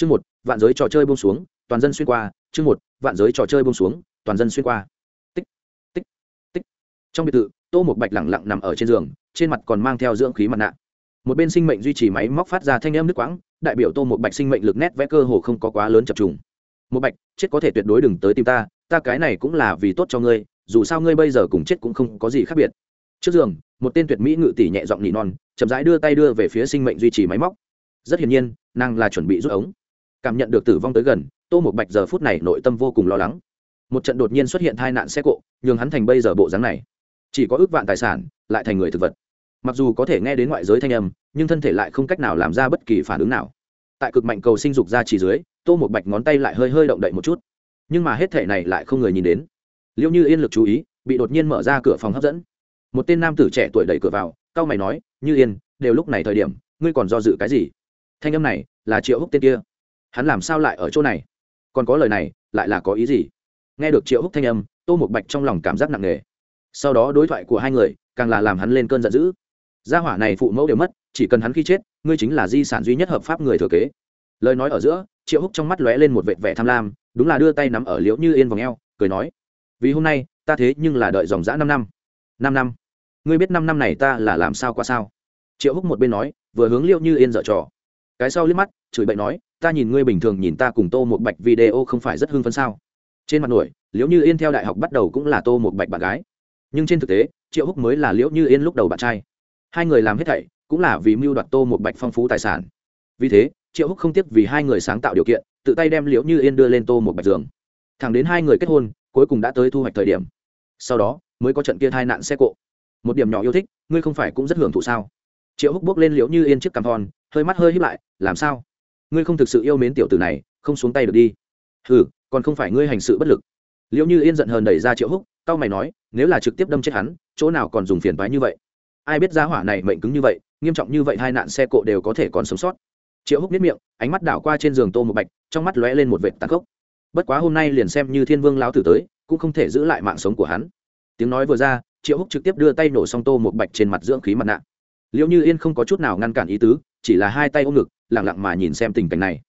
chương một, vạn giới trò chơi buông xuống, toàn dân xuyên qua. Chương một, vạn giới trò chơi buông xuống, toàn dân xuyên qua. Tích tích tích. Trong biệt thự, tô một bạch lẳng lặng nằm ở trên giường, trên mặt còn mang theo dưỡng khí mặt nạ. Một bên sinh mệnh duy trì máy móc phát ra thanh âm nước quãng, đại biểu tô một bạch sinh mệnh lực nét vẽ cơ hồ không có quá lớn chập trùng. Một bạch, chết có thể tuyệt đối đừng tới tim ta ta cái này cũng là vì tốt cho ngươi, dù sao ngươi bây giờ cùng chết cũng không có gì khác biệt. Trước giường, một tên tuyệt mỹ ngự tỷ nhẹ giọng nỉ non, chậm rãi đưa tay đưa về phía sinh mệnh duy trì máy móc. Rất hiển nhiên, nàng là chuẩn bị rút ống cảm nhận được tử vong tới gần, tô một bạch giờ phút này nội tâm vô cùng lo lắng. Một trận đột nhiên xuất hiện tai nạn xe cộ, nhường hắn thành bây giờ bộ dáng này. Chỉ có ước vạn tài sản, lại thành người thực vật. Mặc dù có thể nghe đến ngoại giới thanh âm, nhưng thân thể lại không cách nào làm ra bất kỳ phản ứng nào. Tại cực mạnh cầu sinh dục ra chỉ dưới, tô một bạch ngón tay lại hơi hơi động đậy một chút. Nhưng mà hết thể này lại không người nhìn đến. Liệu như yên lực chú ý, bị đột nhiên mở ra cửa phòng hấp dẫn. Một tên nam tử trẻ tuổi đẩy cửa vào, cao mày nói, như yên, đều lúc này thời điểm, ngươi còn do dự cái gì? Thanh âm này là triệu húc tên kia hắn làm sao lại ở chỗ này? Còn có lời này, lại là có ý gì? Nghe được triệu húc thanh âm, tô một bạch trong lòng cảm giác nặng nề. Sau đó đối thoại của hai người, càng là làm hắn lên cơn giận dữ. Gia hỏa này phụ mẫu đều mất, chỉ cần hắn khi chết, ngươi chính là di sản duy nhất hợp pháp người thừa kế. Lời nói ở giữa, triệu húc trong mắt lóe lên một vệt vẻ tham lam, đúng là đưa tay nắm ở liễu như yên vòng eo, cười nói, vì hôm nay, ta thế nhưng là đợi dòng dã năm năm. Năm năm? Ngươi biết năm năm này ta là làm sao qua sao? Triệu húc một bên nói, vừa hướng liễu như yên dở trò cái sau liếc mắt, chửi bậy nói, ta nhìn ngươi bình thường nhìn ta cùng tô một bạch video không phải rất hưng phấn sao? Trên mặt nổi, liễu như yên theo đại học bắt đầu cũng là tô một bạch bạn gái. Nhưng trên thực tế, triệu húc mới là liễu như yên lúc đầu bạn trai. Hai người làm hết thảy cũng là vì mưu đoạt tô một bạch phong phú tài sản. Vì thế, triệu húc không tiếc vì hai người sáng tạo điều kiện, tự tay đem liễu như yên đưa lên tô một bạch giường. Thẳng đến hai người kết hôn, cuối cùng đã tới thu hoạch thời điểm. Sau đó, mới có trận kia tai nạn xe cộ. Một điểm nhỏ yêu thích, ngươi không phải cũng rất hưởng thụ sao? Triệu húc bước lên liễu như yên chiếc cằm thon hơi mắt hơi hít lại, làm sao? Ngươi không thực sự yêu mến tiểu tử này, không xuống tay được đi. Ừ còn không phải ngươi hành sự bất lực. Liễu như yên giận hờn đẩy ra triệu húc tao mày nói, nếu là trực tiếp đâm chết hắn, chỗ nào còn dùng phiền toái như vậy? Ai biết giá hỏa này mệnh cứng như vậy, nghiêm trọng như vậy hai nạn xe cộ đều có thể còn sống sót. Triệu húc biết miệng, ánh mắt đảo qua trên giường tô một bạch, trong mắt lóe lên một vệt tàn khốc. Bất quá hôm nay liền xem như thiên vương lão tử tới, cũng không thể giữ lại mạng sống của hắn. Tiếng nói vừa ra, triệu húc trực tiếp đưa tay nổ xong tô một bạch trên mặt dưỡng khí mặt nạ. Liệu như yên không có chút nào ngăn cản ý tứ chỉ là hai tay ôm ngực lẳng lặng mà nhìn xem tình cảnh này.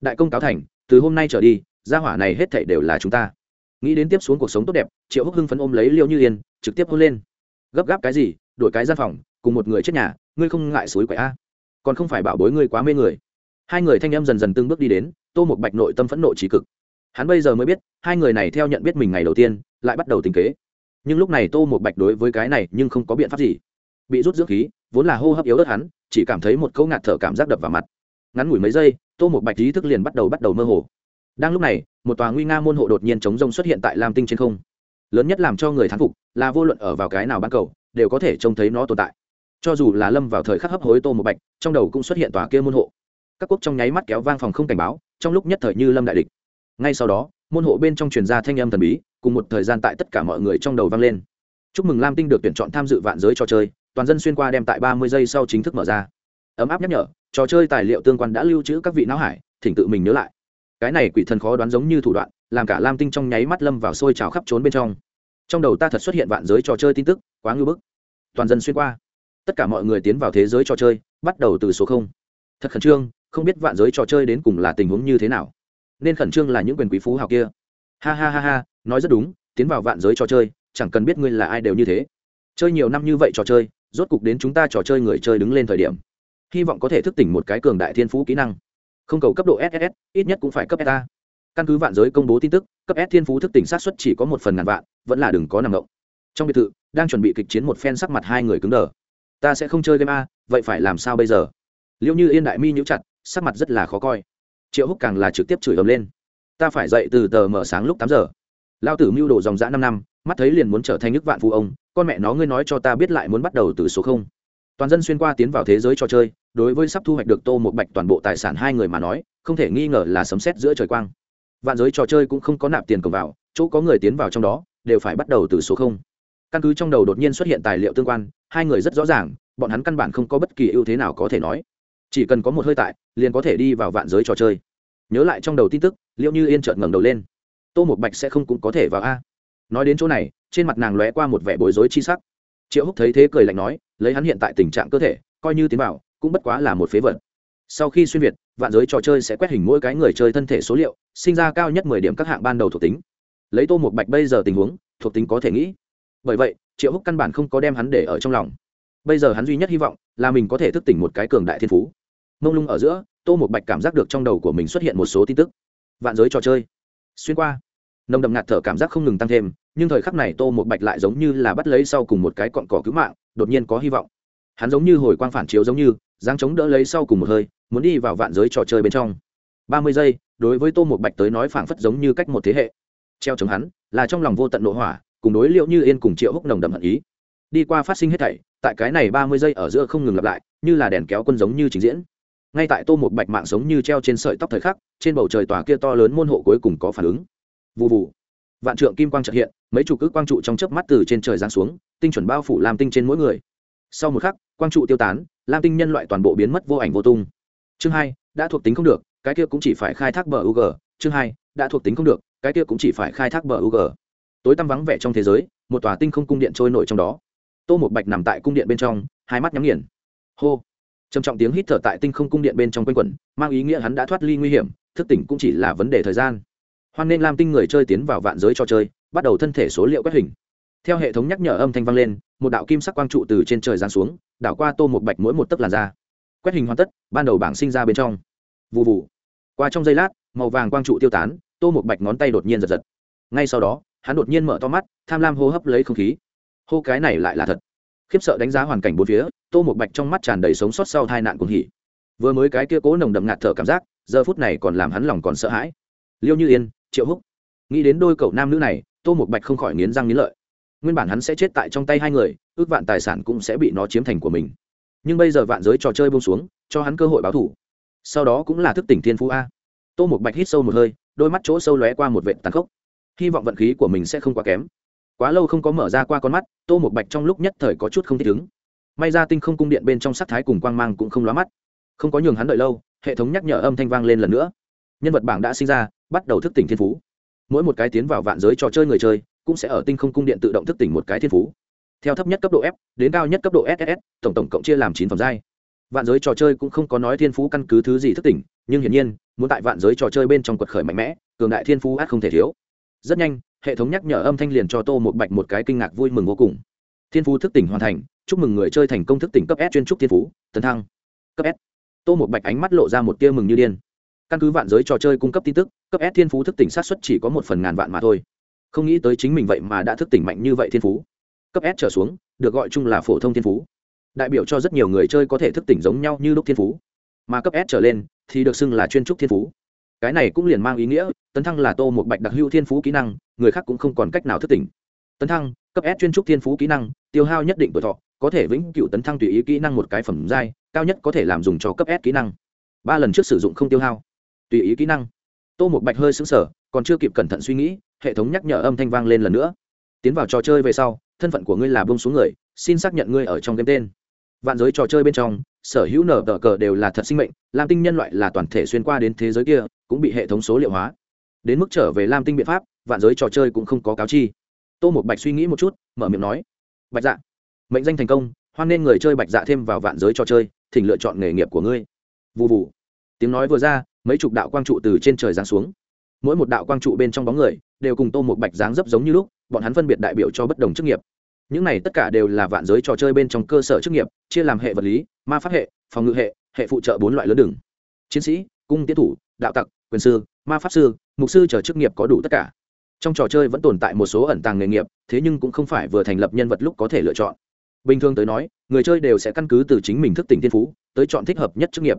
Đại công cáo thành, từ hôm nay trở đi, gia hỏa này hết thảy đều là chúng ta. Nghĩ đến tiếp xuống cuộc sống tốt đẹp, triệu húc hưng phấn ôm lấy liêu như yên, trực tiếp hôn lên. Gấp gáp cái gì, đổi cái gian phòng, cùng một người chết nhà, ngươi không ngại suối quậy a? Còn không phải bảo bối ngươi quá mê người. Hai người thanh em dần dần từng bước đi đến, tô một bạch nội tâm phẫn nộ trí cực. Hắn bây giờ mới biết, hai người này theo nhận biết mình ngày đầu tiên, lại bắt đầu tình kế. Nhưng lúc này tô một bạch đối với cái này nhưng không có biện pháp gì. Bị rút dưỡng khí, vốn là hô hấp yếu ớt hắn chỉ cảm thấy một câu ngạt thở cảm giác đập vào mặt. Ngắn ngủi mấy giây, tô một bạch ý thức liền bắt đầu bắt đầu mơ hồ. Đang lúc này, một tòa nguy nga môn hộ đột nhiên chống rông xuất hiện tại lam tinh trên không. Lớn nhất làm cho người thán phục là vô luận ở vào cái nào ban cầu, đều có thể trông thấy nó tồn tại. Cho dù là lâm vào thời khắc hấp hối tô một bạch, trong đầu cũng xuất hiện tòa kia môn hộ. Các quốc trong nháy mắt kéo vang phòng không cảnh báo, trong lúc nhất thời như lâm đại địch. Ngay sau đó, môn hộ bên trong truyền ra thanh âm thần bí, cùng một thời gian tại tất cả mọi người trong đầu vang lên. Chúc mừng lam tinh được tuyển chọn tham dự vạn giới trò chơi toàn dân xuyên qua đem tại ba mươi giây sau chính thức mở ra. Ấm áp nhắc nhở, trò chơi tài liệu tương quan đã lưu trữ các vị não hải, thỉnh tự mình nhớ lại. Cái này quỷ thần khó đoán giống như thủ đoạn, làm cả lam tinh trong nháy mắt lâm vào sôi trào khắp trốn bên trong. Trong đầu ta thật xuất hiện vạn giới trò chơi tin tức, quá ngưỡng bức. Toàn dân xuyên qua. Tất cả mọi người tiến vào thế giới trò chơi, bắt đầu từ số không. Thật khẩn trương, không biết vạn giới trò chơi đến cùng là tình huống như thế nào. Nên khẩn trương là những quyền quý phú hào kia. Ha ha ha ha, nói rất đúng, tiến vào vạn giới trò chơi, chẳng cần biết ngươi là ai đều như thế. Chơi nhiều năm như vậy trò chơi rốt cục đến chúng ta trò chơi người chơi đứng lên thời điểm. Hy vọng có thể thức tỉnh một cái cường đại thiên phú kỹ năng. Không cầu cấp độ ss ít nhất cũng phải cấp sa căn cứ vạn giới công bố tin tức, cấp s thiên phú thức tỉnh sát xuất chỉ có một phần ngàn vạn, vẫn là đừng có nằm động. Trong biệt thự, đang chuẩn bị kịch chiến một phen sắc mặt hai người cứng đờ. Ta sẽ không chơi game a, vậy phải làm sao bây giờ? Liệu như yên đại mi nhũ chặt, sắc mặt rất là khó coi. Triệu húc càng là trực tiếp chửi ầm lên. Ta phải dậy từ tờ mở sáng lúc tám giờ. Lao tử mưu đồ dòng dã năm năm, mắt thấy liền muốn trở thành nước vạn phụ ông con mẹ nó ngươi nói cho ta biết lại muốn bắt đầu từ số không. Toàn dân xuyên qua tiến vào thế giới trò chơi, đối với sắp thu hoạch được tô một bạch toàn bộ tài sản hai người mà nói, không thể nghi ngờ là sấm xét giữa trời quang. Vạn giới trò chơi cũng không có nạp tiền cầm vào, chỗ có người tiến vào trong đó, đều phải bắt đầu từ số không. Căn cứ trong đầu đột nhiên xuất hiện tài liệu tương quan, hai người rất rõ ràng, bọn hắn căn bản không có bất kỳ ưu thế nào có thể nói. Chỉ cần có một hơi tại, liền có thể đi vào vạn giới trò chơi. Nhớ lại trong đầu tin tức liệu như yên chợt ngẩng đầu lên. Tô một bạch sẽ không cũng có thể vào a nói đến chỗ này, trên mặt nàng lóe qua một vẻ bối rối chi sắc. Triệu húc thấy thế cười lạnh nói, lấy hắn hiện tại tình trạng cơ thể, coi như tiến vào, cũng bất quá là một phế vật. Sau khi xuyên việt, vạn giới trò chơi sẽ quét hình mỗi cái người chơi thân thể số liệu, sinh ra cao nhất mười điểm các hạng ban đầu thuộc tính. Lấy tô một bạch bây giờ tình huống, thuộc tính có thể nghĩ. Bởi vậy, triệu húc căn bản không có đem hắn để ở trong lòng. Bây giờ hắn duy nhất hy vọng là mình có thể thức tỉnh một cái cường đại thiên phú. Mông lung ở giữa, tô một bạch cảm giác được trong đầu của mình xuất hiện một số tin tức. Vạn giới trò chơi. Xuyên qua nồng đậm ngạt thở cảm giác không ngừng tăng thêm, nhưng thời khắc này tô một bạch lại giống như là bắt lấy sau cùng một cái cọn cỏ cứu mạng, đột nhiên có hy vọng. Hắn giống như hồi quang phản chiếu giống như giáng chống đỡ lấy sau cùng một hơi, muốn đi vào vạn giới trò chơi bên trong. Ba mươi giây, đối với tô một bạch tới nói phảng phất giống như cách một thế hệ. Treo chống hắn, là trong lòng vô tận nội hỏa, cùng đối liệu như yên cùng triệu húc nồng đậm hận ý. Đi qua phát sinh hết thảy, tại cái này ba mươi giây ở giữa không ngừng lặp lại, như là đèn kéo quân giống như trình diễn. Ngay tại tô một bạch mạng sống như treo trên sợi tóc thời khắc, trên bầu trời tòa kia to lớn môn hộ cuối cùng có phản ứng vụ vụ vạn trượng kim quang trợ hiện, mấy chục ước quang trụ trong chớp mắt từ trên trời giáng xuống, tinh chuẩn bao phủ làm tinh trên mỗi người. Sau một khắc, quang trụ tiêu tán, lam tinh nhân loại toàn bộ biến mất vô ảnh vô tung. Chương hai, đã thuộc tính không được, cái kia cũng chỉ phải khai thác bờ ug chương hai, đã thuộc tính không được, cái kia cũng chỉ phải khai thác bờ ug tối tăm vắng vẻ trong thế giới, một tòa tinh không cung điện trôi nổi trong đó. Tô một bạch nằm tại cung điện bên trong, hai mắt nhắm nghiền. Hô. Trầm trọng tiếng hít thở tại tinh không cung điện bên trong quanh quẩn, mang ý nghĩa hắn đã thoát ly nguy hiểm, thức tỉnh cũng chỉ là vấn đề thời gian hoan nên lam tinh người chơi tiến vào vạn giới trò chơi, bắt đầu thân thể số liệu quét hình. Theo hệ thống nhắc nhở âm thanh vang lên, một đạo kim sắc quang trụ từ trên trời giáng xuống, đảo qua tô một bạch mỗi một tấc làn da. Quét hình hoàn tất, ban đầu bảng sinh ra bên trong. Vụ vụ qua trong giây lát, màu vàng quang trụ tiêu tán, tô một bạch ngón tay đột nhiên giật giật. Ngay sau đó, hắn đột nhiên mở to mắt, tham lam hô hấp lấy không khí. Hô cái này lại là thật. Khiếp sợ đánh giá hoàn cảnh bốn phía, tô một bạch trong mắt tràn đầy sống sót sau tai nạn cùng hỉ. Vừa mới cái kia cố nồng đậm ngạt thở cảm giác, giờ phút này còn làm hắn lòng còn sợ hãi. Liêu như yên triệu húc. Nghĩ đến đôi cậu nam nữ này, tô một bạch không khỏi nghiến răng nghiến lợi. Nguyên bản hắn sẽ chết tại trong tay hai người, ước vạn tài sản cũng sẽ bị nó chiếm thành của mình. Nhưng bây giờ vạn giới trò chơi bông xuống, cho hắn cơ hội báo thủ sau đó cũng là thức tỉnh thiên phú a. Tô một bạch hít sâu một hơi, đôi mắt chỗ sâu lóe qua một vệ tàn khốc. Hy vọng vận khí của mình sẽ không quá kém. Quá lâu không có mở ra qua con mắt, tô một bạch trong lúc nhất thời có chút không thích ứng. May ra tinh không cung điện bên trong sắc thái cùng quang mang cũng không lóa mắt. Không có nhường hắn đợi lâu, hệ thống nhắc nhở âm thanh vang lên lần nữa. Nhân vật bảng đã sinh ra bắt đầu thức tỉnh thiên phú. Mỗi một cái tiến vào vạn giới trò chơi người chơi cũng sẽ ở tinh không cung điện tự động thức tỉnh một cái thiên phú. Theo thấp nhất cấp độ f đến cao nhất cấp độ ss tổng tổng cộng chia làm chín phẩm giai. Vạn giới trò chơi cũng không có nói thiên phú căn cứ thứ gì thức tỉnh, nhưng hiển nhiên, muốn tại vạn giới trò chơi bên trong quật khởi mạnh mẽ, cường đại thiên phú át không thể thiếu. Rất nhanh, hệ thống nhắc nhở âm thanh liền cho tô một bạch một cái kinh ngạc vui mừng vô cùng. Thiên phú thức tỉnh hoàn thành, chúc mừng người chơi thành công thức tỉnh cấp s chuyên trúc thiên phú, tấn thăng. Cấp s. Tô một bạch ánh mắt lộ ra một tia mừng như điên căn cứ vạn giới trò chơi cung cấp tin tức, cấp s thiên phú thức tỉnh sát xuất chỉ có một phần ngàn vạn mà thôi. Không nghĩ tới chính mình vậy mà đã thức tỉnh mạnh như vậy thiên phú. Cấp s trở xuống, được gọi chung là phổ thông thiên phú. Đại biểu cho rất nhiều người chơi có thể thức tỉnh giống nhau như lúc thiên phú. Mà cấp s trở lên, thì được xưng là chuyên trúc thiên phú. Cái này cũng liền mang ý nghĩa, tấn thăng là tô một bạch đặc hữu thiên phú kỹ năng, người khác cũng không còn cách nào thức tỉnh. Tấn thăng, cấp s chuyên trúc thiên phú kỹ năng, tiêu hao nhất định tuổi thọ, có thể vĩnh cựu tấn thăng tùy ý kỹ năng một cái phẩm giai, cao nhất có thể làm dùng cho cấp s kỹ năng. Ba lần trước sử dụng không tiêu hao tùy ý kỹ năng. Tô một bạch hơi xứng sở còn chưa kịp cẩn thận suy nghĩ, hệ thống nhắc nhở âm thanh vang lên lần nữa. Tiến vào trò chơi về sau, thân phận của ngươi là bông xuống người, xin xác nhận ngươi ở trong game tên. Vạn giới trò chơi bên trong, sở hữu nở tờ cờ đều là thật sinh mệnh, lam tinh nhân loại là toàn thể xuyên qua đến thế giới kia, cũng bị hệ thống số liệu hóa. Đến mức trở về lam tinh biện pháp, vạn giới trò chơi cũng không có cáo chi. Tô một bạch suy nghĩ một chút, mở miệng nói, bạch dạ mệnh danh thành công, hoan nên người chơi bạch dạ thêm vào vạn giới trò chơi, thỉnh lựa chọn nghề nghiệp của ngươi. Vụ vụ tiếng nói vừa ra mấy chục đạo quang trụ từ trên trời giáng xuống. Mỗi một đạo quang trụ bên trong bóng người đều cùng tô một bạch dáng dấp giống như lúc, bọn hắn phân biệt đại biểu cho bất đồng chức nghiệp. Những này tất cả đều là vạn giới trò chơi bên trong cơ sở chức nghiệp, chia làm hệ vật lý, ma pháp hệ, phòng ngự hệ hệ phụ trợ bốn loại lớn đường. Chiến sĩ, cung tiến thủ, đạo tặc, quyền sư, ma pháp sư, mục sư chờ chức nghiệp có đủ tất cả. Trong trò chơi vẫn tồn tại một số ẩn tàng nghề nghiệp, thế nhưng cũng không phải vừa thành lập nhân vật lúc có thể lựa chọn. Bình thường tới nói, người chơi đều sẽ căn cứ từ chính mình thức tỉnh thiên phú tới chọn thích hợp nhất chức nghiệp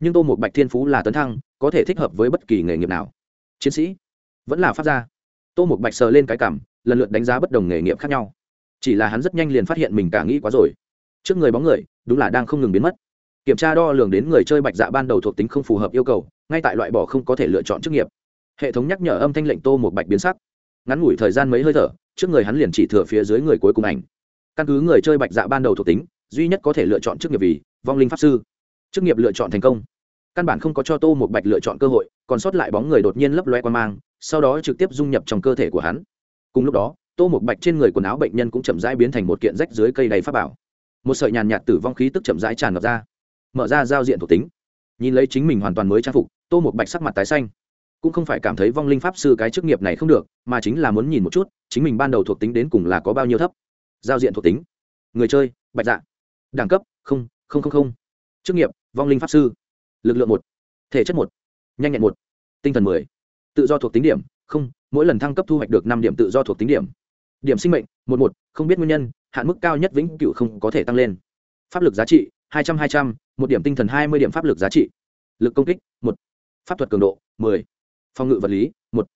nhưng tô một bạch thiên phú là tấn thăng, có thể thích hợp với bất kỳ nghề nghiệp nào. Chiến sĩ, vẫn là pháp gia. Tô một bạch sờ lên cái cảm, lần lượt đánh giá bất đồng nghề nghiệp khác nhau. Chỉ là hắn rất nhanh liền phát hiện mình cả nghĩ quá rồi. Trước người bóng người, đúng là đang không ngừng biến mất. Kiểm tra đo lường đến người chơi bạch dạ ban đầu thuộc tính không phù hợp yêu cầu, ngay tại loại bỏ không có thể lựa chọn chức nghiệp. Hệ thống nhắc nhở âm thanh lệnh tô một bạch biến sắc. Ngắn ngủi thời gian mấy hơi thở, trước người hắn liền chỉ thừa phía dưới người cuối cùng ảnh. Căn cứ người chơi bạch dạ ban đầu thuộc tính, duy nhất có thể lựa chọn chức nghiệp vì vong linh pháp sư chức nghiệp lựa chọn thành công. Căn bản không có cho tô một bạch lựa chọn cơ hội, còn sót lại bóng người đột nhiên lấp loe qua mang, sau đó trực tiếp dung nhập trong cơ thể của hắn. Cùng lúc đó, tô một bạch trên người quần áo bệnh nhân cũng chậm rãi biến thành một kiện rách dưới cây đầy pháp bảo. Một sợi nhàn nhạt tử vong khí tức chậm rãi tràn ngập ra. Mở ra giao diện thuộc tính. Nhìn lấy chính mình hoàn toàn mới trang phục, tô một bạch sắc mặt tái xanh. Cũng không phải cảm thấy vong linh pháp sư cái chức nghiệp này không được, mà chính là muốn nhìn một chút, chính mình ban đầu thuộc tính đến cùng là có bao nhiêu thấp. Giao diện thuộc tính. Người chơi, bạch dạ. Đẳng cấp, không không không không chức nghiệp, vong linh pháp sư. Lực lượng một. Thể chất một. Nhanh nhẹn một. Tinh thần mười. Tự do thuộc tính điểm, không, mỗi lần thăng cấp thu hoạch được năm điểm tự do thuộc tính điểm. Điểm sinh mệnh, một một, không biết nguyên nhân, hạn mức cao nhất vĩnh cửu không có thể tăng lên. Pháp lực giá trị, hai trăm hai trăm, một điểm tinh thần hai mươi điểm pháp lực giá trị. Lực công kích, một. Pháp thuật cường độ, mười. Phòng ngự vật lý, một.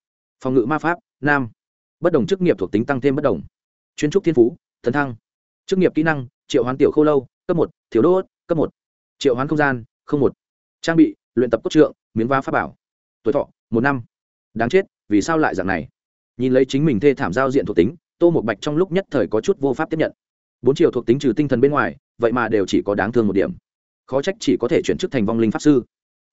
Phòng ngự ma pháp nam bất đồng chức nghiệp thuộc tính tăng thêm bất đồng. Chuyên trúc thiên phú, thần thăng. Chức nghiệp kỹ năng, triệu hoán tiểu k h ô lâu, cấp một, thiếu đốt, cấp một triệu hoán không gian, không một. Trang bị, luyện tập cốt trượng, miếng vá pháp bảo. Tuổi thọ, một năm. Đáng chết, vì sao lại dạng này? Nhìn lấy chính mình thê thảm giao diện thuộc tính, tô một bạch trong lúc nhất thời có chút vô pháp tiếp nhận. Bốn triệu thuộc tính trừ tinh thần bên ngoài, vậy mà đều chỉ có đáng thương một điểm. Khó trách chỉ có thể chuyển chức thành vong linh pháp sư.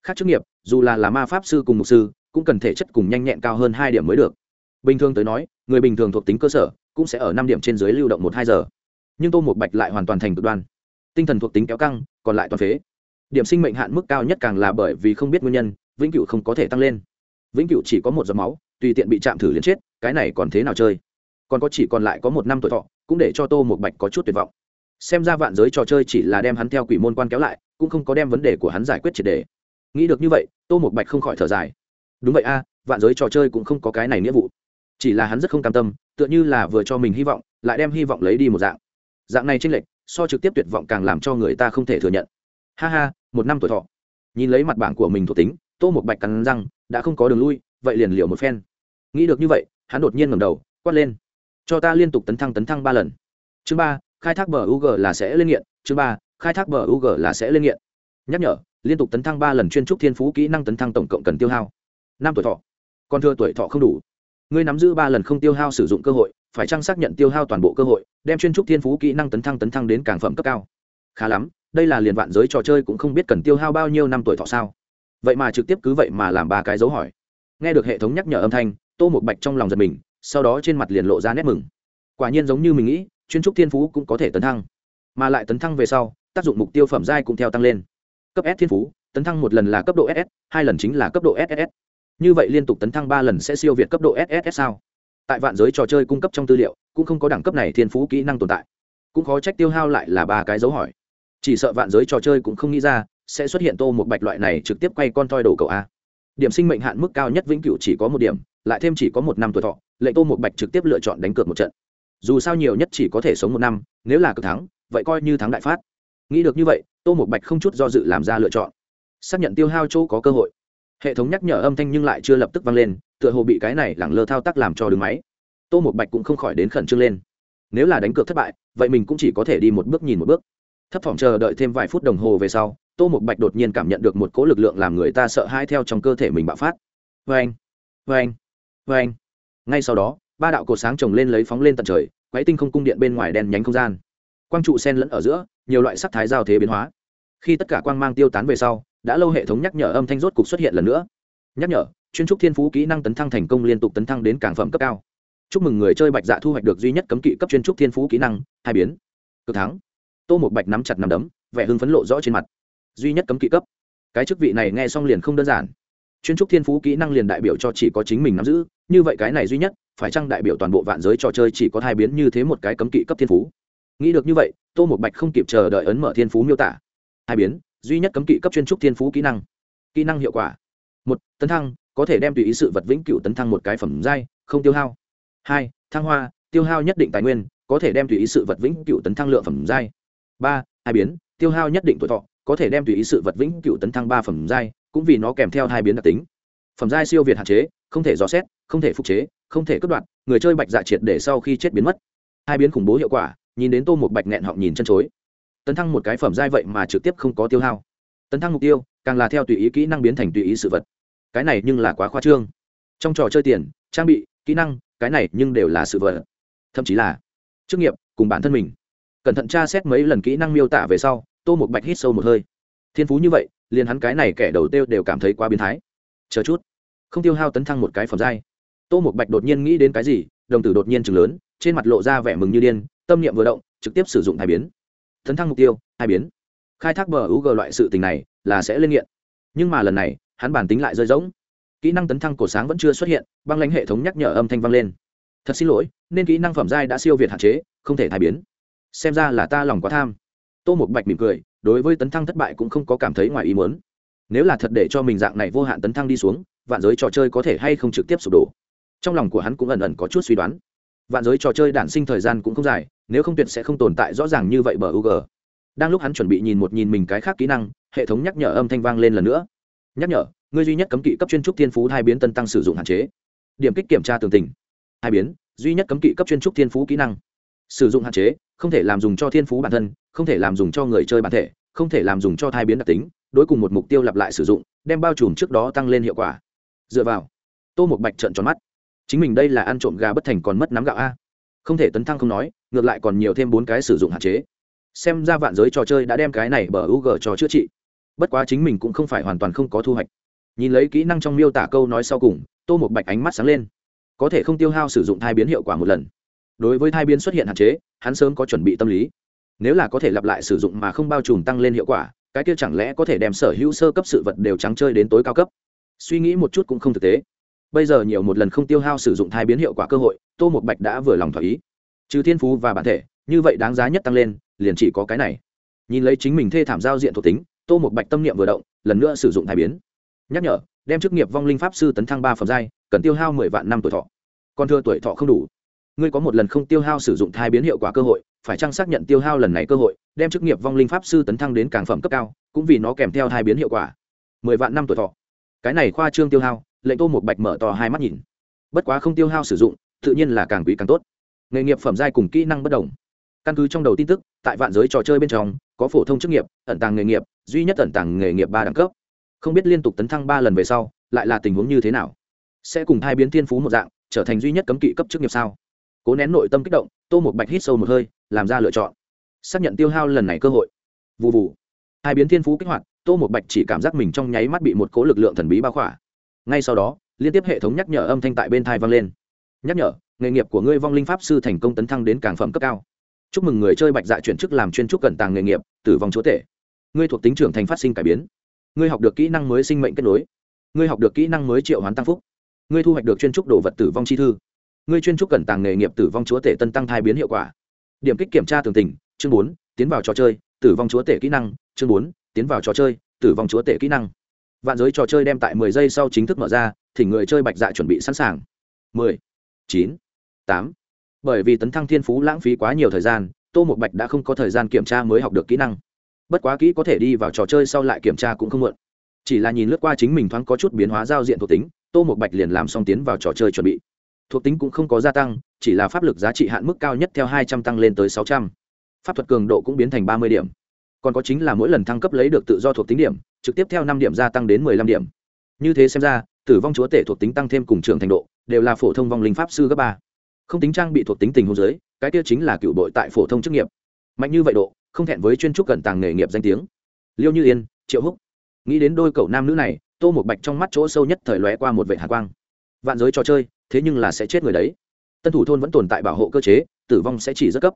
Khác chức nghiệp, dù là là ma pháp sư cùng mục sư, cũng cần thể chất cùng nhanh nhẹn cao hơn hai điểm mới được. Bình thường tới nói, người bình thường thuộc tính cơ sở, cũng sẽ ở năm điểm trên dưới lưu động một hai giờ. Nhưng tô một bạch lại hoàn toàn thành cực đoan. Tinh thần thuộc tính kéo căng còn lại toàn phế. Điểm sinh mệnh hạn mức cao nhất càng là bởi vì không biết nguyên nhân, vĩnh cửu không có thể tăng lên. Vĩnh cửu chỉ có một giọt máu, tùy tiện bị chạm thử liền chết, cái này còn thế nào chơi? Còn có chỉ còn lại có một năm tuổi thọ, cũng để cho tô một bạch có chút tuyệt vọng. Xem ra vạn giới trò chơi chỉ là đem hắn theo quỷ môn quan kéo lại, cũng không có đem vấn đề của hắn giải quyết triệt đề. Nghĩ được như vậy, tô một bạch không khỏi thở dài. Đúng vậy a, vạn giới trò chơi cũng không có cái này nghĩa vụ. Chỉ là hắn rất không cam tâm, tựa như là vừa cho mình hy vọng, lại đem hy vọng lấy đi một dạng dạng này tranh lệch, so trực tiếp tuyệt vọng càng làm cho người ta không thể thừa nhận. Ha ha, một năm tuổi thọ. Nhìn lấy mặt bảng của mình thuộc tính, tô một bạch cắn răng, đã không có đường lui, vậy liền liều một phen. Nghĩ được như vậy, hắn đột nhiên ngầm đầu, quát lên. Cho ta liên tục tấn thăng tấn thăng ba lần. Chương ba, khai thác bờ UG là sẽ lên nghiện. Chương ba, khai thác bờ UG là sẽ lên nghiện. Nhắc nhở, liên tục tấn thăng ba lần chuyên trúc thiên phú kỹ năng tấn thăng tổng cộng cần tiêu hao. Năm tuổi thọ. Còn thưa tuổi thọ không đủ. Ngươi nắm giữ ba lần không tiêu hao sử dụng cơ hội phải chăng xác nhận tiêu hao toàn bộ cơ hội, đem chuyên trúc thiên phú kỹ năng tấn thăng tấn thăng đến càng phẩm cấp cao? Khá lắm, đây là liền vạn giới trò chơi cũng không biết cần tiêu hao bao nhiêu năm tuổi thọ sao. Vậy mà trực tiếp cứ vậy mà làm ba cái dấu hỏi. Nghe được hệ thống nhắc nhở âm thanh, tô một bạch trong lòng giật mình, sau đó trên mặt liền lộ ra nét mừng. Quả nhiên giống như mình nghĩ, chuyên trúc thiên phú cũng có thể tấn thăng. Mà lại tấn thăng về sau, tác dụng mục tiêu phẩm giai cũng theo tăng lên. Cấp s thiên phú, tấn thăng một lần là cấp độ ss hai lần chính là cấp độ ss như vậy liên tục tấn thăng ba lần sẽ siêu việt cấp độ ss sao? Tại vạn giới trò chơi cung cấp trong tư liệu, cũng không có đẳng cấp này thiên phú kỹ năng tồn tại. Cũng khó trách tiêu hao lại là ba cái dấu hỏi. Chỉ sợ vạn giới trò chơi cũng không nghĩ ra, sẽ xuất hiện tô một bạch loại này trực tiếp quay con toi đổ cầu a. Điểm sinh mệnh hạn mức cao nhất vĩnh cửu chỉ có một điểm, lại thêm chỉ có một năm tuổi thọ, lệnh tô một bạch trực tiếp lựa chọn đánh cược một trận. Dù sao nhiều nhất chỉ có thể sống một năm, nếu là cực thắng, vậy coi như thắng đại phát. Nghĩ được như vậy, tô một bạch không chút do dự làm ra lựa chọn. Xác nhận tiêu hao chỗ có cơ hội. Hệ thống nhắc nhở âm thanh nhưng lại chưa lập tức vang lên tựa hồ bị cái này lẳng lơ thao tác làm cho đứng máy. Tô một bạch cũng không khỏi đến khẩn trương lên. Nếu là đánh cược thất bại, vậy mình cũng chỉ có thể đi một bước nhìn một bước. Thấp thỏm chờ đợi thêm vài phút đồng hồ về sau, tô một bạch đột nhiên cảm nhận được một cỗ lực lượng làm người ta sợ hãi theo trong cơ thể mình bạo phát. Vê anh vê anh vê anh ngay sau đó, ba đạo cột sáng trồng lên lấy phóng lên tận trời quáy tinh không cung điện bên ngoài đen nhánh không gian. Quang trụ sen lẫn ở giữa, nhiều loại sắc thái giao thế biến hóa. Khi tất cả quang mang tiêu tán về sau, đã lâu hệ thống nhắc nhở âm thanh rốt cục xuất hiện lần nữa. Nhắc nhở chuyên trúc thiên phú kỹ năng tấn thăng thành công liên tục tấn thăng đến cảng phẩm cấp cao. Chúc mừng người chơi bạch dạ thu hoạch được duy nhất cấm kỵ cấp chuyên trúc thiên phú kỹ năng, hai biến. Cực thắng. Tô một bạch nắm chặt nắm đấm, vẻ hưng phấn lộ rõ trên mặt. Duy nhất cấm kỵ cấp. Cái chức vị này nghe xong liền không đơn giản. Chuyên trúc thiên phú kỹ năng liền đại biểu cho chỉ có chính mình nắm giữ, như vậy cái này duy nhất, phải chăng đại biểu toàn bộ vạn giới trò chơi chỉ có hai biến như thế một cái cấm kỵ cấp thiên phú? Nghĩ được như vậy, tô một bạch không kịp chờ đợi ấn mở thiên phú miêu tả. Hai biến, duy nhất cấm kỵ cấp chuyên trúc thiên phú kỹ năng. Kỹ năng hiệu quả. Một, tấn thăng có thể đem tùy ý sự vật vĩnh cửu tấn thăng một cái phẩm giai, không tiêu hao. Hai, thăng hoa, tiêu hao nhất định tài nguyên, có thể đem tùy ý sự vật vĩnh cửu tấn thăng lượng phẩm giai. Ba, hai biến, tiêu hao nhất định tuổi thọ, có thể đem tùy ý sự vật vĩnh cửu tấn thăng ba phẩm giai, cũng vì nó kèm theo hai biến đặc tính. Phẩm giai siêu việt hạn chế, không thể dò xét, không thể phục chế, không thể cướp đoạn, người chơi bạch dạ triệt để sau khi chết biến mất. Hai biến khủng bố hiệu quả, nhìn đến tô một bạch nghẹn họng nhìn chân chối. Tấn thăng một cái phẩm giai vậy mà trực tiếp không có tiêu hao. Tấn thăng mục tiêu, càng là theo tùy ý kỹ năng biến thành tùy ý sự vật cái này nhưng là quá khoa trương. Trong trò chơi tiền, trang bị, kỹ năng, cái này nhưng đều là sự vật. Thậm chí là chức nghiệp cùng bản thân mình. Cẩn thận tra xét mấy lần kỹ năng miêu tả về sau, tô một bạch hít sâu một hơi. Thiên phú như vậy, liền hắn cái này kẻ đầu tiêu đều cảm thấy quá biến thái. Chờ chút. Không tiêu hao tấn thăng một cái phẩm giai. Tô một bạch đột nhiên nghĩ đến cái gì, đồng tử đột nhiên chừng lớn, trên mặt lộ ra vẻ mừng như điên, tâm niệm vừa động, trực tiếp sử dụng hai biến. Tấn thăng mục tiêu, hai biến. Khai thác bờ u g loại sự tình này là sẽ lên nghiện. Nhưng mà lần này hắn bản tính lại rơi rỗng. Kỹ năng tấn thăng cổ sáng vẫn chưa xuất hiện, băng lãnh hệ thống nhắc nhở âm thanh vang lên. Thật xin lỗi, nên kỹ năng phẩm giai đã siêu việt hạn chế, không thể thay biến. Xem ra là ta lòng quá tham. Tô một bạch mỉm cười, đối với tấn thăng thất bại cũng không có cảm thấy ngoài ý muốn. Nếu là thật để cho mình dạng này vô hạn tấn thăng đi xuống, vạn giới trò chơi có thể hay không trực tiếp sụp đổ? Trong lòng của hắn cũng ẩn ẩn có chút suy đoán. Vạn giới trò chơi đản sinh thời gian cũng không dài, nếu không tuyệt sẽ không tồn tại rõ ràng như vậy bờ u g đang lúc hắn chuẩn bị nhìn một nhìn mình cái khác kỹ năng, hệ thống nhắc nhở âm thanh vang lên lần nữa nhắc nhở, ngươi duy nhất cấm kỵ cấp chuyên trúc thiên phú hai biến tân tăng sử dụng hạn chế. Điểm kích kiểm tra tường tình. Hai biến, duy nhất cấm kỵ cấp chuyên trúc thiên phú kỹ năng. Sử dụng hạn chế, không thể làm dùng cho thiên phú bản thân, không thể làm dùng cho người chơi bản thể, không thể làm dùng cho thai biến đặc tính, đối cùng một mục tiêu lặp lại sử dụng, đem bao trùm trước đó tăng lên hiệu quả. Dựa vào, tô một bạch trợn tròn mắt. Chính mình đây là ăn trộm gà bất thành còn mất nắm gạo a. Không thể tấn thăng không nói, ngược lại còn nhiều thêm bốn cái sử dụng hạn chế. Xem ra vạn giới trò chơi đã đem cái này bờ u g cho chữa trị bất quá chính mình cũng không phải hoàn toàn không có thu hoạch. Nhìn lấy kỹ năng trong miêu tả câu nói sau cùng, tô một bạch ánh mắt sáng lên. Có thể không tiêu hao sử dụng thai biến hiệu quả một lần. Đối với thai biến xuất hiện hạn chế, hắn sớm có chuẩn bị tâm lý. Nếu là có thể lặp lại sử dụng mà không bao trùm tăng lên hiệu quả, cái kia chẳng lẽ có thể đem sở hữu sơ cấp sự vật đều trắng chơi đến tối cao cấp? Suy nghĩ một chút cũng không thực tế. Bây giờ nhiều một lần không tiêu hao sử dụng thai biến hiệu quả cơ hội, tô một bạch đã vừa lòng thỏa ý. Trừ thiên phú và bản thể, như vậy đáng giá nhất tăng lên, liền chỉ có cái này. Nhìn lấy chính mình thê thảm giao diện thuộc tính tô một bạch tâm niệm vừa động, lần nữa sử dụng thai biến. Nhắc nhở, đem chức nghiệp vong linh pháp sư tấn thăng ba phẩm giai, cần tiêu hao mười vạn năm tuổi thọ. Còn thưa tuổi thọ không đủ. Ngươi có một lần không tiêu hao sử dụng thai biến hiệu quả cơ hội, phải chăng xác nhận tiêu hao lần này cơ hội, đem chức nghiệp vong linh pháp sư tấn thăng đến càng phẩm cấp cao, cũng vì nó kèm theo thai biến hiệu quả. Mười vạn năm tuổi thọ. Cái này khoa trương tiêu hao, lệnh tô một bạch mở to hai mắt nhìn. Bất quá không tiêu hao sử dụng, tự nhiên là càng quý càng tốt. Nghề nghiệp phẩm giai cùng kỹ năng bất đồng căn cứ trong đầu tin tức, tại vạn giới trò chơi bên trong, có phổ thông chức nghiệp, ẩn tàng nghề nghiệp, duy nhất ẩn tàng nghề nghiệp ba đẳng cấp. Không biết liên tục tấn thăng ba lần về sau, lại là tình huống như thế nào? Sẽ cùng hai biến thiên phú một dạng, trở thành duy nhất cấm kỵ cấp chức nghiệp sao? Cố nén nội tâm kích động, tô một bạch hít sâu một hơi, làm ra lựa chọn. Xác nhận tiêu hao lần này cơ hội. Vụ vụ hai biến thiên phú kích hoạt, tô một bạch chỉ cảm giác mình trong nháy mắt bị một cố lực lượng thần bí bao khỏa. Ngay sau đó, liên tiếp hệ thống nhắc nhở âm thanh tại bên thai vang lên. Nhắc nhở, nghề nghiệp của ngươi vong linh pháp sư thành công tấn thăng đến cảng phẩm cấp cao chúc mừng người chơi bạch dạ chuyển chức làm chuyên trúc cẩn tàng nghề nghiệp, tử vong chúa tể. Ngươi thuộc tính trưởng thành phát sinh cải biến. Ngươi học được kỹ năng mới sinh mệnh kết nối. Ngươi học được kỹ năng mới triệu hoán tăng phúc. Ngươi thu hoạch được chuyên trúc đồ vật tử vong chi thư. Ngươi chuyên trúc cẩn tàng nghề nghiệp tử vong chúa tể tân tăng thai biến hiệu quả. Điểm kích kiểm tra tường tình, chương bốn, tiến vào trò chơi, tử vong chúa tể kỹ năng, chương bốn, tiến vào trò chơi, tử vong chúa tể kỹ năng. Vạn giới trò chơi đem tại mười giây sau chính thức mở ra thì người chơi bạch dạ chuẩn bị sẵn sàng. mười, chín, tám bởi vì tấn thăng thiên phú lãng phí quá nhiều thời gian, tô một bạch đã không có thời gian kiểm tra mới học được kỹ năng. Bất quá kỹ có thể đi vào trò chơi sau lại kiểm tra cũng không muộn. Chỉ là nhìn lướt qua chính mình thoáng có chút biến hóa giao diện thuộc tính, tô một bạch liền làm xong tiến vào trò chơi chuẩn bị. Thuộc tính cũng không có gia tăng, chỉ là pháp lực giá trị hạn mức cao nhất theo hai trăm tăng lên tới sáu trăm. Pháp thuật cường độ cũng biến thành ba mươi điểm. Còn có chính là mỗi lần thăng cấp lấy được tự do thuộc tính điểm, trực tiếp theo năm điểm gia tăng đến mười lăm điểm. Như thế xem ra, tử vong chúa tể thuộc tính tăng thêm cùng trường thành độ, đều là phổ thông vong linh pháp sư cấp ba không tính trang bị thuộc tính tình hôn giới, cái kia chính là cựu đội tại phổ thông chức nghiệp. Mạnh như vậy độ không thẹn với chuyên trúc cận tàng nghề nghiệp danh tiếng. Liêu như yên triệu húc. Nghĩ đến đôi cậu nam nữ này tô một bạch trong mắt chỗ sâu nhất thời lóe qua một vệ hạ quang. Vạn giới trò chơi thế nhưng là sẽ chết người đấy. Tân thủ thôn vẫn tồn tại bảo hộ cơ chế tử vong sẽ chỉ rất cấp.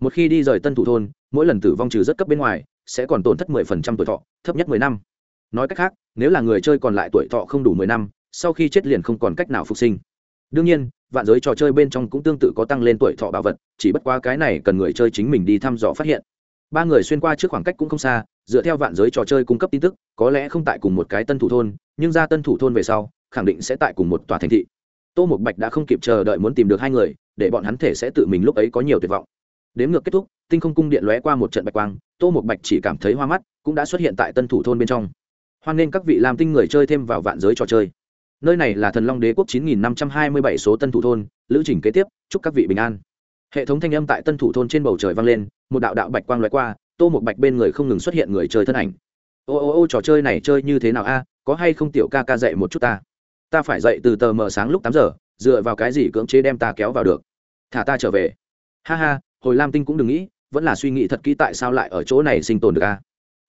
Một khi đi rời tân thủ thôn mỗi lần tử vong trừ rất cấp bên ngoài sẽ còn tổn thất mười phần trăm tuổi thọ thấp nhất mười năm. Nói cách khác nếu là người chơi còn lại tuổi thọ không đủ mười năm sau khi chết liền không còn cách nào phục sinh. Đương nhiên vạn giới trò chơi bên trong cũng tương tự có tăng lên tuổi thọ bảo vật, chỉ bất quá cái này cần người chơi chính mình đi thăm dò phát hiện. Ba người xuyên qua trước khoảng cách cũng không xa, dựa theo vạn giới trò chơi cung cấp tin tức, có lẽ không tại cùng một cái tân thủ thôn, nhưng ra tân thủ thôn về sau, khẳng định sẽ tại cùng một tòa thành thị. Tô một bạch đã không kịp chờ đợi muốn tìm được hai người, để bọn hắn thể sẽ tự mình lúc ấy có nhiều tuyệt vọng. Đếm ngược kết thúc, tinh không cung điện lóe qua một trận bạch quang, tô một bạch chỉ cảm thấy hoa mắt, cũng đã xuất hiện tại tân thủ thôn bên trong. Hoan nghênh các vị làm tinh người chơi thêm vào vạn giới trò chơi nơi này là thần long đế quốc chín nghìn năm trăm hai mươi bảy số tân thủ thôn, lữ trình kế tiếp, chúc các vị bình an. Hệ thống thanh âm tại tân thủ thôn trên bầu trời vang lên, một đạo đạo bạch quang loại qua, tô một bạch bên người không ngừng xuất hiện người chơi thân ảnh. Ô ô ô, trò chơi này chơi như thế nào a? Có hay không tiểu ca ca dạy một chút ta? Ta phải dậy từ tờ mờ sáng lúc tám giờ, dựa vào cái gì cưỡng chế đem ta kéo vào được? Thả ta trở về. Ha ha, hồi lam tinh cũng đừng nghĩ, vẫn là suy nghĩ thật kỹ tại sao lại ở chỗ này sinh tồn được a?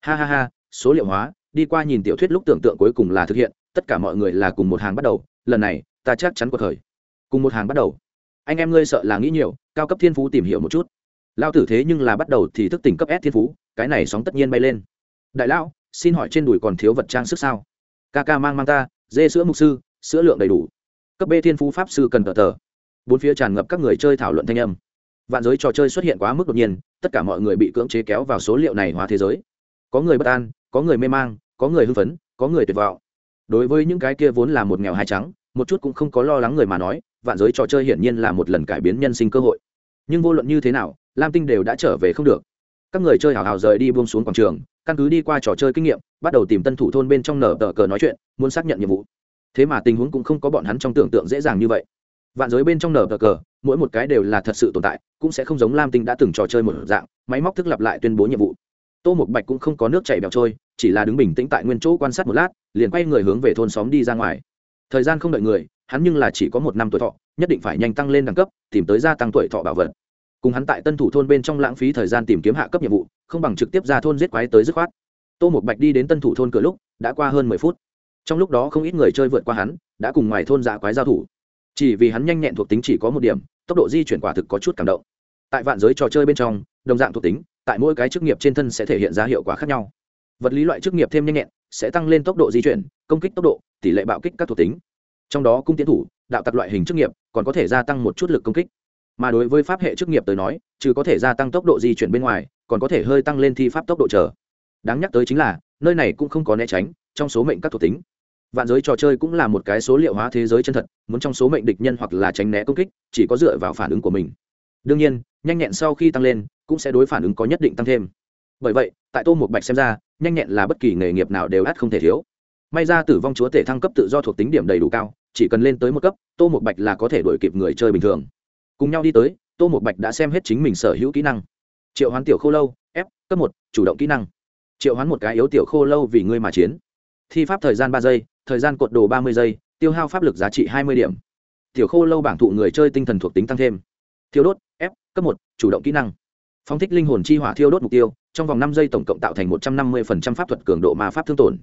Ha ha ha, số liệu hóa, đi qua nhìn tiểu thuyết lúc tưởng tượng cuối cùng là thực hiện tất cả mọi người là cùng một hàng bắt đầu, lần này, ta chắc chắn cuộc khởi. Cùng một hàng bắt đầu. Anh em ngươi sợ là nghĩ nhiều, cao cấp thiên phú tìm hiểu một chút. Lao tử thế nhưng là bắt đầu thì thức tỉnh cấp s thiên phú, cái này sóng tất nhiên bay lên. Đại lão, xin hỏi trên đùi còn thiếu vật trang sức sao? Ca ca mang mang ta, dê sữa mục sư, sữa lượng đầy đủ. Cấp b thiên phú pháp sư cần tờ tờ. Bốn phía tràn ngập các người chơi thảo luận thanh âm. Vạn giới trò chơi xuất hiện quá mức đột nhiên, tất cả mọi người bị cưỡng chế kéo vào số liệu này hóa thế giới. Có người bất an, có người mê mang, có người hưng phấn, có người tuyệt vọng đối với những cái kia vốn là một nghèo hai trắng, một chút cũng không có lo lắng người mà nói, vạn giới trò chơi hiển nhiên là một lần cải biến nhân sinh cơ hội. Nhưng vô luận như thế nào, lam tinh đều đã trở về không được. Các người chơi hào hào rời đi buông xuống quảng trường, căn cứ đi qua trò chơi kinh nghiệm, bắt đầu tìm tân thủ thôn bên trong nở tờ cờ nói chuyện, muốn xác nhận nhiệm vụ. Thế mà tình huống cũng không có bọn hắn trong tưởng tượng dễ dàng như vậy. Vạn giới bên trong nở tờ cờ, mỗi một cái đều là thật sự tồn tại, cũng sẽ không giống lam tinh đã từng trò chơi một dạng, máy móc thức lặp lại tuyên bố nhiệm vụ tô một bạch cũng không có nước chảy bẹo trôi, chỉ là đứng bình tĩnh tại nguyên chỗ quan sát một lát, liền quay người hướng về thôn xóm đi ra ngoài. Thời gian không đợi người, hắn nhưng là chỉ có một năm tuổi thọ, nhất định phải nhanh tăng lên đẳng cấp, tìm tới gia tăng tuổi thọ bảo vật. Cùng hắn tại tân thủ thôn bên trong lãng phí thời gian tìm kiếm hạ cấp nhiệm vụ, không bằng trực tiếp ra thôn giết quái tới dứt khoát. Tô một bạch đi đến tân thủ thôn cửa lúc, đã qua hơn mười phút. Trong lúc đó không ít người chơi vượt qua hắn, đã cùng ngoài thôn dạ quái giao thủ. Chỉ vì hắn nhanh nhẹn thuộc tính chỉ có một điểm, tốc độ di chuyển quả thực có chút cảm động. Tại vạn giới trò chơi bên trong, đồng dạng thuộc tính tại mỗi cái chức nghiệp trên thân sẽ thể hiện ra hiệu quả khác nhau. Vật lý loại chức nghiệp thêm nhanh nhẹn sẽ tăng lên tốc độ di chuyển, công kích tốc độ, tỷ lệ bạo kích các thuộc tính. Trong đó cung tiến thủ, đạo tặc loại hình chức nghiệp còn có thể gia tăng một chút lực công kích. Mà đối với pháp hệ chức nghiệp tới nói, trừ có thể gia tăng tốc độ di chuyển bên ngoài, còn có thể hơi tăng lên thi pháp tốc độ chờ. Đáng nhắc tới chính là, nơi này cũng không có né tránh, trong số mệnh các thuộc tính. Vạn giới trò chơi cũng là một cái số liệu hóa thế giới chân thật, muốn trong số mệnh địch nhân hoặc là tránh né công kích, chỉ có dựa vào phản ứng của mình đương nhiên, nhanh nhẹn sau khi tăng lên, cũng sẽ đối phản ứng có nhất định tăng thêm. Bởi vậy, tại tô một bạch xem ra, nhanh nhẹn là bất kỳ nghề nghiệp nào đều át không thể thiếu. May ra tử vong chúa tể thăng cấp tự do thuộc tính điểm đầy đủ cao, chỉ cần lên tới một cấp, tô một bạch là có thể đổi kịp người chơi bình thường. Cùng nhau đi tới, tô một bạch đã xem hết chính mình sở hữu kỹ năng. Triệu hoán tiểu khô lâu, f, cấp một, chủ động kỹ năng. Triệu hoán một cái yếu tiểu khô lâu vì ngươi mà chiến. Thi pháp thời gian ba giây, thời gian cột đồ ba mươi giây, tiêu hao pháp lực giá trị hai mươi điểm. Tiểu khô lâu bảng thụ người chơi tinh thần thuộc tính tăng thêm. Thiêu đốt cấp một, chủ động kỹ năng. Phóng thích linh hồn chi hỏa thiêu đốt mục tiêu, trong vòng năm giây tổng cộng tạo thành một trăm năm mươi pháp thuật cường độ mà pháp thương tổn.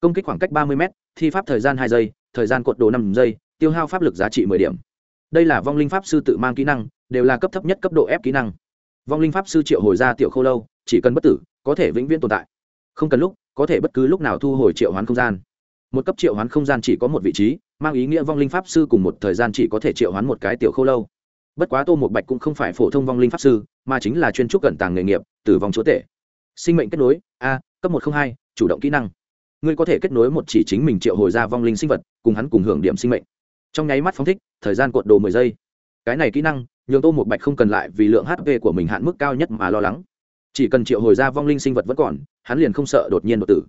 Công kích khoảng cách ba mươi m thi pháp thời gian hai giây, thời gian cột đồ năm giây, tiêu hao pháp lực giá trị mười điểm. Đây là vong linh pháp sư tự mang kỹ năng, đều là cấp thấp nhất cấp độ ép kỹ năng. Vong linh pháp sư triệu hồi ra tiểu khô lâu, chỉ cần bất tử, có thể vĩnh viễn tồn tại. Không cần lúc, có thể bất cứ lúc nào thu hồi triệu hoán không gian. Một cấp triệu hoán không gian chỉ có một vị trí, mang ý nghĩa vong linh pháp sư cùng một thời gian chỉ có thể triệu hoán một cái tiểu khô lâu bất quá tô một bạch cũng không phải phổ thông vong linh pháp sư, mà chính là chuyên trúc cẩn tàng nghề nghiệp, tử vong chúa tể. Sinh mệnh kết nối, a, cấp một trăm hai, chủ động kỹ năng. Ngươi có thể kết nối một chỉ chính mình triệu hồi ra vong linh sinh vật, cùng hắn cùng hưởng điểm sinh mệnh. Trong nháy mắt phóng thích, thời gian cuộn đồ mười giây. Cái này kỹ năng, nhường tô một bạch không cần lại vì lượng hp của mình hạn mức cao nhất mà lo lắng. Chỉ cần triệu hồi ra vong linh sinh vật vẫn còn, hắn liền không sợ đột nhiên đột tử.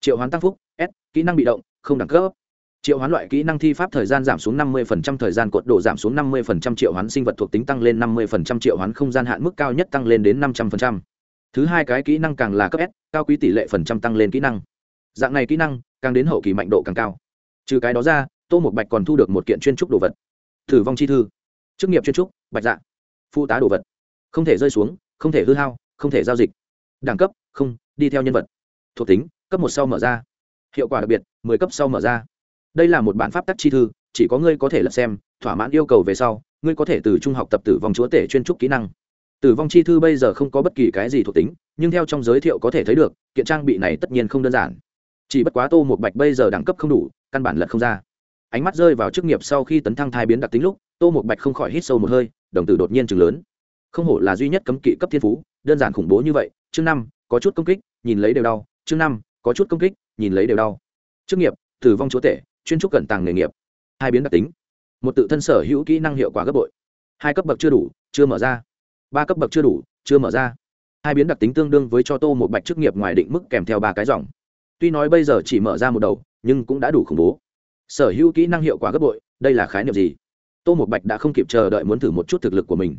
Triệu hoán tăng phúc, s, kỹ năng bị động, không đẳng cấp triệu hoán loại kỹ năng thi pháp thời gian giảm xuống 50% thời gian cột độ giảm xuống 50% triệu hoán sinh vật thuộc tính tăng lên 50% triệu hoán không gian hạn mức cao nhất tăng lên đến 500%. thứ hai cái kỹ năng càng là cấp s, cao quý tỷ lệ phần trăm tăng lên kỹ năng. Dạng này kỹ năng, càng đến hậu kỳ mạnh độ càng cao. Trừ cái đó ra, tô một bạch còn thu được một kiện chuyên trúc đồ vật. Thử vong chi thư. Chức nghiệp chuyên trúc, bạch dạ. Phụ tá đồ vật. Không thể rơi xuống, không thể hư hao, không thể giao dịch. Đẳng cấp, không, đi theo nhân vật. Thuộc tính, cấp một sau mở ra. Hiệu quả đặc biệt, mười cấp sau mở ra đây là một bản pháp tắc chi thư, chỉ có ngươi có thể lật xem, thỏa mãn yêu cầu về sau, ngươi có thể từ trung học tập tử vong chúa tể chuyên trúc kỹ năng. Tử vong chi thư bây giờ không có bất kỳ cái gì thuộc tính, nhưng theo trong giới thiệu có thể thấy được, kiện trang bị này tất nhiên không đơn giản. Chỉ bất quá tô một bạch bây giờ đẳng cấp không đủ, căn bản lật không ra. Ánh mắt rơi vào chức nghiệp sau khi tấn thăng thai biến đặc tính lúc, tô một bạch không khỏi hít sâu một hơi, đồng tử đột nhiên chừng lớn. Không hổ là duy nhất cấm kỵ cấp thiên phú, đơn giản khủng bố như vậy, chương năm, có chút công kích, nhìn lấy đều đau, chương năm, có chút công kích, nhìn lấy đều đau. Chức nghiệp, tử vong chúa tể chuyên trúc cận tàng nghề nghiệp. Hai biến đặc tính. Một tự thân sở hữu kỹ năng hiệu quả gấp bội. Hai cấp bậc chưa đủ, chưa mở ra. Ba cấp bậc chưa đủ, chưa mở ra. Hai biến đặc tính tương đương với cho tô một bạch chức nghiệp ngoài định mức kèm theo ba cái dòng. Tuy nói bây giờ chỉ mở ra một đầu, nhưng cũng đã đủ khủng bố. Sở hữu kỹ năng hiệu quả gấp bội, đây là khái niệm gì? Tô một bạch đã không kịp chờ đợi muốn thử một chút thực lực của mình.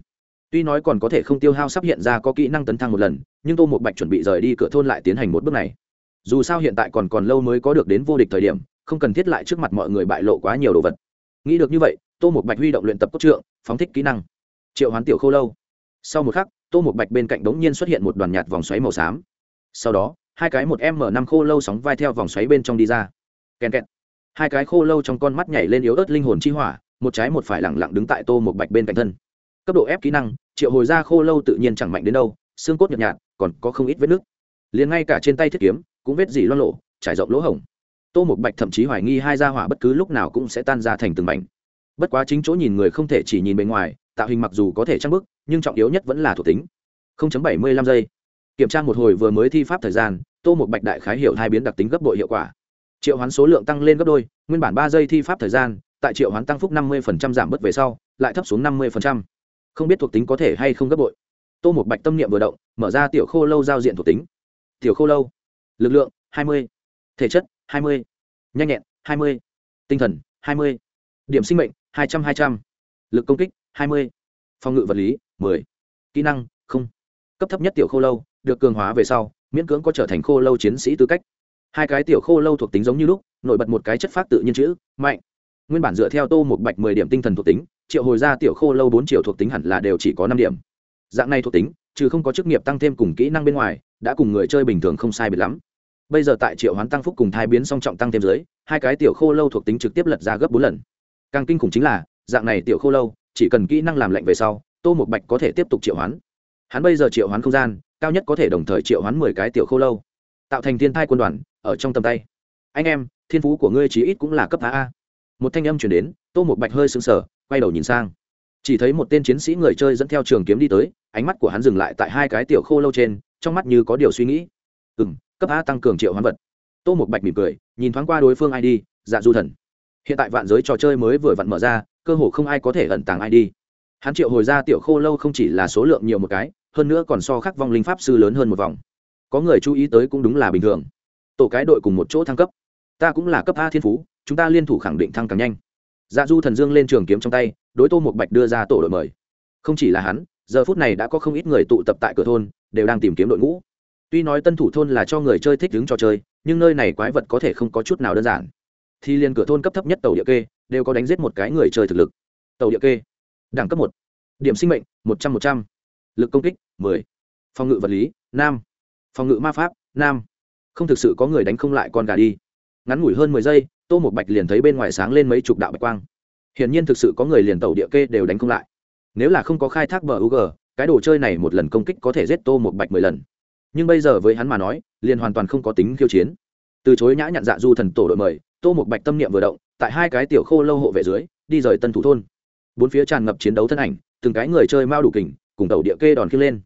Tuy nói còn có thể không tiêu hao sắp hiện ra có kỹ năng tấn thăng một lần, nhưng tô một bạch chuẩn bị rời đi cửa thôn lại tiến hành một bước này. Dù sao hiện tại còn còn lâu mới có được đến vô địch thời điểm không cần thiết lại trước mặt mọi người bại lộ quá nhiều đồ vật. Nghĩ được như vậy, tô một bạch huy động luyện tập cốt trượng, phóng thích kỹ năng. Triệu hoán tiểu khô lâu. Sau một khắc, tô một bạch bên cạnh đống nhiên xuất hiện một đoàn nhạt vòng xoáy màu xám. Sau đó, hai cái một m năm khô lâu sóng vai theo vòng xoáy bên trong đi ra. Kèn kẹt. Hai cái khô lâu trong con mắt nhảy lên yếu ớt linh hồn chi hỏa, một trái một phải lẳng lặng đứng tại tô một bạch bên cạnh thân. Cấp độ ép kỹ năng, triệu hồi ra khô lâu tự nhiên chẳng mạnh đến đâu, xương cốt nhợt nhạt, còn có không ít vết nứt. Liền ngay cả trên tay thiết kiếm, cũng vết dỉ loan lộ trải rộng lỗ hổng tô một bạch thậm chí hoài nghi hai gia hỏa bất cứ lúc nào cũng sẽ tan ra thành từng mảnh. Bất quá chính chỗ nhìn người không thể chỉ nhìn bề ngoài tạo hình mặc dù có thể trang bức, nhưng trọng yếu nhất vẫn là thuộc tính. 0.75 giây. Kiểm tra một hồi vừa mới thi pháp thời gian, tô một bạch đại khái hiểu hai biến đặc tính gấp bội hiệu quả. Triệu hoán số lượng tăng lên gấp đôi, nguyên bản ba giây thi pháp thời gian, tại triệu hoán tăng phúc 50% giảm bớt về sau, lại thấp xuống 50%. không biết thuộc tính có thể hay không gấp bội. Tô một bạch tâm niệm vừa động, mở ra tiểu khô lâu giao diện thuộc tính. Tiểu khô lâu. Lực lượng 20. thể chất. 20. nhanh nhẹn 20. tinh thần 20. điểm sinh mệnh 200 200. lực công kích 20. phòng ngự vật lý 10. kỹ năng, không cấp thấp nhất tiểu khô lâu, được cường hóa về sau, miễn cưỡng có trở thành khô lâu chiến sĩ tư cách hai cái tiểu khô lâu thuộc tính giống như lúc, nổi bật một cái chất phát tự nhiên chữ, mạnh nguyên bản dựa theo tô một bạch mười điểm tinh thần thuộc tính, triệu hồi ra tiểu khô lâu bốn triệu thuộc tính hẳn là đều chỉ có năm điểm dạng này thuộc tính, trừ không có chức nghiệp tăng thêm cùng kỹ năng bên ngoài, đã cùng người chơi bình thường không sai biệt lắm bây giờ tại triệu hoán tăng phúc cùng thai biến song trọng tăng thêm dưới, hai cái tiểu khô lâu thuộc tính trực tiếp lật ra gấp bốn lần. Càng kinh khủng chính là, dạng này tiểu khô lâu, chỉ cần kỹ năng làm lạnh về sau, tô một bạch có thể tiếp tục triệu hoán. Hắn bây giờ triệu hoán không gian, cao nhất có thể đồng thời triệu hoán mười cái tiểu khô lâu. Tạo thành thiên thai quân đoàn, ở trong tầm tay. Anh em, thiên phú của ngươi chí ít cũng là cấp a a. Một thanh âm chuyển đến, tô một bạch hơi sững sờ, quay đầu nhìn sang. Chỉ thấy một tên chiến sĩ người chơi dẫn theo trường kiếm đi tới, ánh mắt của hắn dừng lại tại hai cái tiểu khô lâu trên, trong mắt như có điều suy nghĩ. Ừ m cấp a tăng cường triệu hoán vật. Tô một bạch mỉm cười, nhìn thoáng qua đối phương id dạ du thần. Hiện tại vạn giới trò chơi mới vừa vặn mở ra, cơ hồ không ai có thể ẩn tàng id hắn triệu hồi ra tiểu khô lâu không chỉ là số lượng nhiều một cái, hơn nữa còn so khắc vong linh pháp sư lớn hơn một vòng. Có người chú ý tới cũng đúng là bình thường. Tổ cái đội cùng một chỗ thăng cấp. Ta cũng là cấp a thiên phú, chúng ta liên thủ khẳng định thăng càng nhanh. Dạ du thần dương lên trường kiếm trong tay, đối tô một bạch đưa ra tổ đội mời. Không chỉ là hắn, giờ phút này đã có không ít người tụ tập tại cửa thôn, đều đang tìm kiếm đội ngũ tuy nói tân thủ thôn là cho người chơi thích đứng trò chơi nhưng nơi này quái vật có thể không có chút nào đơn giản. Thì liền cửa thôn cấp thấp nhất tàu địa kê đều có đánh giết một cái người chơi thực lực. Tàu địa kê. Đẳng cấp một. Điểm sinh mệnh một trăm một trăm. L ự c công kích mười. Phòng ngự vật lý nam phòng ngự ma pháp nam không thực sự có người đánh không lại con gà đi. Ngắn ngủi hơn mười giây tô một bạch liền thấy bên ngoài sáng lên mấy chục đạo bạch quang. Hiển nhiên thực sự có người liền tàu địa kê đều đánh không lại. Nếu là không có khai thác bờ U G, cái đồ chơi này một lần công kích có thể giết tô một bạch mười lần nhưng bây giờ với hắn mà nói, liền hoàn toàn không có tính khiêu chiến. Từ chối nhã nhặn dạ du thần tổ đội mời, tô một bạch tâm niệm vừa động, tại hai cái tiểu khô lâu hộ vệ dưới, đi rời tân thủ thôn. Bốn phía tràn ngập chiến đấu thân ảnh, từng cái người chơi mao đủ kình, cùng tàu địa kê đòn kia lên.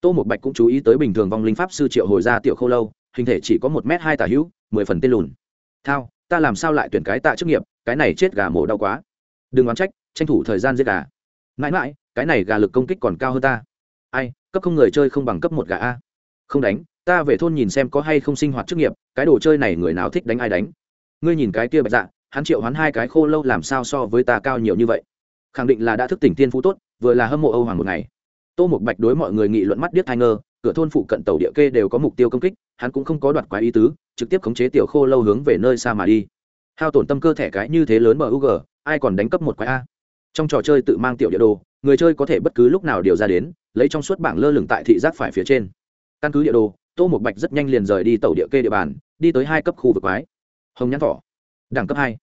Tô một bạch cũng chú ý tới bình thường vong linh pháp sư triệu hồi ra tiểu khô lâu, hình thể chỉ có một m hai tả hữu, mười phần tên lùn. Thao, ta làm sao lại tuyển cái tạ chức nghiệp, cái này chết gà mổ đau quá. Đừng oán trách, tranh thủ thời gian giết gà. Mãi mãi, cái này gà lực công kích còn cao hơn ta. Ai, cấp không người chơi không bằng cấp một gà a không đánh, ta về thôn nhìn xem có hay không sinh hoạt chức nghiệp, cái đồ chơi này người nào thích đánh ai đánh. Ngươi nhìn cái kia bạch dạ hắn triệu hắn hai cái khô lâu làm sao so với ta cao nhiều như vậy? Khẳng định là đã thức tỉnh tiên phú tốt, vừa là hâm mộ âu hoàng một ngày. Tô một bạch đối mọi người nghị luận mắt điếc thai ngơ, cửa thôn phụ cận tàu địa kê đều có mục tiêu công kích, hắn cũng không có đoạt quái ý tứ, trực tiếp khống chế tiểu khô lâu hướng về nơi xa mà đi. Hao tổn tâm cơ thể cái như thế lớn mở ug ai còn đánh cấp một quái a? Trong trò chơi tự mang tiểu địa đồ, người chơi có thể bất cứ lúc nào điều ra đến, lấy trong suốt bảng lơ lửng tại thị giác phải phía trên căn cứ địa đồ, tô một bạch rất nhanh liền rời đi tàu địa kê địa bàn, đi tới hai cấp khu vực quái. Hồng nhãn thỏ đẳng cấp hai.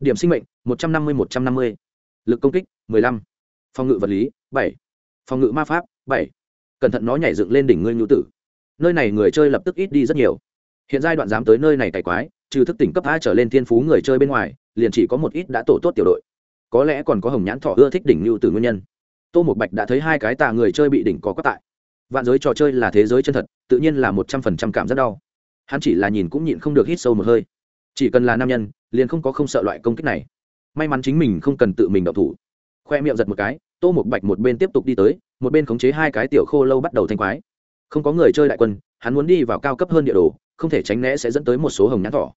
Điểm sinh mệnh, một trăm năm mươi, một trăm năm mươi. Lực công kích, mười lăm. Phòng ngự vật lý, bảy. Phòng ngự ma pháp, bảy. Cẩn thận nó nhảy dựng lên đỉnh ngươi nhu tử. Nơi này người chơi lập tức ít đi rất nhiều. Hiện giai đoạn dám tới nơi này cày quái, trừ thức tỉnh cấp a trở lên thiên phú người chơi bên ngoài, liền chỉ có một ít đã tổ tốt tiểu đội. Có lẽ còn có hồng nhãn thọ ưa thích đỉnh nhu tử nguyên nhân. Tô một bạch đã thấy hai cái tà người chơi bị đỉnh có quát tại vạn giới trò chơi là thế giới chân thật, tự nhiên là một trăm phần trăm cảm rất đau. Hắn chỉ là nhìn cũng nhịn không được hít sâu một hơi. Chỉ cần là nam nhân, liền không có không sợ loại công kích này. May mắn chính mình không cần tự mình đậu thủ. Khoe miệng giật một cái, tô một bạch một bên tiếp tục đi tới, một bên khống chế hai cái tiểu khô lâu bắt đầu thanh quái. Không có người chơi đại quân, hắn muốn đi vào cao cấp hơn địa đồ, không thể tránh né sẽ dẫn tới một số hồng nhãn thỏ.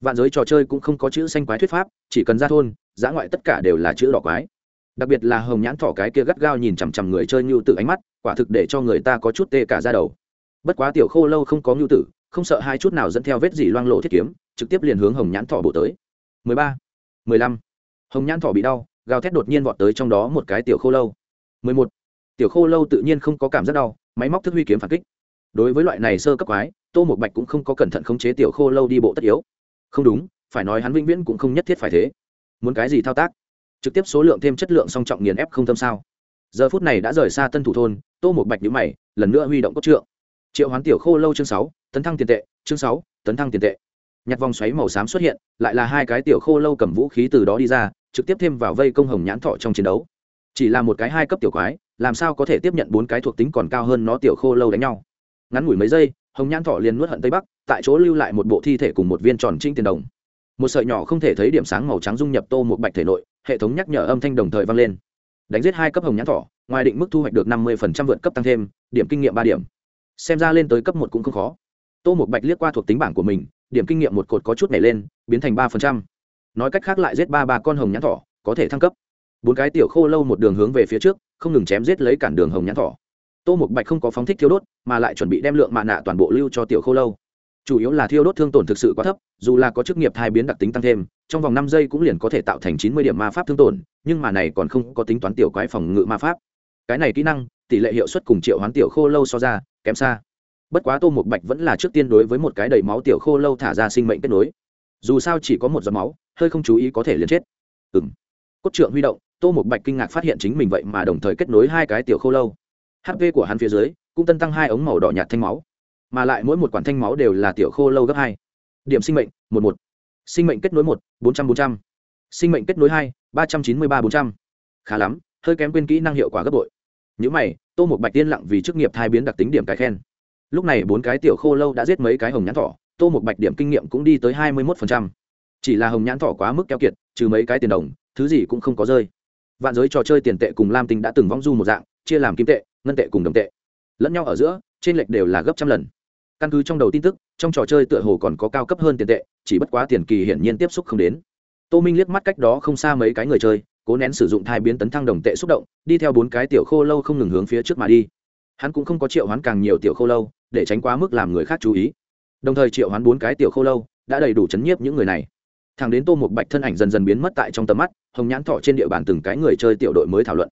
Vạn giới trò chơi cũng không có chữ xanh quái thuyết pháp, chỉ cần ra thôn, giã ngoại tất cả đều là chữ đỏ quái. Đặc biệt là hồng nhãn thỏ cái kia gắt gao nhìn chằm chằm người chơi như tự ánh mắt quả thực để cho người ta có chút tê cả ra đầu. Bất quá tiểu khô lâu không có ngưu tử, không sợ hai chút nào dẫn theo vết gì loang lộ thiết kiếm, trực tiếp liền hướng hồng nhãn thỏ bộ tới. 13. 15. hồng nhãn thỏ bị đau, gào thét đột nhiên vọt tới trong đó một cái tiểu khô lâu. 11. tiểu khô lâu tự nhiên không có cảm giác đau, máy móc thức huy kiếm phản kích. Đối với loại này sơ cấp quái, tô một bạch cũng không có cẩn thận khống chế tiểu khô lâu đi bộ tất yếu. Không đúng, phải nói hắn vĩnh viễn cũng không nhất thiết phải thế. Muốn cái gì thao tác? Trực tiếp số lượng thêm chất lượng song trọng nghiền ép không tâm sao? Giờ phút này đã rời xa tân thủ thôn, tô một bạch nhữ mày, lần nữa huy động cốt trượng. Triệu hoán tiểu khô lâu chương sáu, tấn thăng tiền tệ, chương sáu, tấn thăng tiền tệ. Nhặt vòng xoáy màu xám xuất hiện, lại là hai cái tiểu khô lâu cầm vũ khí từ đó đi ra, trực tiếp thêm vào vây công hồng nhãn thọ trong chiến đấu. Chỉ là một cái hai cấp tiểu quái, làm sao có thể tiếp nhận bốn cái thuộc tính còn cao hơn nó tiểu khô lâu đánh nhau? Ngắn ngủi mấy giây, hồng nhãn thọ liền nuốt hận tây bắc, tại chỗ lưu lại một bộ thi thể cùng một viên tròn trinh tiền đồng. Một sợi nhỏ không thể thấy điểm sáng màu trắng dung nhập tô một bạch thể nội, hệ thống nhắc nhở âm thanh đồng thời vang lên đánh giết hai cấp hồng nhãn thỏ. ngoài định mức thu hoạch được năm mươi vượt cấp tăng thêm, điểm kinh nghiệm ba điểm. Xem ra lên tới cấp một cũng không khó. Tô một bạch liếc qua thuộc tính bảng của mình, điểm kinh nghiệm một cột có chút nhảy lên, biến thành ba nói cách khác lại giết ba ba con hồng nhãn thỏ, có thể thăng cấp. Bốn cái tiểu khô lâu một đường hướng về phía trước, không ngừng chém giết lấy cản đường hồng nhãn thỏ. Tô một bạch không có phóng thích thiếu đốt, mà lại chuẩn bị đem lượng mạ nạ toàn bộ lưu cho tiểu khô lâu chủ yếu là thiêu đốt thương tổn thực sự quá thấp, dù là có chức nghiệp thai biến đặc tính tăng thêm, trong vòng năm giây cũng liền có thể tạo thành chín mươi điểm ma pháp thương tổn, nhưng mà này còn không có tính toán tiểu quái phòng ngự ma pháp. Cái này kỹ năng, tỷ lệ hiệu suất cùng triệu hoán tiểu khô lâu so ra, kém xa. Bất quá tô một bạch vẫn là trước tiên đối với một cái đầy máu tiểu khô lâu thả ra sinh mệnh kết nối. Dù sao chỉ có một giọt máu, hơi không chú ý có thể liền chết. Ừng cốt trượng huy động, tô một bạch kinh ngạc phát hiện chính mình vậy mà đồng thời kết nối hai cái tiểu khô lâu. Hp của hắn phía dưới, cũng tân tăng hai ống màu đỏ nhạt thanh máu mà lại mỗi một quản thanh máu đều là tiểu khô lâu gấp hai. Điểm sinh mệnh, một một. Sinh mệnh kết nối một, bốn trăm bốn trăm. Sinh mệnh kết nối hai, ba trăm chín mươi ba, bốn trăm. Khá lắm, hơi kém quên kỹ năng hiệu quả gấp bội. Những mày, tô một bạch tiên lặng vì chức nghiệp thai biến đặc tính điểm cái khen. Lúc này bốn cái tiểu khô lâu đã giết mấy cái hồng nhãn thỏ, tô một bạch điểm kinh nghiệm cũng đi tới hai mươi một chỉ là hồng nhãn thỏ quá mức keo kiệt, trừ mấy cái tiền đồng, thứ gì cũng không có rơi. Vạn giới trò chơi tiền tệ cùng lam tinh đã từng vong du một dạng, chia làm kim tệ, ngân tệ cùng đồng tệ. Lẫn nhau ở giữa trên lệch đều là gấp trăm lần căn cứ trong đầu tin tức, trong trò chơi tựa hồ còn có cao cấp hơn tiền tệ, chỉ bất quá tiền kỳ hiển nhiên tiếp xúc không đến. Tô minh liếc mắt cách đó không xa mấy cái người chơi, cố nén sử dụng thai biến tấn thăng đồng tệ xúc động, đi theo bốn cái tiểu khô lâu không ngừng hướng phía trước mà đi. Hắn cũng không có triệu hoán càng nhiều tiểu khô lâu, để tránh quá mức làm người khác chú ý. Đồng thời triệu hoán bốn cái tiểu khô lâu, đã đầy đủ chấn nhiếp những người này. Thằng đến tô một bạch thân ảnh dần dần biến mất tại trong tầm mắt, hồng nhãn thọ trên địa bàn từng cái người chơi tiểu đội mới thảo luận.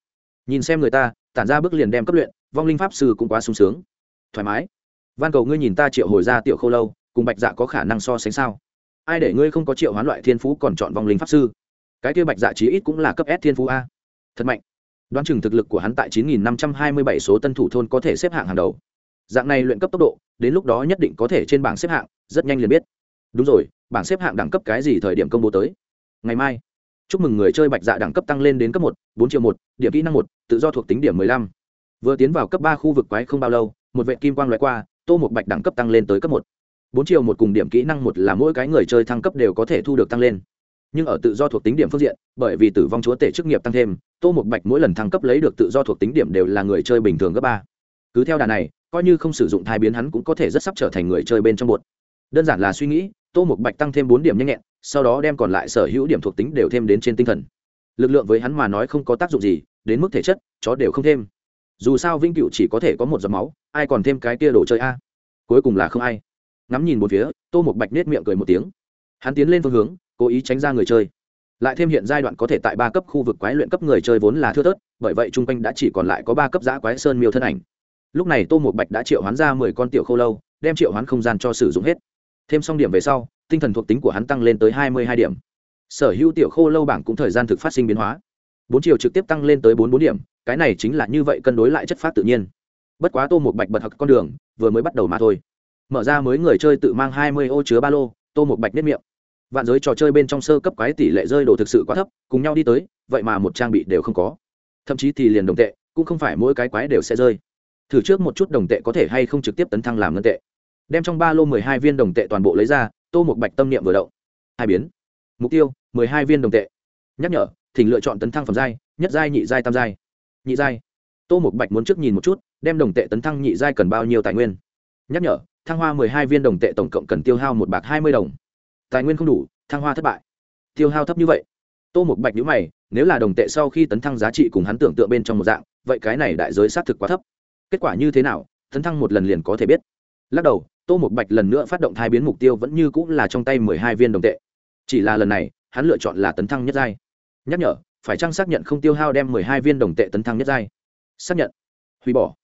Nhìn xem người ta, tản ra bước liền đem cấp luyện, vong linh pháp sư cũng quá sung sướng. Thoải mái van cầu ngươi nhìn ta triệu hồi ra tiểu khô lâu, cùng bạch dạ có khả năng so sánh sao? Ai để ngươi không có triệu hoán loại thiên phú còn chọn vong linh pháp sư? Cái kia bạch dạ chí ít cũng là cấp s thiên phú a. Thật mạnh. Đoán chừng thực lực của hắn tại 9.527 số tân thủ thôn có thể xếp hạng hàng đầu. Dạng này luyện cấp tốc độ, đến lúc đó nhất định có thể trên bảng xếp hạng, rất nhanh liền biết. Đúng rồi, bảng xếp hạng đẳng cấp cái gì thời điểm công bố tới? Ngày mai. Chúc mừng người chơi bạch dạ đẳng cấp tăng lên đến cấp một, bốn triệu một, điểm kỹ năng một, tự do thuộc tính điểm mười lăm. Vừa tiến vào cấp ba khu vực quái không bao lâu, một vệ kim quang loại qua tô một bạch đẳng cấp tăng lên tới cấp một. Bốn chiều một cùng điểm kỹ năng một là mỗi cái người chơi thăng cấp đều có thể thu được tăng lên. Nhưng ở tự do thuộc tính điểm phương diện, bởi vì tử vong chúa tể chức nghiệp tăng thêm, tô một bạch mỗi lần thăng cấp lấy được tự do thuộc tính điểm đều là người chơi bình thường cấp ba. Cứ theo đà này, coi như không sử dụng thai biến hắn cũng có thể rất sắp trở thành người chơi bên trong bột. Đơn giản là suy nghĩ, tô một bạch tăng thêm bốn điểm nhanh nhẹn, sau đó đem còn lại sở hữu điểm thuộc tính đều thêm đến trên tinh thần. Lực lượng với hắn mà nói không có tác dụng gì, đến mức thể chất, chó đều không thêm dù sao vĩnh cựu chỉ có thể có một giọt máu, ai còn thêm cái kia đồ chơi a? Cuối cùng là không ai. Ngắm nhìn một phía, tô một bạch nết miệng cười một tiếng. Hắn tiến lên phương hướng, cố ý tránh ra người chơi. Lại thêm hiện giai đoạn có thể tại ba cấp khu vực quái luyện cấp người chơi vốn là thưa thớt, bởi vậy chung quanh đã chỉ còn lại có ba cấp giã quái sơn miêu thân ảnh. Lúc này tô một bạch đã triệu hoán ra mười con tiểu khô lâu, đem triệu hoán không gian cho sử dụng hết. Thêm xong điểm về sau, tinh thần thuộc tính của hắn tăng lên tới hai mươi hai điểm. Sở hữu tiểu khô lâu bảng cũng thời gian thực phát sinh biến hóa. Bốn chiều trực tiếp tăng lên tới bốn bốn điểm cái này chính là như vậy cân đối lại chất phát tự nhiên. Bất quá tô một bạch bật hặc con đường, vừa mới bắt đầu mà thôi. Mở ra mới người chơi tự mang hai mươi ô chứa ba lô, tô một bạch nếp miệng. Vạn giới trò chơi bên trong sơ cấp quái tỷ lệ rơi đồ thực sự quá thấp, cùng nhau đi tới, vậy mà một trang bị đều không có. Thậm chí thì liền đồng tệ, cũng không phải mỗi cái quái đều sẽ rơi. Thử trước một chút đồng tệ có thể hay không trực tiếp tấn thăng làm ngân tệ. Đem trong ba lô mười hai viên đồng tệ toàn bộ lấy ra, tô một bạch tâm niệm vừa động. Hai biến. Mục tiêu, mười hai viên đồng tệ. Nhắc nhở, thỉnh lựa chọn tấn thăng phẩm giai, nhất giai, nhị giai, tam giai nhị giai. Tô Mục bạch muốn trước nhìn một chút, đem đồng tệ tấn thăng nhị giai cần bao nhiêu tài nguyên. Nhắc nhở, thăng hoa mười hai viên đồng tệ tổng cộng cần tiêu hao một bạc hai mươi đồng. Tài nguyên không đủ, thăng hoa thất bại. Tiêu hao thấp như vậy. Tô Mục bạch nhữ mày, nếu là đồng tệ sau khi tấn thăng giá trị cùng hắn tưởng tượng bên trong một dạng, vậy cái này đại giới xác thực quá thấp. Kết quả như thế nào, tấn thăng một lần liền có thể biết. Lắc đầu, tô Mục bạch lần nữa phát động thai biến mục tiêu vẫn như cũng là trong tay mười hai viên đồng tệ. Chỉ là lần này, hắn lựa chọn là tấn thăng nhất giai. Nhắc nhở phải chăng xác nhận không tiêu hao đem mười hai viên đồng tệ tấn thăng nhất giai? Xác nhận. Hủy bỏ.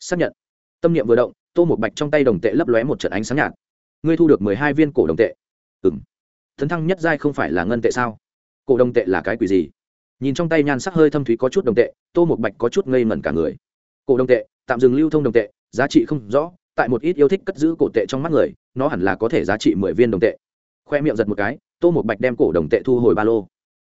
Xác nhận. Tâm niệm vừa động, tô một bạch trong tay đồng tệ lấp lóe một trận ánh sáng nhạt. Ngươi thu được mười hai viên cổ đồng tệ. Ừ m tấn thăng nhất giai không phải là ngân tệ sao? Cổ đồng tệ là cái quỷ gì? Nhìn trong tay nhan sắc hơi thâm thúy có chút đồng tệ, tô một bạch có chút ngây ngẩn cả người. Cổ đồng tệ, tạm dừng lưu thông đồng tệ, giá trị không rõ, tại một ít yêu thích cất giữ cổ tệ trong mắt người, nó hẳn là có thể giá trị mười viên đồng tệ. Khoe miệng giật một cái, tô một bạch đem cổ đồng tệ thu hồi ba lô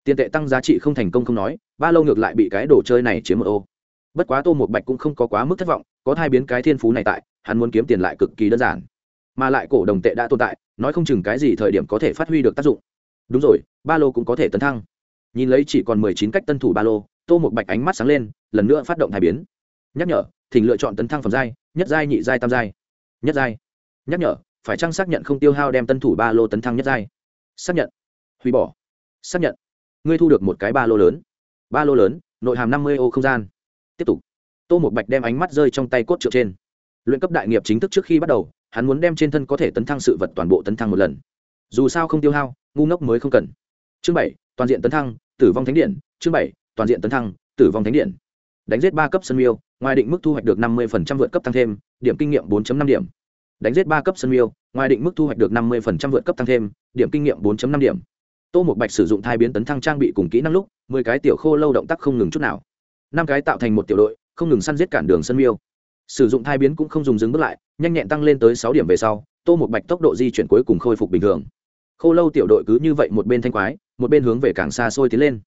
tiền tệ tăng giá trị không thành công không nói, ba lâu ngược lại bị cái đồ chơi này chiếm một ô. Bất quá tô một bạch cũng không có quá mức thất vọng, có hai biến cái thiên phú này tại, hắn muốn kiếm tiền lại cực kỳ đơn giản. Mà lại cổ đồng tệ đã tồn tại, nói không chừng cái gì thời điểm có thể phát huy được tác dụng. Đúng rồi, ba lô cũng có thể tấn thăng. Nhìn lấy chỉ còn mười chín cách tân thủ ba lô, tô một bạch ánh mắt sáng lên, lần nữa phát động thai biến. Nhắc nhở, thỉnh lựa chọn tấn thăng phẩm giai, nhất giai, nhị giai, tam giai. Nhất giai. Nhắc nhở, phải chăng xác nhận không tiêu hao đem tân thủ ba lô tấn thăng nhất giai? Xác nhận. Hủy bỏ. Xác nhận ngươi thu được một cái ba lô lớn. Ba lô lớn, nội hàm năm mươi ô không gian. Tiếp tục. Tô một bạch đem ánh mắt rơi trong tay cốt trượng trên. Luyện cấp đại nghiệp chính thức trước khi bắt đầu, hắn muốn đem trên thân có thể tấn thăng sự vật toàn bộ tấn thăng một lần. Dù sao không tiêu hao, ngu ngốc mới không cần. Chương bảy, toàn diện tấn thăng, tử vong thánh điện. Chương bảy, toàn diện tấn thăng, tử vong thánh điện. Đánh giết ba cấp sân miêu, ngoài định mức thu hoạch được năm mươi vượt cấp tăng thêm, điểm kinh nghiệm 4 năm điểm. Đánh giết ba cấp sân miêu, ngoài định mức thu hoạch được năm mươi vượt cấp tăng thêm, điểm kinh nghiệm 4 năm điểm tô một bạch sử dụng thai biến tấn thăng trang bị cùng kỹ năng lúc, mười cái tiểu khô lâu động tác không ngừng chút nào. Năm cái tạo thành một tiểu đội, không ngừng săn giết cản đường sân miêu. Sử dụng thai biến cũng không dùng dừng bước lại, nhanh nhẹn tăng lên tới sáu điểm về sau, tô một bạch tốc độ di chuyển cuối cùng khôi phục bình thường. Khô lâu tiểu đội cứ như vậy một bên thanh quái, một bên hướng về càng xa xôi tiến lên.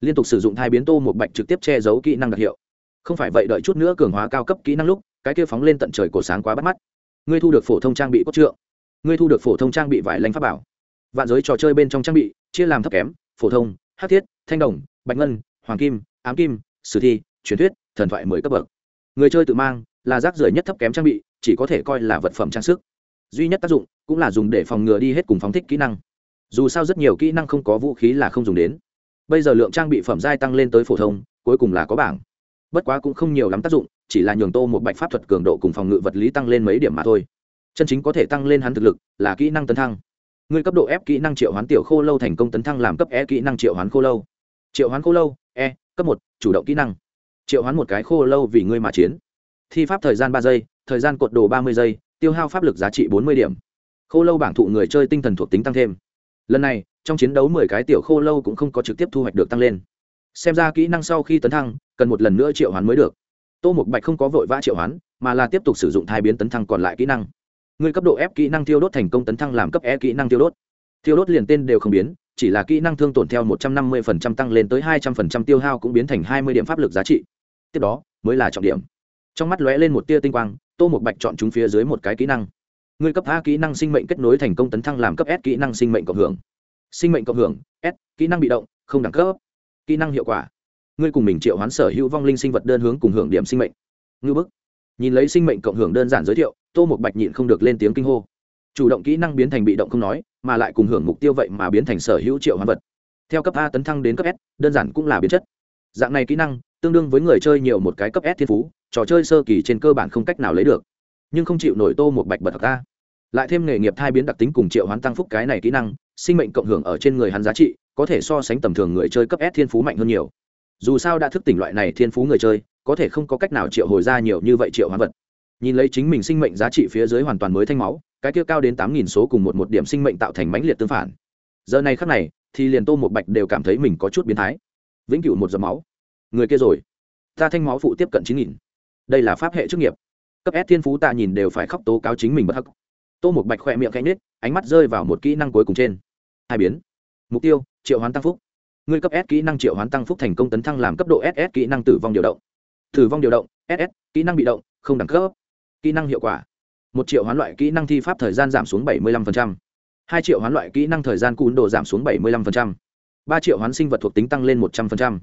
Liên tục sử dụng thai biến tô một bạch trực tiếp che giấu kỹ năng đặc hiệu. Không phải vậy đợi chút nữa cường hóa cao cấp kỹ năng lúc, cái kia phóng lên tận trời cổ sáng quá bắt mắt. Ngươi thu được phổ thông trang bị cốt trượng. Ngươi thu được phổ thông trang bị vải lanh pháp bảo vạn giới trò chơi bên trong trang bị, chia làm thấp kém, phổ thông, hát thiết, thanh đồng, bạch ngân, hoàng kim, ám kim, sử thi, truyền thuyết, thần thoại mới cấp bậc. Người chơi tự mang là rác rưởi nhất thấp kém trang bị, chỉ có thể coi là vật phẩm trang sức. Duy nhất tác dụng cũng là dùng để phòng ngừa đi hết cùng phóng thích kỹ năng. Dù sao rất nhiều kỹ năng không có vũ khí là không dùng đến. Bây giờ lượng trang bị phẩm giai tăng lên tới phổ thông, cuối cùng là có bảng. Bất quá cũng không nhiều lắm tác dụng, chỉ là nhường tô một bạch pháp thuật cường độ cùng phòng ngự vật lý tăng lên mấy điểm mà thôi. Chân chính có thể tăng lên hắn thực lực là kỹ năng tấn thăng người cấp độ ép kỹ năng triệu hoán tiểu khô lâu thành công tấn thăng làm cấp e kỹ năng triệu hoán khô lâu. Triệu hoán khô lâu e cấp một, chủ động kỹ năng. Triệu hoán một cái khô lâu vì ngươi mà chiến. Thi pháp thời gian ba giây, thời gian cột đồ ba mươi giây, tiêu hao pháp lực giá trị bốn mươi điểm. Khô lâu bảng thụ người chơi tinh thần thuộc tính tăng thêm. Lần này, trong chiến đấu mười cái tiểu khô lâu cũng không có trực tiếp thu hoạch được tăng lên. Xem ra kỹ năng sau khi tấn thăng, cần một lần nữa triệu hoán mới được. Tô Mục bạch không có vội vã triệu hoán, mà là tiếp tục sử dụng thai biến tấn thăng còn lại kỹ năng người cấp độ ép kỹ năng tiêu đốt thành công tấn thăng làm cấp e kỹ năng tiêu đốt. Tiêu đốt liền tên đều không biến, chỉ là kỹ năng thương tổn theo một trăm năm mươi phần trăm tăng lên tới hai trăm phần trăm tiêu hao cũng biến thành hai mươi điểm pháp lực giá trị. Tiếp đó, mới là trọng điểm. Trong mắt lóe lên một tia tinh quang, tô một bạch chọn chúng phía dưới một cái kỹ năng. Người cấp a kỹ năng sinh mệnh kết nối thành công tấn thăng làm cấp s kỹ năng sinh mệnh cộng hưởng. Sinh mệnh cộng hưởng, s, kỹ năng bị động, không đẳng cấp. Kỹ năng hiệu quả. Ngươi cùng mình triệu hoán sở hữu vong linh sinh vật đơn hướng cùng hưởng điểm sinh mệnh. Ngư bức. Nhìn lấy sinh mệnh cộng hưởng đơn giản giới thiệu tô một bạch nhịn không được lên tiếng kinh hô. Chủ động kỹ năng biến thành bị động không nói, mà lại cùng hưởng mục tiêu vậy mà biến thành sở hữu triệu hoán vật. Theo cấp a tấn thăng đến cấp s, đơn giản cũng là biến chất. Dạng này kỹ năng, tương đương với người chơi nhiều một cái cấp s thiên phú, trò chơi sơ kỳ trên cơ bản không cách nào lấy được. Nhưng không chịu nổi tô một bạch bật thật ra. Lại thêm nghề nghiệp thai biến đặc tính cùng triệu hoán tăng phúc cái này kỹ năng, sinh mệnh cộng hưởng ở trên người hắn giá trị, có thể so sánh tầm thường người chơi cấp s thiên phú mạnh hơn nhiều. Dù sao đã thức tỉnh loại này thiên phú người chơi, có thể không có cách nào triệu hồi ra nhiều như vậy triệu hoán vật nhìn lấy chính mình sinh mệnh giá trị phía dưới hoàn toàn mới thanh máu, cái kia cao đến tám nghìn số cùng một một điểm sinh mệnh tạo thành mãnh liệt tương phản. Giờ này khắc này, thì liền tô một bạch đều cảm thấy mình có chút biến thái. Vĩnh cửu một giọt máu. Người kia rồi. Ta thanh máu phụ tiếp cận chín nghìn. Đây là pháp hệ chức nghiệp. Cấp s thiên phú ta nhìn đều phải khóc tố cáo chính mình bất hắc. Tô một bạch khỏe miệng cánh nết ánh mắt rơi vào một kỹ năng cuối cùng trên. Hai biến. Mục tiêu, triệu hoán tăng phúc. Ngươi cấp s kỹ năng triệu hoán tăng phúc thành công tấn thăng làm cấp độ ss kỹ năng tử vong điều động. Tử vong điều động ss kỹ năng bị động, không đẳng cấp kỹ năng hiệu quả một triệu hoán loại kỹ năng thi pháp thời gian giảm xuống bảy mươi 75%. hai triệu hoán loại kỹ năng thời gian cún đồ giảm xuống bảy mươi 75%. ba triệu hoán sinh vật thuộc tính tăng lên một trăm 100%.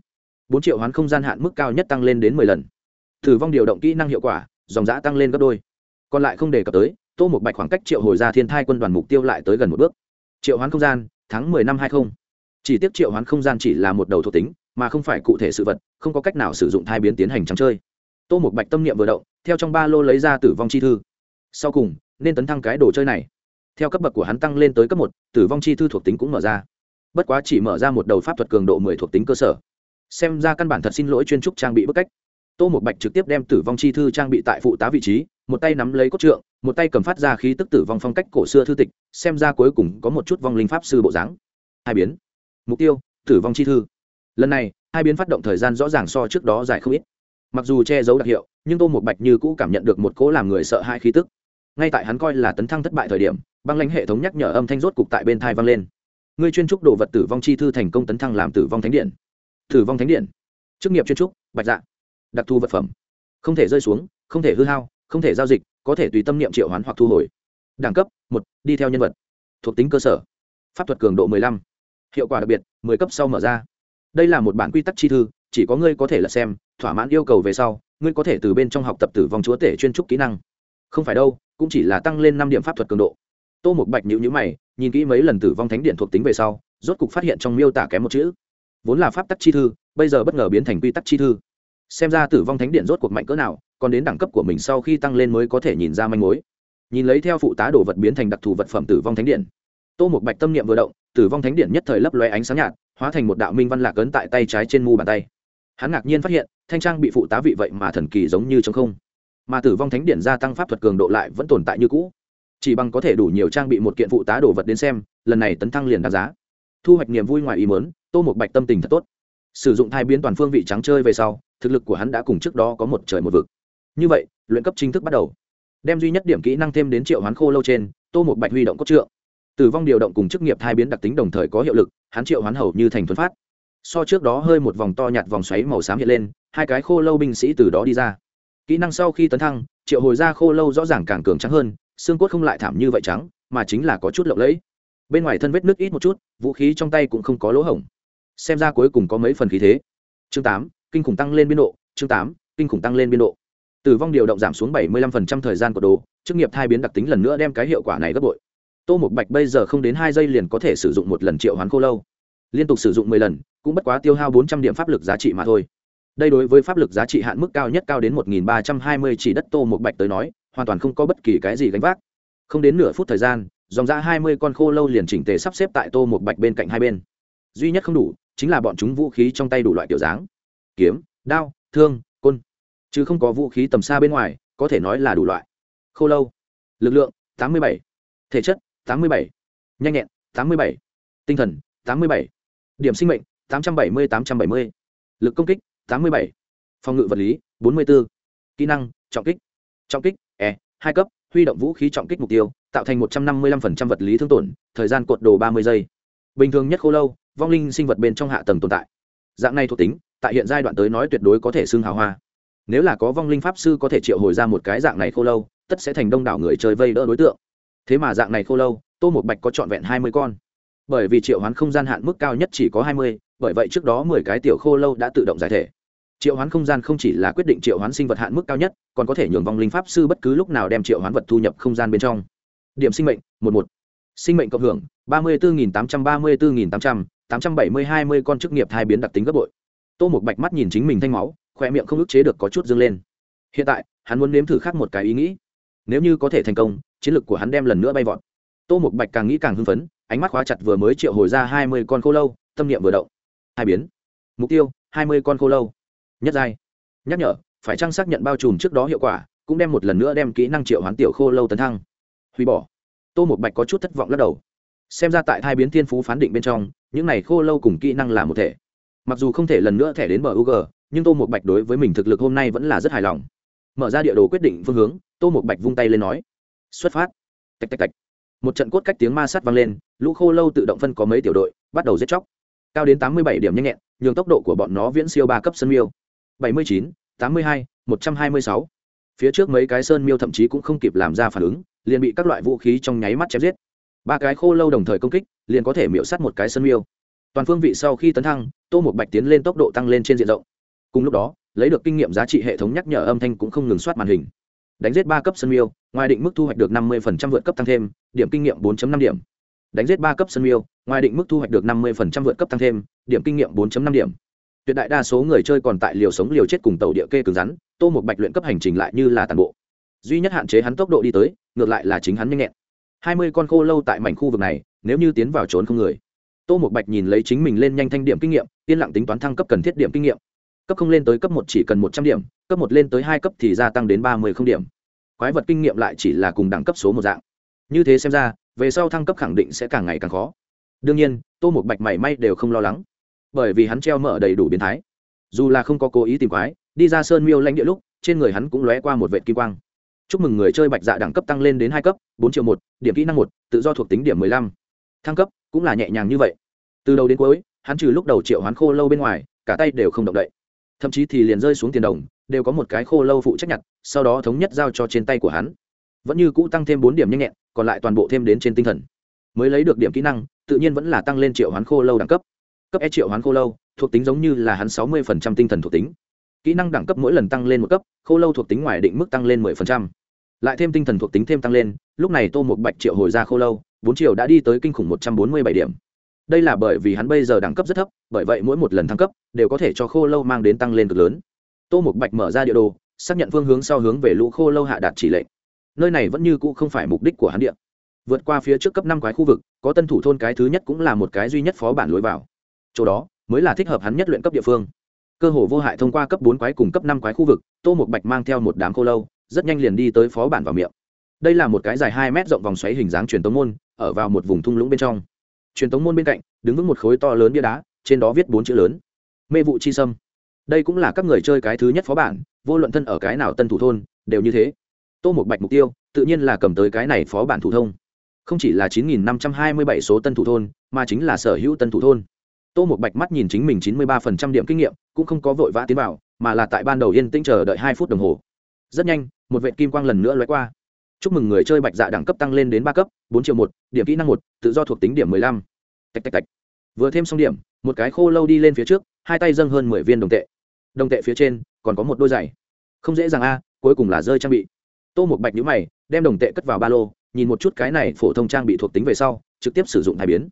bốn triệu hoán không gian hạn mức cao nhất tăng lên đến mười lần thử vong điều động kỹ năng hiệu quả, dòng giã tăng lên gấp đôi còn lại không đề cập tới, tô một bạch khoảng cách triệu hồi ra thiên thai quân đoàn mục tiêu lại tới gần một bước triệu hoán không gian, tháng mười năm hai không chỉ tiếc triệu hoán không gian chỉ là một đầu thuộc tính, mà không phải cụ thể sự vật, không có cách nào sử dụng thai biến tiến hành trắng chơi tô một bạch tâm niệm vừa động, theo trong ba lô lấy ra tử vong chi thư. Sau cùng, nên tấn thăng cái đồ chơi này. Theo cấp bậc của hắn tăng lên tới cấp một, tử vong chi thư thuộc tính cũng mở ra. Bất quá chỉ mở ra một đầu pháp thuật cường độ mười thuộc tính cơ sở. Xem ra căn bản thật xin lỗi chuyên trúc trang bị bức cách. Tô một bạch trực tiếp đem tử vong chi thư trang bị tại phụ tá vị trí, một tay nắm lấy cốt trượng, một tay cầm phát ra khí tức tử vong phong cách cổ xưa thư tịch, xem ra cuối cùng có một chút vong linh pháp sư bộ dáng. Hai biến. Mục tiêu, tử vong chi thư. Lần này, hai biến phát động thời gian rõ ràng so trước đó dài không ít mặc dù che giấu đặc hiệu, nhưng tô một bạch như cũ cảm nhận được một cỗ làm người sợ hai khí tức. Ngay tại hắn coi là tấn thăng thất bại thời điểm, băng lãnh hệ thống nhắc nhở âm thanh rốt cục tại bên thai vang lên. Ngươi chuyên trúc đồ vật tử vong chi thư thành công tấn thăng làm tử vong thánh điện. Tử vong thánh điện. Chức nghiệp chuyên trúc, bạch dạ. Đặc thù vật phẩm. Không thể rơi xuống, không thể hư hao, không thể giao dịch, có thể tùy tâm niệm triệu hoán hoặc thu hồi. Đẳng cấp, một, đi theo nhân vật. Thuộc tính cơ sở. Pháp thuật cường độ 15. hiệu quả đặc biệt 10 cấp sau mở ra. Đây là một bản quy tắc chi thư, chỉ có ngươi có thể là xem thỏa mãn yêu cầu về sau, ngươi có thể từ bên trong học tập tử vong chúa tể chuyên trúc kỹ năng. Không phải đâu, cũng chỉ là tăng lên năm điểm pháp thuật cường độ. Tô một bạch nhữ nhữ mày, nhìn kỹ mấy lần tử vong thánh điện thuộc tính về sau, rốt cục phát hiện trong miêu tả kém một chữ. Vốn là pháp tắc chi thư, bây giờ bất ngờ biến thành quy tắc chi thư. Xem ra tử vong thánh điện rốt cuộc mạnh cỡ nào, còn đến đẳng cấp của mình sau khi tăng lên mới có thể nhìn ra manh mối. Nhìn lấy theo phụ tá đồ vật biến thành đặc thù vật phẩm tử vong thánh điện. Tô một bạch tâm niệm vừa động, tử vong thánh điện nhất thời lấp loe ánh sáng nhạt, hóa thành một đạo minh văn lạc ấn tại tay trái trên mu bàn tay. Hắn ngạc nhiên phát hiện thanh trang bị phụ tá vị vậy mà thần kỳ giống như trong không. Mà tử vong thánh điện gia tăng pháp thuật cường độ lại vẫn tồn tại như cũ. Chỉ bằng có thể đủ nhiều trang bị một kiện phụ tá đồ vật đến xem, lần này tấn thăng liền đáng giá. Thu hoạch niềm vui ngoài ý mớn tô một bạch tâm tình thật tốt. Sử dụng thai biến toàn phương vị trắng chơi về sau, thực lực của hắn đã cùng trước đó có một trời một vực. Như vậy, luyện cấp chính thức bắt đầu. Đem duy nhất điểm kỹ năng thêm đến triệu hoán khô lâu trên, tô một bạch huy động cốt trượng. Tử vong điều động cùng chức nghiệp thai biến đặc tính đồng thời có hiệu lực, hắn triệu hoán hầu như thành thuần phát. So trước đó hơi một vòng to nhạt vòng xoáy màu xám hiện lên hai cái khô lâu binh sĩ từ đó đi ra. Kỹ năng sau khi tấn thăng, triệu hồi ra khô lâu rõ ràng càng cường trắng hơn, xương cốt không lại thảm như vậy trắng, mà chính là có chút lộng lẫy. Bên ngoài thân vết nước ít một chút, vũ khí trong tay cũng không có lỗ hổng. Xem ra cuối cùng có mấy phần khí thế. Chương tám, kinh khủng tăng lên biên độ, chương tám, kinh khủng tăng lên biên độ. Tử vong điều động giảm xuống bảy mươi 75% thời gian của đồ, chức nghiệp thai biến đặc tính lần nữa đem cái hiệu quả này gấp bội. Tô một bạch bây giờ không đến hai giây liền có thể sử dụng một lần triệu hoán khô lâu. Liên tục sử dụng mười lần, cũng bất quá tiêu hao bốn trăm điểm pháp lực giá trị mà thôi đây đối với pháp lực giá trị hạn mức cao nhất cao đến một nghìn ba trăm hai mươi chỉ đất tô một bạch tới nói, hoàn toàn không có bất kỳ cái gì gánh vác. Không đến nửa phút thời gian, dòng ra hai mươi con khô lâu liền chỉnh tề sắp xếp tại tô một bạch bên cạnh hai bên. Duy nhất không đủ, chính là bọn chúng vũ khí trong tay đủ loại kiểu dáng. Kiếm, đao, thương, côn. Chứ không có vũ khí tầm xa bên ngoài, có thể nói là đủ loại. Khô lâu. Lực lượng, tám mươi bảy. Thể chất, tám mươi bảy. Nhanh nhẹn, tám mươi bảy. Tinh thần, tám mươi bảy. Điểm sinh mệnh, tám trăm bảy mươi, tám trăm bảy mươi. Lực công kích tám mươi bảy. Phòng ngự vật lý, bốn mươi b ố kỹ năng, trọng kích. Trọng kích e hai cấp, huy động vũ khí trọng kích mục tiêu, tạo thành một trăm năm mươi lăm vật lý thương tổn, thời gian cột đồ ba mươi giây. Bình thường nhất khô lâu, vong linh sinh vật bên trong hạ tầng tồn tại. Dạng này thuộc tính, tại hiện giai đoạn tới nói tuyệt đối có thể xưng hào hoa. Nếu là có vong linh pháp sư có thể triệu hồi ra một cái dạng này khô lâu, tất sẽ thành đông đảo người chơi vây đỡ đối tượng. Thế mà dạng này khô lâu, tô một bạch có trọn vẹn hai mươi con bởi vì triệu hoán không gian hạn mức cao nhất chỉ có hai mươi, bởi vậy trước đó mười cái tiểu khô lâu đã tự động giải thể. Triệu hoán không gian không chỉ là quyết định triệu hoán sinh vật hạn mức cao nhất, còn có thể nhường vong linh pháp sư bất cứ lúc nào đem triệu hoán vật thu nhập không gian bên trong. Điểm sinh mệnh, một một. Sinh mệnh cộng hưởng, ba mươi bốn tám trăm ba mươi bốn tám trăm tám trăm bảy mươi hai mươi con chức nghiệp thai biến đặc tính gấp bội. Tô một bạch mắt nhìn chính mình thanh máu khoe miệng không ức chế được có chút dâng lên. Hiện tại, hắn muốn nếm thử khác một cái ý nghĩ. Nếu như có thể thành công, chiến lược của hắn đem lần nữa bay vọt tô một bạch càng nghĩ càng hưng phấn, ánh mắt khóa chặt vừa mới triệu hồi ra hai mươi con khô lâu, tâm niệm vừa động. Hai biến. Mục tiêu, hai mươi con khô lâu. Nhất giai. Nhắc nhở, phải trang xác nhận bao trùm trước đó hiệu quả, cũng đem một lần nữa đem kỹ năng triệu hoán tiểu khô lâu tấn thăng. Hủy bỏ. Tô một bạch có chút thất vọng lắc đầu. Xem ra tại hai biến thiên phú phán định bên trong, những này khô lâu cùng kỹ năng là một thể. Mặc dù không thể lần nữa thẻ đến mở u g, nhưng tô một bạch đối với mình thực lực hôm nay vẫn là rất hài lòng. Mở ra địa đồ quyết định phương hướng, tô một bạch vung tay lên nói. Xuất phát. Tạch tạch tạch một trận cốt cách tiếng ma sát vang lên, lũ khô lâu tự động phân có mấy tiểu đội, bắt đầu giết chóc. Cao đến tám mươi bảy điểm nhanh nhẹn, nhường tốc độ của bọn nó viễn siêu ba cấp sân miêu. bảy mươi chín, tám mươi hai, một trăm hai mươi sáu. Phía trước mấy cái sơn miêu thậm chí cũng không kịp làm ra phản ứng, liền bị các loại vũ khí trong nháy mắt chém giết. Ba cái khô lâu đồng thời công kích, liền có thể miễu sát một cái sơn miêu. Toàn phương vị sau khi tấn thăng, tô một bạch tiến lên tốc độ tăng lên trên diện rộng. Cùng lúc đó, lấy được kinh nghiệm giá trị hệ thống nhắc nhở âm thanh cũng không ngừng soát màn hình đánh giết ba cấp sân miêu, ngoài định mức thu hoạch được năm mươi vượt cấp tăng thêm, điểm kinh nghiệm 4 năm điểm. Đánh giết ba cấp sân miêu, ngoài định mức thu hoạch được năm mươi vượt cấp tăng thêm, điểm kinh nghiệm 4 năm điểm. Tuyệt đại đa số người chơi còn tại liều sống liều chết cùng tàu địa kê cứng rắn, tô một bạch luyện cấp hành trình lại như là tàn bộ. Duy nhất hạn chế hắn tốc độ đi tới, ngược lại là chính hắn nhanh nhẹn. hai mươi con khô lâu tại mảnh khu vực này, nếu như tiến vào trốn không người. Tô một bạch nhìn lấy chính mình lên nhanh thanh điểm kinh nghiệm, yên lặng tính toán thăng cấp cần thiết điểm kinh nghiệm cấp không lên tới cấp một chỉ cần một trăm điểm, cấp một lên tới hai cấp thì gia tăng đến ba mươi không điểm. Quái vật kinh nghiệm lại chỉ là cùng đẳng cấp số một dạng. Như thế xem ra, về sau thăng cấp khẳng định sẽ càng ngày càng khó. Đương nhiên, tô một bạch mảy may đều không lo lắng, bởi vì hắn treo mở đầy đủ biến thái. Dù là không có cố ý tìm quái, đi ra sơn miêu lãnh địa lúc, trên người hắn cũng lóe qua một vệ kim quang. Chúc mừng người chơi bạch dạ đẳng cấp tăng lên đến hai cấp, bốn triệu một, điểm kỹ năng một, tự do thuộc tính điểm mười lăm. Thăng cấp cũng là nhẹ nhàng như vậy. Từ đầu đến cuối, hắn trừ lúc đầu triệu hoán khô lâu bên ngoài, cả tay đều không động đậy thậm chí thì liền rơi xuống tiền đồng, đều có một cái khô lâu phụ trách nhặt, sau đó thống nhất giao cho trên tay của hắn. Vẫn như cũ tăng thêm bốn điểm nhanh nhẹn, còn lại toàn bộ thêm đến trên tinh thần. Mới lấy được điểm kỹ năng, tự nhiên vẫn là tăng lên triệu hoán khô lâu đẳng cấp. Cấp e triệu hoán khô lâu, thuộc tính giống như là hắn sáu mươi tinh thần thuộc tính. Kỹ năng đẳng cấp mỗi lần tăng lên một cấp, khô lâu thuộc tính ngoài định mức tăng lên 10%. lại thêm tinh thần thuộc tính thêm tăng lên, lúc này tô một bạch triệu hồi ra khô lâu, bốn triệu đã đi tới kinh khủng một trăm bốn mươi bảy điểm đây là bởi vì hắn bây giờ đẳng cấp rất thấp, bởi vậy mỗi một lần thăng cấp đều có thể cho khô lâu mang đến tăng lên cực lớn. Tô Mục bạch mở ra địa đồ, xác nhận phương hướng sau hướng về lũ khô lâu hạ đạt chỉ lệnh. Nơi này vẫn như cũ không phải mục đích của hắn địa. Vượt qua phía trước cấp năm quái khu vực, có tân thủ thôn cái thứ nhất cũng là một cái duy nhất phó bản lối vào. Chỗ đó mới là thích hợp hắn nhất luyện cấp địa phương. Cơ hồ vô hại thông qua cấp bốn quái cùng cấp năm quái khu vực, tô một bạch mang theo một đám khô lâu, rất nhanh liền đi tới phó bản vào miệng. Đây là một cái dài hai mét rộng vòng xoáy hình dáng truyền tống môn, ở vào một vùng thung lũng bên trong truyền tống môn bên cạnh, đứng vững một khối to lớn bia đá, trên đó viết bốn chữ lớn. Mê vụ chi sâm. Đây cũng là các người chơi cái thứ nhất phó bản, vô luận thân ở cái nào tân thủ thôn, đều như thế. Tô một bạch mục tiêu, tự nhiên là cầm tới cái này phó bản thủ thông. Không chỉ là chín nghìn năm trăm hai mươi bảy số tân thủ thôn, mà chính là sở hữu tân thủ thôn. Tô một bạch mắt nhìn chính mình chín mươi ba phần trăm điểm kinh nghiệm, cũng không có vội vã tiến vào, mà là tại ban đầu yên tĩnh chờ đợi hai phút đồng hồ. Rất nhanh, một vệ kim quang lần nữa lóe qua chúc mừng người chơi bạch dạ đẳng cấp tăng lên đến ba cấp, bốn triệu một, điểm kỹ năng một, tự do thuộc tính điểm mười lăm. Tạch tạch tạch. Vừa thêm xong điểm, một cái khô lâu đi lên phía trước, hai tay dâng hơn mười viên đồng tệ. Đồng tệ phía trên, còn có một đôi giày. Không dễ dàng a, cuối cùng là rơi trang bị. Tô một bạch nhũ mày, đem đồng tệ cất vào ba lô, nhìn một chút cái này phổ thông trang bị thuộc tính về sau, trực tiếp sử dụng thai biến.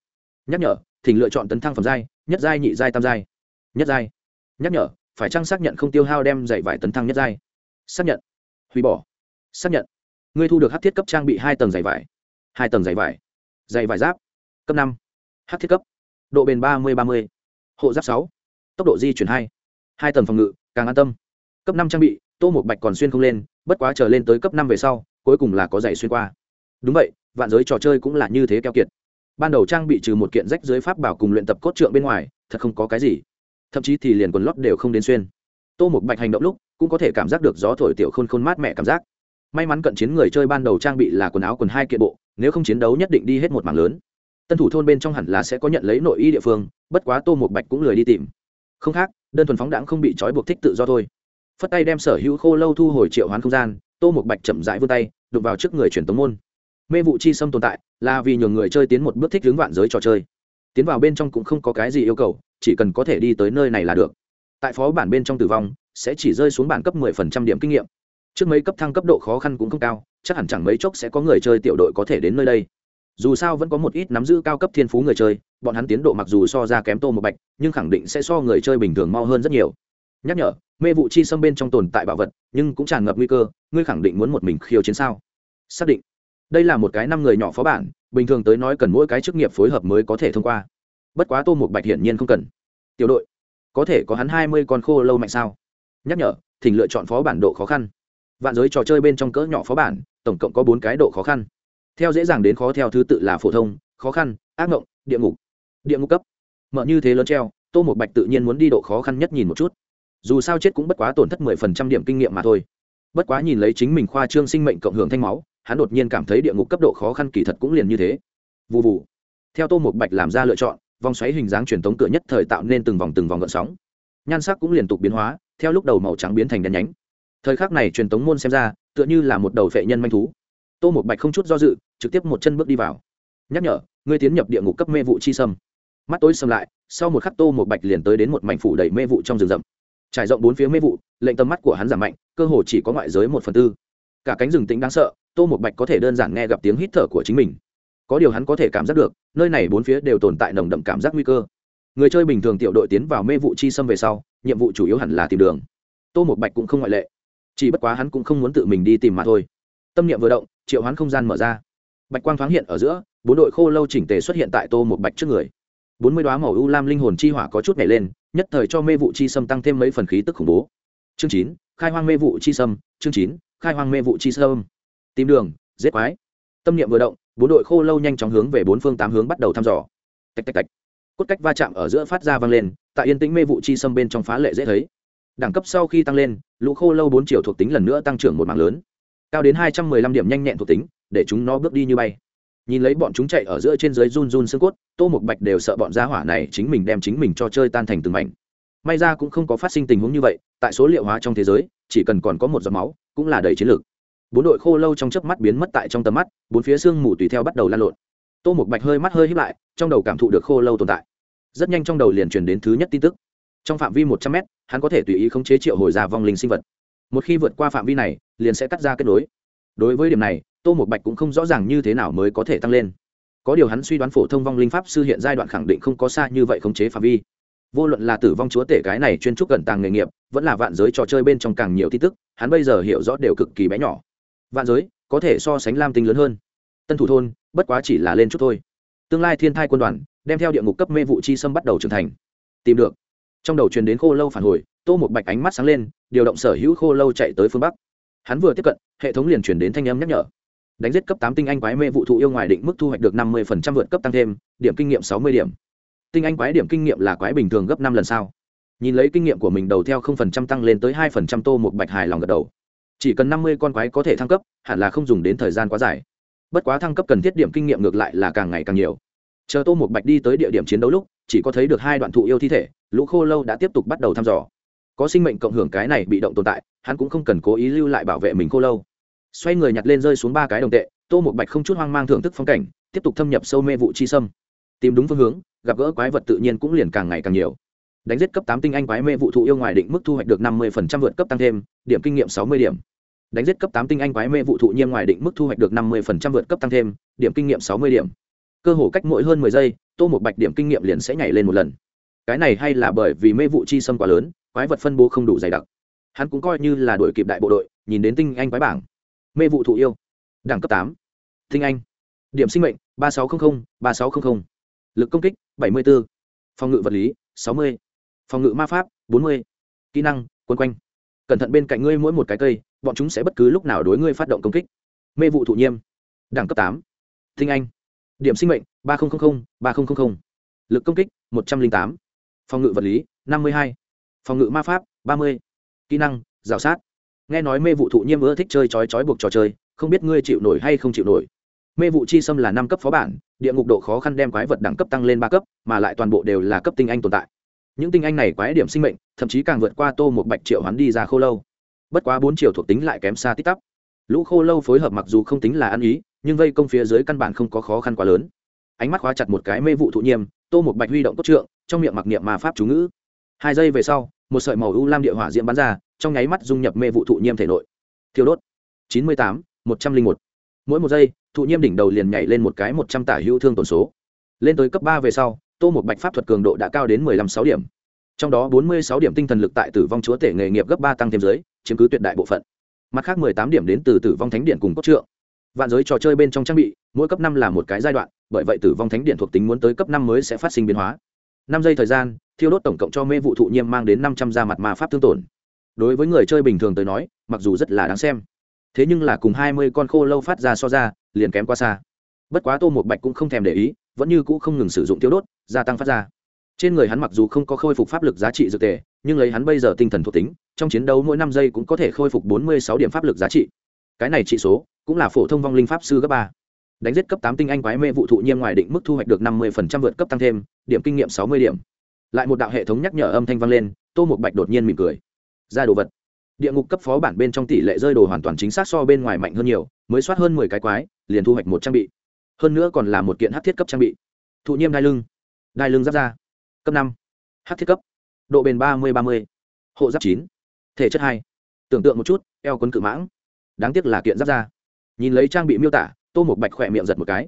Nhắc nhở, thỉnh lựa chọn tấn thăng phẩm giai, nhất giai, nhị giai, tam giai. Nhất giai. Nhắc nhở, phải chăng xác nhận không tiêu hao đem dạy vải tấn thăng nhất giai? Xác nhận. Hủy bỏ. Xác nhận ngươi thu được hát thiết cấp trang bị hai tầng giày vải. Hai tầng giày vải. Giày vải giáp. Cấp năm. Hát thiết cấp. Độ bền ba mươi ba mươi. Hộ giáp sáu. Tốc độ di chuyển hai. Hai tầng phòng ngự, càng an tâm. Cấp năm trang bị, tô một bạch còn xuyên không lên, bất quá chờ lên tới cấp năm về sau, cuối cùng là có giày xuyên qua. Đúng vậy, vạn giới trò chơi cũng là như thế keo kiệt. Ban đầu trang bị trừ một kiện rách dưới pháp bảo cùng luyện tập cốt trượng bên ngoài, thật không có cái gì. Thậm chí thì liền quần lót đều không đến xuyên. Tô một bạch hành động lúc, cũng có thể cảm giác được gió thổi tiểu khôn khôn mát mẻ cảm giác may mắn cận chiến người chơi ban đầu trang bị là quần áo quần hai kiện bộ, nếu không chiến đấu nhất định đi hết một mảng lớn. Tân thủ thôn bên trong hẳn là sẽ có nhận lấy nội y địa phương, bất quá tô một bạch cũng lười đi tìm. Không khác, đơn thuần phóng đãng không bị trói buộc thích tự do thôi. Phất tay đem sở hữu khô lâu thu hồi triệu hoán không gian, tô một bạch chậm rãi vươn tay, đụng vào trước người truyền tống môn. Mê vụ chi xâm tồn tại, là vì nhường người chơi tiến một bước thích hướng vạn giới trò chơi. Tiến vào bên trong cũng không có cái gì yêu cầu, chỉ cần có thể đi tới nơi này là được. Tại phó bản bên trong tử vong, sẽ chỉ rơi xuống bản cấp 10% điểm kinh nghiệm trước mấy cấp thăng cấp độ khó khăn cũng không cao, chắc hẳn chẳng mấy chốc sẽ có người chơi tiểu đội có thể đến nơi đây. Dù sao vẫn có một ít nắm giữ cao cấp thiên phú người chơi, bọn hắn tiến độ mặc dù so ra kém tô một bạch, nhưng khẳng định sẽ so người chơi bình thường mau hơn rất nhiều. Nhắc nhở, mê vụ chi xâm bên trong tồn tại bảo vật, nhưng cũng tràn ngập nguy cơ, ngươi khẳng định muốn một mình khiêu chiến sao? Xác định. Đây là một cái năm người nhỏ phó bản, bình thường tới nói cần mỗi cái chức nghiệp phối hợp mới có thể thông qua. Bất quá tô một bạch hiển nhiên không cần. Tiểu đội, có thể có hắn hai mươi con khô lâu mạnh sao? Nhắc nhở, thỉnh lựa chọn phó bản độ khó khăn vạn giới trò chơi bên trong cỡ nhỏ phó bản, tổng cộng có bốn cái độ khó khăn. Theo dễ dàng đến khó theo thứ tự là phổ thông, khó khăn, ác mộng, địa ngục. Địa ngục cấp. Mở như thế lớn treo, tô một bạch tự nhiên muốn đi độ khó khăn nhất nhìn một chút. Dù sao chết cũng bất quá tổn thất mười phần trăm điểm kinh nghiệm mà thôi. Bất quá nhìn lấy chính mình khoa trương sinh mệnh cộng hưởng thanh máu, hắn đột nhiên cảm thấy địa ngục cấp độ khó khăn kỳ thật cũng liền như thế. Vụ vụ theo tô một bạch làm ra lựa chọn, vòng xoáy hình dáng truyền thống cửa nhất thời tạo nên từng vòng từng vòng gợn sóng. Nhan sắc cũng liên tục biến hóa, theo lúc đầu màu trắng biến thành đen nhánh thời khắc này truyền tống môn xem ra, tựa như là một đầu vệ nhân manh thú. Tô một bạch không chút do dự, trực tiếp một chân bước đi vào. Nhắc nhở, ngươi tiến nhập địa ngục cấp mê vụ chi sâm. Mắt tối xâm lại, sau một khắc tô một bạch liền tới đến một mảnh phủ đầy mê vụ trong rừng rậm. Trải rộng bốn phía mê vụ, lệnh tầm mắt của hắn giảm mạnh, cơ hồ chỉ có ngoại giới một phần tư. Cả cánh rừng tĩnh đáng sợ, tô một bạch có thể đơn giản nghe gặp tiếng hít thở của chính mình. Có điều hắn có thể cảm giác được, nơi này bốn phía đều tồn tại nồng đậm cảm giác nguy cơ. Người chơi bình thường tiểu đội tiến vào mê vụ chi xâm về sau, nhiệm vụ chủ yếu hẳn là tìm đường. Tô một bạch cũng không ngoại lệ chỉ bất quá hắn cũng không muốn tự mình đi tìm mà thôi. Tâm niệm vừa động, triệu hoán không gian mở ra. Bạch quang thoáng hiện ở giữa, bốn đội khô lâu chỉnh tề xuất hiện tại tô một bạch trước người. Bốn mươi đoá màu u lam linh hồn chi hỏa có chút nhảy lên, nhất thời cho mê vụ chi sâm tăng thêm mấy phần khí tức khủng bố. Chương chín, khai hoang mê vụ chi sâm, chương chín, khai hoang mê vụ chi sâm. Tìm đường, giết quái. Tâm niệm vừa động, bốn đội khô lâu nhanh chóng hướng về bốn phương tám hướng bắt đầu thăm dò. Tạch tạch tạch. Cốt cách va chạm ở giữa phát ra vang lên, tại yên tĩnh mê vụ chi sâm bên trong phá lệ dễ thấy đẳng cấp sau khi tăng lên, lũ khô lâu bốn triệu thuộc tính lần nữa tăng trưởng một mạng lớn. Cao đến hai trăm mười lăm điểm nhanh nhẹn thuộc tính, để chúng nó bước đi như bay. Nhìn lấy bọn chúng chạy ở giữa trên dưới run run xương cốt, tô một bạch đều sợ bọn gia hỏa này chính mình đem chính mình cho chơi tan thành từng mảnh. May ra cũng không có phát sinh tình huống như vậy, tại số liệu hóa trong thế giới, chỉ cần còn có một giọt máu, cũng là đầy chiến lược. Bốn đội khô lâu trong chớp mắt biến mất tại trong tầm mắt, bốn phía xương mù tùy theo bắt đầu lan lộn. Tô một bạch hơi mắt hơi hít lại, trong đầu cảm thụ được khô lâu tồn tại. Rất nhanh trong đầu liền truyền đến thứ nhất tin tức trong phạm vi một trăm mét, hắn có thể tùy ý khống chế triệu hồi ra vong linh sinh vật. Một khi vượt qua phạm vi này, liền sẽ cắt ra kết nối. Đối với điểm này, tô một bạch cũng không rõ ràng như thế nào mới có thể tăng lên. Có điều hắn suy đoán phổ thông vong linh pháp sư hiện giai đoạn khẳng định không có xa như vậy khống chế phạm vi. Vô luận là tử vong chúa tể cái này chuyên trúc gần tàng nghề nghiệp, vẫn là vạn giới trò chơi bên trong càng nhiều tin tức, hắn bây giờ hiểu rõ đều cực kỳ bé nhỏ. Vạn giới, có thể so sánh lam tinh lớn hơn. Tân thủ thôn, bất quá chỉ là lên chút thôi. Tương lai thiên thai quân đoàn, đem theo địa ngục cấp mê vụ chi xâm bắt đầu trưởng thành. Tìm được trong đầu truyền đến khô lâu phản hồi, tô một bạch ánh mắt sáng lên, điều động sở hữu khô lâu chạy tới phương bắc. Hắn vừa tiếp cận, hệ thống liền truyền đến thanh âm nhắc nhở. Đánh giết cấp tám tinh anh quái mê vụ thụ yêu ngoài định mức thu hoạch được năm mươi vượt cấp tăng thêm, điểm kinh nghiệm sáu mươi điểm. Tinh anh quái điểm kinh nghiệm là quái bình thường gấp năm lần sao? Nhìn lấy kinh nghiệm của mình đầu theo tăng lên tới hai tô một bạch hài lòng gật đầu. Chỉ cần năm mươi con quái có thể thăng cấp, hẳn là không dùng đến thời gian quá dài. Bất quá thăng cấp cần thiết điểm kinh nghiệm ngược lại là càng ngày càng nhiều chờ tô một bạch đi tới địa điểm chiến đấu lúc, chỉ có thấy được hai đoạn thụ yêu thi thể, lũ khô lâu đã tiếp tục bắt đầu thăm dò. Có sinh mệnh cộng hưởng cái này bị động tồn tại, hắn cũng không cần cố ý lưu lại bảo vệ mình khô lâu. Xoay người nhặt lên rơi xuống ba cái đồng tệ, tô một bạch không chút hoang mang thưởng thức phong cảnh, tiếp tục thâm nhập sâu mê vụ chi sâm. Tìm đúng phương hướng, gặp gỡ quái vật tự nhiên cũng liền càng ngày càng nhiều. Đánh giết cấp tám tinh anh quái mê vụ thụ yêu ngoài định mức thu hoạch được năm mươi vượt cấp tăng thêm, điểm kinh nghiệm sáu mươi điểm. Đánh giết cấp tám tinh anh quái mê vụ thụ nhiêm ngoài định mức thu hoạch được năm mươi vượt cấp tăng thêm, điểm kinh nghiệm sáu mươi điểm cơ hồ cách mỗi hơn mười giây, tô một bạch điểm kinh nghiệm liền sẽ nhảy lên một lần. Cái này hay là bởi vì mê vụ chi xâm quá lớn, quái vật phân bố không đủ dày đặc. Hắn cũng coi như là đội kịp đại bộ đội, nhìn đến tinh anh quái bảng. Mê vụ thụ yêu. Đẳng cấp tám. Tinh anh. Điểm sinh mệnh, ba sáu trăm linh ba sáu trăm linh lực công kích, bảy mươi bốn. Phòng ngự vật lý, sáu mươi. Phòng ngự ma pháp, bốn mươi. Kỹ năng quân quanh. Cẩn thận bên cạnh ngươi mỗi một cái cây, bọn chúng sẽ bất cứ lúc nào đối ngươi phát động công kích. Mê vụ thụ nhiêm. Đẳng cấp tám. Tinh anh điểm sinh mệnh, ba nghìn ba nghìn lực công kích, một trăm linh tám. Phòng ngự vật lý, năm mươi hai. Phòng ngự ma pháp, ba mươi. Kỹ năng, rào sát. Nghe nói mê vụ thụ nhiêm ưa thích chơi chói chói buộc trò chơi, không biết ngươi chịu nổi hay không chịu nổi. Mê vụ chi xâm là năm cấp phó bản, địa ngục độ khó khăn đem quái vật đẳng cấp tăng lên ba cấp, mà lại toàn bộ đều là cấp tinh anh tồn tại. Những tinh anh này quái điểm sinh mệnh, thậm chí càng vượt qua tô một bạch triệu hắn đi ra khô lâu. Bất quá bốn triệu thuộc tính lại kém xa tít tắp. Lũ khô lâu phối hợp mặc dù không tính là ăn ý nhưng vây công phía dưới căn bản không có khó khăn quá lớn. Ánh mắt khóa chặt một cái mê vụ thụ nhiêm tô một bạch huy động cốt trượng, trong miệng mặc niệm mà pháp chú ngữ. Hai giây về sau, một sợi màu u lam địa hỏa diễm bắn ra, trong nháy mắt dung nhập mê vụ thụ nhiêm thể nội. Thiêu đốt. Chín mươi tám, một trăm linh một. Mỗi một giây, thụ nhiêm đỉnh đầu liền nhảy lên một cái một trăm tả hữu thương tổn số. Lên tới cấp ba về sau, tô một bạch pháp thuật cường độ đã cao đến mười lăm sáu điểm. Trong đó bốn mươi sáu điểm tinh thần lực tại tử vong chúa tể nghề nghiệp gấp ba tăng thêm giới chiếm cứ tuyệt đại bộ phận. Mặt khác mười tám điểm đến từ tử vong thánh điện cùng cốt trượng vạn giới trò chơi bên trong trang bị, mỗi cấp năm là một cái giai đoạn, bởi vậy tử vong thánh điện thuộc tính muốn tới cấp năm mới sẽ phát sinh biến hóa. Năm giây thời gian, thiêu đốt tổng cộng cho mê vụ thụ nhiêm mang đến năm trăm gia mặt ma pháp thương tổn. Đối với người chơi bình thường tới nói, mặc dù rất là đáng xem, thế nhưng là cùng hai mươi con khô lâu phát ra so ra, liền kém quá xa. Bất quá tô một bạch cũng không thèm để ý, vẫn như cũ không ngừng sử dụng tiêu đốt, gia tăng phát ra. Trên người hắn mặc dù không có khôi phục pháp lực giá trị dược tề, nhưng lấy hắn bây giờ tinh thần thuộc tính, trong chiến đấu mỗi năm giây cũng có thể khôi phục bốn mươi sáu điểm pháp lực giá trị cái này trị số cũng là phổ thông vong linh pháp sư cấp ba. Đánh giết cấp tám tinh anh quái mê vụ thụ nhiêm ngoài định mức thu hoạch được năm mươi vượt cấp tăng thêm, điểm kinh nghiệm sáu mươi điểm. Lại một đạo hệ thống nhắc nhở âm thanh vang lên, tô một bạch đột nhiên mỉm cười. Ra đồ vật. Địa ngục cấp phó bản bên trong tỷ lệ rơi đồ hoàn toàn chính xác so bên ngoài mạnh hơn nhiều, mới soát hơn mười cái quái, liền thu hoạch một trang bị. Hơn nữa còn là một kiện hát thiết cấp trang bị. Thụ nhiêm đai lưng. Đai lưng giáp ra cấp năm. Hát thiết cấp. Độ bền ba mươi ba mươi. Hộ giáp chín. Thể chất hai. Tưởng tượng một chút, eo quấn cự mãng đáng tiếc là kiện giáp ra nhìn lấy trang bị miêu tả, tô một bạch khỏe miệng giật một cái.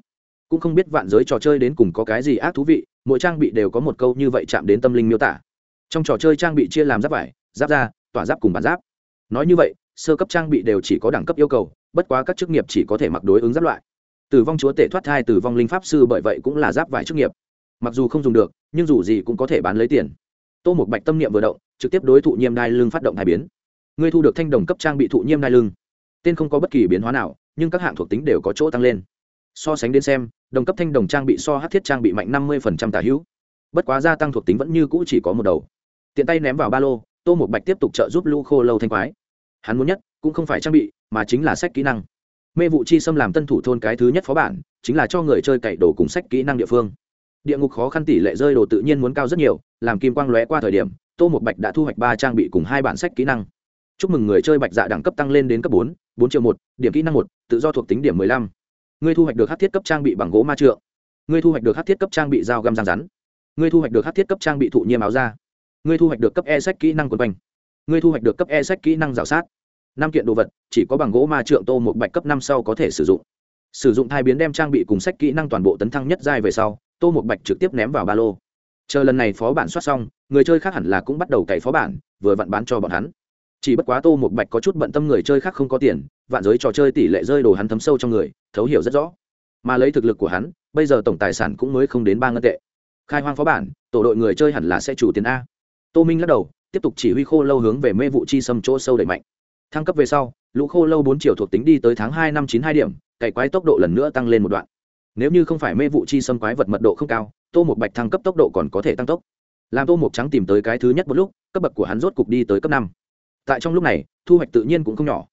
Cũng không biết vạn giới trò chơi đến cùng có cái gì ác thú vị, mỗi trang bị đều có một câu như vậy chạm đến tâm linh miêu tả. Trong trò chơi trang bị chia làm giáp vải, giáp da, tỏa giáp cùng bản giáp. Nói như vậy, sơ cấp trang bị đều chỉ có đẳng cấp yêu cầu, bất quá các chức nghiệp chỉ có thể mặc đối ứng giáp loại. Tử vong chúa tể thoát thai, tử vong linh pháp sư bởi vậy cũng là giáp vải chức nghiệp. Mặc dù không dùng được, nhưng dù gì cũng có thể bán lấy tiền. Tô một bạch tâm niệm vừa động, trực tiếp đối thụ nhiêm đai lưng phát động thai biến. Ngươi thu được thanh đồng cấp trang bị thụ nhiêm đai lưng tên không có bất kỳ biến hóa nào, nhưng các hạng thuộc tính đều có chỗ tăng lên. So sánh đến xem, đồng cấp thanh đồng trang bị so hát thiết trang bị mạnh năm mươi tả hữu. Bất quá gia tăng thuộc tính vẫn như cũ chỉ có một đầu. Tiện tay ném vào ba lô, tô một bạch tiếp tục trợ giúp lũ khô lâu thanh quái. Hắn muốn nhất, cũng không phải trang bị, mà chính là sách kỹ năng. Mê vụ chi xâm làm tân thủ thôn cái thứ nhất phó bản, chính là cho người chơi cậy đồ cùng sách kỹ năng địa phương. Địa ngục khó khăn tỷ lệ rơi đồ tự nhiên muốn cao rất nhiều, làm kim quang lóe qua thời điểm, tô một bạch đã thu hoạch ba trang bị cùng hai bản sách kỹ năng. Chúc mừng người chơi bạch dạ đẳng cấp tăng lên đến cấp bốn bốn triệu một, điểm kỹ năng một, tự do thuộc tính điểm mười lăm. Ngươi thu hoạch được hát thiết cấp trang bị bằng gỗ ma trượng. Ngươi thu hoạch được hát thiết cấp trang bị dao găm răng rắn. Ngươi thu hoạch được hát thiết cấp trang bị thụ nhiêm áo da. Ngươi thu hoạch được cấp e sách kỹ năng quần quanh. Ngươi thu hoạch được cấp e sách kỹ năng rào sát. Năm kiện đồ vật, chỉ có bằng gỗ ma trượng tô một bạch cấp năm sau có thể sử dụng. Sử dụng thai biến đem trang bị cùng sách kỹ năng toàn bộ tấn thăng nhất giai về sau, tô một bạch trực tiếp ném vào ba lô. Chờ lần này phó bản soát xong, người chơi khác hẳn là cũng bắt đầu cày phó bản, vừa vặn bán cho bọn hắn chỉ bất quá tô một bạch có chút bận tâm người chơi khác không có tiền, vạn giới trò chơi tỷ lệ rơi đồ hắn thấm sâu trong người, thấu hiểu rất rõ. Mà lấy thực lực của hắn, bây giờ tổng tài sản cũng mới không đến ba ngân tệ. Khai hoang phó bản, tổ đội người chơi hẳn là sẽ chủ tiền a. Tô minh lắc đầu, tiếp tục chỉ huy khô lâu hướng về mê vụ chi xâm chỗ sâu đẩy mạnh. Thăng cấp về sau, lũ khô lâu bốn triệu thuộc tính đi tới tháng hai năm chín hai điểm, cày quái tốc độ lần nữa tăng lên một đoạn. Nếu như không phải mê vụ chi xâm quái vật mật độ không cao, tô một bạch thăng cấp tốc độ còn có thể tăng tốc. Làm tô một trắng tìm tới cái thứ nhất một lúc, cấp bậc của hắn rốt cục đi tới cấp năm tại trong lúc này, thu hoạch tự nhiên cũng không nhỏ.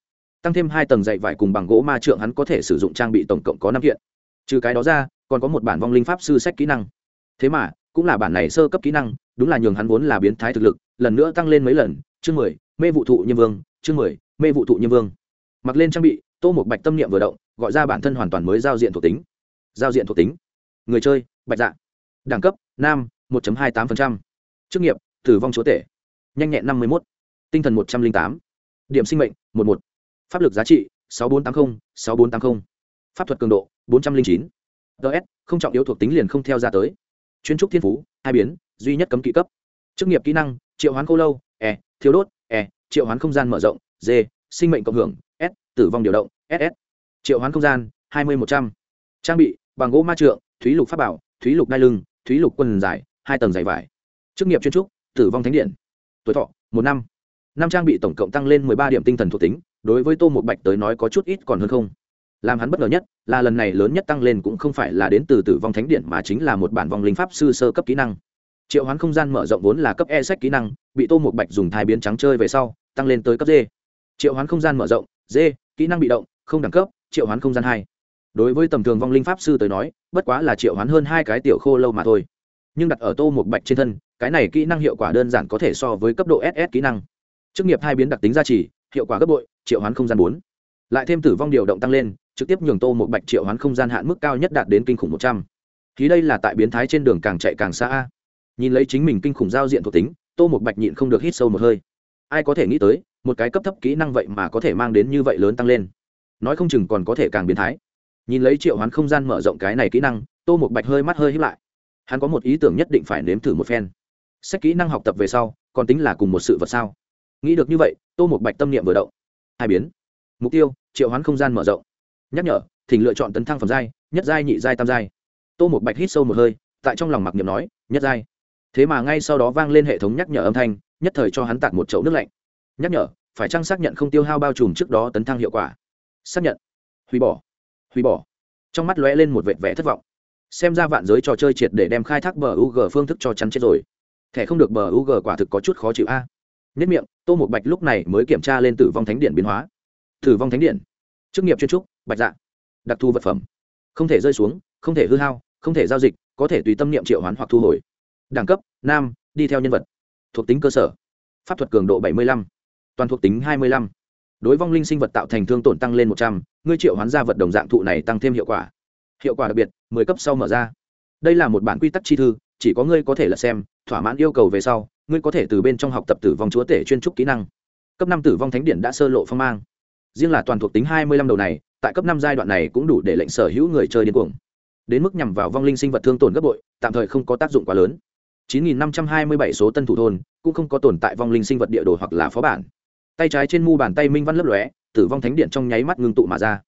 Tăng thêm hai tầng dạy vải cùng bằng gỗ ma trượng hắn có thể sử dụng trang bị tổng cộng có năm kiện. Trừ cái đó ra, còn có một bản vong linh pháp sư sách kỹ năng. Thế mà, cũng là bản này sơ cấp kỹ năng, đúng là nhường hắn vốn là biến thái thực lực, lần nữa tăng lên mấy lần, chương mười, mê vụ thụ nhân vương, chương mười, mê vụ thụ nhân vương. Mặc lên trang bị, tô một bạch tâm niệm vừa động, gọi ra bản thân hoàn toàn mới giao diện thuộc tính. Giao diện thuộc tính. Người chơi, bạch dạ. Đẳng cấp, nam, một hai mươi tám chức nghiệp, tử vong chúa tể. Nhanh nhẹn năm mươi một tinh thần một trăm linh tám. Điểm sinh mệnh, một một. Pháp lực giá trị, sáu bốn trăm tám mươi sáu bốn trăm tám mươi pháp thuật cường độ, bốn trăm linh chín. Ts không trọng yếu thuộc tính liền không theo ra tới. Chuyên trúc thiên phú, hai biến, duy nhất cấm kỵ cấp. Chức nghiệp kỹ năng, triệu hoán khô lâu e thiếu đốt e triệu hoán không gian mở rộng d sinh mệnh cộng hưởng, s, tử vong điều động ss triệu hoán không gian, hai mươi một trăm. Trang bị, bằng gỗ ma trượng, thúy lục pháp bảo, thúy lục đai lưng, thúy lục quần dài, hai tầng dày vải. Chức nghiệp chuyên trúc, tử vong thánh điện. Tuổi thọ, một năm năm trang bị tổng cộng tăng lên mười ba điểm tinh thần thuộc tính, đối với tô một bạch tới nói có chút ít còn hơn không. Làm hắn bất ngờ nhất, là lần này lớn nhất tăng lên cũng không phải là đến từ tử vong thánh điện mà chính là một bản vong linh pháp sư sơ cấp kỹ năng. Triệu hoán không gian mở rộng vốn là cấp e sách kỹ năng, bị tô một bạch dùng thai biến trắng chơi về sau, tăng lên tới cấp d. Triệu hoán không gian mở rộng, d, kỹ năng bị động, không đẳng cấp, triệu hoán không gian hai. Đối với tầm thường vong linh pháp sư tới nói, bất quá là triệu hoán hơn hai cái tiểu khô lâu mà thôi. Nhưng đặt ở tô một bạch trên thân, cái này kỹ năng hiệu quả đơn giản có thể so với cấp độ ss kỹ năng chức nghiệp hai biến đặc tính gia trì, hiệu quả gấp bội, triệu hoán không gian bốn. Lại thêm tử vong điều động tăng lên, trực tiếp nhường tô một bạch triệu hoán không gian hạn mức cao nhất đạt đến kinh khủng một trăm. Khí đây là tại biến thái trên đường càng chạy càng xa nhìn lấy chính mình kinh khủng giao diện thuộc tính, tô một bạch nhịn không được hít sâu một hơi. Ai có thể nghĩ tới, một cái cấp thấp kỹ năng vậy mà có thể mang đến như vậy lớn tăng lên. Nói không chừng còn có thể càng biến thái. Nhìn lấy triệu hoán không gian mở rộng cái này kỹ năng, tô một bạch hơi mắt hơi hít lại. Hắn có một ý tưởng nhất định phải nếm thử một phen. Sách kỹ năng học tập về sau, còn tính là cùng một sự vật sao? Nghĩ được như vậy, tô một bạch tâm niệm vừa động. Hai biến. Mục tiêu, triệu hoán không gian mở rộng. Nhắc nhở, thỉnh lựa chọn tấn thăng phẩm giai, nhất giai, nhị giai, tam giai. Tô một bạch hít sâu một hơi, tại trong lòng mặc niệm nói, nhất giai. Thế mà ngay sau đó vang lên hệ thống nhắc nhở âm thanh, nhất thời cho hắn tạt một chậu nước lạnh. Nhắc nhở, phải chăng xác nhận không tiêu hao bao trùm trước đó tấn thăng hiệu quả? Xác nhận. Hủy bỏ. Hủy bỏ. Trong mắt lóe lên một vệt vẻ thất vọng. Xem ra vạn giới trò chơi triệt để đem khai thác bờ UG phương thức cho chắn chết rồi. Thẻ không được bờ UG quả thực có chút khó chịu a nhất miệng, tô một bạch lúc này mới kiểm tra lên tử vong thánh điện biến hóa. Tử vong thánh điện? Chức nghiệp chuyên trúc, bạch dạ. Đặc thù vật phẩm. Không thể rơi xuống, không thể hư hao, không thể giao dịch, có thể tùy tâm niệm triệu hoán hoặc thu hồi. Đẳng cấp, nam, đi theo nhân vật. Thuộc tính cơ sở. Pháp thuật cường độ bảy mươi lăm. Toàn thuộc tính hai mươi lăm. Đối vong linh sinh vật tạo thành thương tổn tăng lên một trăm, ngươi triệu hoán ra vật đồng dạng thụ này tăng thêm hiệu quả. Hiệu quả đặc biệt, mười cấp sau mở ra. Đây là một bản quy tắc chi thư, chỉ có ngươi có thể là xem, thỏa mãn yêu cầu về sau ngươi có thể từ bên trong học tập tử vong chúa tể chuyên trúc kỹ năng. Cấp năm tử vong thánh điện đã sơ lộ phong mang. Riêng là toàn thuộc tính hai mươi lăm đầu này, tại cấp năm giai đoạn này cũng đủ để lệnh sở hữu người chơi điên cuồng. Đến mức nhằm vào vong linh sinh vật thương tổn gấp bội, tạm thời không có tác dụng quá lớn. 9.527 số tân thủ thôn cũng không có tồn tại vong linh sinh vật địa đồ hoặc là phó bản. Tay trái trên mu bàn tay minh văn lấp lóe, tử vong thánh điện trong nháy mắt ngưng tụ mà ra.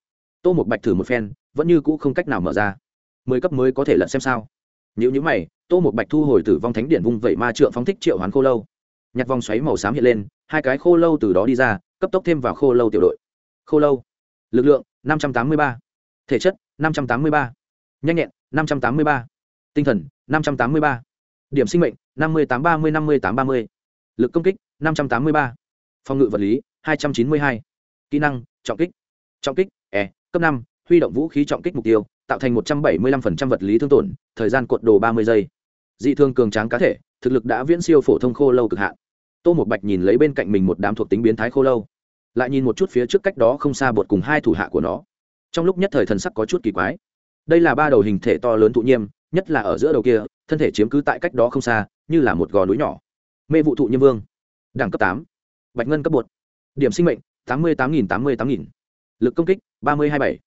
Tô một bạch thử một phen, vẫn như cũ không cách nào mở ra. Mười cấp mới có thể lận xem sao. Nếu như mày tô một bạch thu hồi tử vong thánh điện vung vẩy ma trượng phóng thích triệu hoán khô lâu nhặt vòng xoáy màu xám hiện lên, hai cái khô lâu từ đó đi ra, cấp tốc thêm vào khô lâu tiểu đội khô lâu lực lượng 583. thể chất 583. nhanh nhẹn 583. tinh thần 583. điểm sinh mệnh 5830 5830. lực công kích 583. phòng ngự vật lý 292. kỹ năng, trọng kích trọng kích e cấp năm huy động vũ khí trọng kích mục tiêu, tạo thành một trăm bảy mươi lăm phần trăm vật lý thương tổn, thời gian cuộn đồ ba mươi giây dị thương cường tráng cá thể, thực lực đã viễn siêu phổ thông khô lâu cực hạn. Tô một bạch nhìn lấy bên cạnh mình một đám thuộc tính biến thái khô lâu, lại nhìn một chút phía trước cách đó không xa bột cùng hai thủ hạ của nó. Trong lúc nhất thời thần sắc có chút kỳ quái. Đây là ba đầu hình thể to lớn thụ nhiêm, nhất là ở giữa đầu kia, thân thể chiếm cứ tại cách đó không xa, như là một gò núi nhỏ. Mê vụ thụ nhiêm vương. Đẳng cấp tám. Bạch ngân cấp bột. Điểm sinh mệnh, tám mươi tám nghìn tám mươi tám nghìn. Lực công kích, ba mươi hai bảy.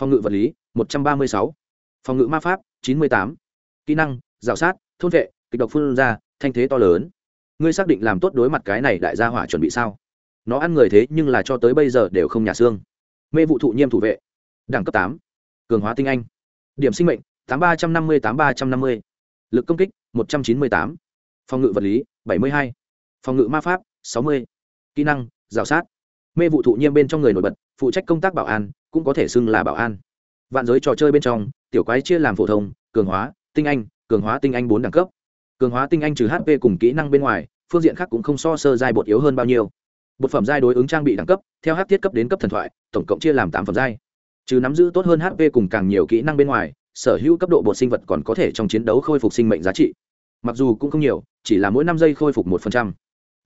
Phòng ngự vật lý, một trăm ba mươi sáu. Phòng ngự ma pháp, chín mươi tám. Kỹ năng, rào sát thôn vệ, kịch độc phun ra, thanh thế to lớn. Ngươi xác định làm tốt đối mặt cái này đại gia hỏa chuẩn bị sao? Nó ăn người thế nhưng là cho tới bây giờ đều không nhà xương. Mê vụ thụ nhiêm thủ vệ. Đẳng cấp tám. Cường hóa tinh anh. Điểm sinh mệnh, tám ba trăm năm mươi, tám ba trăm năm mươi. Lực công kích, một trăm chín mươi tám. Phòng ngự vật lý, bảy mươi hai. Phòng ngự ma pháp, sáu mươi. Kỹ năng, rào sát. Mê vụ thụ nhiêm bên trong người nổi bật, phụ trách công tác bảo an, cũng có thể xưng là bảo an. Vạn giới trò chơi bên trong, tiểu quái chia làm phổ thông, cường hóa, tinh anh cường hóa tinh anh bốn đẳng cấp. Cường hóa tinh anh trừ hp cùng kỹ năng bên ngoài, phương diện khác cũng không so sơ giai bột yếu hơn bao nhiêu. Bột phẩm giai đối ứng trang bị đẳng cấp, theo hát thiết cấp đến cấp thần thoại, tổng cộng chia làm tám phẩm giai. Trừ nắm giữ tốt hơn hp cùng càng nhiều kỹ năng bên ngoài, sở hữu cấp độ bột sinh vật còn có thể trong chiến đấu khôi phục sinh mệnh giá trị. Mặc dù cũng không nhiều, chỉ là mỗi năm giây khôi phục một phần trăm.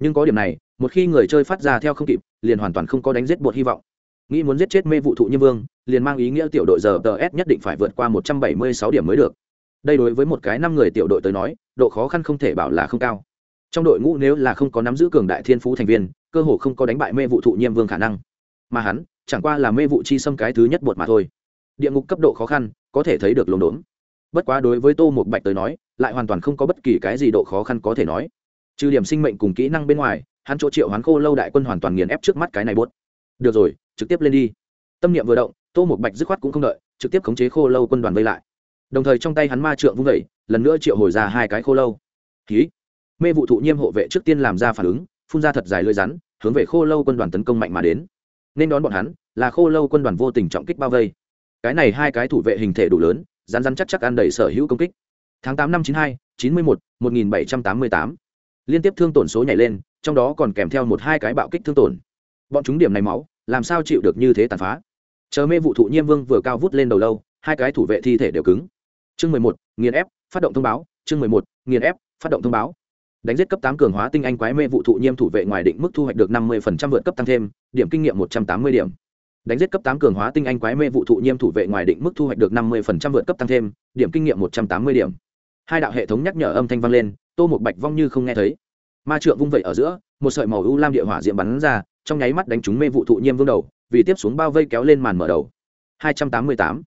Nhưng có điểm này, một khi người chơi phát ra theo không kịp, liền hoàn toàn không có đánh giết bột hy vọng. Nghĩ muốn giết chết mê vụ thụ như vương, liền mang ý nghĩa tiểu đội giờ tờ s nhất định phải vượt qua một trăm bảy mươi sáu điểm mới được đây đối với một cái năm người tiểu đội tới nói, độ khó khăn không thể bảo là không cao. Trong đội ngũ nếu là không có nắm giữ cường đại thiên phú thành viên, cơ hồ không có đánh bại mê vụ thụ nhiêm vương khả năng. Mà hắn, chẳng qua là mê vụ chi xâm cái thứ nhất bột mà thôi. Địa ngục cấp độ khó khăn, có thể thấy được lồn đốn. Bất quá đối với tô một bạch tới nói, lại hoàn toàn không có bất kỳ cái gì độ khó khăn có thể nói. Trừ điểm sinh mệnh cùng kỹ năng bên ngoài, hắn chỗ triệu hoán khô lâu đại quân hoàn toàn nghiền ép trước mắt cái này bốt được rồi, trực tiếp lên đi. Tâm niệm vừa động, tô một bạch dứt khoát cũng không đợi, trực tiếp khống chế khô lâu quân đoàn vây lại đồng thời trong tay hắn ma trượng vung vẩy lần nữa triệu hồi ra hai cái khô lâu. Ký mê vụ thụ nhiêm hộ vệ trước tiên làm ra phản ứng, phun ra thật dài lưới rắn, hướng về khô lâu quân đoàn tấn công mạnh mà đến. Nên đón bọn hắn là khô lâu quân đoàn vô tình trọng kích bao vây. Cái này hai cái thủ vệ hình thể đủ lớn, rắn rắn chắc chắc ăn đầy sở hữu công kích. Tháng tám năm chín hai, chín mươi một một nghìn bảy trăm tám mươi tám. Liên tiếp thương tổn số nhảy lên, trong đó còn kèm theo một hai cái bạo kích thương tổn. Bọn chúng điểm này máu, làm sao chịu được như thế tàn phá? Chờ mê vụ thụ nhiêm vương vừa cao vút lên đầu lâu, hai cái thủ vệ thi thể đều cứng chương mười một, nghiền ép, phát động thông báo. Chương mười một, nghiền ép, phát động thông báo. Đánh giết cấp tám cường hóa tinh anh quái mê vụ thụ nhiêm thủ vệ ngoài định mức thu hoạch được năm mươi vượt cấp tăng thêm, điểm kinh nghiệm một trăm tám mươi điểm. Đánh giết cấp tám cường hóa tinh anh quái mê vụ thụ nhiêm thủ vệ ngoài định mức thu hoạch được năm mươi vượt cấp tăng thêm, điểm kinh nghiệm một trăm tám mươi điểm. Hai đạo hệ thống nhắc nhở âm thanh vang lên, tô một bạch vong như không nghe thấy. Ma trượng vung vẩy ở giữa, một sợi màu u lam địa hỏa diệm bắn ra, trong nháy mắt đánh trúng mê vụ thụ nhiêm vương đầu, vì tiếp xuống bao vây kéo lên màn mở đầu. Hai trăm tám mươi tám.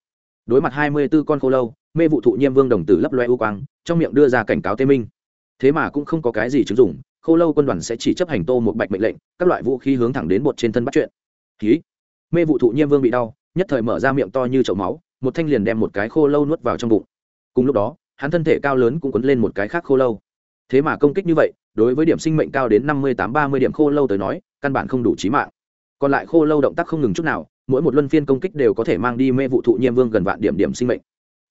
Đối mặt hai mươi 24 con khô lâu mê vụ thụ nhiêm vương đồng tử lấp loe u quang, trong miệng đưa ra cảnh cáo tê minh. Thế mà cũng không có cái gì chứng dụng, khô lâu quân đoàn sẽ chỉ chấp hành tô một bạch mệnh lệnh, các loại vũ khí hướng thẳng đến bột trên thân bắt chuyện. Ký mê vụ thụ nhiêm vương bị đau, nhất thời mở ra miệng to như chậu máu, một thanh liền đem một cái khô lâu nuốt vào trong bụng. Cùng lúc đó, hắn thân thể cao lớn cũng quấn lên một cái khác khô lâu. Thế mà công kích như vậy, đối với điểm sinh mệnh cao đến năm mươi tám ba mươi điểm khô lâu tới nói, căn bản không đủ trí mạng. Còn lại khô lâu động tác không ngừng chút nào, mỗi một luân phiên công kích đều có thể mang đi mê vụ thụ nhiêm vương gần vạn điểm điểm sinh mệnh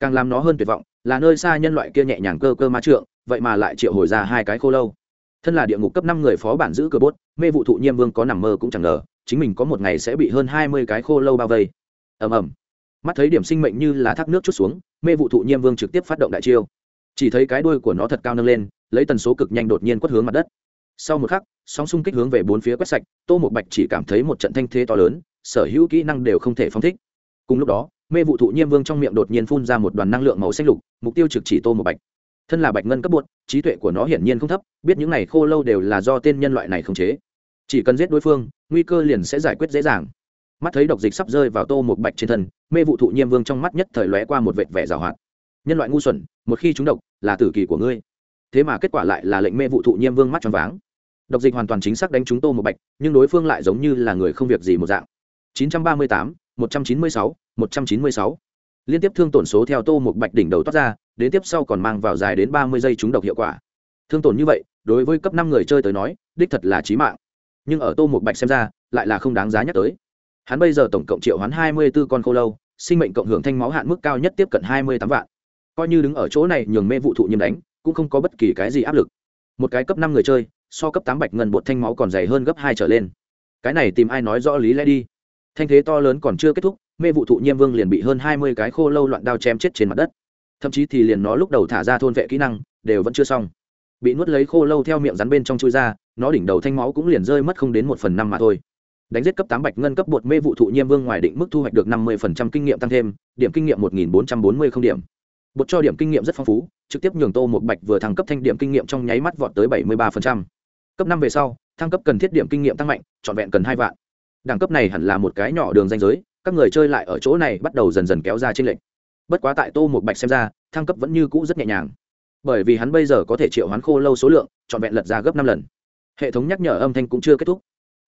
càng làm nó hơn tuyệt vọng, là nơi xa nhân loại kia nhẹ nhàng cơ cơ ma trượng, vậy mà lại triệu hồi ra hai cái khô lâu. Thân là địa ngục cấp năm người phó bản giữ cơ bốt, mê vụ thụ nhiêm vương có nằm mơ cũng chẳng ngờ, chính mình có một ngày sẽ bị hơn hai mươi cái khô lâu bao vây. Ầm ầm. Mắt thấy điểm sinh mệnh như là thác nước chút xuống, mê vụ thụ nhiêm vương trực tiếp phát động đại chiêu. Chỉ thấy cái đuôi của nó thật cao nâng lên, lấy tần số cực nhanh đột nhiên quất hướng mặt đất. Sau một khắc, sóng xung kích hướng về bốn phía quét sạch, tô một bạch chỉ cảm thấy một trận thanh thế to lớn, sở hữu kỹ năng đều không thể phong thích. Cùng lúc đó mê vụ thụ nhiêm vương trong miệng đột nhiên phun ra một đoàn năng lượng màu xanh lục mục tiêu trực chỉ tô một bạch. Thân là bạch ngân cấp bột trí tuệ của nó hiển nhiên không thấp biết những này khô lâu đều là do tên nhân loại này khống chế. Chỉ cần giết đối phương nguy cơ liền sẽ giải quyết dễ dàng. Mắt thấy độc dịch sắp rơi vào tô một bạch trên thân mê vụ thụ nhiêm vương trong mắt nhất thời lóe qua một vệt vẻ rào hoạt. Nhân loại ngu xuẩn một khi chúng độc là tử kỳ của ngươi. Thế mà kết quả lại là lệnh mê vụ thụ nhiêm vương mắt tròn váng. Độc dịch hoàn toàn chính xác đánh chúng tô một bạch nhưng đối phương lại giống như là người không việc gì một dạng. 938, 196, 196. liên tiếp thương tổn số theo tô một bạch đỉnh đầu toát ra, đến tiếp sau còn mang vào dài đến ba mươi giây trúng độc hiệu quả. Thương tổn như vậy, đối với cấp năm người chơi tới nói, đích thật là chí mạng. Nhưng ở tô một bạch xem ra, lại là không đáng giá nhắc tới. Hắn bây giờ tổng cộng triệu hoán hai mươi b ố con khô lâu, sinh mệnh cộng hưởng thanh máu hạn mức cao nhất tiếp cận hai mươi tám vạn. Coi như đứng ở chỗ này nhường mê vụ thụ nhiễm đánh, cũng không có bất kỳ cái gì áp lực. Một cái cấp năm người chơi, so cấp tám bạch ngân bột thanh máu còn dày hơn gấp hai trở lên. Cái này tìm ai nói rõ lý lẽ đi. Thanh thế to lớn còn chưa kết thúc mê vụ thụ nhiêm vương liền bị hơn hai mươi cái khô lâu loạn đao chém chết trên mặt đất. Thậm chí thì liền nó lúc đầu thả ra thôn vệ kỹ năng, đều vẫn chưa xong. Bị nuốt lấy khô lâu theo miệng rắn bên trong chui ra, nó đỉnh đầu thanh máu cũng liền rơi mất không đến một phần năm mà thôi. Đánh giết cấp tám bạch ngân cấp bột mê vụ thụ nhiêm vương ngoài định mức thu hoạch được năm mươi phần trăm kinh nghiệm tăng thêm, điểm kinh nghiệm một nghìn bốn trăm bốn mươi không điểm. Bột cho điểm kinh nghiệm rất phong phú, trực tiếp nhường tô một bạch vừa thăng cấp thanh điểm kinh nghiệm trong nháy mắt vọt tới bảy mươi ba phần trăm. Cấp năm về sau, thăng cấp cần thiết điểm kinh nghiệm tăng mạnh, trọn vẹn cần hai vạn. Đẳng cấp này hẳn là một cái nhỏ đường danh giới các người chơi lại ở chỗ này bắt đầu dần dần kéo ra trên lệnh bất quá tại tô một bạch xem ra, thăng cấp vẫn như cũ rất nhẹ nhàng. Bởi vì hắn bây giờ có thể triệu hoán khô lâu số lượng, trọn vẹn lật ra gấp năm lần. Hệ thống nhắc nhở âm thanh cũng chưa kết thúc.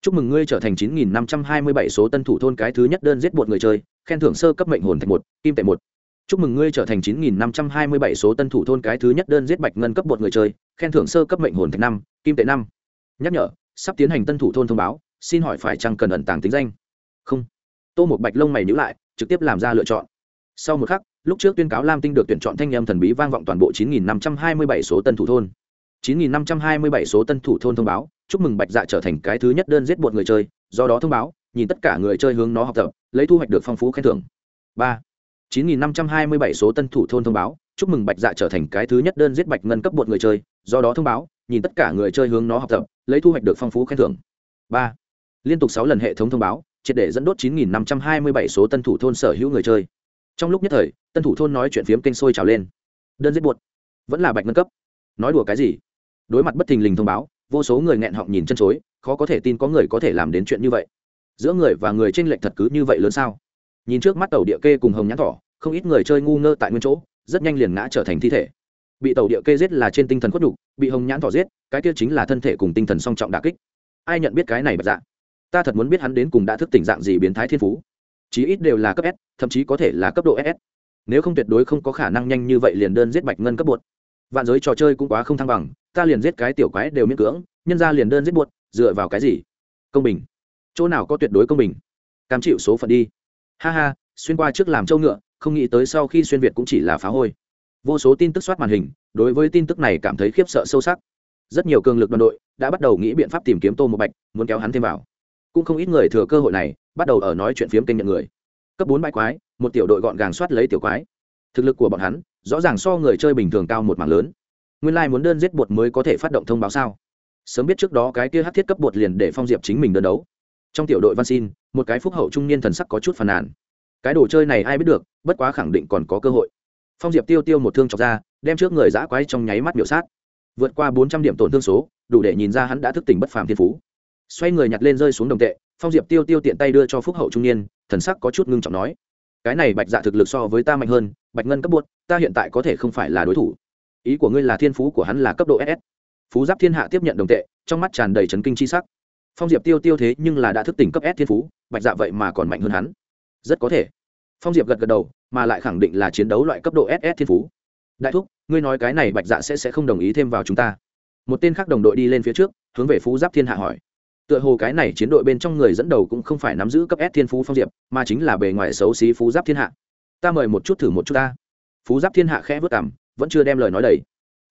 Chúc mừng ngươi trở thành chín nghìn năm trăm hai mươi bảy số tân thủ thôn cái thứ nhất đơn giết một người chơi, khen thưởng sơ cấp mệnh hồn thạch một, kim tệ một. Chúc mừng ngươi trở thành chín nghìn năm trăm hai mươi bảy số tân thủ thôn cái thứ nhất đơn giết bạch ngân cấp một người chơi, khen thưởng sơ cấp mệnh hồn thạch năm, kim tệ năm. Nhắc nhở, sắp tiến hành tân thủ thôn thông báo, xin hỏi phải chăng cần ẩn tàng tính danh? Không tô một bạch lông mày nhữ lại, trực tiếp làm ra lựa chọn. Sau một khắc, lúc trước tuyên cáo lam tinh được tuyển chọn thanh em thần bí vang vọng toàn bộ 9.527 số tân thủ thôn. 9.527 số tân thủ thôn thông báo, chúc mừng bạch dạ trở thành cái thứ nhất đơn giết bột người chơi, do đó thông báo, nhìn tất cả người chơi hướng nó học tập, lấy thu hoạch được phong phú khen thưởng. Ba 9.527 số tân thủ thôn thông báo, chúc mừng bạch dạ trở thành cái thứ nhất đơn giết bạch ngân cấp bột người chơi, do đó thông báo, nhìn tất cả người chơi hướng nó học tập, lấy thu hoạch được phong phú khen thưởng. Ba, liên tục sáu lần hệ thống thông báo triệt để dẫn đốt 9.527 số tân thủ thôn sở hữu người chơi. Trong lúc nhất thời tân thủ thôn nói chuyện phiếm kênh sôi trào lên. Đơn giết buột. Vẫn là bạch ngân cấp. Nói đùa cái gì? Đối mặt bất thình lình thông báo vô số người nghẹn họng nhìn chân chối khó có thể tin có người có thể làm đến chuyện như vậy. Giữa người và người trên lệch thật cứ như vậy lớn sao? Nhìn trước mắt tàu địa kê cùng hồng nhãn thỏ không ít người chơi ngu ngơ tại nguyên chỗ rất nhanh liền ngã trở thành thi thể. Bị tàu địa kê giết là trên tinh thần khuất đủ, bị hồng nhãn thỏ giết cái kia chính là thân thể cùng tinh thần song trọng đả kích. Ai nhận biết cái này bật dạ? Ta thật muốn biết hắn đến cùng đã thức tỉnh dạng gì biến thái thiên phú. Chí ít đều là cấp s, thậm chí có thể là cấp độ ss nếu không tuyệt đối không có khả năng nhanh như vậy liền đơn giết bạch ngân cấp bột vạn giới trò chơi cũng quá không thăng bằng, ta liền giết cái tiểu quái đều miễn cưỡng, nhân ra liền đơn giết buột dựa vào cái gì? Công bình. Chỗ nào có tuyệt đối công bình? Cam chịu số phận đi. Ha ha, xuyên qua trước làm châu ngựa, không nghĩ tới sau khi xuyên việt cũng chỉ là phá hôi. Vô số tin tức soát màn hình, đối với tin tức này cảm thấy khiếp sợ sâu sắc. Rất nhiều cường lực đoàn đội đã bắt đầu nghĩ biện pháp tìm kiếm tô một bạch, muốn kéo hắn thêm vào cũng không ít người thừa cơ hội này, bắt đầu ở nói chuyện phiếm kênh nhận người. Cấp bốn bãi quái, một tiểu đội gọn gàng soát lấy tiểu quái. Thực lực của bọn hắn, rõ ràng so người chơi bình thường cao một mảng lớn. Nguyên lai、like、muốn đơn giết bột mới có thể phát động thông báo sao? Sớm biết trước đó cái kia hát thiết cấp bột liền để phong diệp chính mình đơn đấu. Trong tiểu đội văn xin, một cái phúc hậu trung niên thần sắc có chút phàn nàn. Cái đồ chơi này ai biết được, bất quá khẳng định còn có cơ hội. Phong diệp tiêu tiêu một thương chọc ra, đem trước người giã quái trong nháy mắt biểu sát. Vượt qua bốn trăm điểm tổn thương số, đủ để nhìn ra hắn đã thức tỉnh bất phàm thiên phú xoay người nhặt lên rơi xuống đồng tệ, phong diệp tiêu tiêu tiện tay đưa cho phúc hậu trung niên, thần sắc có chút ngưng trọng nói, cái này bạch dạ thực lực so với ta mạnh hơn, bạch ngân cấp bột ta hiện tại có thể không phải là đối thủ. Ý của ngươi là thiên phú của hắn là cấp độ ss phú giáp thiên hạ tiếp nhận đồng tệ, trong mắt tràn đầy trấn kinh c h i sắc. Phong diệp tiêu tiêu thế nhưng là đã thức tỉnh cấp s thiên phú, bạch dạ vậy mà còn mạnh hơn hắn. Rất có thể. Phong diệp gật gật đầu, mà lại khẳng định là chiến đấu loại cấp độ ss thiên phú. Đại thúc, ngươi nói cái này bạch dạ sẽ sẽ không đồng ý thêm vào chúng ta. Một tên khác đồng đội đi lên phía trước, hướng về phú giáp thiên hạ hỏi tựa hồ cái này chiến đội bên trong người dẫn đầu cũng không phải nắm giữ cấp s thiên phú phong diệp, mà chính là bề ngoài xấu xí phú giáp thiên hạ. Ta mời một chút thử một chút ta. Phú giáp thiên hạ khẽ vất cảm vẫn chưa đem lời nói đầy.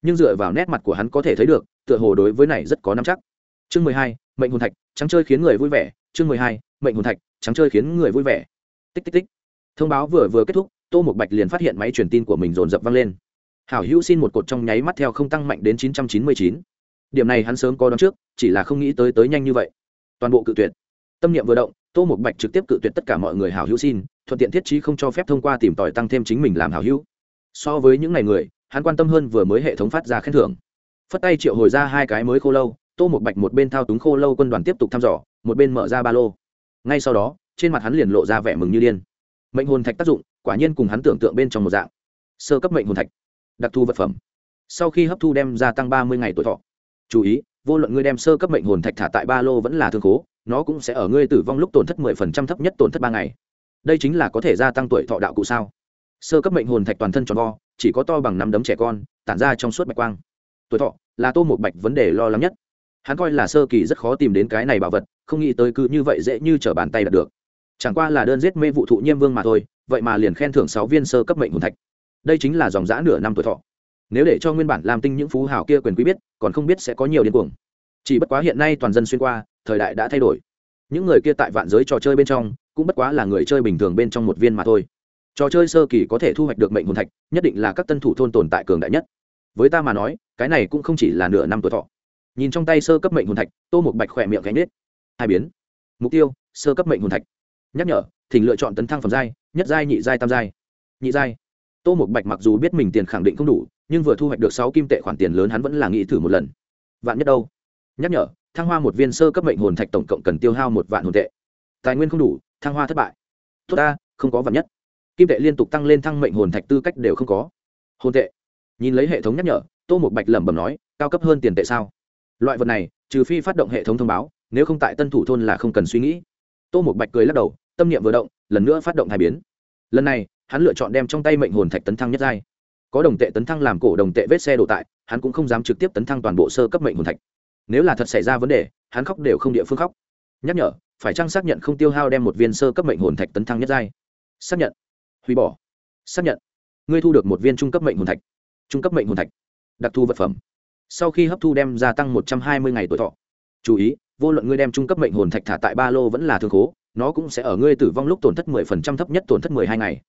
Nhưng dựa vào nét mặt của hắn có thể thấy được, tựa hồ đối với này rất có nắm chắc. Chương mười hai, mệnh hồn thạch, trắng chơi khiến người vui vẻ. Chương mười hai, mệnh hồn thạch, trắng chơi khiến người vui vẻ. Tích tích tích. Thông báo vừa vừa kết thúc, tô một bạch liền phát hiện máy truyền tin của mình dồn dập văng lên. Hảo hữu xin một cột trong nháy mắt theo không tăng mạnh đến chín trăm chín mươi chín điểm này hắn sớm có đón trước, chỉ là không nghĩ tới tới nhanh như vậy. Toàn bộ cự tuyệt. Tâm niệm vừa động, tô một bạch trực tiếp cự tuyệt tất cả mọi người hảo hữu xin, thuận tiện thiết trí không cho phép thông qua tìm tòi tăng thêm chính mình làm hảo hữu. So với những ngày người, hắn quan tâm hơn vừa mới hệ thống phát ra khen thưởng. Phất tay triệu hồi ra hai cái mới khô lâu, tô một bạch một bên thao túng khô lâu quân đoàn tiếp tục thăm dò, một bên mở ra ba lô. Ngay sau đó, trên mặt hắn liền lộ ra vẻ mừng như điên. Mệnh hồn thạch tác dụng, quả nhiên cùng hắn tưởng tượng bên trong một dạng. Sơ cấp mệnh hồn thạch, đặc thù vật phẩm. Sau khi hấp thu đem gia tăng ba mươi ngày tuổi thọ chú ý, vô luận ngươi đem sơ cấp mệnh hồn thạch thả tại ba lô vẫn là thương khố, nó cũng sẽ ở ngươi tử vong lúc tổn thất mười phần trăm thấp nhất tổn thất ba ngày. Đây chính là có thể gia tăng tuổi thọ đạo cụ sao? Sơ cấp mệnh hồn thạch toàn thân tròn vo, chỉ có to bằng năm đấm trẻ con, tản ra trong suốt bạch quang. Tuổi thọ là tô một bạch vấn đề lo lắng nhất. Hắn coi là sơ kỳ rất khó tìm đến cái này bảo vật, không nghĩ tới cứ như vậy dễ như t r ở bàn tay đạt được. Chẳng qua là đơn giết mê vụ thụ nhiêm vương mà thôi, vậy mà liền khen thưởng sáu viên sơ cấp mệnh hồn thạch. Đây chính là dòng giã nửa năm tuổi thọ nếu để cho nguyên bản làm tinh những phú hào kia quyền quý biết, còn không biết sẽ có nhiều điên cuồng. Chỉ bất quá hiện nay toàn dân xuyên qua, thời đại đã thay đổi. Những người kia tại vạn giới trò chơi bên trong, cũng bất quá là người chơi bình thường bên trong một viên mà thôi. Trò chơi sơ kỳ có thể thu hoạch được mệnh hồn thạch, nhất định là các tân thủ thôn tồn tại cường đại nhất. Với ta mà nói, cái này cũng không chỉ là nửa năm tuổi thọ. Nhìn trong tay sơ cấp mệnh hồn thạch, tô một bạch khỏe miệng gánh nết. Hai biến. Mục tiêu, sơ cấp mệnh hồn thạch. Nhắc nhở, thỉnh lựa chọn tấn thăng phẩm giai, nhất giai, nhị giai, tam giai. Nhị giai. Tô một bạch mặc dù biết mình tiền khẳng định không đủ nhưng vừa thu hoạch được sáu kim tệ khoản tiền lớn hắn vẫn là nghĩ thử một lần. Vạn nhất đâu? Nhắc nhở, thăng hoa một viên sơ cấp mệnh hồn thạch tổng cộng cần tiêu hao một vạn hồn tệ. Tài nguyên không đủ, thăng hoa thất bại. Tốt ta, không có vạn nhất. Kim tệ liên tục tăng lên thăng mệnh hồn thạch tư cách đều không có. Hồn tệ. Nhìn lấy hệ thống nhắc nhở, tô một bạch lẩm bẩm nói, cao cấp hơn tiền tệ sao? Loại vật này, trừ phi phát động hệ thống thông báo, nếu không tại tân thủ thôn là không cần suy nghĩ. Tô một bạch cười lắc đầu, tâm niệm vừa động, lần nữa phát động hai biến. Lần này, hắn lựa chọn đem trong tay mệnh hồn thạch tấn thăng nhất giai có đồng tệ tấn thăng làm cổ đồng tệ vết xe đổ tại, hắn cũng không dám trực tiếp tấn thăng toàn bộ sơ cấp mệnh hồn thạch. Nếu là thật xảy ra vấn đề, hắn khóc đều không địa phương khóc. Nhắc nhở, phải chăng xác nhận không tiêu hao đem một viên sơ cấp mệnh hồn thạch tấn thăng nhất giai? Xác nhận. Hủy bỏ. Xác nhận. Ngươi thu được một viên trung cấp mệnh hồn thạch. Trung cấp mệnh hồn thạch. Đặc thù vật phẩm. Sau khi hấp thu đem gia tăng một trăm hai mươi ngày tuổi thọ. Chú ý, vô luận ngươi đem trung cấp mệnh hồn thạch thả tại ba lô vẫn là thương khố, nó cũng sẽ ở ngươi tử vong lúc tổn thất mười phần trăm thấp nhất tổn thất mười hai ngày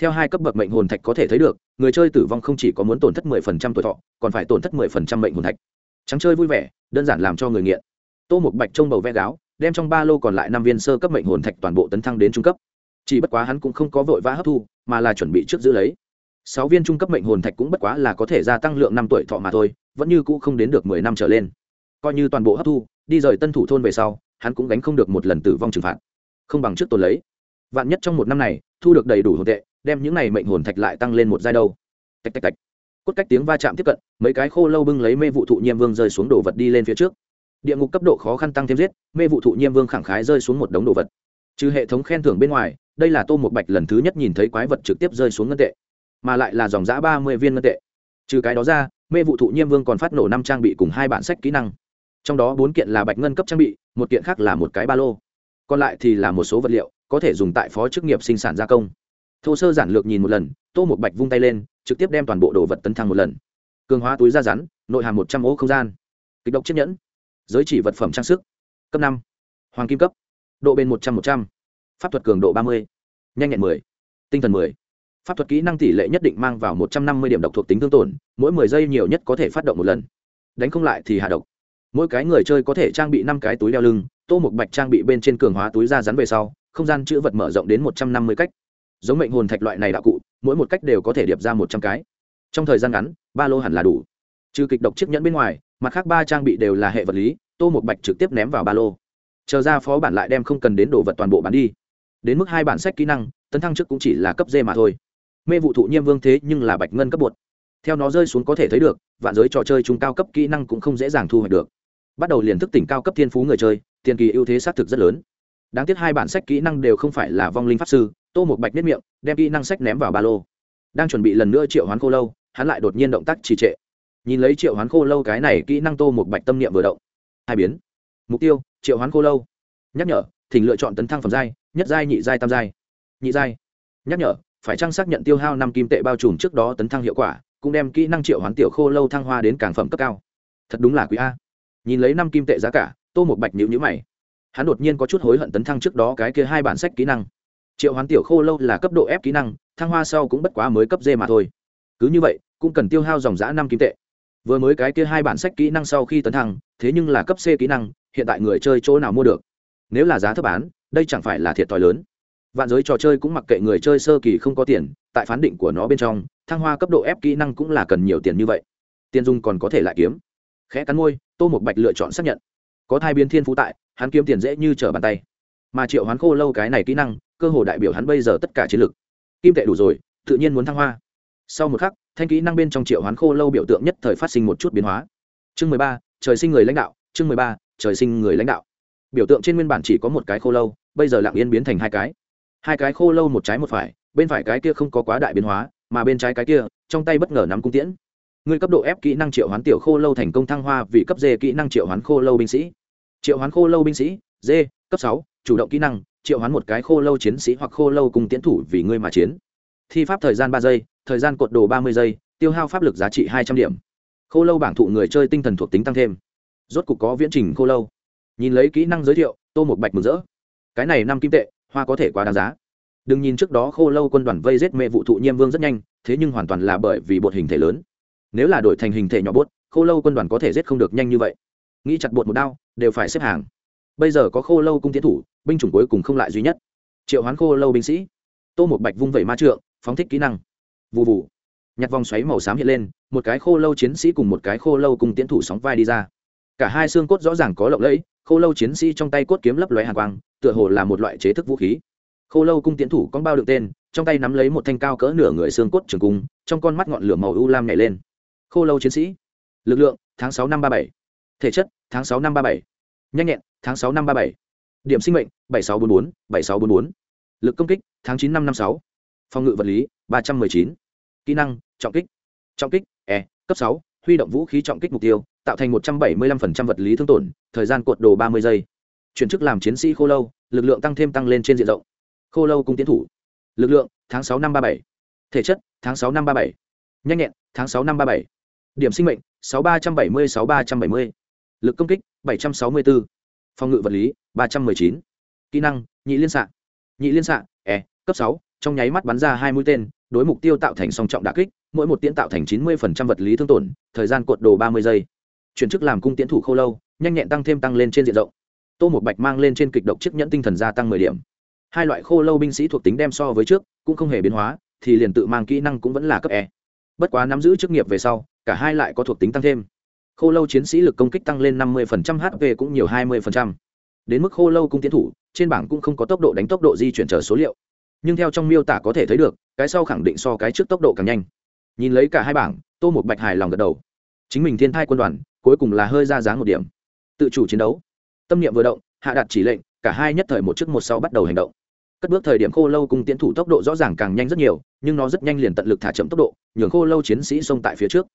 theo hai cấp bậc mệnh hồn thạch có thể thấy được, người chơi tử vong không chỉ có muốn tổn thất mười phần trăm tuổi thọ, còn phải tổn thất mười phần trăm mệnh hồn thạch. Trắng chơi vui vẻ, đơn giản làm cho người nghiện. Tô một bạch trông bầu ve gáo, đem trong ba lô còn lại năm viên sơ cấp mệnh hồn thạch toàn bộ tấn thăng đến trung cấp. Chỉ bất quá hắn cũng không có vội vã hấp thu, mà là chuẩn bị trước giữ lấy. Sáu viên trung cấp mệnh hồn thạch cũng bất quá là có thể gia tăng lượng năm tuổi thọ mà thôi, vẫn như cũ không đến được mười năm trở lên. Coi như toàn bộ hấp thu, đi rời tân thủ thôn về sau, hắn cũng gánh không được một lần tử vong trừng phạt. Không bằng trước tồn lấy. Vạn nhất trong một năm này, thu được đầy đủ hồn tệ đem những này mệnh hồn thạch lại tăng lên một giai đâu. Tạch tạch tạch. Cốt cách tiếng va chạm tiếp cận, mấy cái khô lâu bưng lấy mê vụ thụ nhiêm vương rơi xuống đồ vật đi lên phía trước. Địa ngục cấp độ khó khăn tăng thêm giết, mê vụ thụ nhiêm vương khẳng khái rơi xuống một đống đồ vật. Trừ hệ thống khen thưởng bên ngoài, đây là tô một bạch lần thứ nhất nhìn thấy quái vật trực tiếp rơi xuống ngân tệ, mà lại là dòng giã ba mươi viên ngân tệ. Trừ cái đó ra, mê vụ thụ nhiêm vương còn phát nổ năm trang bị cùng hai bản sách kỹ năng. Trong đó bốn kiện là bạch ngân cấp trang bị, một kiện khác là một cái ba lô. Còn lại thì là một số vật liệu, có thể dùng tại phó chức nghiệp sinh sản gia công thô sơ giản lược nhìn một lần, tô một bạch vung tay lên, trực tiếp đem toàn bộ đồ vật tấn thăng một lần. Cường hóa túi da rắn, nội hàm một trăm ô không gian. Kịch độc chiếc nhẫn. Giới chỉ vật phẩm trang sức. Cấp năm. Hoàng kim cấp. Độ bền một trăm một trăm. Pháp thuật cường độ ba mươi. Nhanh nhẹn mười. Tinh thần mười. Pháp thuật kỹ năng tỷ lệ nhất định mang vào một trăm năm mươi điểm độc thuộc tính thương tổn, mỗi mười giây nhiều nhất có thể phát động một lần. Đánh không lại thì hạ độc. Mỗi cái người chơi có thể trang bị năm cái túi đeo lưng, tô một bạch trang bị bên trên cường hóa túi da rắn về sau, không gian chữ vật mở rộng đến một trăm năm mươi cách giống mệnh hồn thạch loại này đạo cụ, mỗi một cách đều có thể điệp ra một trăm cái. Trong thời gian ngắn, ba lô hẳn là đủ. Trừ kịch độc chiếc nhẫn bên ngoài, mặt khác ba trang bị đều là hệ vật lý, tô một bạch trực tiếp ném vào ba lô. Chờ ra phó bản lại đem không cần đến đồ vật toàn bộ bán đi. Đến mức hai bản sách kỹ năng, tấn thăng trước cũng chỉ là cấp d mà thôi. Mê vụ thụ nhiêm vương thế nhưng là bạch ngân cấp bột. Theo nó rơi xuống có thể thấy được, vạn giới trò chơi trung cao cấp kỹ năng cũng không dễ dàng thu hoạch được. Bắt đầu liền thức tỉnh cao cấp thiên phú người chơi, tiền kỳ ưu thế xác thực rất lớn đáng tiếc hai bản sách kỹ năng đều không phải là vong linh pháp sư, tô một bạch nếp miệng, đem kỹ năng sách ném vào ba lô. Đang chuẩn bị lần nữa triệu hoán khô lâu, hắn lại đột nhiên động tác trì trệ. Nhìn lấy triệu hoán khô lâu cái này kỹ năng tô một bạch tâm niệm vừa động. Hai biến. Mục tiêu, triệu hoán khô lâu. Nhắc nhở, thỉnh lựa chọn tấn thăng phẩm giai, nhất giai, nhị giai, tam giai. Nhị giai. Nhắc nhở, phải trang xác nhận tiêu hao năm kim tệ bao trùm trước đó tấn thăng hiệu quả, cũng đem kỹ năng triệu hoán tiểu khô lâu thăng hoa đến càng phẩm cấp cao. Thật đúng là quý a. Nhìn lấy năm kim tệ giá cả, tô một bạch nhữ nhữ mày hắn đột nhiên có chút hối hận tấn thăng trước đó cái kia hai bản sách kỹ năng. Triệu hoán tiểu khô lâu là cấp độ ép kỹ năng, thăng hoa sau cũng bất quá mới cấp d mà thôi. Cứ như vậy, cũng cần tiêu hao dòng giã năm kim tệ. Vừa mới cái kia hai bản sách kỹ năng sau khi tấn thăng, thế nhưng là cấp c kỹ năng, hiện tại người chơi chỗ nào mua được? Nếu là giá thấp bán, đây chẳng phải là thiệt thòi lớn. Vạn giới trò chơi cũng mặc kệ người chơi sơ kỳ không có tiền, tại phán định của nó bên trong, thăng hoa cấp độ ép kỹ năng cũng là cần nhiều tiền như vậy. Tiền dung còn có thể lại kiếm. Khẽ cắn môi, tô một bạch lựa chọn xác nhận. Có thai biến thiên phú tại hắn kiếm tiền dễ như trở bàn tay. Mà triệu hoán khô lâu cái này kỹ năng, cơ hồ đại biểu hắn bây giờ tất cả chiến lực. Kim tệ đủ rồi, tự nhiên muốn thăng hoa. Sau một khắc, thanh kỹ năng bên trong triệu hoán khô lâu biểu tượng nhất thời phát sinh một chút biến hóa. Chương mười ba, trời sinh người lãnh đạo, chương mười ba, trời sinh người lãnh đạo. Biểu tượng trên nguyên bản chỉ có một cái khô lâu, bây giờ lặng yên biến thành hai cái. Hai cái khô lâu một trái một phải, bên phải cái kia không có quá đại biến hóa, mà bên trái cái kia, trong tay bất ngờ nắm cung tiễn. Người cấp độ ép kỹ năng triệu hoán tiểu khô lâu thành công thăng hoa vì cấp dê kỹ năng triệu hoán khô lâu binh sĩ triệu hoán khô lâu binh sĩ, d, cấp sáu, chủ động kỹ năng, triệu hoán một cái khô lâu chiến sĩ hoặc khô lâu cùng tiến thủ vì ngươi mà chiến. Thi pháp thời gian ba giây, thời gian cột đồ ba mươi giây, tiêu hao pháp lực giá trị hai trăm điểm. Khô lâu bảng thụ người chơi tinh thần thuộc tính tăng thêm. Rốt cục có viễn trình khô lâu. Nhìn lấy kỹ năng giới thiệu, tô một bạch mừng rỡ. Cái này năm kim tệ, hoa có thể quá đáng giá. Đừng nhìn trước đó khô lâu quân đoàn vây giết mẹ vụ thụ nhiêm vương rất nhanh, thế nhưng hoàn toàn là bởi vì bột hình thể lớn. Nếu là đổi thành hình thể nhỏ bốt khô lâu quân đoàn có thể giết không được nhanh như vậy nghĩ chặt bột một đao, đều phải xếp hàng. Bây giờ có khô lâu cung tiến thủ, binh chủng cuối cùng không lại duy nhất. Triệu hoán khô lâu binh sĩ. Tô một bạch vung vẩy ma trượng, phóng thích kỹ năng. Vụ vụ nhặt vòng xoáy màu xám hiện lên, một cái khô lâu chiến sĩ cùng một cái khô lâu cung tiến thủ sóng vai đi ra. Cả hai xương cốt rõ ràng có lộng lẫy, khô lâu chiến sĩ trong tay cốt kiếm lấp lóe hàng quang, tựa hồ là một loại chế thức vũ khí. Khô lâu cung tiến thủ con bao đựng tên, trong tay nắm lấy một thanh cao cỡ nửa người xương cốt trường cung, trong con mắt ngọn lửa màu u lam nhảy lên. Khô lâu chiến sĩ. Lực lượng, tháng sáu năm ba bảy thể chất, tháng sáu năm ba bảy. Nhanh nhẹn, tháng sáu năm ba bảy. Điểm sinh mệnh, bảy sáu bốn bốn, bảy sáu bốn bốn. Lực công kích, tháng chín năm năm sáu. Phòng ngự vật lý, ba trăm m ư ơ i chín. Kỹ năng, trọng kích. Trọng kích e cấp sáu. Huy động vũ khí trọng kích mục tiêu, tạo thành một trăm bảy mươi lăm vật lý thương tổn, thời gian cuộn đồ ba mươi giây. Chuyển chức làm chiến sĩ khô lâu, lực lượng tăng thêm tăng lên trên diện rộng. Khô lâu cung tiến thủ. Lực lượng, tháng sáu năm ba bảy. Thể chất, tháng sáu năm ba bảy. Nhanh nhẹn, tháng sáu năm ba bảy. Điểm sinh mệnh, sáu ba trăm bảy mươi, sáu ba trăm bảy mươi lực công kích bảy trăm sáu mươi bốn phòng ngự vật lý ba trăm m ư ơ i chín. Kỹ năng nhị liên xạ. Nhị liên xạ e cấp 6, trong nháy mắt bắn ra hai mũi tên đối mục tiêu tạo thành song trọng đả kích mỗi một tiễn tạo thành chín mươi vật lý thương tổn thời gian cuộn đồ ba mươi giây. Chuyển chức làm cung tiễn thủ khô lâu nhanh nhẹn tăng thêm tăng lên trên diện rộng. Tô một bạch mang lên trên kịch độc chiếc nhẫn tinh thần gia tăng mười điểm. Hai loại khô lâu binh sĩ thuộc tính đem so với trước cũng không hề biến hóa thì liền tự mang kỹ năng cũng vẫn là cấp e. Bất quá nắm giữ chức nghiệp về sau cả hai lại có thuộc tính tăng thêm khô lâu chiến sĩ lực công kích tăng lên năm mươi hp cũng nhiều hai mươi đến mức khô lâu cung tiến thủ, trên bảng cũng không có tốc độ đánh tốc độ di chuyển chờ số liệu. Nhưng theo trong miêu tả có thể thấy được, cái sau khẳng định so cái trước tốc độ càng nhanh. Nhìn lấy cả hai bảng, tô một bạch hài lòng gật đầu. Chính mình thiên thai quân đoàn, cuối cùng là hơi ra dáng một điểm. Tự chủ chiến đấu. Tâm niệm vừa động, hạ đặt chỉ lệnh, cả hai nhất thời một trước một sau bắt đầu hành động. Cất bước thời điểm khô lâu cùng tiến thủ tốc độ rõ ràng càng nhanh rất nhiều, nhưng nó rất nhanh liền tận lực thả chậm tốc độ, nhường khô lâu chiến sĩ xông tại phía trước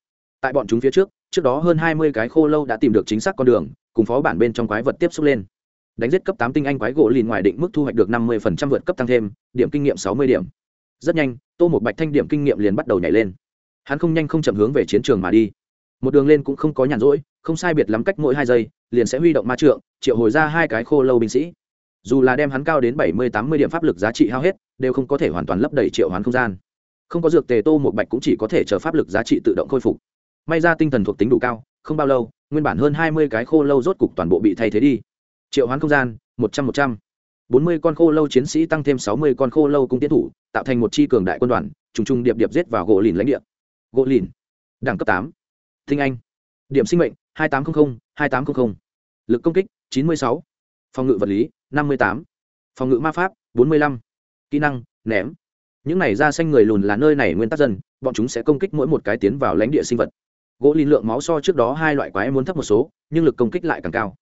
tại bọn chúng phía trước trước đó hơn hai mươi cái khô lâu đã tìm được chính xác con đường, cùng phó bản bên trong quái vật tiếp xúc lên. Đánh giết cấp tám tinh anh quái gỗ lìn ngoài định mức thu hoạch được năm mươi vượt cấp tăng thêm, điểm kinh nghiệm sáu mươi điểm. Rất nhanh, tô một bạch thanh điểm kinh nghiệm liền bắt đầu nhảy lên. Hắn không nhanh không chậm hướng về chiến trường mà đi. Một đường lên cũng không có nhàn rỗi, không sai biệt lắm cách mỗi hai giây, liền sẽ huy động ma trượng, triệu hồi ra hai cái khô lâu binh sĩ. Dù là đem hắn cao đến bảy mươi, tám mươi điểm pháp lực giá trị hao hết, đều không có thể hoàn toàn lấp đầy triệu hoán không gian. Không có dược tề, tô một bạch cũng chỉ có thể chờ pháp lực giá trị tự động khôi phục may ra tinh thần thuộc tính đủ cao, không bao lâu, nguyên bản hơn hai mươi cái khô lâu rốt cục toàn bộ bị thay thế đi. Triệu hoán không gian, một trăm một trăm. bốn mươi con khô lâu chiến sĩ tăng thêm sáu mươi con khô lâu cung tiến thủ, tạo thành một chi cường đại quân đoàn, trùng trùng điệp điệp giết vào gỗ lìn lãnh địa. Gỗ lìn, đẳng cấp tám. Thinh anh, điểm sinh mệnh, hai tám trăm linh hai tám trăm linh lực công kích, chín mươi sáu. Phòng ngự vật lý, năm mươi tám. Phòng ngự ma pháp, bốn mươi lăm. Kỹ năng, ném. Những này ra xanh người lùn là nơi này nguyên tắc dân, bọn chúng sẽ công kích mỗi một cái tiến vào lãnh địa sinh vật gỗ lìn lượng máu so trước đó hai loại quái muốn thấp một số nhưng lực công kích lại càng cao.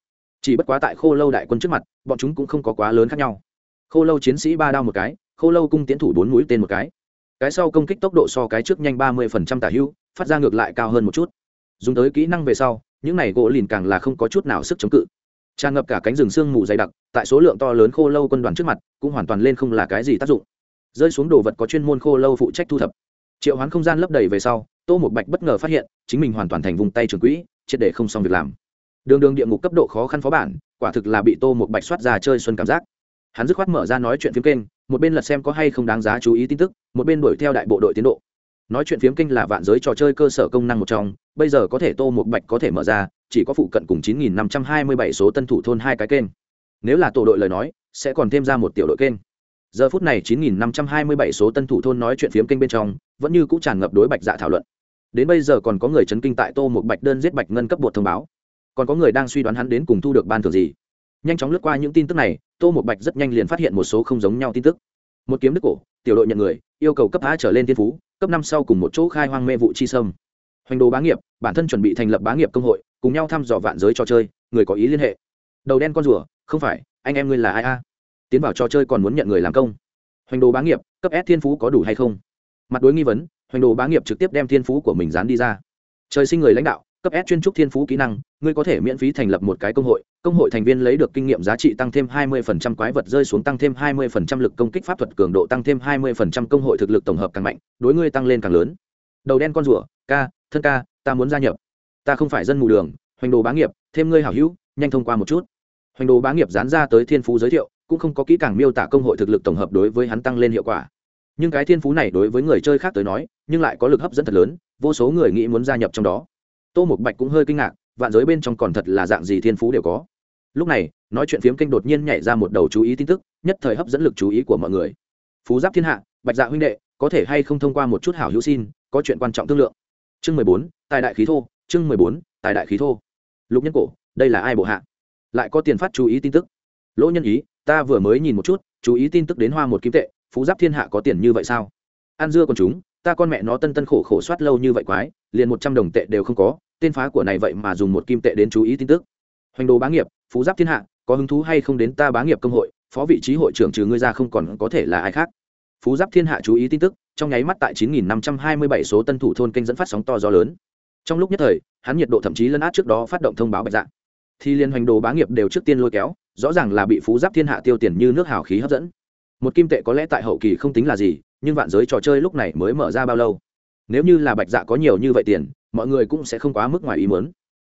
Chỉ bất quá tại khô lâu đại quân trước mặt bọn chúng cũng không có quá lớn khác nhau. Khô lâu chiến sĩ ba đao một cái khô lâu cung tiến thủ bốn mũi tên một cái. Cái sau công kích tốc độ so cái trước nhanh ba mươi phần trăm tả hưu, phát ra ngược lại cao hơn một chút. Dùng tới kỹ năng về sau những này gỗ lìn càng là không có chút nào sức chống cự. Tràn ngập cả cánh rừng sương mù dày đặc tại số lượng to lớn khô lâu quân đoàn trước mặt cũng hoàn toàn lên không là cái gì tác dụng. Rơi xuống đồ vật có chuyên môn khô lâu phụ trách thu thập. Triệu hoán không gian lấp đầy về sau tô một bạch bất ngờ phát hiện, chính mình hoàn toàn thành vùng tay trường quỹ, triệt để không xong việc làm. Đường đường địa ngục cấp độ khó khăn phó bản, quả thực là bị tô một bạch soát ra chơi xuân cảm giác. Hắn dứt khoát mở ra nói chuyện phiếm kênh, một bên lật xem có hay không đáng giá chú ý tin tức, một bên đuổi theo đại bộ đội tiến độ. Nói chuyện phiếm kênh là vạn giới trò chơi cơ sở công năng một trong, bây giờ có thể tô một bạch có thể mở ra, chỉ có phụ cận cùng 9.527 số tân thủ thôn hai cái kênh. Nếu là tổ đội lời nói, sẽ còn thêm ra một tiểu đội kênh. Giờ phút này 9.527 số tân thủ thôn nói chuyện phiếm kênh bên trong, vẫn như cũng tràn ngập đối bạch dạ thảo luận đến bây giờ còn có người chấn kinh tại tô một bạch đơn giết bạch ngân cấp bột thông báo. Còn có người đang suy đoán hắn đến cùng thu được ban thưởng gì. Nhanh chóng lướt qua những tin tức này, tô một bạch rất nhanh liền phát hiện một số không giống nhau tin tức. Một kiếm đức cổ, tiểu đội nhận người, yêu cầu cấp a trở lên thiên phú, cấp năm sau cùng một chỗ khai hoang mê vụ chi sâm. Hoành đồ bá nghiệp, bản thân chuẩn bị thành lập bá nghiệp công hội, cùng nhau thăm dò vạn giới trò chơi, người có ý liên hệ. Đầu đen con rùa, không phải, anh em ngươi là ai a? Tiến vào trò chơi còn muốn nhận người làm công. Hoành đồ bá nghiệp, cấp s thiên phú có đủ hay không? Mặt đối nghi vấn hoành đồ bá nghiệp trực tiếp đem thiên phú của mình dán đi ra. Trời sinh người lãnh đạo, cấp s chuyên trúc thiên phú kỹ năng, ngươi có thể miễn phí thành lập một cái công hội công hội thành viên lấy được kinh nghiệm giá trị tăng thêm 20% quái vật rơi xuống tăng thêm 20% lực công kích pháp thuật cường độ tăng thêm 20% công hội thực lực tổng hợp càng mạnh, đối ngươi tăng lên càng lớn. Đầu đen con rùa, ca, thân ca, ta muốn gia nhập. Ta không phải dân mù đường, hoành đồ bá nghiệp, thêm ngươi hảo hữu, nhanh thông qua một chút. Hoành đồ bá nghiệp dán ra tới thiên phú giới thiệu, cũng không có kỹ càng miêu tả công hội thực lực tổng hợp đối với hắn tăng lên hiệu quả. Nhưng cái thiên phú này đối với người chơi khác tới nói nhưng lại có lực hấp dẫn thật lớn, vô số người nghĩ muốn gia nhập trong đó. Tô mục bạch cũng hơi kinh ngạc, vạn giới bên trong còn thật là dạng gì thiên phú đều có. Lúc này, nói chuyện phiếm kênh đột nhiên nhảy ra một đầu chú ý tin tức, nhất thời hấp dẫn lực chú ý của mọi người. Phú giáp thiên hạ, bạch dạ huynh đệ, có thể hay không thông qua một chút hảo hữu xin, có chuyện quan trọng thương lượng. Chương mười bốn, tài đại khí thô, chương mười bốn, tài đại khí thô. Lục nhân cổ, đây là ai bộ hạ? Lại có tiền phát chú ý tin tức. Lỗ nhân ý, ta vừa mới nhìn một chút, chú ý tin tức đến hoa một kim tệ, phú giáp thiên hạ có tiền như vậy sao? An dưa còn chúng ta con mẹ nó tân tân khổ khổ soát lâu như vậy quái, liền một trăm đồng tệ đều không có, tên phá của này vậy mà dùng một kim tệ đến chú ý tin tức. Hoành đồ bá nghiệp, phú giáp thiên hạ, có hứng thú hay không đến ta bá nghiệp công hội, phó vị trí hội trưởng trừ ngươi ra không còn có thể là ai khác. Phú giáp thiên hạ chú ý tin tức, trong nháy mắt tại 9.527 số tân thủ thôn kênh dẫn phát sóng to gió lớn. Trong lúc nhất thời, hắn nhiệt độ thậm chí lấn át trước đó phát động thông báo bạch dạng. Thì liên hoành đồ bá nghiệp đều trước tiên lôi kéo, rõ ràng là bị phú giáp thiên hạ tiêu tiền như nước hào khí hấp dẫn. Một kim tệ có lẽ tại hậu kỳ không tính là gì nhưng vạn giới trò chơi lúc này mới mở ra bao lâu? Nếu như là bạch dạ có nhiều như vậy tiền, mọi người cũng sẽ không quá mức ngoài ý muốn.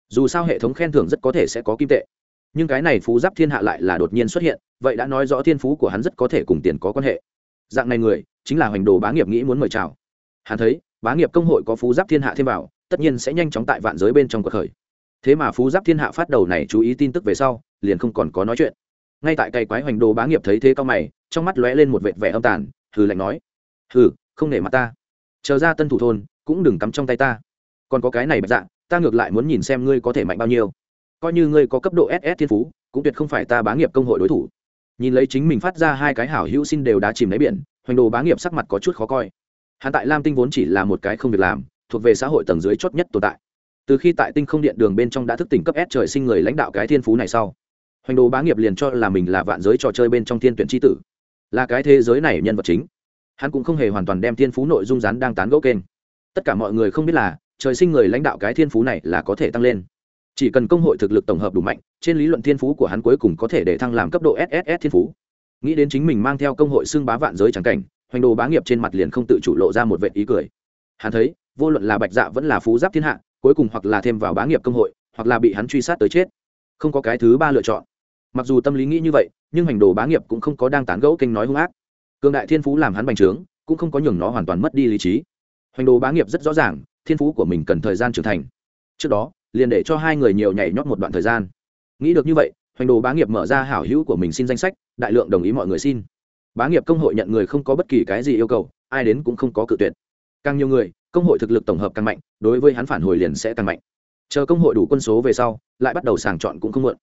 Dù sao hệ thống khen thưởng rất có thể sẽ có kim tệ. Nhưng cái này phú giáp thiên hạ lại là đột nhiên xuất hiện, vậy đã nói rõ thiên phú của hắn rất có thể cùng tiền có quan hệ. Dạng này người, chính là hoành đồ bá nghiệp nghĩ muốn mời chào. Hắn thấy, bá nghiệp công hội có phú giáp thiên hạ thêm vào, tất nhiên sẽ nhanh chóng tại vạn giới bên trong cuộc khởi. Thế mà phú giáp thiên hạ phát đầu này chú ý tin tức về sau, liền không còn có nói chuyện. Ngay tại cây quái hoành đồ bá nghiệp thấy thế cao mày, trong mắt lóe lên một vệt vẻ âm tàn, hừ lạnh nói hừ, không nể mặt ta. Chờ ra tân thủ thôn, cũng đừng cắm trong tay ta. Còn có cái này bạch dạ ta ngược lại muốn nhìn xem ngươi có thể mạnh bao nhiêu. Coi như ngươi có cấp độ ss thiên phú, cũng tuyệt không phải ta bá nghiệp công hội đối thủ. Nhìn lấy chính mình phát ra hai cái hảo hữu xin đều đã chìm lấy biển, hoành đồ bá nghiệp sắc mặt có chút khó coi. Hắn tại lam tinh vốn chỉ là một cái không việc làm, thuộc về xã hội tầng dưới chót nhất tồn tại. Từ khi tại tinh không điện đường bên trong đã thức tỉnh cấp s trời sinh người lãnh đạo cái thiên phú này sau, hoành đồ bá nghiệp liền cho là mình là vạn giới trò chơi bên trong thiên tuyển tri tử. Là cái thế giới này nhân vật chính hắn cũng không hề hoàn toàn đem thiên phú nội dung rắn đang tán gẫu kênh. Tất cả mọi người không biết là, trời sinh người lãnh đạo cái thiên phú này là có thể tăng lên. Chỉ cần công hội thực lực tổng hợp đủ mạnh, trên lý luận thiên phú của hắn cuối cùng có thể để thăng làm cấp độ sss thiên phú. Nghĩ đến chính mình mang theo công hội xưng bá vạn giới trắng cảnh, hoành đồ bá nghiệp trên mặt liền không tự chủ lộ ra một vệ ý cười. Hắn thấy, vô luận là bạch dạ vẫn là phú giáp thiên hạ, cuối cùng hoặc là thêm vào bá nghiệp công hội, hoặc là bị hắn truy sát tới chết. Không có cái thứ ba lựa chọn. Mặc dù tâm lý nghĩ như vậy, nhưng hành đồ bá nghiệp cũng không có đang tán gẫu kênh nói hung ác cường đại thiên phú làm hắn bành trướng, cũng không có nhường nó hoàn toàn mất đi lý trí. Hoành đồ bá nghiệp rất rõ ràng, thiên phú của mình cần thời gian trưởng thành. Trước đó, liền để cho hai người nhiều nhảy nhót một đoạn thời gian. Nghĩ được như vậy, hoành đồ bá nghiệp mở ra hảo hữu của mình xin danh sách, đại lượng đồng ý mọi người xin. Bá nghiệp công hội nhận người không có bất kỳ cái gì yêu cầu, ai đến cũng không có cự tuyệt. Càng nhiều người, công hội thực lực tổng hợp càng mạnh, đối với hắn phản hồi liền sẽ càng mạnh. Chờ công hội đủ quân số về sau, lại bắt đầu sàng chọn cũng không muộn.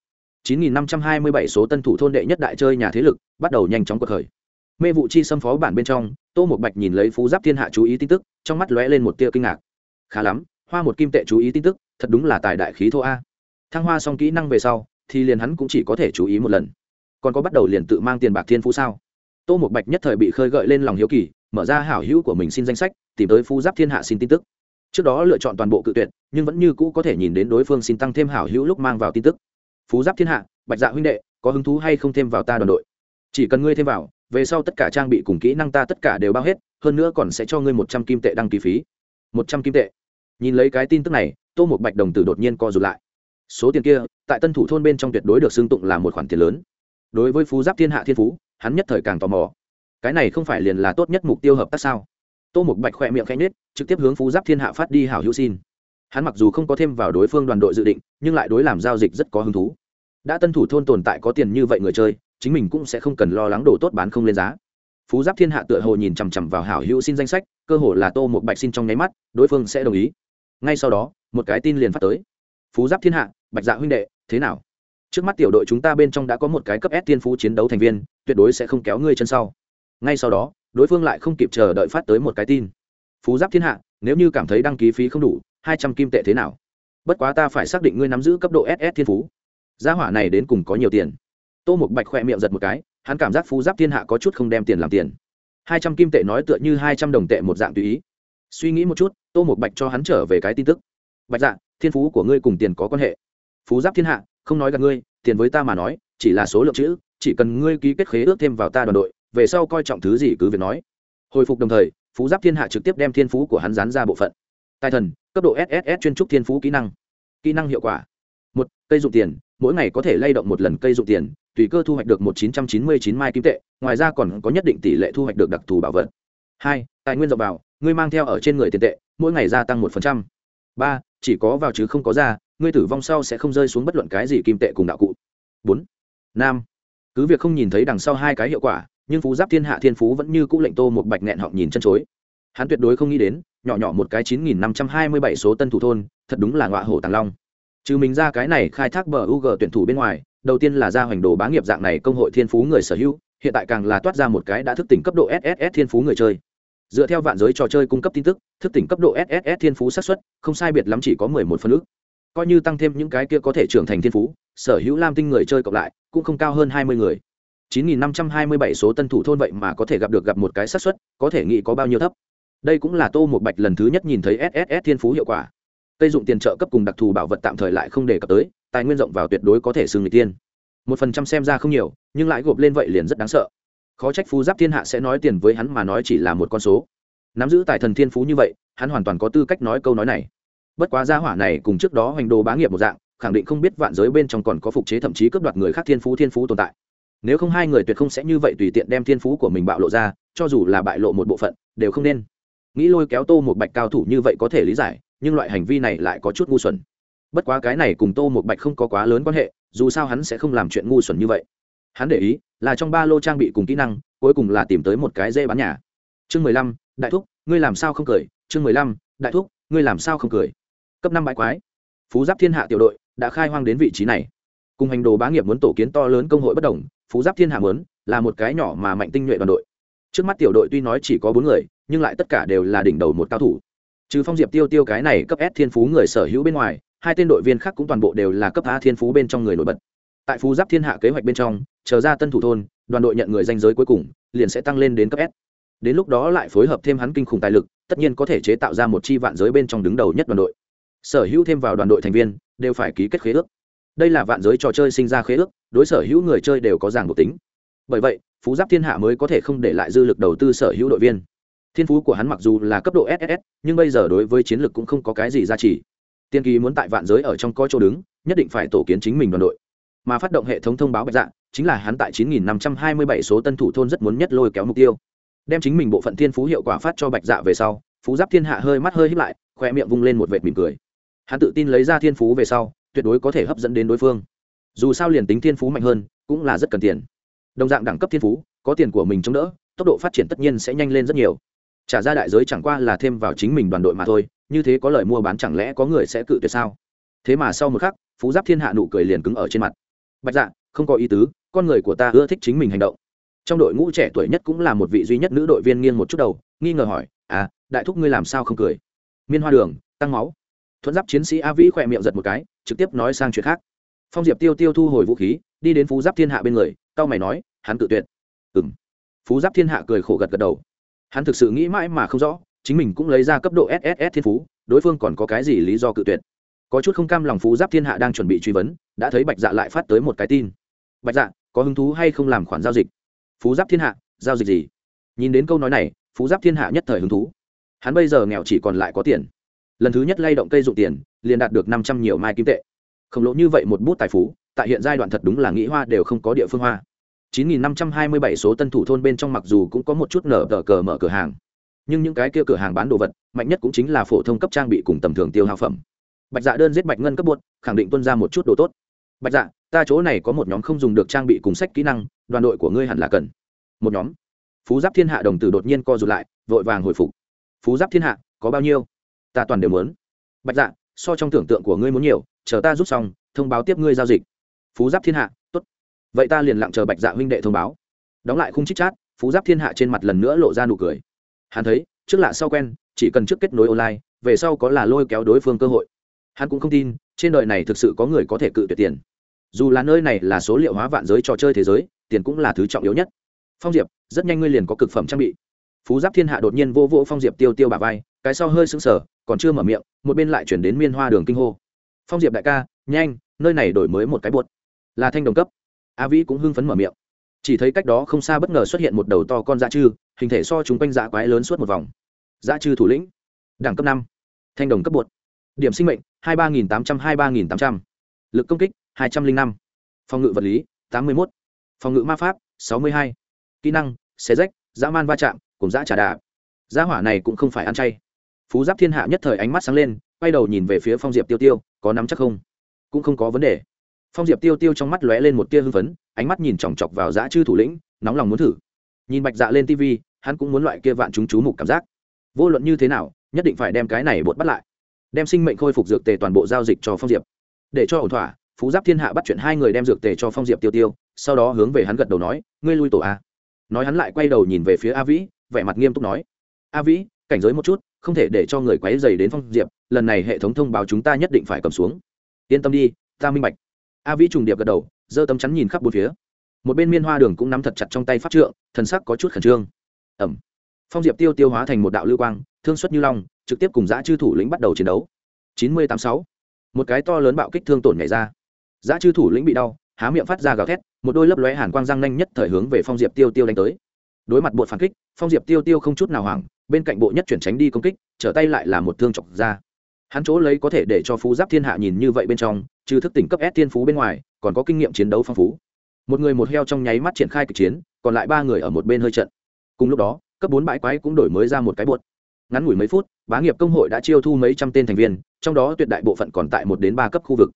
9.527 số tân thủ thôn đệ nhất đại chơi nhà thế lực, bắt đầu nhanh chóng cuộc khởi mê vụ chi xâm phó bản bên trong, tô một bạch nhìn lấy phú giáp thiên hạ chú ý tin tức, trong mắt lóe lên một tia kinh ngạc. Khá lắm, hoa một kim tệ chú ý tin tức, thật đúng là tài đại khí thô a. Thăng hoa xong kỹ năng về sau, thì liền hắn cũng chỉ có thể chú ý một lần. Còn có bắt đầu liền tự mang tiền bạc thiên phú sao? Tô một bạch nhất thời bị khơi gợi lên lòng hiếu kỳ, mở ra hảo hữu của mình xin danh sách, tìm tới phú giáp thiên hạ xin tin tức. Trước đó lựa chọn toàn bộ cự tuyệt, nhưng vẫn như cũ có thể nhìn đến đối phương xin tăng thêm hảo hữu lúc mang vào tin tức. Phú giáp thiên hạ, bạch dạ huynh đệ, có hứng thú hay không thêm vào ta đoàn đội? Chỉ cần ngươi thêm vào về sau tất cả trang bị cùng kỹ năng ta tất cả đều bao hết, hơn nữa còn sẽ cho ngươi một trăm kim tệ đăng ký phí. Một trăm kim tệ. Nhìn lấy cái tin tức này, tô một bạch đồng tử đột nhiên co rụt lại. Số tiền kia, tại tân thủ thôn bên trong tuyệt đối được xưng tụng là một khoản tiền lớn. Đối với phú giáp thiên hạ thiên phú, hắn nhất thời càng tò mò. Cái này không phải liền là tốt nhất mục tiêu hợp tác sao? Tô một bạch khỏe miệng khẽ nhết trực tiếp hướng phú giáp thiên hạ phát đi hảo hữu xin. Hắn mặc dù không có thêm vào đối phương đoàn đội dự định, nhưng lại đối làm giao dịch rất có hứng thú. Đã tân thủ thôn tồn tại có tiền như vậy người chơi chính mình cũng sẽ không cần lo lắng đồ tốt bán không lên giá. Phú giáp thiên hạ tựa hồ nhìn chằm chằm vào hảo hữu xin danh sách, cơ hồ là tô một bạch xin trong nháy mắt, đối phương sẽ đồng ý. Ngay sau đó, một cái tin liền phát tới. Phú giáp thiên hạ, bạch dạ huynh đệ, thế nào? Trước mắt tiểu đội chúng ta bên trong đã có một cái cấp s tiên phú chiến đấu thành viên, tuyệt đối sẽ không kéo ngươi chân sau. Ngay sau đó, đối phương lại không kịp chờ đợi phát tới một cái tin. Phú giáp thiên hạ, nếu như cảm thấy đăng ký phí không đủ, hai trăm kim tệ thế nào? Bất quá ta phải xác định ngươi nắm giữ cấp độ ss thiên phú. Gia hỏa này đến cùng có nhiều tiền tô một bạch khoe miệng giật một cái, hắn cảm giác phú giáp thiên hạ có chút không đem tiền làm tiền. Hai trăm kim tệ nói tựa như hai trăm đồng tệ một dạng tùy ý. Suy nghĩ một chút, tô một bạch cho hắn trở về cái tin tức. Bạch dạ thiên phú của ngươi cùng tiền có quan hệ. Phú giáp thiên hạ, không nói gặp ngươi, tiền với ta mà nói, chỉ là số lượng chữ, chỉ cần ngươi ký kết khế ước thêm vào ta đoàn đội, về sau coi trọng thứ gì cứ việc nói. Hồi phục đồng thời, phú giáp thiên hạ trực tiếp đem thiên phú của hắn dán ra bộ phận. Tài thần, cấp độ sss chuyên trúc thiên phú kỹ năng. Kỹ năng hiệu quả. Một, cây dụng tiền, mỗi ngày có thể lay động một lần cây dụng tiền tùy cơ thu hoạch được một chín trăm chín mươi chín mai kim tệ, ngoài ra còn có nhất định tỷ lệ thu hoạch được đặc thù bảo vật. Hai, tài nguyên dọc vào, ngươi mang theo ở trên người tiền tệ, mỗi ngày gia tăng một phần trăm. Ba, chỉ có vào chứ không có ra, ngươi tử vong sau sẽ không rơi xuống bất luận cái gì kim tệ cùng đạo cụ. Bốn năm cứ việc không nhìn thấy đằng sau hai cái hiệu quả, nhưng phú giáp thiên hạ thiên phú vẫn như cũ lệnh tô một bạch nghẹn họng nhìn chân chối. Hắn tuyệt đối không nghĩ đến, nhỏ nhỏ một cái chín nghìn năm trăm hai mươi bảy số tân thủ thôn, thật đúng là ngọa hổ tàng long trừ mình ra cái này khai thác bờ UG g tuyển thủ bên ngoài, đầu tiên là ra hoành đồ bá nghiệp dạng này công hội thiên phú người sở hữu, hiện tại càng là toát ra một cái đã thức tỉnh cấp độ sss thiên phú người chơi. Dựa theo vạn giới trò chơi cung cấp tin tức, thức tỉnh cấp độ sss thiên phú xác suất, không sai biệt lắm chỉ có mười một phân ước coi như tăng thêm những cái kia có thể trưởng thành thiên phú, sở hữu lam tinh người chơi cộng lại, cũng không cao hơn hai mươi người. 9.527 số tân thủ thôn vậy mà có thể gặp được gặp một cái xác suất, có thể nghĩ có bao nhiêu thấp. Đây cũng là tô một bạch lần thứ nhất nhìn thấy sss thiên phú hiệu quả cây dụng tiền trợ cấp cùng đặc thù bảo vật tạm thời lại không đề cập tới, tài nguyên rộng vào tuyệt đối có thể xưng người tiên một phần trăm xem ra không nhiều, nhưng lại gộp lên vậy liền rất đáng sợ. Khó trách phú giáp thiên hạ sẽ nói tiền với hắn mà nói chỉ là một con số. Nắm giữ tài thần thiên phú như vậy, hắn hoàn toàn có tư cách nói câu nói này. Bất quá gia hỏa này cùng trước đó hoành đồ bá nghiệp một dạng, khẳng định không biết vạn giới bên trong còn có phục chế thậm chí cướp đoạt người khác thiên phú thiên phú tồn tại. Nếu không hai người tuyệt không sẽ như vậy tùy tiện đem thiên phú của mình bạo lộ ra, cho dù là bại lộ một bộ phận, đều không nên. Nghĩ lôi kéo tô một bạch cao thủ như vậy có thể lý giải nhưng loại hành vi này lại có chút ngu xuẩn. Bất quá cái này cùng tô một bạch không có quá lớn quan hệ, dù sao hắn sẽ không làm chuyện ngu xuẩn như vậy. Hắn để ý, là trong ba lô trang bị cùng kỹ năng, cuối cùng là tìm tới một cái dê bán nhà. Chương mười lăm, đại thúc, ngươi làm sao không cười? Chương mười lăm, đại thúc, ngươi làm sao không cười? Cấp năm bãi quái. Phú giáp thiên hạ tiểu đội đã khai hoang đến vị trí này. Cùng hành đồ bá nghiệp muốn tổ kiến to lớn công hội bất đồng, phú giáp thiên hạ muốn, là một cái nhỏ mà mạnh tinh nhuệ đoàn đội. Trước mắt tiểu đội tuy nói chỉ có bốn người, nhưng lại tất cả đều là đỉnh đầu một cao thủ trừ phong diệp tiêu tiêu cái này cấp s thiên phú người sở hữu bên ngoài, hai tên đội viên khác cũng toàn bộ đều là cấp a thiên phú bên trong người nổi bật. Tại phú giáp thiên hạ kế hoạch bên trong, chờ ra tân thủ thôn, đoàn đội nhận người danh giới cuối cùng, liền sẽ tăng lên đến cấp s. Đến lúc đó lại phối hợp thêm hắn kinh khủng tài lực, tất nhiên có thể chế tạo ra một chi vạn giới bên trong đứng đầu nhất đoàn đội. Sở hữu thêm vào đoàn đội thành viên, đều phải ký kết khế ước. Đây là vạn giới trò chơi sinh ra khế ước, đối sở hữu người chơi đều có ràng buộc tính. Bởi vậy, phú giáp thiên hạ mới có thể không để lại dư lực đầu tư sở hữu đội viên thiên phú của hắn mặc dù là cấp độ ss nhưng bây giờ đối với chiến lược cũng không có cái gì giá trị. Tiên kỳ muốn tại vạn giới ở trong có chỗ đứng, nhất định phải tổ kiến chính mình đoàn đội. Mà phát động hệ thống thông báo bạch dạ chính là hắn tại 9.527 số tân thủ thôn rất muốn nhất lôi kéo mục tiêu. Đem chính mình bộ phận thiên phú hiệu quả phát cho bạch dạ về sau, phú giáp thiên hạ hơi mắt hơi hít lại khoe miệng vung lên một vệt mỉm cười. Hắn tự tin lấy ra thiên phú về sau, tuyệt đối có thể hấp dẫn đến đối phương. Dù sao liền tính thiên phú mạnh hơn, cũng là rất cần tiền. Đồng dạng đẳng cấp thiên phú, có tiền của mình chống đỡ, tốc độ phát triển tất nhiên sẽ nhanh lên rất nhiều trả ra đại giới chẳng qua là thêm vào chính mình đoàn đội mà thôi, như thế có lời mua bán chẳng lẽ có người sẽ cự tuyệt sao? Thế mà sau một khắc, phú giáp thiên hạ nụ cười liền cứng ở trên mặt. Bạch dạ không có ý tứ, con người của ta ưa thích chính mình hành động. Trong đội ngũ trẻ tuổi nhất cũng là một vị duy nhất nữ đội viên nghiêng một chút đầu, nghi ngờ hỏi à đại thúc ngươi làm sao không cười? Miên hoa đường, tăng máu. Thuận giáp chiến sĩ a vĩ khỏe miệng giật một cái, trực tiếp nói sang chuyện khác. Phong diệp tiêu tiêu thu hồi vũ khí, đi đến phú giáp thiên hạ bên người tao mày nói, hắn tự tuyệt. Ừ m phú giáp thiên hạ cười khổ gật gật đầu hắn thực sự nghĩ mãi mà không rõ, chính mình cũng lấy ra cấp độ sss thiên phú, đối phương còn có cái gì lý do cự tuyệt. Có chút không cam lòng phú giáp thiên hạ đang chuẩn bị truy vấn, đã thấy bạch dạ lại phát tới một cái tin. Bạch dạ có hứng thú hay không làm khoản giao dịch? Phú giáp thiên hạ, giao dịch gì? Nhìn đến câu nói này, phú giáp thiên hạ nhất thời hứng thú. Hắn bây giờ nghèo chỉ còn lại có tiền. Lần thứ nhất lay động cây dụng tiền, liền đạt được năm trăm nhiều mai kim tệ. Khổng lồ như vậy một bút tài phú, tại hiện giai đoạn thật đúng là nghĩ hoa đều không có địa phương hoa. 9.527 số tân thủ thôn bên trong mặc dù cũng có một chút nở tờ cờ mở cửa hàng, nhưng những cái kia cửa hàng bán đồ vật, mạnh nhất cũng chính là phổ thông cấp trang bị cùng tầm thường tiêu hao phẩm. Bạch dạ đơn giết bạch ngân cấp buốt khẳng định tuân ra một chút đồ tốt. Bạch dạ ta chỗ này có một nhóm không dùng được trang bị cùng sách kỹ năng, đoàn đội của ngươi hẳn là cần. Một nhóm. Phú giáp thiên hạ đồng tử đột nhiên co rụt lại, vội vàng hồi phục. Phú giáp thiên hạ, có bao nhiêu? Ta toàn đều muốn. Bạch dạ so trong tưởng tượng của ngươi muốn nhiều, chờ ta rút xong, thông báo tiếp ngươi giao dịch. Phú giáp thiên hạ vậy ta liền lặng chờ bạch dạ huynh đệ thông báo đóng lại khung chích chát phú giáp thiên hạ trên mặt lần nữa lộ ra nụ cười hắn thấy trước lạ sau quen chỉ cần trước kết nối online về sau có là lôi kéo đối phương cơ hội hắn cũng không tin trên đời này thực sự có người có thể cự tuyệt tiền dù là nơi này là số liệu hóa vạn giới trò chơi thế giới tiền cũng là thứ trọng yếu nhất phong diệp rất nhanh ngươi liền có cực phẩm trang bị phú giáp thiên hạ đột nhiên vô vô phong diệp tiêu tiêu bà vai cái sau hơi sững sờ còn chưa mở miệng một bên lại chuyển đến miên hoa đường kinh hô phong diệp đại ca nhanh nơi này đổi mới một cái buột là thanh đồng cấp a vĩ cũng hưng phấn mở miệng. Chỉ thấy cách đó không xa bất ngờ xuất hiện một đầu to con dã chư, hình thể so chúng quanh dã quái lớn suốt một vòng. Dã chư thủ lĩnh, đẳng cấp năm, thanh đồng cấp bột, điểm sinh mệnh, hai ba nghìn tám trăm, hai ba nghìn tám trăm l ự c công kích, hai trăm linh năm, phòng ngự vật lý, tám mươi một phòng ngự ma pháp, sáu mươi hai, kỹ năng, xé rách, dã man va chạm, cùng dã trả đà giá hỏa này cũng không phải ăn chay. Phú giáp thiên hạ nhất thời ánh mắt sáng lên, quay đầu nhìn về phía phong diệp tiêu tiêu, có nắm chắc không? Cũng không có vấn đề phong diệp tiêu tiêu trong mắt lóe lên một tia hưng phấn, ánh mắt nhìn chòng chọc vào dã chư thủ lĩnh, nóng lòng muốn thử. Nhìn bạch dạ lên tv hắn cũng muốn loại kia vạn chúng chú mục cảm giác. Vô luận như thế nào, nhất định phải đem cái này bột bắt lại. Đem sinh mệnh khôi phục dược tề toàn bộ giao dịch cho phong diệp. Để cho ổn thỏa, phú giáp thiên hạ bắt chuyện hai người đem dược tề cho phong diệp tiêu tiêu, sau đó hướng về hắn gật đầu nói, ngươi lui tổ a. Nói hắn lại quay đầu nhìn về phía a vĩ, vẻ mặt nghiêm túc nói, a vĩ, cảnh giới một chút, không thể để cho người quấy dày đến phong diệp, lần này hệ thống thông báo chúng ta nhất định phải cầm xuống. Yên tâm đi, ta minh bạch a vĩ trùng điệp gật đầu, giơ tấm chắn nhìn khắp bốn phía. Một bên miên hoa đường cũng nắm thật chặt trong tay pháp trượng, thần sắc có chút khẩn trương. Ẩm. Phong diệp tiêu tiêu hóa thành một đạo lưu quang, thương xuất như long, trực tiếp cùng giã chư thủ lĩnh bắt đầu chiến đấu. Chín mươi tám sáu. Một cái to lớn bạo kích thương tổn nhảy ra. Giã chư thủ lĩnh bị đau, há miệng phát ra gào thét, một đôi lấp lóe hàn quang răng nhanh nhất thời hướng về phong diệp tiêu tiêu đánh tới. Đối mặt bột phản kích, phong diệp tiêu tiêu không chút nào hoảng, bên cạnh bộ nhất chuyển tránh đi công kích, trở tay lại là một thương chọc ra hắn chỗ lấy có thể để cho phú giáp thiên hạ nhìn như vậy bên trong, trừ thức tỉnh cấp s thiên phú bên ngoài, còn có kinh nghiệm chiến đấu phong phú. Một người một heo trong nháy mắt triển khai kịch chiến, còn lại ba người ở một bên hơi trận. Cùng lúc đó, cấp bốn bãi quái cũng đổi mới ra một cái buột ngắn ngủi mấy phút, bá nghiệp công hội đã chiêu thu mấy trăm tên thành viên, trong đó tuyệt đại bộ phận còn tại một đến ba cấp khu vực.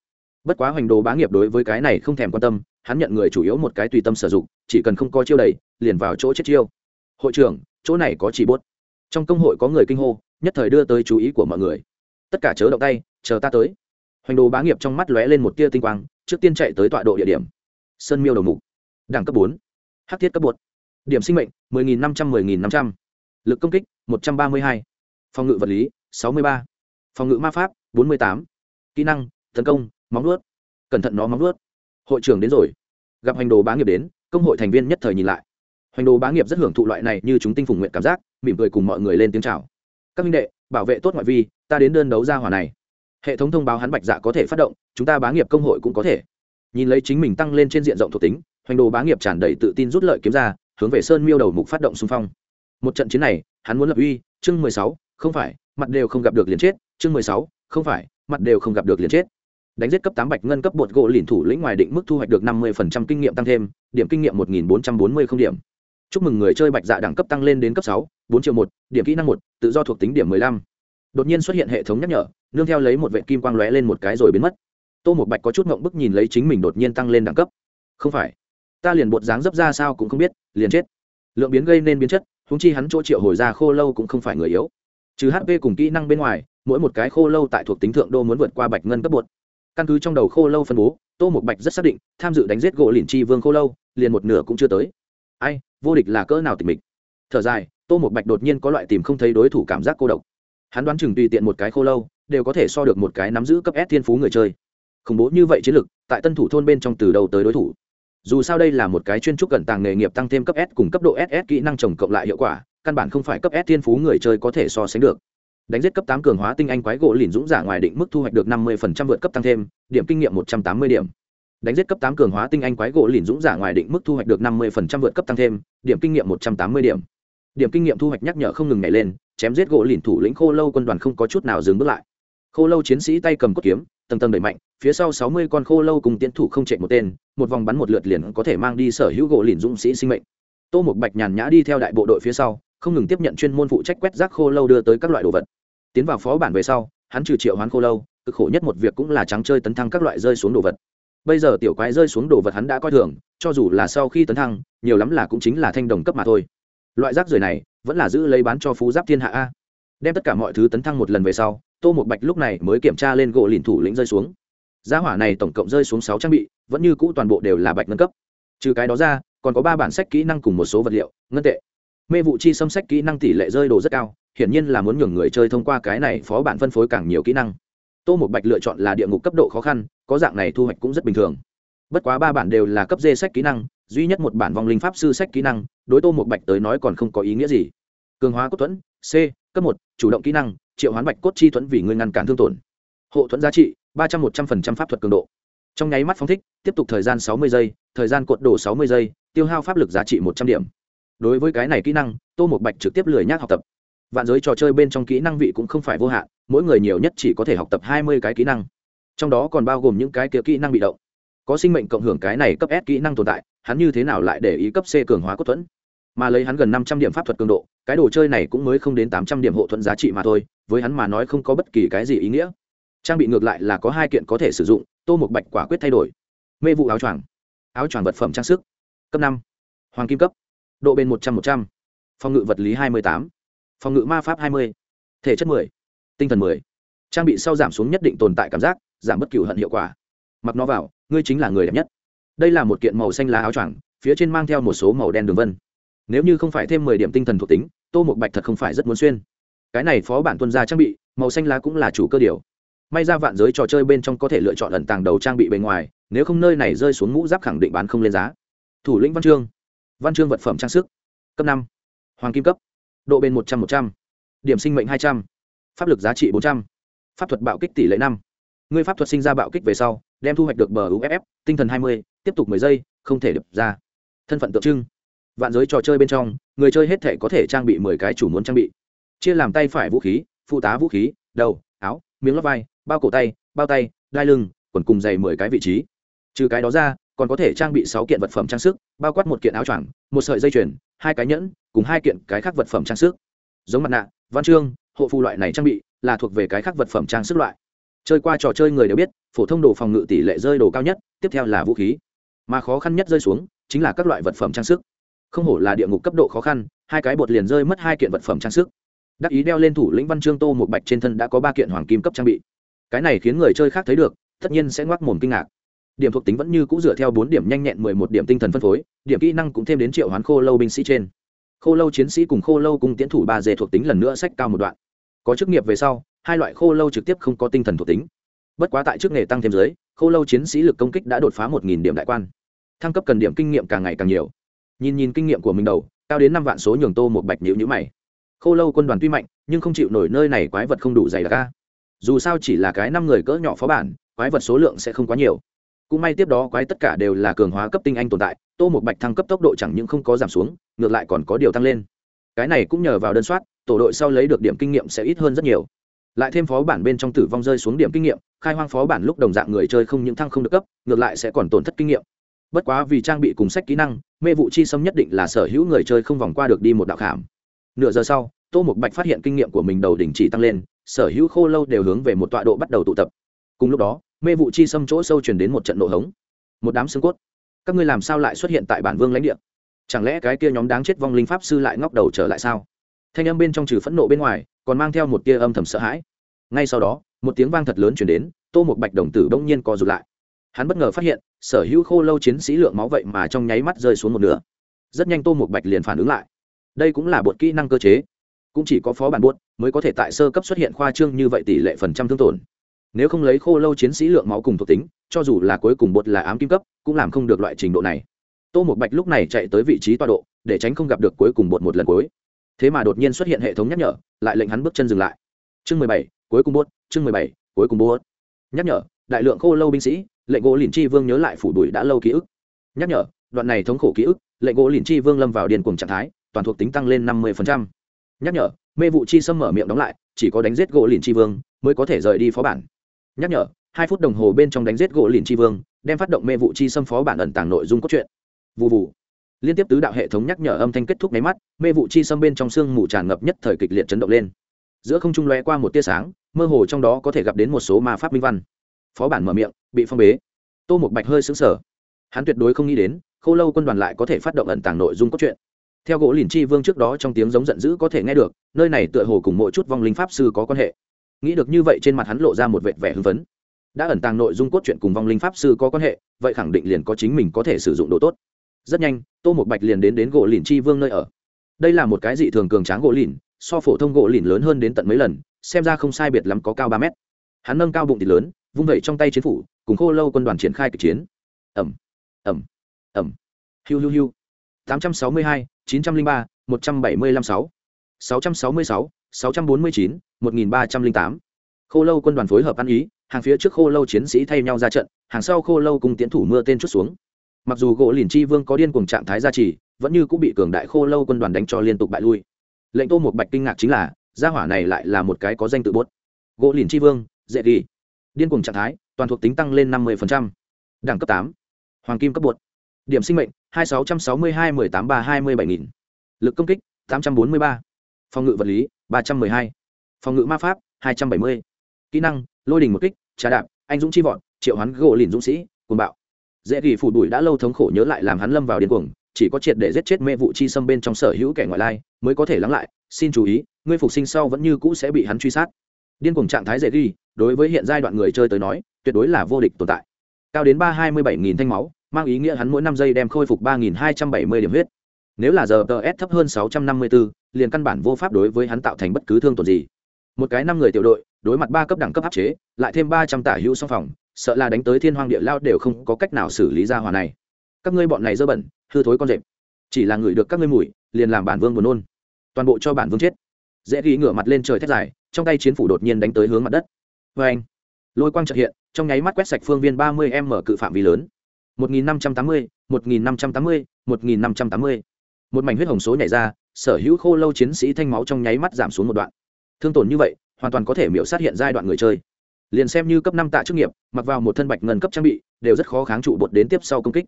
Bất quá hoành đồ bá nghiệp đối với cái này không thèm quan tâm, hắn nhận người chủ yếu một cái tùy tâm sử dụng, chỉ cần không có chiêu đầy, liền vào chỗ chết chiêu. Hội trưởng, chỗ này có chỉ bốt trong công hội có người kinh hô, nhất thời đưa tới chú ý của mọi người tất cả chớ động tay, chờ ta tới. Hoành đồ bá nghiệp trong mắt lóe lên một tia tinh quang, trước tiên chạy tới tọa độ địa điểm. Sơn miêu đầu mục, đẳng cấp bốn, hắc thiết cấp bột điểm sinh mệnh, mười nghìn năm trăm, mười nghìn năm trăm, lực công kích, một trăm ba mươi hai, phòng ngự vật lý, sáu mươi ba, phòng ngự ma pháp, bốn mươi tám, kỹ năng, tấn công, móng nuốt cẩn thận nó móng nuốt hội trưởng đến rồi. Gặp hành đồ bá nghiệp đến, công hội thành viên nhất thời nhìn lại. Hoành đồ bá nghiệp rất hưởng thụ loại này như chúng tinh phùng nguyện cảm giác, mỉm cười cùng mọi người lên tiếng chào. Các minh đệ bảo vệ tốt ngoại vi, ta đến đơn đấu ra hòa này. Hệ thống thông báo hắn bạch dạ có thể phát động, chúng ta bá nghiệp công hội cũng có thể. Nhìn lấy chính mình tăng lên trên diện rộng thuộc tính, hoành đồ bá nghiệp tràn đầy tự tin rút lợi kiếm ra, hướng về sơn miêu đầu mục phát động xung phong. Một trận chiến này, hắn muốn lập uy, chương mười sáu, không phải, mặt đều không gặp được liền chết, chương mười sáu, không phải, mặt đều không gặp được liền chết. Đánh giết cấp tám bạch ngân cấp bột gỗ lìn thủ lĩnh ngoài định mức thu hoạch được năm mươi kinh nghiệm tăng thêm, điểm kinh nghiệm một nghìn bốn trăm bốn mươi không điểm chúc mừng người chơi bạch dạ đẳng cấp tăng lên đến cấp sáu, bốn triệu một, điểm kỹ năng một, tự do thuộc tính điểm mười lăm. Đột nhiên xuất hiện hệ thống nhắc nhở, nương theo lấy một vệ kim quang lóe lên một cái rồi biến mất. Tô một bạch có chút ngộng bức nhìn lấy chính mình đột nhiên tăng lên đẳng cấp. Không phải, ta liền bột dáng dấp ra sao cũng không biết, liền chết. Lượng biến gây nên biến chất húng chi hắn chỗ triệu hồi ra khô lâu cũng không phải người yếu. Trừ hp cùng kỹ năng bên ngoài, mỗi một cái khô lâu tại thuộc tính thượng đô muốn vượt qua bạch ngân cấp bột. Căn cứ trong đầu khô lâu phân bố, tô một bạch rất xác định, tham dự đánh giết gỗ liền chi vương khô lâu, liền một nửa cũng chưa tới. Ai vô địch là cỡ nào tịch mịch. Thở dài, tô một bạch đột nhiên có loại tìm không thấy đối thủ cảm giác cô độc. Hắn đoán chừng tùy tiện một cái khô lâu, đều có thể so được một cái nắm giữ cấp s thiên phú người chơi. Khủng bố như vậy chiến lực, tại tân thủ thôn bên trong từ đầu tới đối thủ. Dù sao đây là một cái chuyên trúc cận tàng nghề nghiệp tăng thêm cấp s cùng cấp độ ss kỹ năng trồng cộng lại hiệu quả, căn bản không phải cấp s thiên phú người chơi có thể so sánh được. Đánh giết cấp tám cường hóa tinh anh quái gỗ lìn dũng giả ngoài định mức thu hoạch được năm mươi vượt cấp tăng thêm, điểm kinh nghiệm một trăm tám mươi điểm đánh giết cấp tám cường hóa tinh anh quái gỗ lìn dũng giả ngoài định mức thu hoạch được năm mươi vượt cấp tăng thêm, điểm kinh nghiệm một trăm tám mươi điểm. Điểm kinh nghiệm thu hoạch nhắc nhở không ngừng nhảy lên, chém giết gỗ lìn thủ lĩnh khô lâu quân đoàn không có chút nào dừng bước lại. Khô lâu chiến sĩ tay cầm cốt kiếm, tầng tầng đẩy mạnh, phía sau sáu mươi con khô lâu cùng tiến thủ không chạy một tên, một vòng bắn một lượt liền có thể mang đi sở hữu gỗ lìn dũng sĩ sinh mệnh. Tô một bạch nhàn nhã đi theo đại bộ đội phía sau, không ngừng tiếp nhận chuyên môn phụ trách quét rác khô lâu đưa tới các loại đồ vật. Tiến vào phó bản về sau, hắn trừ triệu hoán khô lâu, cực khổ nhất một việc cũng là trắng chơi tấn thăng các loại rơi xuống đồ vật bây giờ tiểu quái rơi xuống đồ vật hắn đã coi thường, cho dù là sau khi tấn thăng, nhiều lắm là cũng chính là thanh đồng cấp mà thôi. Loại rác rưởi này, vẫn là giữ lấy bán cho phú giáp thiên hạ a. Đem tất cả mọi thứ tấn thăng một lần về sau, tô một bạch lúc này mới kiểm tra lên gỗ lìn thủ lĩnh rơi xuống. Giá hỏa này tổng cộng rơi xuống sáu trang bị, vẫn như cũ toàn bộ đều là bạch nâng cấp. Trừ cái đó ra, còn có ba bản sách kỹ năng cùng một số vật liệu, ngân tệ. Mê vụ chi xâm sách kỹ năng tỷ lệ rơi đồ rất cao, hiển nhiên là muốn nhường người chơi thông qua cái này phó bản phân phối càng nhiều kỹ năng tô một bạch lựa chọn là địa ngục cấp độ khó khăn, có dạng này thu hoạch cũng rất bình thường. Bất quá ba bản đều là cấp dê sách kỹ năng, duy nhất một bản vong linh pháp sư sách kỹ năng, đối tô một bạch tới nói còn không có ý nghĩa gì. Cường hóa cốt thuẫn, c, cấp một, chủ động kỹ năng, triệu hoán bạch cốt chi thuẫn vì ngươi ngăn cản thương tổn. Hộ thuẫn giá trị, ba trăm một trăm phần trăm pháp thuật cường độ. Trong nháy mắt phóng thích, tiếp tục thời gian sáu mươi giây, thời gian cuộn đổ sáu mươi giây, tiêu hao pháp lực giá trị một trăm điểm. Đối với cái này kỹ năng, tô một bạch trực tiếp lười nhác học tập vạn giới trò chơi bên trong kỹ năng vị cũng không phải vô hạn, mỗi người nhiều nhất chỉ có thể học tập hai mươi cái kỹ năng. Trong đó còn bao gồm những cái kia kỹ năng bị động. Có sinh mệnh cộng hưởng cái này cấp s kỹ năng tồn tại, hắn như thế nào lại để ý cấp c cường hóa cốt thuẫn? Mà lấy hắn gần năm trăm điểm pháp thuật cường độ, cái đồ chơi này cũng mới không đến tám trăm điểm hộ thuẫn giá trị mà thôi, với hắn mà nói không có bất kỳ cái gì ý nghĩa. Trang bị ngược lại là có hai kiện có thể sử dụng, tô một bạch quả quyết thay đổi. Mê vụ áo choàng. Áo choàng vật phẩm trang sức. Cấp năm. Hoàng kim cấp. Độ bền một trăm một trăm. Phòng ngự vật lý hai mươi tám phòng ngự ma pháp hai mươi, thể chất mười, tinh thần mười. Trang bị sau giảm xuống nhất định tồn tại cảm giác, giảm bất cửu hận hiệu quả. Mặc nó vào, ngươi chính là người đẹp nhất. Đây là một kiện màu xanh lá áo choàng, phía trên mang theo một số màu đen đường vân. Nếu như không phải thêm mười điểm tinh thần thuộc tính, tô một bạch thật không phải rất muốn xuyên. Cái này phó bản tuân gia trang bị, màu xanh lá cũng là chủ cơ điều. May ra vạn giới trò chơi bên trong có thể lựa chọn ẩn tàng đầu trang bị bề ngoài, nếu không nơi này rơi xuống mũ giáp khẳng định bán không lên giá. Thủ lĩnh văn chương. Văn chương vật phẩm trang sức. Cấp năm. Hoàng kim cấp độ bền một trăm một trăm, điểm sinh mệnh hai trăm, pháp lực giá trị bốn trăm, pháp thuật bạo kích tỷ lệ năm. Ngươi pháp thuật sinh ra bạo kích về sau, đem thu hoạch được bờ uff tinh thần hai mươi, tiếp tục mười giây, không thể đập ra. Thân phận tượng trưng. Vạn giới trò chơi bên trong, người chơi hết thể có thể trang bị mười cái chủ muốn trang bị. Chia làm tay phải vũ khí, phụ tá vũ khí, đầu, áo, miếng lót vai, bao cổ tay, bao tay, đai lưng, quần cùng dày mười cái vị trí. Trừ cái đó ra còn có thể trang bị sáu kiện vật phẩm trang sức, bao quát một kiện áo choàng, một sợi dây chuyền, hai cái nhẫn, cùng hai kiện cái khác vật phẩm trang sức. Giống mặt nạ, văn chương, hộ phù loại này trang bị là thuộc về cái khác vật phẩm trang sức loại. Chơi qua trò chơi người đều biết, phổ thông đồ phòng ngự tỷ lệ rơi đồ cao nhất, tiếp theo là vũ khí. Mà khó khăn nhất rơi xuống, chính là các loại vật phẩm trang sức. Không hổ là địa ngục cấp độ khó khăn, hai cái bột liền rơi mất hai kiện vật phẩm trang sức. Đắc ý đeo lên thủ lĩnh văn chương tô một bạch trên thân đã có ba kiện hoàng kim cấp trang bị. Cái này khiến người chơi khác thấy được, tất nhiên sẽ ngoác mồm kinh ngạc điểm thuộc tính vẫn như c ũ dựa theo bốn điểm nhanh nhẹn mười một điểm tinh thần phân phối, điểm kỹ năng cũng thêm đến triệu hoán khô lâu binh sĩ trên. Khô lâu chiến sĩ cùng khô lâu cùng tiến thủ ba dề thuộc tính lần nữa sách cao một đoạn. Có chức nghiệp về sau, hai loại khô lâu trực tiếp không có tinh thần thuộc tính. Bất quá tại chức nghề tăng thêm giới khô lâu chiến sĩ lực công kích đã đột phá một nghìn điểm đại quan. Thăng cấp cần điểm kinh nghiệm càng ngày càng nhiều. Nhìn nhìn kinh nghiệm của mình đầu, cao đến năm vạn số nhường tô một bạch nhữ nhữ mày. Khô lâu quân đoàn tuy mạnh, nhưng không chịu nổi nơi này quái vật không đủ dày đặc ca dù sao chỉ là cái năm người cỡ nhỏ phó bản, quái vật số lượng sẽ không quá nhiều cũng may tiếp đó quái tất cả đều là cường hóa cấp tinh anh tồn tại, tô một bạch thăng cấp tốc độ chẳng những không có giảm xuống, ngược lại còn có điều tăng lên. Cái này cũng nhờ vào đơn soát, tổ đội sau lấy được điểm kinh nghiệm sẽ ít hơn rất nhiều. Lại thêm phó bản bên trong tử vong rơi xuống điểm kinh nghiệm, khai hoang phó bản lúc đồng dạng người chơi không những thăng không được cấp, ngược lại sẽ còn tổn thất kinh nghiệm. Bất quá vì trang bị cùng sách kỹ năng, mê vụ chi xâm nhất định là sở hữu người chơi không vòng qua được đi một đạo khảm. Nửa giờ sau, tô mục bạch phát hiện kinh nghiệm của mình đầu đỉnh chỉ tăng lên, sở hữu khô lâu đều hướng về một tọa độ bắt đầu tụ tập. Cùng lúc đó mê vụ chi xâm chỗ sâu truyền đến một trận nổ hống. Một đám xương cốt. Các ngươi làm sao lại xuất hiện tại bản vương lãnh địa? Chẳng lẽ cái kia nhóm đáng chết vong linh pháp sư lại ngóc đầu trở lại sao? Thanh âm bên trong trừ phẫn nộ bên ngoài, còn mang theo một tia âm thầm sợ hãi. Ngay sau đó, một tiếng vang thật lớn chuyển đến, tô một bạch đồng tử đông nhiên co rụt lại. Hắn bất ngờ phát hiện, sở hữu khô lâu chiến sĩ lượng máu vậy mà trong nháy mắt rơi xuống một nửa. Rất nhanh tô một bạch liền phản ứng lại. Đây cũng là bột kỹ năng cơ chế. Cũng chỉ có phó bản buốt mới có thể tại sơ cấp xuất hiện khoa trương như vậy tỷ lệ phần trăm thương tổn nếu không lấy khô lâu chiến sĩ lượng máu cùng thuộc tính, cho dù là cuối cùng bột là ám kim cấp, cũng làm không được loại trình độ này. Tô một bạch lúc này chạy tới vị trí toa độ, để tránh không gặp được cuối cùng bột một lần cuối. Thế mà đột nhiên xuất hiện hệ thống nhắc nhở, lại lệnh hắn bước chân dừng lại. Chương mười bảy, cuối cùng bốt chương mười bảy, cuối cùng bốt nhắc nhở, đại lượng khô lâu binh sĩ, lệnh gỗ liền chi vương nhớ lại phủ đuổi đã lâu ký ức. Nhắc nhở, đoạn này thống khổ ký ức, lệnh gỗ liền chi vương lâm vào điền cuồng trạng thái, toàn thuộc tính tăng lên năm mươi nhắc nhở, mê vụ chi xâm mở miệng đóng lại, chỉ có đánh giết gỗ liền chi vương, mới có thể rời đi phó bản nhắc nhở, hai phút đồng hồ bên trong đánh giết gỗ liền tri vương, đem phát động mê vụ chi xâm phó bản ẩn tàng nội dung cốt truyện. Vụ vụ liên tiếp tứ đạo hệ thống nhắc nhở âm thanh kết thúc máy mắt, mê vụ chi xâm bên trong sương mù tràn ngập nhất thời kịch liệt chấn động lên. Giữa không trung lóe qua một tia sáng, mơ hồ trong đó có thể gặp đến một số ma pháp minh văn. Phó bản mở miệng, bị phong bế. Tô một bạch hơi xứng sở hắn tuyệt đối không nghĩ đến k h ô lâu quân đoàn lại có thể phát động ẩn tàng nội dung cốt truyện. Theo gỗ lìn chi vương trước đó trong tiếng giống giận dữ có thể nghe được, nơi này tựa hồ cùng mỗi chút vong linh pháp sư có quan hệ nghĩ được như vậy trên mặt hắn lộ ra một vệt vẻ hưng phấn. Đã ẩn tàng nội dung cốt truyện cùng vong linh pháp sư có quan hệ, vậy khẳng định liền có chính mình có thể sử dụng đồ tốt. Rất nhanh, tô một bạch liền đến đến gỗ lìn chi vương nơi ở. Đây là một cái dị thường cường tráng gỗ lìn, so phổ thông gỗ lìn lớn hơn đến tận mấy lần, xem ra không sai biệt lắm có cao ba mét. Hắn nâng cao bụng thịt lớn, vung vẩy trong tay chiến phủ, cùng khô lâu quân đoàn triển khai kịch chiến. Ẩm ẩm ẩm hiu hiu hiu. Tám trăm sáu mươi hai, chín trăm linh ba, một trăm bảy mươi lăm sáu. Sáu trăm sáu mươi sáu sáu trăm bốn mươi chín, một nghìn ba trăm linh tám. Khô lâu quân đoàn phối hợp ăn ý, hàng phía trước khô lâu chiến sĩ thay nhau ra trận, hàng sau khô lâu cùng tiến thủ mưa tên chút xuống. Mặc dù gỗ lìn chi vương có điên cùng trạng thái gia trì, vẫn như cũng bị cường đại khô lâu quân đoàn đánh cho liên tục bại lui. Lệnh tô một bạch kinh ngạc chính là, gia hỏa này lại là một cái có danh tự bốt. Gỗ lìn chi vương, dễ ghi. Điên cùng trạng thái, toàn thuộc tính tăng lên năm mươi đẳng cấp tám. Hoàng kim cấp bột. Điểm sinh mệnh, hai sáu trăm sáu mươi hai mười tám ba hai mươi bảy nghìn. Lực công kích, tám trăm bốn mươi ba. Phòng ngự vật lý ba trăm mười hai. Phòng ngự ma pháp, hai trăm bảy mươi. Kỹ năng, lôi đình một kích, trà đạp, anh dũng chi vọn triệu hắn gỗ lìn dũng sĩ, cuồng bạo. Dễ gỉ phủ đùi đã lâu thống khổ nhớ lại làm hắn lâm vào điên cuồng, chỉ có triệt để giết chết mê vụ chi xâm bên trong sở hữu kẻ ngoại lai, mới có thể lắng lại, xin chú ý, ngươi phục sinh sau vẫn như cũ sẽ bị hắn truy sát. Điên cuồng trạng thái dễ ghi, đối với hiện giai đoạn người chơi tới nói, tuyệt đối là vô địch tồn tại. Cao đến ba hai mươi bảy nghìn thanh máu, mang ý nghĩa hắn mỗi năm giây đem khôi phục ba nghìn hai trăm bảy mươi điểm huyết nếu là giờ ts thấp hơn sáu trăm năm mươi bốn liền căn bản vô pháp đối với hắn tạo thành bất cứ thương tổn gì. Một cái năm người tiểu đội, đối mặt ba cấp đẳng cấp áp chế, lại thêm ba trăm tả hữu song phòng, sợ là đánh tới thiên hoang địa lao đều không có cách nào xử lý ra hòa này. Các ngươi bọn này dơ bẩn, hư thối con rệp. Chỉ là người được các ngươi mùi, liền làm bản vương buồn nôn. Toàn bộ cho bản vương chết. Dễ ghi ngửa mặt lên trời thét dài, trong tay chiến phủ đột nhiên đánh tới hướng mặt đất. Vê anh, lôi quang chợt hiện, trong nháy mắt quét sạch phương viên ba mươi m cự phạm vi lớn. một nghìn năm trăm tám mươi, một nghìn năm trăm tám mươi, một nghìn năm trăm tám mươi một mảnh huyết hồng số nhảy ra, sở hữu khô lâu chiến sĩ thanh máu trong nháy mắt giảm xuống một đoạn. Thương tổn như vậy, hoàn toàn có thể miễu sát hiện giai đoạn người chơi. Liền xem như cấp năm tạ chức nghiệp, mặc vào một thân bạch ngân cấp trang bị, đều rất khó kháng trụ bột đến tiếp sau công kích.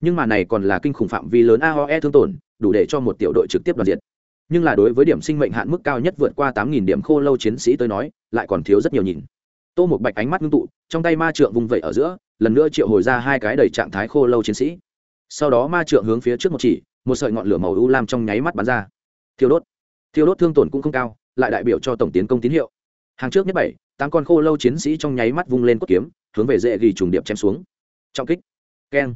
Nhưng mà này còn là kinh khủng phạm vi lớn aoe thương tổn, đủ để cho một tiểu đội trực tiếp đoàn diệt. Nhưng là đối với điểm sinh mệnh hạn mức cao nhất vượt qua tám nghìn điểm khô lâu chiến sĩ tới nói, lại còn thiếu rất nhiều nhìn. Tô một bạch ánh mắt ngưng tụ, trong tay ma trượng vùng vẩy ở giữa, lần nữa triệu hồi ra hai cái đầy trạng thái khô lâu chiến sĩ. Sau đó ma trượng hướng phía trước một chỉ một sợi ngọn lửa màu u lam trong nháy mắt bắn ra. Thiêu đốt. Thiêu đốt thương tổn cũng không cao lại đại biểu cho tổng tiến công tín hiệu. Hàng trước nhất bảy tám con khô lâu chiến sĩ trong nháy mắt vung lên cốt kiếm hướng về dễ ghi trùng điệp chém xuống. Trọng kích. Keng.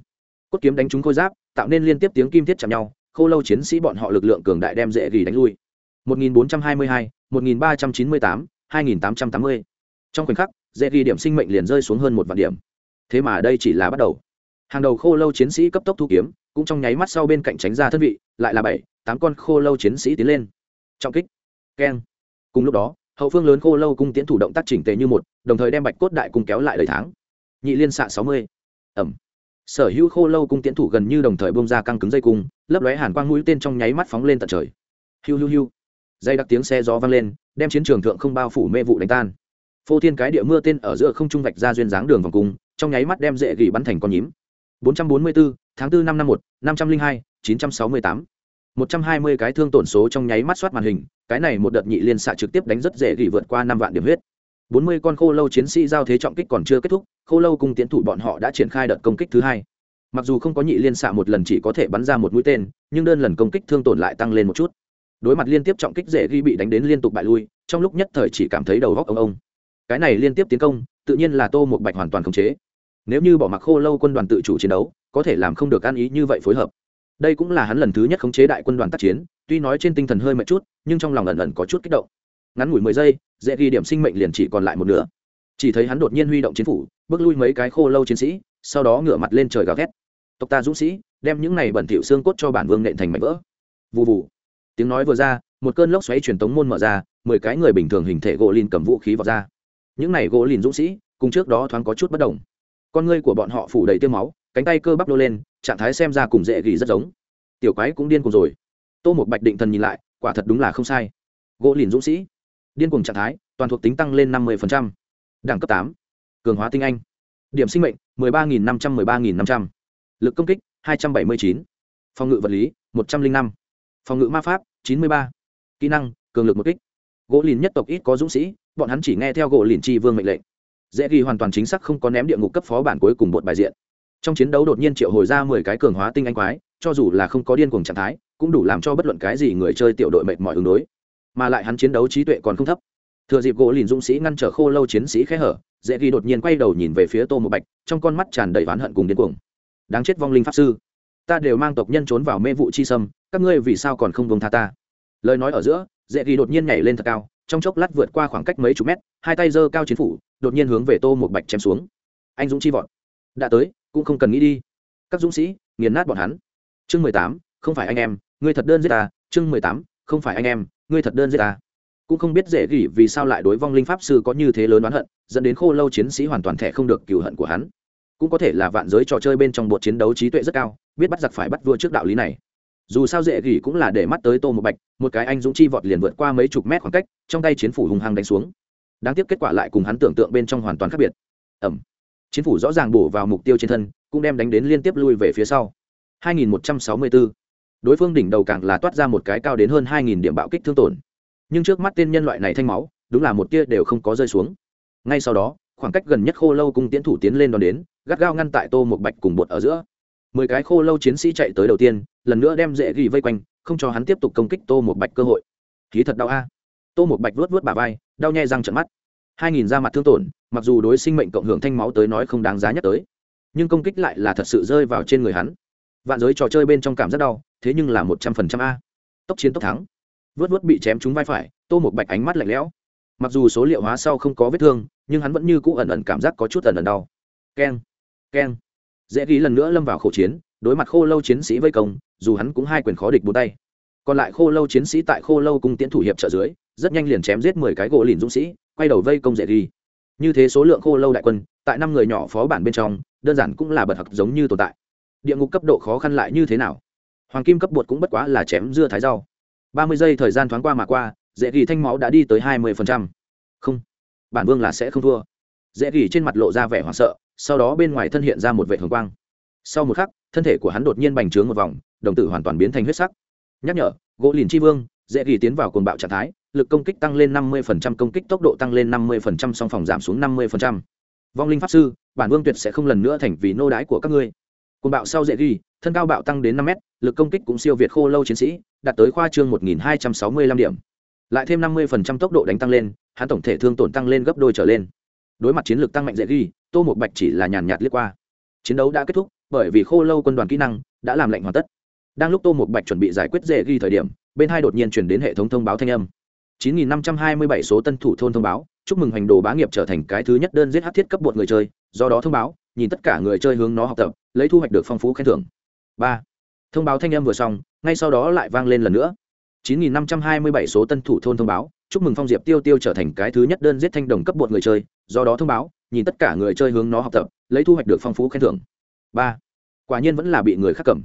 Cốt kiếm đánh trúng khôi giáp tạo nên liên tiếp tiếng kim thiết chạm nhau khô lâu chiến sĩ bọn họ lực lượng cường đại đem dễ ghi đánh lui. 1422, 1398, 2880. trong khoảnh khắc dễ ghi điểm sinh mệnh liền rơi xuống hơn một vạn điểm. Thế mà đây chỉ là bắt đầu. Hàng đầu khô lâu chiến sĩ cấp tốc thu kiếm cũng trong nháy mắt sau bên cạnh tránh ra thân vị, lại là bảy, tám con khô lâu chiến sĩ tiến lên. Trọng kích. Keng. Cùng lúc đó, hậu phương lớn khô lâu cung tiến thủ động tác chỉnh tề như một, đồng thời đem bạch cốt đại cung kéo lại lời tháng. Nhị liên xạ sáu mươi. Ẩm. Sở hữu khô lâu cung tiến thủ gần như đồng thời bông ra căng cứng dây cung, lấp lóe hàn quang mũi tên trong nháy mắt phóng lên tận trời. Hiu hiu hiu. Dây đặc tiếng xe gió vang lên, đem chiến trường thượng không bao phủ mê vụ đánh tan. Phô thiên cái địa mưa tên ở giữa không trung vạch ra duyên dáng đường vòng cung, trong nháy mắt đem dễ gỉ bắn thành con nhím. 444, tháng 4 năm 51, 502, 968. 120 cái thương tổn số trong nháy mắt soát màn hình, cái này một đợt nhị liên xạ trực tiếp đánh rất dễ gỉ vượt qua 5 vạn điểm huyết. 40 con khô lâu chiến sĩ giao thế trọng kích còn chưa kết thúc, khô lâu cùng tiến thủ bọn họ đã triển khai đợt công kích thứ hai. Mặc dù không có nhị liên xạ một lần chỉ có thể bắn ra một mũi tên, nhưng đơn lần công kích thương tổn lại tăng lên một chút. Đối mặt liên tiếp trọng kích dễ ghi bị đánh đến liên tục bại lui, trong lúc nhất thời chỉ cảm thấy đầu óc ông ông. Cái này liên tiếp tiến công, tự nhiên là Tô một Bạch hoàn toàn khống chế. Nếu như bỏ mặc khô lâu quân đoàn tự chủ chiến đấu, có thể làm không được ăn ý như vậy phối hợp. Đây cũng là hắn lần thứ nhất khống chế đại quân đoàn tác chiến tuy nói trên tinh thần hơi mệt chút nhưng trong lòng ẩn ẩn có chút kích động. Ngắn ngủi mười giây dễ ghi điểm sinh mệnh liền chỉ còn lại một nửa. Chỉ thấy hắn đột nhiên huy động chiến phủ bước lui mấy cái khô lâu chiến sĩ sau đó ngửa mặt lên trời gào thét. Tộc ta dũng sĩ đem những này bẩn thỉu xương cốt cho bản vương nện thành mảnh vỡ. Vụ vù. Tiếng nói vừa ra một cơn lốc xoáy truyền tống môn mở ra mười cái người bình thường hình thể gỗ lìn cầm vũ khí vào ra. Những này gỗ lìn dũng sĩ cùng trước đó thoáng có chút bất đồng con ngươi của bọn họ phủ đầy tiêu máu, cánh tay cơ bắp nô lên, trạng thái xem ra cùng dễ gỉ rất giống. Tiểu quái cũng điên cùng rồi. Tô một bạch định thần nhìn lại, quả thật đúng là không sai. Gỗ lìn dũng sĩ. Điên cùng trạng thái, toàn thuộc tính tăng lên năm mươi đẳng cấp tám. Cường hóa tinh anh. Điểm sinh mệnh, mười ba nghìn năm trăm, mười ba nghìn năm trăm. L ự c công kích, hai trăm bảy mươi chín. Phòng ngự vật lý, một trăm linh năm. Phòng ngự ma pháp, chín mươi ba. Kỹ năng, cường lực một kích. Gỗ lìn nhất tộc ít có dũng sĩ, bọn hắn chỉ nghe theo gỗ lìn tri vương mệnh lệnh dễ ghi hoàn toàn chính xác không có ném địa ngục cấp phó bản cuối cùng một bài diện. Trong chiến đấu đột nhiên triệu hồi ra mười cái cường hóa tinh anh quái, cho dù là không có điên cuồng trạng thái, cũng đủ làm cho bất luận cái gì người chơi tiểu đội mệt mỏi ứng đối. Mà lại hắn chiến đấu trí tuệ còn không thấp. Thừa dịp gỗ lìn dũng sĩ ngăn trở khô lâu chiến sĩ khẽ hở, dễ ghi đột nhiên quay đầu nhìn về phía tô một bạch, trong con mắt tràn đầy oán hận cùng điên cuồng. Đáng chết vong linh pháp sư, ta đều mang tộc nhân trốn vào mê vụ chi sâm, các ngươi vì sao còn không buông tha ta? Lời nói ở giữa, dễ ghi đột nhiên nhảy lên thật cao, trong chốc lát vượt qua khoảng cách mấy chục mét, hai tay giơ cao chiến phủ đột nhiên hướng về tô một bạch chém xuống. Anh dũng chi vọt. Đã tới, cũng không cần nghĩ đi. Các dũng sĩ, nghiền nát bọn hắn. Chương mười tám, không phải anh em, ngươi thật đơn giết ta. Chương mười tám, không phải anh em, ngươi thật đơn giết ta. Cũng không biết dễ gỉ vì sao lại đối vong linh pháp sư có như thế lớn oán hận, dẫn đến khô lâu chiến sĩ hoàn toàn thẻ không được cừu hận của hắn. Cũng có thể là vạn giới trò chơi bên trong bột chiến đấu trí tuệ rất cao, biết bắt giặc phải bắt vua trước đạo lý này. Dù sao dễ gỉ cũng là để mắt tới tô một bạch, một cái anh dũng chi vọt liền vượt qua mấy chục mét khoảng cách, trong tay chiến phủ hùng hăng đánh xuống đáng tiếc kết quả lại cùng hắn tưởng tượng bên trong hoàn toàn khác biệt. Ẩm. Chiến phủ rõ ràng bổ vào mục tiêu trên thân, cũng đem đánh đến liên tiếp lui về phía sau. 2164. đối phương đỉnh đầu càng là toát ra một cái cao đến hơn 2.000 điểm bạo kích thương tổn. Nhưng trước mắt tên nhân loại này thanh máu, đúng là một tia đều không có rơi xuống. Ngay sau đó, khoảng cách gần nhất khô lâu cung tiến thủ tiến lên đón đến, gắt gao ngăn tại tô một bạch cùng bột ở giữa. Mười cái khô lâu chiến sĩ chạy tới đầu tiên, lần nữa đem dễ ghi vây quanh, không cho hắn tiếp tục công kích tô một bạch cơ hội. Khí thật đau a tô một bạch vuốt vuốt bà vai, đau nhè răng trận mắt. Hai nghìn da mặt thương tổn, mặc dù đối sinh mệnh cộng hưởng thanh máu tới nói không đáng giá nhắc tới, nhưng công kích lại là thật sự rơi vào trên người hắn. Vạn giới trò chơi bên trong cảm rất đau, thế nhưng là một trăm phần trăm a. Tốc chiến tốc thắng. Vớt vớt bị chém trúng vai phải, tô một bạch ánh mắt lạnh lẽo. Mặc dù số liệu hóa sau không có vết thương, nhưng hắn vẫn như cũ ẩn ẩn cảm giác có chút ẩn ẩn đau. Keng keng. Dễ ghi lần nữa lâm vào khẩu chiến, đối mặt khô lâu chiến sĩ vây công, dù hắn cũng hai quyền khó địch bốn tay còn lại khô lâu chiến sĩ tại khô lâu cung tiến thủ hiệp trợ dưới, rất nhanh liền chém giết mười cái gỗ lìn dũng sĩ, quay đầu vây công dễ ghi như thế số lượng khô lâu đại quân, tại năm người nhỏ phó bản bên trong, đơn giản cũng là bật hặc giống như tồn tại. Địa ngục cấp độ khó khăn lại như thế nào? Hoàng kim cấp bột cũng bất quá là chém dưa thái rau. Ba mươi giây thời gian thoáng qua mà qua, dễ ghi thanh máu đã đi tới hai mươi không, bản vương là sẽ không thua. Dễ ghi trên mặt lộ ra vẻ hoảng sợ, sau đó bên ngoài thân hiện ra một vệ thường quang. Sau một khắc, thân thể của hắn đột nhiên bành trướng một vòng, đồng tử hoàn toàn biến thành huyết sắc nhắc nhở, gỗ lìn chi vương, dễ ghi tiến vào cồn bạo trạng thái, lực công kích tăng lên năm mươi công kích tốc độ tăng lên năm mươi song phòng giảm xuống năm mươi vong linh pháp sư, bản vương tuyệt sẽ không lần nữa thành vì nô đái của các ngươi. Cuồng bạo sau dễ ghi, thân cao bạo tăng đến năm m lực công kích cũng siêu việt khô lâu chiến sĩ, đạt tới khoa trương một nghìn hai trăm sáu mươi lăm điểm. Lại thêm năm mươi tốc độ đánh tăng lên, hắn tổng thể thương tổn tăng lên gấp đôi trở lên. Đối mặt chiến lược tăng mạnh dễ ghi, tô một bạch chỉ là nhàn nhạt liếc qua. Chiến đấu đã kết thúc, bởi vì khô lâu quân đoàn kỹ năng đã làm lệnh hoàn tất đang lúc tô một bạch chuẩn bị giải quyết dễ ghi thời điểm, bên hai đột nhiên chuyển đến hệ thống thông báo thanh âm. 9527 số tân thủ thôn thông báo, chúc mừng hành đồ bá nghiệp trở thành cái thứ nhất đơn giết hát thiết cấp bột người chơi, do đó thông báo, nhìn tất cả người chơi hướng nó học tập, lấy thu hoạch được phong phú khen thưởng. Ba, thông báo thanh âm vừa xong, ngay sau đó lại vang lên lần nữa. 9527 số tân thủ thôn thông báo, chúc mừng phong diệp tiêu tiêu trở thành cái thứ nhất đơn giết thanh đồng cấp bột người chơi, do đó thông báo, nhìn tất cả người chơi hướng nó học tập, lấy thu hoạch được phong phú khen thưởng. Ba, quả nhiên vẫn là bị người khác cầm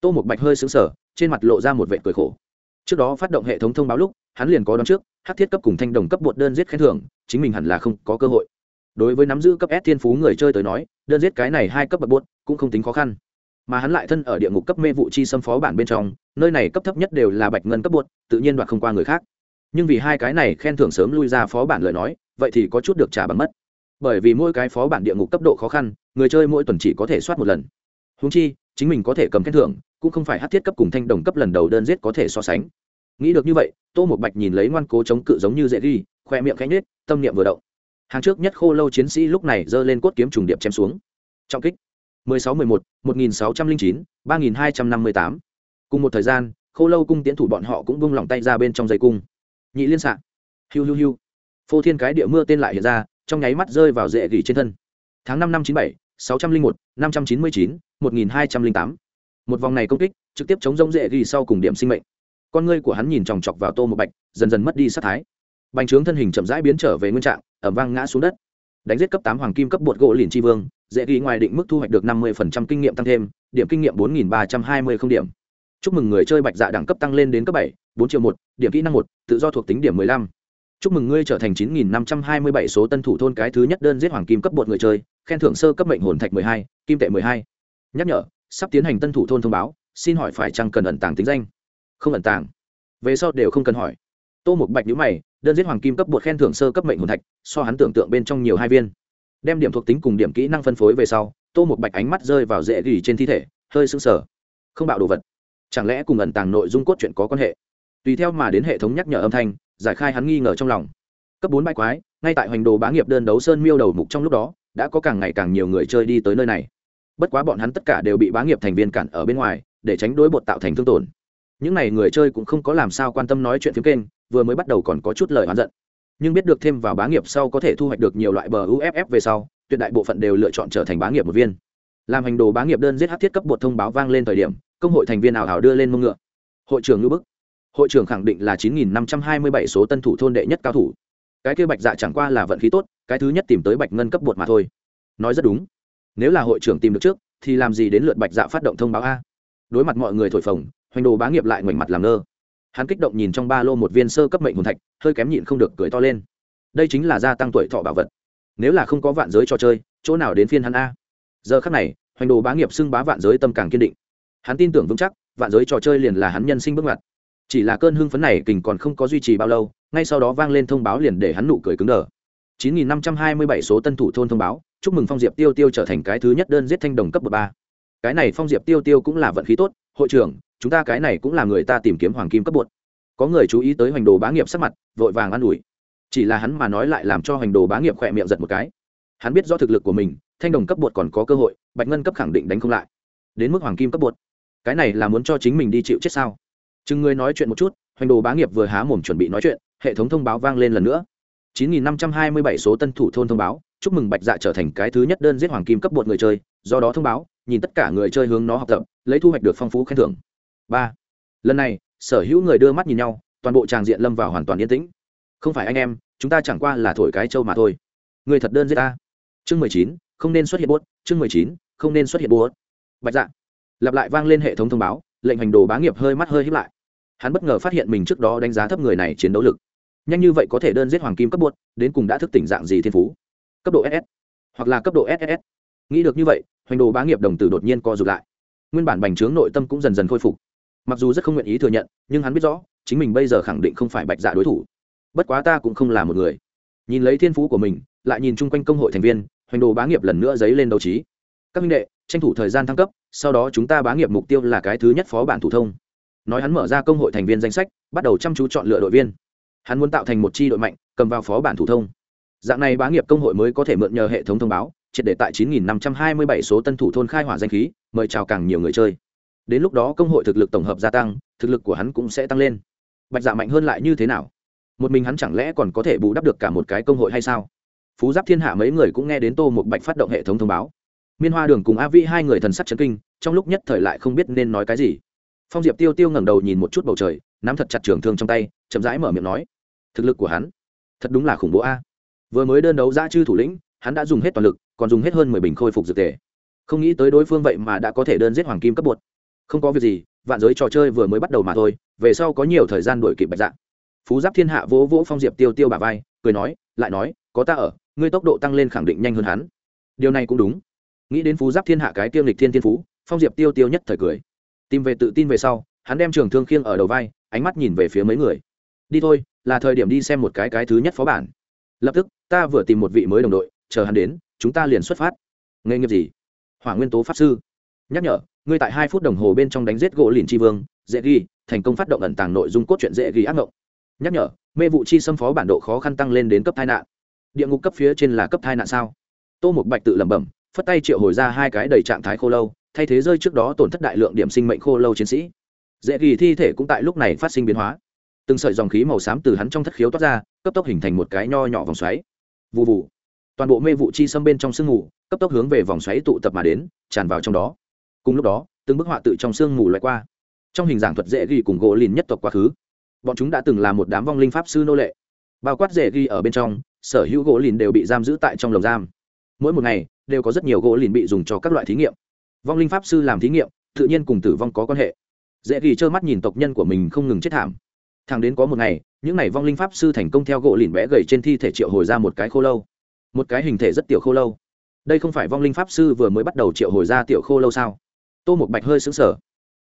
tô một bạch hơi xứng sở trên mặt lộ ra một vệ cười khổ. Trước đó phát động hệ thống thông báo lúc, hắn liền có đón trước, hát thiết cấp cùng thanh đồng cấp bột đơn giết khen thưởng, chính mình hẳn là không có cơ hội. Đối với nắm giữ cấp s thiên phú người chơi tới nói, đơn giết cái này hai cấp bậc bột cũng không tính khó khăn. Mà hắn lại thân ở địa ngục cấp mê vụ chi xâm phó bản bên trong, nơi này cấp thấp nhất đều là bạch ngân cấp bột, tự nhiên đoạt không qua người khác. Nhưng vì hai cái này khen thưởng sớm lui ra phó bản lời nói, vậy thì có chút được trả bằng mất. Bởi vì mỗi cái phó bản địa ngục cấp độ khó khăn, người chơi mỗi tuần chỉ có thể soát một lần. Húng chi chính mình có thể cầm khen thưởng cũng không phải hát thiết cấp cùng thanh đồng cấp lần đầu đơn giết có thể so sánh. Nghĩ được như vậy tô một bạch nhìn lấy ngoan cố chống cự giống như dễ ghi khoe miệng khẽ nết tâm niệm vừa động. Hàng trước nhất khô lâu chiến sĩ lúc này giơ lên cốt kiếm trùng điệp chém xuống. Trọng kích. 16-11, 1609, 3258. cùng một thời gian khô lâu cung tiến thủ bọn họ cũng vung lòng tay ra bên trong dây cung. Nhị liên sạc hiu hiu hiu. Phô thiên cái địa mưa tên lại hiện ra trong nháy mắt rơi vào dễ gỉ trên thân. Tháng năm năm chín bảy sáu trăm linh một, năm trăm chín mươi chín, một nghìn hai trăm linh tám. Một vòng này công kích, trực tiếp chống rông dễ ghi sau cùng điểm sinh mệnh. Con ngươi của hắn nhìn chòng chọc vào tô một bạch, dần dần mất đi sát thái. Bành trướng thân hình chậm rãi biến trở về nguyên trạng ẩm vang ngã xuống đất. Đánh giết cấp tám hoàng kim cấp bột gỗ liền tri vương, dễ ghi ngoài định mức thu hoạch được năm mươi kinh nghiệm tăng thêm, điểm kinh nghiệm bốn nghìn ba trăm hai mươi không điểm. Chúc mừng người chơi bạch dạ đẳng cấp tăng lên đến cấp bảy, bốn triệu một, điểm kỹ năng một, tự do thuộc tính điểm mười lăm chúc mừng ngươi trở thành chín nghìn năm trăm hai mươi bảy số tân thủ thôn cái thứ nhất đơn giết hoàng kim cấp bột người chơi, khen thưởng sơ cấp mệnh hồn thạch mười hai, kim tệ mười hai. Nhắc nhở, sắp tiến hành tân thủ thôn thông báo, xin hỏi phải chăng cần ẩn tàng tính danh? Không ẩn tàng. Về sau đều không cần hỏi. Tô một bạch nhữ mày, đơn giết hoàng kim cấp bột khen thưởng sơ cấp mệnh hồn thạch, so hắn tưởng tượng bên trong nhiều hai viên. Đem điểm thuộc tính cùng điểm kỹ năng phân phối về sau, tô một bạch ánh mắt rơi vào dễ gỉ trên thi thể, hơi sưng sờ. Không bạo đồ vật. Chẳng lẽ cùng ẩn tàng nội dung cốt truyện có quan hệ? Tùy theo mà đến hệ thống nhắc nhở âm thanh giải khai hắn nghi ngờ trong lòng. Cấp bốn bãi quái, ngay tại hoành đồ bá nghiệp đơn đấu sơn miêu đầu mục trong lúc đó, đã có càng ngày càng nhiều người chơi đi tới nơi này. Bất quá bọn hắn tất cả đều bị bá nghiệp thành viên cản ở bên ngoài, để tránh đối bột tạo thành thương tổn. Những n à y người chơi cũng không có làm sao quan tâm nói chuyện phiếm kênh, vừa mới bắt đầu còn có chút lời oán giận. Nhưng biết được thêm vào bá nghiệp sau có thể thu hoạch được nhiều loại bờ uff về sau, tuyệt đại bộ phận đều lựa chọn trở thành bá nghiệp một viên. Làm hành đồ bá nghiệp đơn giết hát thiết cấp bột thông báo vang lên thời điểm, công hội thành viên nào hảo đưa lên mông ngựa. Hội trưởng ngữ bức hội trưởng khẳng định là chín nghìn năm trăm hai mươi bảy số tân thủ thôn đệ nhất cao thủ. Cái kia bạch dạ chẳng qua là vận khí tốt, cái thứ nhất tìm tới bạch ngân cấp bột mà thôi. Nói rất đúng. Nếu là hội trưởng tìm được trước, thì làm gì đến lượt bạch dạ phát động thông báo a? Đối mặt mọi người thổi phồng, hoành đồ bá nghiệp lại ngoảnh mặt làm ngơ. Hắn kích động nhìn trong ba lô một viên sơ cấp mệnh hồn thạch, hơi kém nhịn không được cười to lên. Đây chính là gia tăng tuổi thọ bảo vật. Nếu là không có vạn giới trò chơi, chỗ nào đến phiên hắn a? Giờ khắc này, hoành đồ bá nghiệp xưng bá vạn giới tâm càng kiên định. Hắn tin tưởng vững chắc, vạn giới trò chơi liền là hắn nhân sinh bước ngoặt chỉ là cơn hưng phấn này kình còn không có duy trì bao lâu, ngay sau đó vang lên thông báo liền để hắn nụ cười cứng đờ. 9.527 số tân thủ thôn thông báo, chúc mừng phong diệp tiêu tiêu trở thành cái thứ nhất đơn giết thanh đồng cấp bậc ba. Cái này phong diệp tiêu tiêu cũng là vận khí tốt, hội trưởng, chúng ta cái này cũng là người ta tìm kiếm hoàng kim cấp bột có người chú ý tới hoành đồ bá nghiệp sắc mặt, vội vàng an ủi. Chỉ là hắn mà nói lại làm cho hoành đồ bá nghiệp khỏe miệng giật một cái. Hắn biết do thực lực của mình, thanh đồng cấp bột còn có cơ hội, bạch ngân cấp khẳng định đánh không lại. Đến mức hoàng kim cấp bột cái này là muốn cho chính mình đi chịu chết sao? Chừng người nói chuyện một chút, hoành đồ bá nghiệp vừa há mồm chuẩn bị nói chuyện, hệ thống thông báo vang lên lần nữa. 9.527 số tân thủ thôn thông báo, chúc mừng bạch dạ trở thành cái thứ nhất đơn giết hoàng kim cấp bột người chơi, do đó thông báo, nhìn tất cả người chơi hướng nó học tập, lấy thu hoạch được phong phú khen thưởng. Ba. Lần này, sở hữu người đưa mắt nhìn nhau, toàn bộ tràng diện lâm vào hoàn toàn yên tĩnh. Không phải anh em, chúng ta chẳng qua là thổi cái trâu mà thôi. Người thật đơn giết ta. Chương mười chín, không nên xuất hiện buốt. Chương mười chín, không nên xuất hiện buốt. Bạch dạ. Lặp lại vang lên hệ thống thông báo, lệnh hành đồ bá nghiệp hơi mắt hơi híp lại hắn bất ngờ phát hiện mình trước đó đánh giá thấp người này chiến đấu lực. Nhanh như vậy có thể đơn giết hoàng kim cấp bột đến cùng đã thức tỉnh dạng gì thiên phú? Cấp độ ss hoặc là cấp độ ss nghĩ được như vậy, hoành đồ bá nghiệp đồng tử đột nhiên co rụt lại. Nguyên bản bành trướng nội tâm cũng dần dần khôi phục. Mặc dù rất không nguyện ý thừa nhận, nhưng hắn biết rõ, chính mình bây giờ khẳng định không phải bạch dạ đối thủ. Bất quá ta cũng không là một người. Nhìn lấy thiên phú của mình, lại nhìn chung quanh công hội thành viên, hoành đồ bá nghiệp lần nữa dấy lên đấu trí. Các minh đệ, tranh thủ thời gian thăng cấp, sau đó chúng ta bá nghiệp mục tiêu là cái thứ nhất phó bản thủ thông nói hắn mở ra công hội thành viên danh sách, bắt đầu chăm chú chọn lựa đội viên. Hắn muốn tạo thành một chi đội mạnh, cầm vào phó bản thủ thông. Dạng này bá nghiệp công hội mới có thể mượn nhờ hệ thống thông báo, triệt để tại 9.527 số tân thủ thôn khai hỏa danh khí, mời chào càng nhiều người chơi. Đến lúc đó công hội thực lực tổng hợp gia tăng, thực lực của hắn cũng sẽ tăng lên. Bạch dạ mạnh hơn lại như thế nào? Một mình hắn chẳng lẽ còn có thể bù đắp được cả một cái công hội hay sao? Phú giáp thiên hạ mấy người cũng nghe đến tô một bạch phát động hệ thống thông báo. Miên hoa đường cùng a vĩ hai người thần sắc chấn kinh, trong lúc nhất thời lại không biết nên nói cái gì phong diệp tiêu tiêu ngẩng đầu nhìn một chút bầu trời, nắm thật chặt trường thương trong tay, chậm rãi mở miệng nói, thực lực của hắn, thật đúng là khủng bố a. Vừa mới đơn đấu ra chư thủ lĩnh, hắn đã dùng hết toàn lực, còn dùng hết hơn mười bình khôi phục dược tề. Không nghĩ tới đối phương vậy mà đã có thể đơn giết hoàng kim cấp bột. Không có việc gì, vạn giới trò chơi vừa mới bắt đầu mà thôi, về sau có nhiều thời gian đổi kịp bạch dạng phú giáp thiên hạ vỗ vỗ phong diệp tiêu tiêu bà vai, cười nói, lại nói, có ta ở, ngươi tốc độ tăng lên khẳng định nhanh hơn hắn. Điều này cũng đúng. Nghĩ đến phú giáp thiên hạ cái tiêu lịch thiên thiên phú, phong diệp tiêu tiêu nhất thời cười tìm về tự tin về sau, hắn đem trường thương khiêng ở đầu vai, ánh mắt nhìn về phía mấy người. Đi thôi, là thời điểm đi xem một cái cái thứ nhất phó bản. Lập tức, ta vừa tìm một vị mới đồng đội, chờ hắn đến, chúng ta liền xuất phát. Nghề nghiệp gì? Hỏa nguyên tố pháp sư. Nhắc nhở, ngươi tại hai phút đồng hồ bên trong đánh giết gỗ liền tri vương, dễ ghi, thành công phát động ẩn tàng nội dung cốt truyện dễ ghi ác mộng nhắc nhở, mê vụ chi xâm phó bản độ khó khăn tăng lên đến cấp tai nạn. Địa ngục cấp phía trên là cấp tai nạn sao? Tô một bạch tự lẩm bẩm, phất tay triệu hồi ra hai cái đầy trạng thái khô lâu thay thế rơi trước đó tổn thất đại lượng điểm sinh mệnh khô lâu chiến sĩ. Dễ ghi thi thể cũng tại lúc này phát sinh biến hóa. Từng sợi dòng khí màu xám từ hắn trong thất khiếu toát ra, cấp tốc hình thành một cái nho nhỏ vòng xoáy. Vụ vụ toàn bộ mê vụ chi xâm bên trong sương mù, cấp tốc hướng về vòng xoáy tụ tập mà đến, tràn vào trong đó. Cùng lúc đó, từng bức họa tự trong sương mù loại qua. Trong hình giảng thuật dễ ghi cùng gỗ lìn nhất tộc quá khứ. Bọn chúng đã từng là một đám vong linh pháp sư nô lệ. Bao quát dễ ghi ở bên trong, sở hữu gỗ lìn đều bị giam giữ tại trong lồng giam. Mỗi một ngày, đều có rất nhiều gỗ lìn bị dùng cho các loại thí nghiệm vong linh pháp sư làm thí nghiệm, tự nhiên cùng tử vong có quan hệ. Dễ ghi trơ mắt nhìn tộc nhân của mình không ngừng chết thảm. Thằng đến có một ngày, những n à y vong linh pháp sư thành công theo gỗ lìn vẽ gầy trên thi thể triệu hồi ra một cái khô lâu. Một cái hình thể rất tiểu khô lâu. Đây không phải vong linh pháp sư vừa mới bắt đầu triệu hồi ra tiểu khô lâu sao? Tô một bạch hơi xứng sở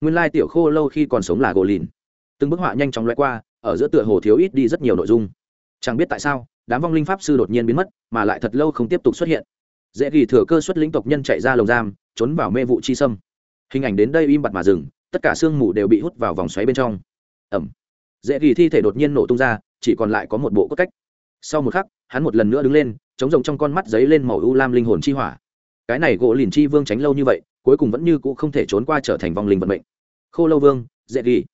nguyên lai tiểu khô lâu khi còn sống là gỗ lìn. Từng bức họa nhanh chóng loại qua, ở giữa tựa hồ thiếu ít đi rất nhiều nội dung. Chẳng biết tại sao, đám vong linh pháp sư đột nhiên biến mất, mà lại thật lâu không tiếp tục xuất hiện. Dễ ghi thừa cơ xuất lĩnh tộc nhân chạy ra lồng giam trốn vào mê vụ chi sâm. Hình ảnh đến đây im bặt mà dừng, tất cả sương mù đều bị hút vào vòng xoáy bên trong. Ẩm. Dễ kỳ thi thể đột nhiên nổ tung ra, chỉ còn lại có một bộ cốt cách. Sau một khắc, hắn một lần nữa đứng lên, chống rồng trong con mắt giấy lên màu u lam linh hồn chi hỏa. Cái này gỗ liền chi vương tránh lâu như vậy, cuối cùng vẫn như cũ không thể trốn qua trở thành vong linh vận mệnh. Khô lâu vương, dễ kỳ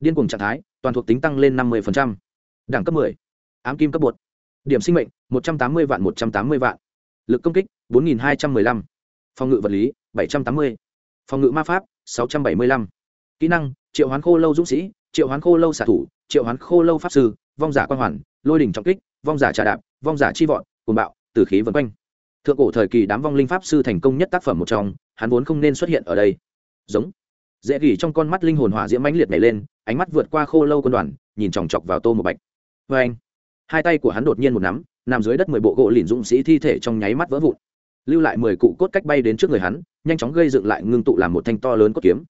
điên cùng trạng thái, toàn thuộc tính tăng lên năm mươi đẳng cấp 10. ám kim cấp bột. Điểm sinh mệnh, một trăm tám mươi vạn một trăm tám mươi vạn. Lực công kích, bốn nghìn hai trăm m ư ơ i năm phòng ngự vật lý bảy trăm tám mươi. Phòng ngự ma pháp, sáu trăm bảy mươi lăm. Kỹ năng, triệu hoán khô lâu dũng sĩ, triệu hoán khô lâu xạ thủ, triệu hoán khô lâu pháp sư, vong giả quan hoàn, lôi đỉnh trọng kích, vong giả trà đạp, vong giả chi vọn cuồng bạo, tử khí vân quanh. Thượng cổ thời kỳ đám vong linh pháp sư thành công nhất tác phẩm một trong, hắn vốn không nên xuất hiện ở đây. Giống. Dễ gỉ trong con mắt linh hồn hỏa diễm mãnh liệt nhảy lên, ánh mắt vượt qua khô lâu quân đoàn, nhìn chòng chọc vào tô một bạch. Vê anh, hai tay của hắn đột nhiên một nắm, nằm dưới đất mười bộ gỗ lìn dũng sĩ thi thể trong nháy mắt vỡ vụn. Lưu lại mười cụ cốt cách bay đến trước người hắn nhanh chóng gây dựng lại ngưng tụ làm một thanh to lớn cốt kiếm.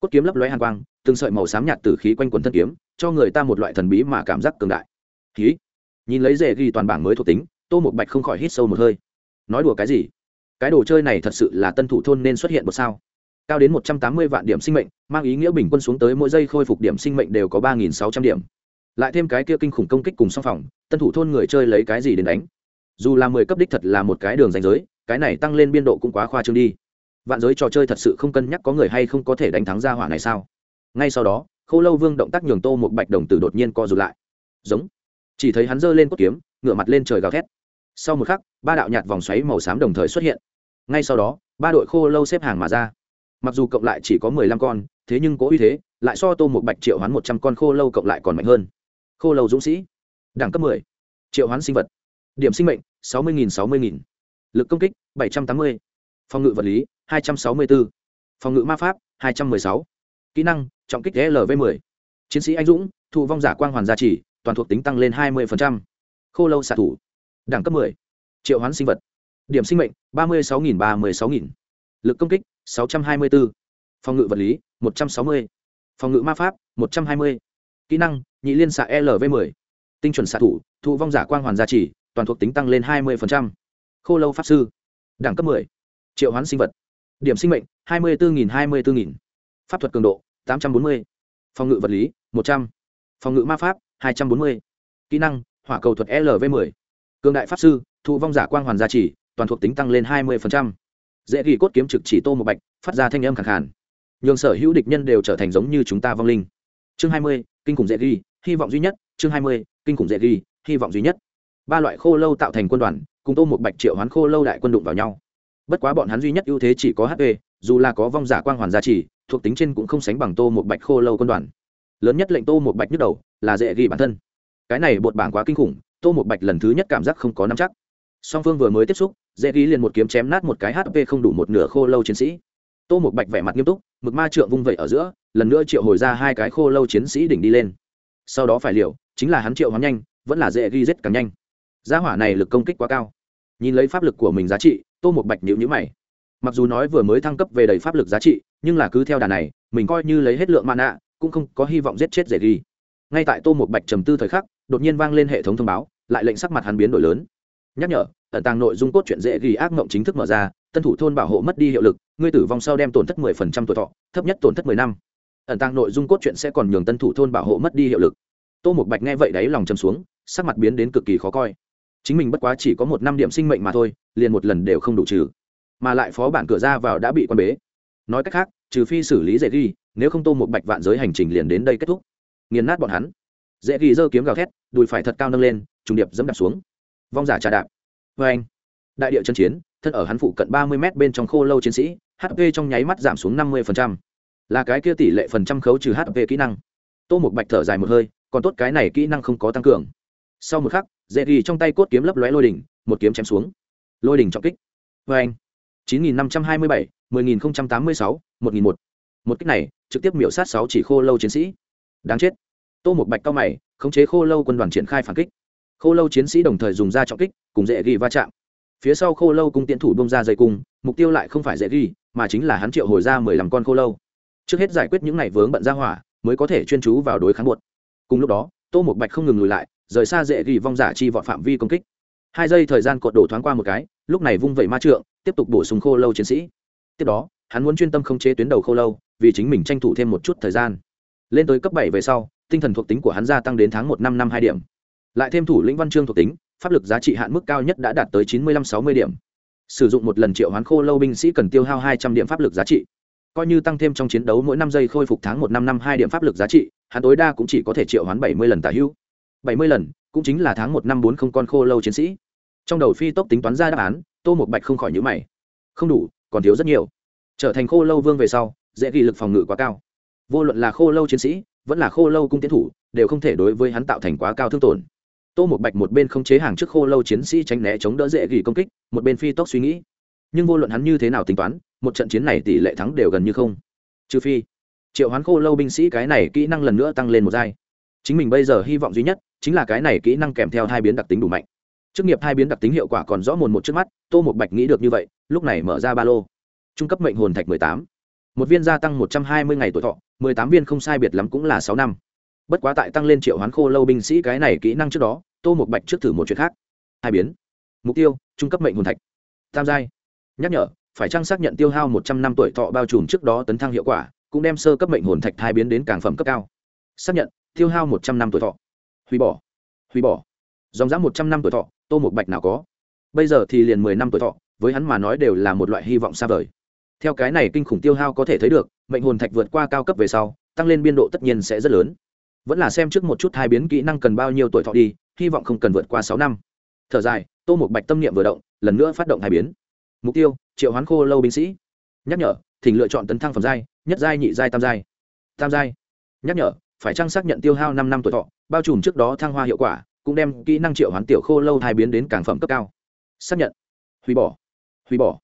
Cốt kiếm lấp lóe hàn quang, từng sợi màu xám nhạt từ khí quanh quần thân kiếm, cho người ta một loại thần bí mà cảm giác cường đại. Khí nhìn lấy dễ ghi toàn bảng mới thuộc tính, tô một bạch không khỏi hít sâu một hơi. Nói đùa cái gì? Cái đồ chơi này thật sự là tân thủ thôn nên xuất hiện một sao? Cao đến một trăm tám mươi vạn điểm sinh mệnh, mang ý nghĩa bình quân xuống tới mỗi giây khôi phục điểm sinh mệnh đều có ba nghìn sáu trăm điểm. Lại thêm cái kia kinh khủng công kích cùng song phòng, tân thủ thôn người chơi lấy cái gì đến đánh? Dù là mười cấp đích thật là một cái đường danh giới, cái này tăng lên biên độ cũng quá khoa trương đi vạn giới trò chơi thật sự không cân nhắc có người hay không có thể đánh thắng ra hỏa này sao? Ngay sau đó, khô lâu vương động tác nhường tô một bạch đồng tử đột nhiên co rụt lại. Giống. Chỉ thấy hắn giơ lên cốt kiếm ngựa mặt lên trời gào thét. Sau một khắc, ba đạo nhạt vòng xoáy màu xám đồng thời xuất hiện. Ngay sau đó, ba đội khô lâu xếp hàng mà ra. Mặc dù cộng lại chỉ có mười lăm con, thế nhưng cố uy thế, lại so tô một bạch triệu hoán một trăm con khô lâu cộng lại còn mạnh hơn. Khô lâu dũng sĩ. Đẳng cấp mười. Triệu hoán sinh vật. Điểm sinh mệnh, sáu mươi nghìn sáu mươi nghìn. Lực công kích, bảy trăm tám mươi. Phòng ngự vật lý hai trăm sáu mươi bốn. Phòng ngự ma pháp, hai trăm m ư ơ i sáu. Kỹ năng, trọng kích lv m ộ ư ơ i chiến sĩ anh dũng thụ vong giả quang hoàn gia trì, toàn thuộc tính tăng lên hai mươi khô lâu xạ thủ, đẳng cấp 10. triệu hoán sinh vật, điểm sinh mệnh, ba mươi sáu nghìn ba mươi sáu nghìn. Lực công kích, sáu trăm hai mươi bốn. Phòng ngự vật lý, một trăm sáu mươi. Phòng ngự ma pháp, một trăm hai mươi. Kỹ năng, nhị liên xạ lv 10 tinh chuẩn xạ thủ thụ vong giả quang hoàn gia trì, toàn thuộc tính tăng lên hai mươi khô lâu pháp sư, đẳng cấp 10. triệu hoán sinh vật điểm sinh mệnh, hai mươi bốn nghìn hai mươi bốn nghìn. Pháp thuật cường độ, tám trăm bốn mươi. Phòng ngự vật lý, một trăm. Phòng ngự ma pháp, hai trăm bốn mươi. Kỹ năng, hỏa cầu thuật lv 10 cường đại pháp sư, thụ vong giả quang hoàn gia trì, toàn thuộc tính tăng lên hai mươi dễ ghi cốt kiếm trực chỉ tô một bạch, phát ra thanh âm khẳng khàn. Nhường sở hữu địch nhân đều trở thành giống như chúng ta vong linh. Chương hai mươi, kinh khủng dễ ghi, hy vọng duy nhất. Chương hai mươi, kinh khủng dễ ghi, hy vọng duy nhất. Ba loại khô lâu tạo thành quân đoàn, cùng tô một bạch triệu hoán khô lâu đại quân đụng vào nhau bất quá bọn hắn duy nhất ưu thế chỉ có hp dù là có vong giả quang hoàn gia trì, thuộc tính trên cũng không sánh bằng tô một bạch khô lâu quân đoàn. Lớn nhất lệnh tô một bạch nhức đầu là dễ ghi bản thân. Cái này bột bảng quá kinh khủng, tô một bạch lần thứ nhất cảm giác không có nắm chắc. Song phương vừa mới tiếp xúc, dễ ghi liền một kiếm chém nát một cái hp không đủ một nửa khô lâu chiến sĩ. Tô một bạch vẻ mặt nghiêm túc, mực ma trượng vung vẩy ở giữa, lần nữa triệu hồi ra hai cái khô lâu chiến sĩ đỉnh đi lên. Sau đó phải liều, chính là hắn triệu hắn nhanh, vẫn là dễ ghi rất càng nhanh. Gia hỏa này lực công kích quá cao. Nhìn lấy pháp lực của mình giá trị tô một bạch nhữ nhữ mày. Mặc dù nói vừa mới thăng cấp về đầy pháp lực giá trị, nhưng là cứ theo đà này, mình coi như lấy hết lượng mạng nạ cũng không có hy vọng giết chết dễ ghi. Ngay tại tô một bạch trầm tư thời khắc, đột nhiên vang lên hệ thống thông báo, lại lệnh sắc mặt hắn biến đổi lớn. Nhắc nhở, ẩn tàng nội dung cốt truyện dễ ghi ác mộng chính thức mở ra, tân thủ thôn bảo hộ mất đi hiệu lực, ngươi tử vong sau đem tổn thất mười phần trăm tuổi thọ, thấp nhất tổn thất mười năm. Ẩn tàng nội dung cốt truyện sẽ còn nhường tân thủ thôn bảo hộ mất đi hiệu lực. Tô một bạch nghe vậy đáy lòng chầm xuống, sắc mặt biến đến cực kỳ khó coi chính mình bất quá chỉ có một năm điểm sinh mệnh mà thôi, liền một lần đều không đủ trừ. Mà lại phó bản cửa ra vào đã bị quan bế. Nói cách khác, trừ phi xử lý dễ ghi, nếu không tô một bạch vạn giới hành trình liền đến đây kết thúc. Nghiền nát bọn hắn. Dễ ghi giơ kiếm gào thét, đùi phải thật cao nâng lên, trùng điệp dẫm đạp xuống. Vong giả trà đạp. Vê anh, đại địa chân chiến, thân ở hắn phụ cận ba mươi m bên trong khô lâu chiến sĩ hp trong nháy mắt giảm xuống năm mươi là cái kia tỷ lệ phần trăm khấu trừ hp kỹ năng. Tô một bạch thở dài một hơi, còn tốt cái này kỹ năng không có tăng cường sau một khắc dễ ghi trong tay cốt kiếm lấp lóe lôi đỉnh, một kiếm chém xuống. Lôi đỉnh trọng kích. Vê anh. chín nghìn năm trăm hai mươi bảy, mười nghìn tám mươi sáu, một nghìn một. Một kích này, trực tiếp miểu sát sáu chỉ khô lâu chiến sĩ. Đáng chết. Tô một bạch cao mày, khống chế khô lâu quân đoàn triển khai phản kích. Khô lâu chiến sĩ đồng thời dùng ra trọng kích, cùng dễ ghi va chạm. Phía sau khô lâu cung tiến thủ bông ra dây cung, mục tiêu lại không phải dễ ghi, mà chính là hắn triệu hồi ra mười lăm con khô lâu. Trước hết giải quyết những này vướng bận ra hỏa, mới có thể chuyên chú vào đối kháng buột cùng lúc đó, tô một bạch không ngừng lùi lại rời xa dễ ghi vong giả chi vọt phạm vi công kích. Hai giây thời gian cột đổ thoáng qua một cái, lúc này vung vẩy ma trượng, tiếp tục bổ sung khô lâu chiến sĩ. Tiếp đó, hắn muốn chuyên tâm không chế tuyến đầu khô lâu, vì chính mình tranh thủ thêm một chút thời gian. Lên tới cấp bảy về sau, tinh thần thuộc tính của hắn gia tăng đến tháng một năm năm hai điểm. Lại thêm thủ lĩnh văn chương thuộc tính, pháp lực giá trị hạn mức cao nhất đã đạt tới chín mươi năm sáu mươi điểm. Sử dụng một lần triệu hoán khô lâu binh sĩ cần tiêu hao hai trăm điểm pháp lực giá trị. Coi như tăng thêm trong chiến đấu mỗi năm giây khôi phục tháng một năm năm hai điểm pháp lực giá trị, hắn tối đa cũng chỉ có thể triệu hoán bảy mươi lần tả hữu bảy mươi lần, cũng chính là tháng một năm bốn không con khô lâu chiến sĩ. Trong đầu phi tốc tính toán ra đáp án, tô một bạch không khỏi nhữ mày. Không đủ, còn thiếu rất nhiều. Trở thành khô lâu vương về sau, dễ ghi lực phòng ngự quá cao. Vô luận là khô lâu chiến sĩ, vẫn là khô lâu cung tiến thủ, đều không thể đối với hắn tạo thành quá cao thương tổn. Tô một bạch một bên không chế hàng trước khô lâu chiến sĩ tránh né chống đỡ dễ ghi công kích, một bên phi tốc suy nghĩ. Nhưng vô luận hắn như thế nào tính toán, một trận chiến này tỷ lệ thắng đều gần như không. Trừ phi, triệu hoán khô lâu binh sĩ cái này kỹ năng lần nữa tăng lên một giai chính mình bây giờ hy vọng duy nhất chính là cái này kỹ năng kèm theo hai biến đặc tính đủ mạnh. Chức nghiệp hai biến đặc tính hiệu quả còn rõ mồn một trước mắt, tô một bạch nghĩ được như vậy, lúc này mở ra ba lô. Trung cấp mệnh hồn thạch mười tám. Một viên gia tăng một trăm hai mươi ngày tuổi thọ, mười tám viên không sai biệt lắm cũng là sáu năm. Bất quá tại tăng lên triệu hoán khô lâu binh sĩ cái này kỹ năng trước đó, tô một bạch trước thử một chuyện khác. Hai biến. Mục tiêu, trung cấp mệnh hồn thạch. Tam giai. Nhắc nhở, phải trang xác nhận tiêu hao một trăm năm tuổi thọ bao trùm trước đó tấn thăng hiệu quả, cũng đem sơ cấp mệnh hồn thạch hai biến đến càng phẩm cấp cao. Xác nhận tiêu hao một trăm năm tuổi thọ. Hủy bỏ. Hủy bỏ. Dòng dã một trăm năm tuổi thọ, tô một bạch nào có? Bây giờ thì liền mười năm tuổi thọ, với hắn mà nói đều là một loại hy vọng xa vời. Theo cái này kinh khủng tiêu hao có thể thấy được, mệnh hồn thạch vượt qua cao cấp về sau, tăng lên biên độ tất nhiên sẽ rất lớn. Vẫn là xem trước một chút hai biến kỹ năng cần bao nhiêu tuổi thọ đi, hy vọng không cần vượt qua sáu năm. Thở dài, tô một bạch tâm niệm vừa động, lần nữa phát động hai biến. Mục tiêu, triệu hoán khô lâu binh sĩ. Nhắc nhở, thỉnh lựa chọn tấn thăng phẩm giai, nhất giai, nhị giai, tam giai. Tam giai. Nhắc nhở phải trang xác nhận tiêu hao năm năm tuổi thọ bao trùm trước đó thăng hoa hiệu quả cũng đem kỹ năng triệu hoán tiểu khô lâu thai biến đến càng phẩm cấp cao. Xác nhận. Hủy bỏ. Hủy bỏ.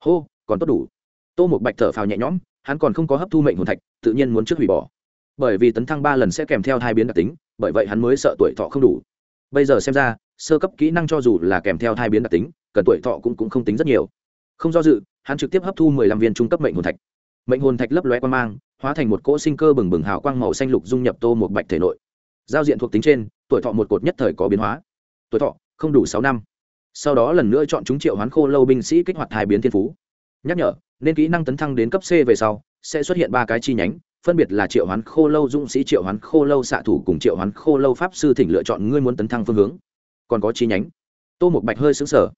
Hô còn tốt đủ. Tô một bạch thở phào nhẹ nhõm hắn còn không có hấp thu mệnh hồn thạch tự nhiên muốn trước hủy bỏ. Bởi vì tấn thăng ba lần sẽ kèm theo thai biến đặc tính bởi vậy hắn mới sợ tuổi thọ không đủ. Bây giờ xem ra sơ cấp kỹ năng cho dù là kèm theo thai biến đặc tính cần tuổi thọ cũng, cũng không tính rất nhiều. Không do dự hắn trực tiếp hấp thu mười lăm viên trung cấp mệnh hồn thạch. Mệnh hồn thạch lấp lóe quan mang hóa thành một cỗ sinh cơ bừng bừng hào quang màu xanh lục dung nhập tô một bạch thể nội. Giao diện thuộc tính trên, tuổi thọ một cột nhất thời có biến hóa. Tuổi thọ, không đủ sáu năm. Sau đó lần nữa chọn chúng triệu hoán khô lâu binh sĩ kích hoạt hai biến thiên phú. Nhắc nhở, nên kỹ năng tấn thăng đến cấp c về sau, sẽ xuất hiện ba cái chi nhánh, phân biệt là triệu hoán khô lâu dũng sĩ, triệu hoán khô lâu xạ thủ cùng triệu hoán khô lâu pháp sư thỉnh lựa chọn ngươi muốn tấn thăng phương hướng. Còn có chi nhánh, tô một bạch hơi xứng sở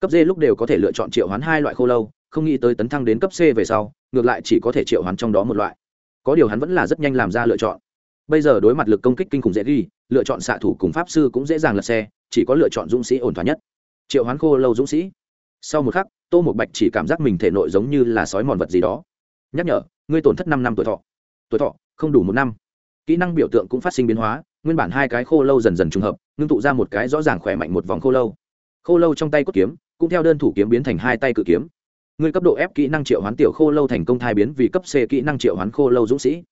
cấp d lúc đều có thể lựa chọn triệu hoán hai loại khô lâu, không nghĩ tới tấn thăng đến cấp c về sau, ngược lại chỉ có thể triệu hoán trong đó một loại có điều hắn vẫn là rất nhanh làm ra lựa chọn. Bây giờ đối mặt lực công kích kinh khủng dễ ghi, lựa chọn xạ thủ cùng pháp sư cũng dễ dàng lật xe, chỉ có lựa chọn dũng sĩ ổn thỏa nhất. Triệu hoán khô lâu dũng sĩ. Sau một khắc, tô một bạch chỉ cảm giác mình thể nội giống như là sói mòn vật gì đó. Nhắc nhở, ngươi tổn thất năm năm tuổi thọ. Tuổi thọ, không đủ một năm. Kỹ năng biểu tượng cũng phát sinh biến hóa, nguyên bản hai cái khô lâu dần dần trùng hợp, ngưng tụ ra một cái rõ ràng khỏe mạnh một vòng khô lâu. Khô lâu trong tay cốt kiếm, cũng theo đơn thủ kiếm biến thành hai tay cự kiếm ngươi cấp độ F kỹ năng triệu hoán tiểu khô lâu thành công thai biến vì cấp c kỹ năng triệu hoán khô lâu dũng sĩ.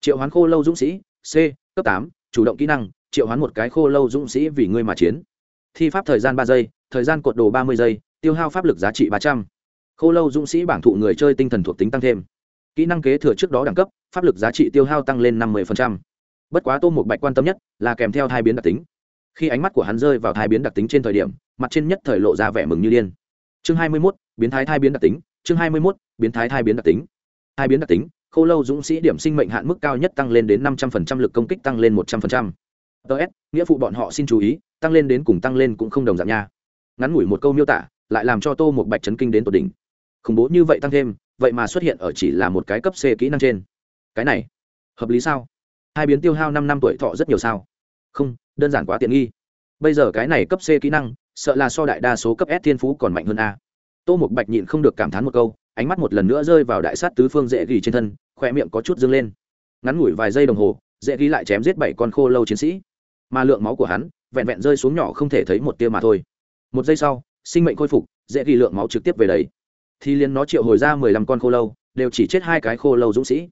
Triệu hoán khô lâu dũng sĩ, c, cấp tám, chủ động kỹ năng, triệu hoán một cái khô lâu dũng sĩ vì ngươi mà chiến. Thi pháp thời gian ba giây, thời gian cột đồ ba mươi giây, tiêu hao pháp lực giá trị ba trăm. Khô lâu dũng sĩ bảng thụ người chơi tinh thần thuộc tính tăng thêm. Kỹ năng kế thừa trước đó đẳng cấp, pháp lực giá trị tiêu hao tăng lên năm mươi bất quá tô một bạch quan tâm nhất là kèm theo thai biến đặc tính. Khi ánh mắt của hắn rơi vào thai biến đặc tính trên thời điểm, mặt trên nhất thời lộ ra vẻ mừng như điên chương hai mươi mốt, biến thái thai biến đặc tính. Chương hai mươi mốt, biến thái thai biến đặc tính. Hai biến đặc tính, khô lâu dũng sĩ điểm sinh mệnh hạn mức cao nhất tăng lên đến năm trăm linh lực công kích tăng lên một trăm linh ts nghĩa phụ bọn họ xin chú ý, tăng lên đến cùng tăng lên cũng không đồng dạng nha. Ngắn ngủi một câu miêu tả, lại làm cho tô một bạch chấn kinh đến tột đỉnh. Khủng bố như vậy tăng thêm, vậy mà xuất hiện ở chỉ là một cái cấp c kỹ năng trên. Cái này, hợp lý sao? Hai biến tiêu hao năm năm tuổi thọ rất nhiều sao? Không, đơn giản quá tiện nghi. Bây giờ cái này cấp c kỹ năng sợ là so đại đa số cấp s thiên phú còn mạnh hơn a. Tô Mục bạch nhịn không được cảm thán một câu, ánh mắt một lần nữa rơi vào đại sát tứ phương dễ ghi trên thân khoe miệng có chút dương lên. Ngắn ngủi vài giây đồng hồ, dễ ghi lại chém giết bảy con khô lâu chiến sĩ. Mà lượng máu của hắn, vẹn vẹn rơi xuống nhỏ không thể thấy một tia mà thôi. Một giây sau, sinh mệnh khôi phục, dễ ghi lượng máu trực tiếp về đấy. Thì liên nó triệu hồi ra mười lăm con khô lâu, đều chỉ chết hai cái khô lâu dũng sĩ.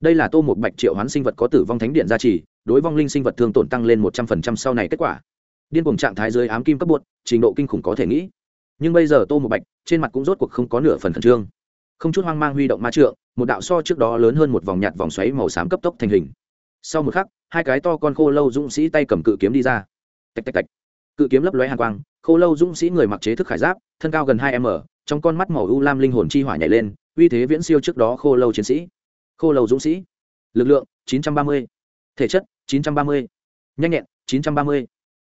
Đây là tô Mục bạch triệu hoán sinh vật có tử vong thánh điện gia trì, đối vong linh sinh vật thương tổn tăng lên một trăm phần trăm sau này kết quả. Điên cuồng trạng thái dưới ám kim cấp bột trình độ kinh khủng có thể nghĩ. Nhưng bây giờ tô một bạch, trên mặt cũng rốt cuộc không có nửa phần khẩn trương. Không chút hoang mang huy động ma trượng, một đạo so trước đó lớn hơn một vòng nhạt vòng xoáy màu xám cấp tốc thành hình. Sau một khắc, hai cái to con khô lâu dũng sĩ tay cầm cự kiếm đi ra. Tạch tạch tạch. Cự kiếm lấp lóe hàn quang, khô lâu dũng sĩ người mặc chế thức khải giáp, thân cao gần hai m, trong con mắt màu u lam linh hồn chi hỏa nhảy lên, uy thế viễn siêu trước đó khô lâu chiến sĩ. Khô lâu dũng sĩ. Lực lượng 930. thể chất 930. nhanh nhẹn 930.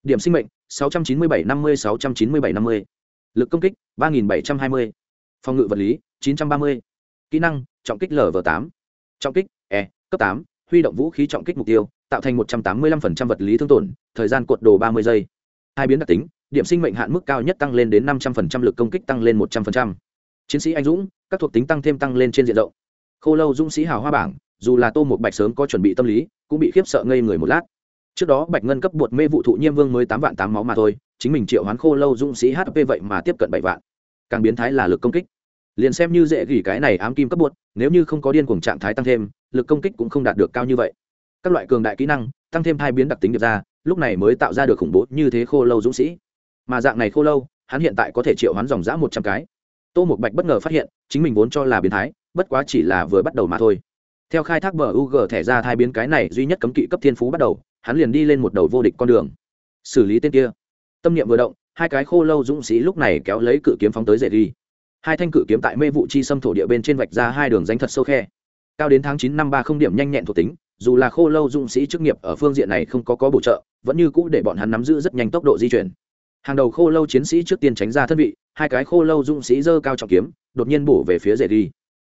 điểm sinh mệnh 697 50 697 50. lực công kích 3720. phòng ngự vật lý 930. kỹ năng, trọng kích lv 8 trọng kích e cấp 8 huy động vũ khí trọng kích mục tiêu, tạo thành 185% vật lý thương tổn, thời gian cuộn đồ 30 giây hai biến đặc tính, điểm sinh mệnh hạn mức cao nhất tăng lên đến 500% lực công kích tăng lên 100%. chiến sĩ anh dũng, các thuộc tính tăng thêm tăng lên trên diện rộng khô lâu dũng sĩ hào hoa bảng, dù là tô một bạch sớm có chuẩn bị tâm lý, cũng bị khiếp sợ ngây người một lát trước đó bạch ngân cấp bột mê vụ thụ nhiêm vương mới tám vạn tám máu mà thôi, chính mình triệu hoán khô lâu dũng sĩ hp vậy mà tiếp cận bảy vạn. Càng biến thái là lực công kích. Liền xem như dễ gỉ cái này ám kim cấp bột, nếu như không có điên cuồng trạng thái tăng thêm, lực công kích cũng không đạt được cao như vậy. Các loại cường đại kỹ năng, tăng thêm hai biến đặc tính được ra, lúc này mới tạo ra được khủng bố như thế khô lâu dũng sĩ. Mà dạng này khô lâu, hắn hiện tại có thể triệu hoán dòng dã một trăm cái. Tô một bạch bất ngờ phát hiện, chính mình vốn cho là biến thái, bất quá chỉ là vừa bắt đầu mà thôi. Theo khai thác bờ u g thẻ ra thai biến cái này duy nhất cấm kỵ cấp thiên phú bắt đầu hắn liền đi lên một đầu vô địch con đường. Xử lý tên kia. Tâm niệm vừa động, hai cái khô lâu dũng sĩ lúc này kéo lấy cự kiếm phóng tới dễ đi. Hai thanh cự kiếm tại mê vụ chi xâm thổ địa bên trên vạch ra hai đường danh thật sâu khe. Cao đến tháng chín năm ba không điểm nhanh nhẹn thuộc tính, dù là khô lâu dũng sĩ chức nghiệp ở phương diện này không có có bổ trợ, vẫn như cũ để bọn hắn nắm giữ rất nhanh tốc độ di chuyển. Hàng đầu khô lâu chiến sĩ trước tiên tránh ra thân vị, hai cái khô lâu dũng sĩ giơ cao trọng kiếm, đột nhiên bổ về phía dễ đi.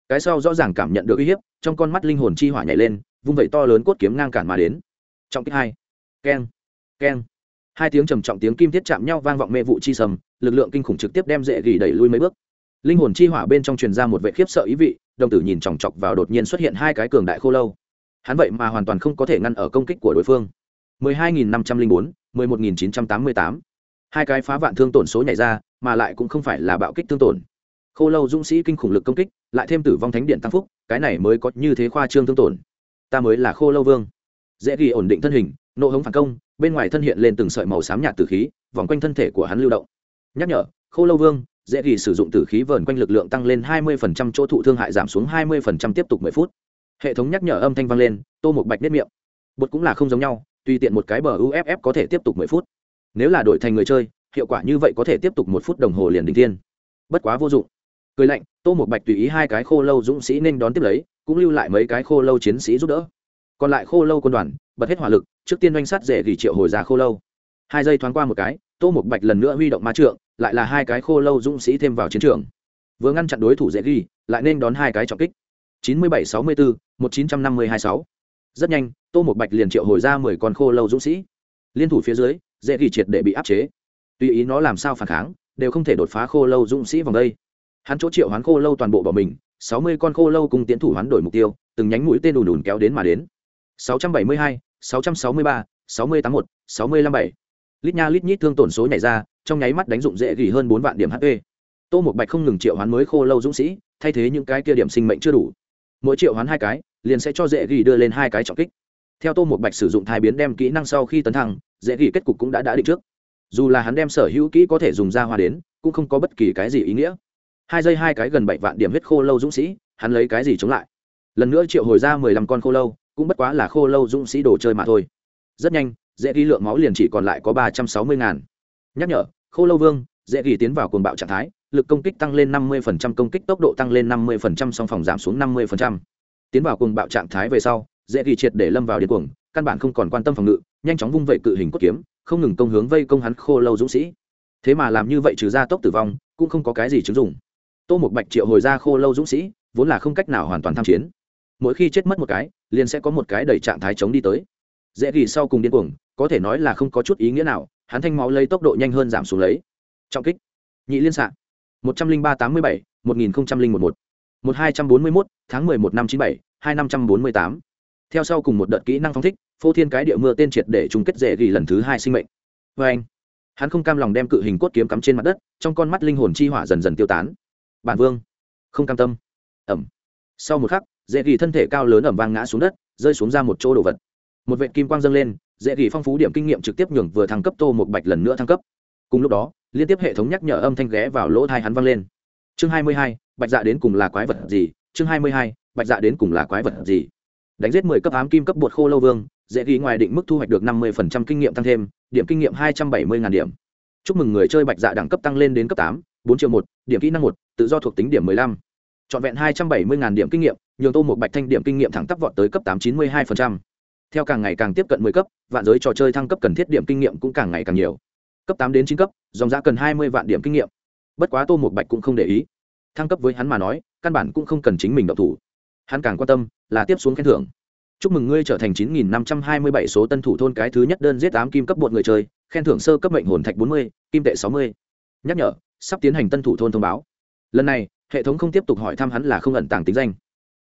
Cái sau rõ ràng cảm nhận được uy hiếp, trong con mắt linh hồn chi hỏa nhảy lên, vung vẩy to lớn cốt kiếm ngang cản mà đến trọng kích hai. Keng. Keng. Hai tiếng trầm trọng tiếng kim thiết chạm nhau vang vọng mê vụ chi sầm lực lượng kinh khủng trực tiếp đem dễ gỉ đẩy lui mấy bước. Linh hồn chi hỏa bên trong truyền ra một vệ khiếp sợ ý vị đồng tử nhìn chòng chọc vào đột nhiên xuất hiện hai cái cường đại khô lâu. Hắn vậy mà hoàn toàn không có thể ngăn ở công kích của đối phương. 12.504, 11.988. hai cái phá vạn thương tổn số nhảy ra mà lại cũng không phải là bạo kích thương tổn. Khô lâu dũng sĩ kinh khủng lực công kích lại thêm tử vong thánh điện tăng phúc cái này mới có như thế khoa trương thương tổn. Ta mới là khô lâu vương dễ ghi ổn định thân hình, nộ hống phản công, bên ngoài thân hiện lên từng sợi màu xám nhạt từ khí, vòng quanh thân thể của hắn lưu động. Nhắc nhở, khô lâu vương, dễ ghi sử dụng tử khí vờn quanh lực lượng tăng lên 20% chỗ thụ thương hại giảm xuống 20% tiếp tục 10 phút. Hệ thống nhắc nhở âm thanh vang lên, tô một bạch nếp miệng. Bột cũng là không giống nhau, tùy tiện một cái bờ uff có thể tiếp tục 10 phút. Nếu là đổi thành người chơi, hiệu quả như vậy có thể tiếp tục một phút đồng hồ liền đình thiên. Bất quá vô dụng. Cười lạnh, tô một bạch tùy ý hai cái khô lâu dũng sĩ nên đón tiếp lấy, cũng lưu lại mấy cái khô lâu chiến sĩ giúp đỡ còn lại khô lâu quân đoàn, bật hết hỏa lực, trước tiên oanh sát dễ gỉ triệu hồi ra khô lâu. Hai giây thoáng qua một cái, tô một bạch lần nữa huy động ma trượng, lại là hai cái khô lâu dũng sĩ thêm vào chiến trường. Vừa ngăn chặn đối thủ dễ ghi lại nên đón hai cái trọng kích. chín mươi bảy sáu mươi bốn một chín trăm năm mươi hai sáu. Rất nhanh, tô một bạch liền triệu hồi ra mười con khô lâu dũng sĩ. Liên thủ phía dưới dễ ghi triệt để bị áp chế. Tùy ý nó làm sao phản kháng, đều không thể đột phá khô lâu dũng sĩ vòng đây. Hắn chỗ triệu hoán khô lâu toàn bộ bỏ mình, sáu mươi con khô lâu cùng tiến thủ hoán đổi mục tiêu, từng nhánh mũi tên đùn đùn kéo đến mà đến sáu trăm bảy mươi hai, sáu trăm sáu mươi ba, sáu mươi tám một sáu mươi lăm bảy. Lít nha lít nhít thương tổn số nhảy ra, trong nháy mắt đánh dụng dễ gỉ hơn bốn vạn điểm hp tô một bạch không ngừng triệu hoán mới khô lâu dũng sĩ, thay thế những cái kia điểm sinh mệnh chưa đủ. Mỗi triệu hoán hai cái, liền sẽ cho dễ gỉ đưa lên hai cái trọng kích. Theo tô một bạch sử dụng thai biến đem kỹ năng sau khi tấn thăng, dễ gỉ kết cục cũng đã đã định trước. Dù là hắn đem sở hữu kỹ có thể dùng ra hoa đến, cũng không có bất kỳ cái gì ý nghĩa. Hai giây hai cái gần bảy vạn điểm huyết khô lâu dũng sĩ, hắn lấy cái gì chống lại? Lần nữa triệu hồi ra mười lăm con khô lâu cũng bất quá là khô lâu dũng sĩ đồ chơi mà thôi. Rất nhanh, dễ ghi lượng máu liền chỉ còn lại có ba trăm sáu mươi ngàn. Nhắc nhở, khô lâu vương, dễ ghi tiến vào cuồng bạo trạng thái, lực công kích tăng lên năm mươi phần trăm, công kích tốc độ tăng lên năm mươi phần trăm, song phòng giảm xuống năm mươi phần trăm. Tiến vào cuồng bạo trạng thái về sau, dễ ghi triệt để lâm vào điên cuồng, căn bản không còn quan tâm phòng ngự, nhanh chóng vung vẩy cự hình cốt kiếm, không ngừng công hướng vây công hắn khô lâu dũng sĩ. Thế mà làm như vậy trừ ra tốc tử vong, cũng không có cái gì chứng dụng. Tô một bạch triệu hồi ra khô lâu dũng sĩ, vốn là không cách nào hoàn toàn tham chiến mỗi khi chết mất một cái, liền sẽ có một cái đầy trạng thái chống đi tới. Dễ ghi sau cùng điên cuồng, có thể nói là không có chút ý nghĩa nào, hắn thanh máu lấy tốc độ nhanh hơn giảm xuống lấy. Trọng kích. Nhị liên xạ. một trăm linh ba tám mươi bảy, một nghìn một một. một hai trăm bốn mươi mốt, tháng mười một năm chín bảy, hai năm trăm bốn mươi tám. Theo sau cùng một đợt kỹ năng phong thích, phô thiên cái địa mưa tên triệt để chung kết dễ ghi lần thứ hai sinh mệnh. Vê anh, hắn không cam lòng đem cự hình cốt kiếm cắm trên mặt đất, trong con mắt linh hồn chi hỏa dần dần tiêu tán. Bản vương, không cam tâm. Ẩm. Sau một khắc dễ ghi thân thể cao lớn ẩm vang ngã xuống đất, rơi xuống ra một chỗ đồ vật. Một vệ kim quang dâng lên, dễ ghi phong phú điểm kinh nghiệm trực tiếp nhường vừa thăng cấp tô một bạch lần nữa thăng cấp. Cùng lúc đó, liên tiếp hệ thống nhắc nhở âm thanh ghé vào lỗ thai hắn vang lên. Chương hai mươi hai, bạch dạ đến cùng là quái vật gì? Chương hai mươi hai, bạch dạ đến cùng là quái vật gì? Đánh giết mười cấp ám kim cấp bột khô lâu vương, dễ ghi ngoài định mức thu hoạch được năm mươi phần trăm kinh nghiệm tăng thêm, điểm kinh nghiệm hai trăm bảy mươi ngàn điểm. Chúc mừng người chơi bạch dạ đẳng cấp tăng lên đến cấp tám, bốn triệu một, điểm kỹ năng một, tự do thuộc tính điểm mười lăm. Trọn vẹn hai trăm bảy mươi ngàn điểm kinh nghiệm nhường tô một bạch thanh điểm kinh nghiệm thẳng tắp vọt tới cấp tám chín mươi hai theo càng ngày càng tiếp cận mười cấp, vạn giới trò chơi thăng cấp cần thiết điểm kinh nghiệm cũng càng ngày càng nhiều. Cấp tám đến chín cấp, dòng giá cần hai mươi vạn điểm kinh nghiệm. Bất quá tô một bạch cũng không để ý. Thăng cấp với hắn mà nói, căn bản cũng không cần chính mình độc thủ. Hắn càng quan tâm là tiếp xuống khen thưởng. Chúc mừng ngươi trở thành chín nghìn năm trăm hai mươi bảy số tân thủ thôn cái thứ nhất đơn giết tám kim cấp bột người chơi, khen thưởng sơ cấp mệnh hồn thạch bốn mươi, kim tệ sáu mươi. Nhắc nhở, sắp tiến hành tân thủ thôn thông báo. Lần này, hệ thống không tiếp tục hỏi thăm hắn là không ẩn tàng tính danh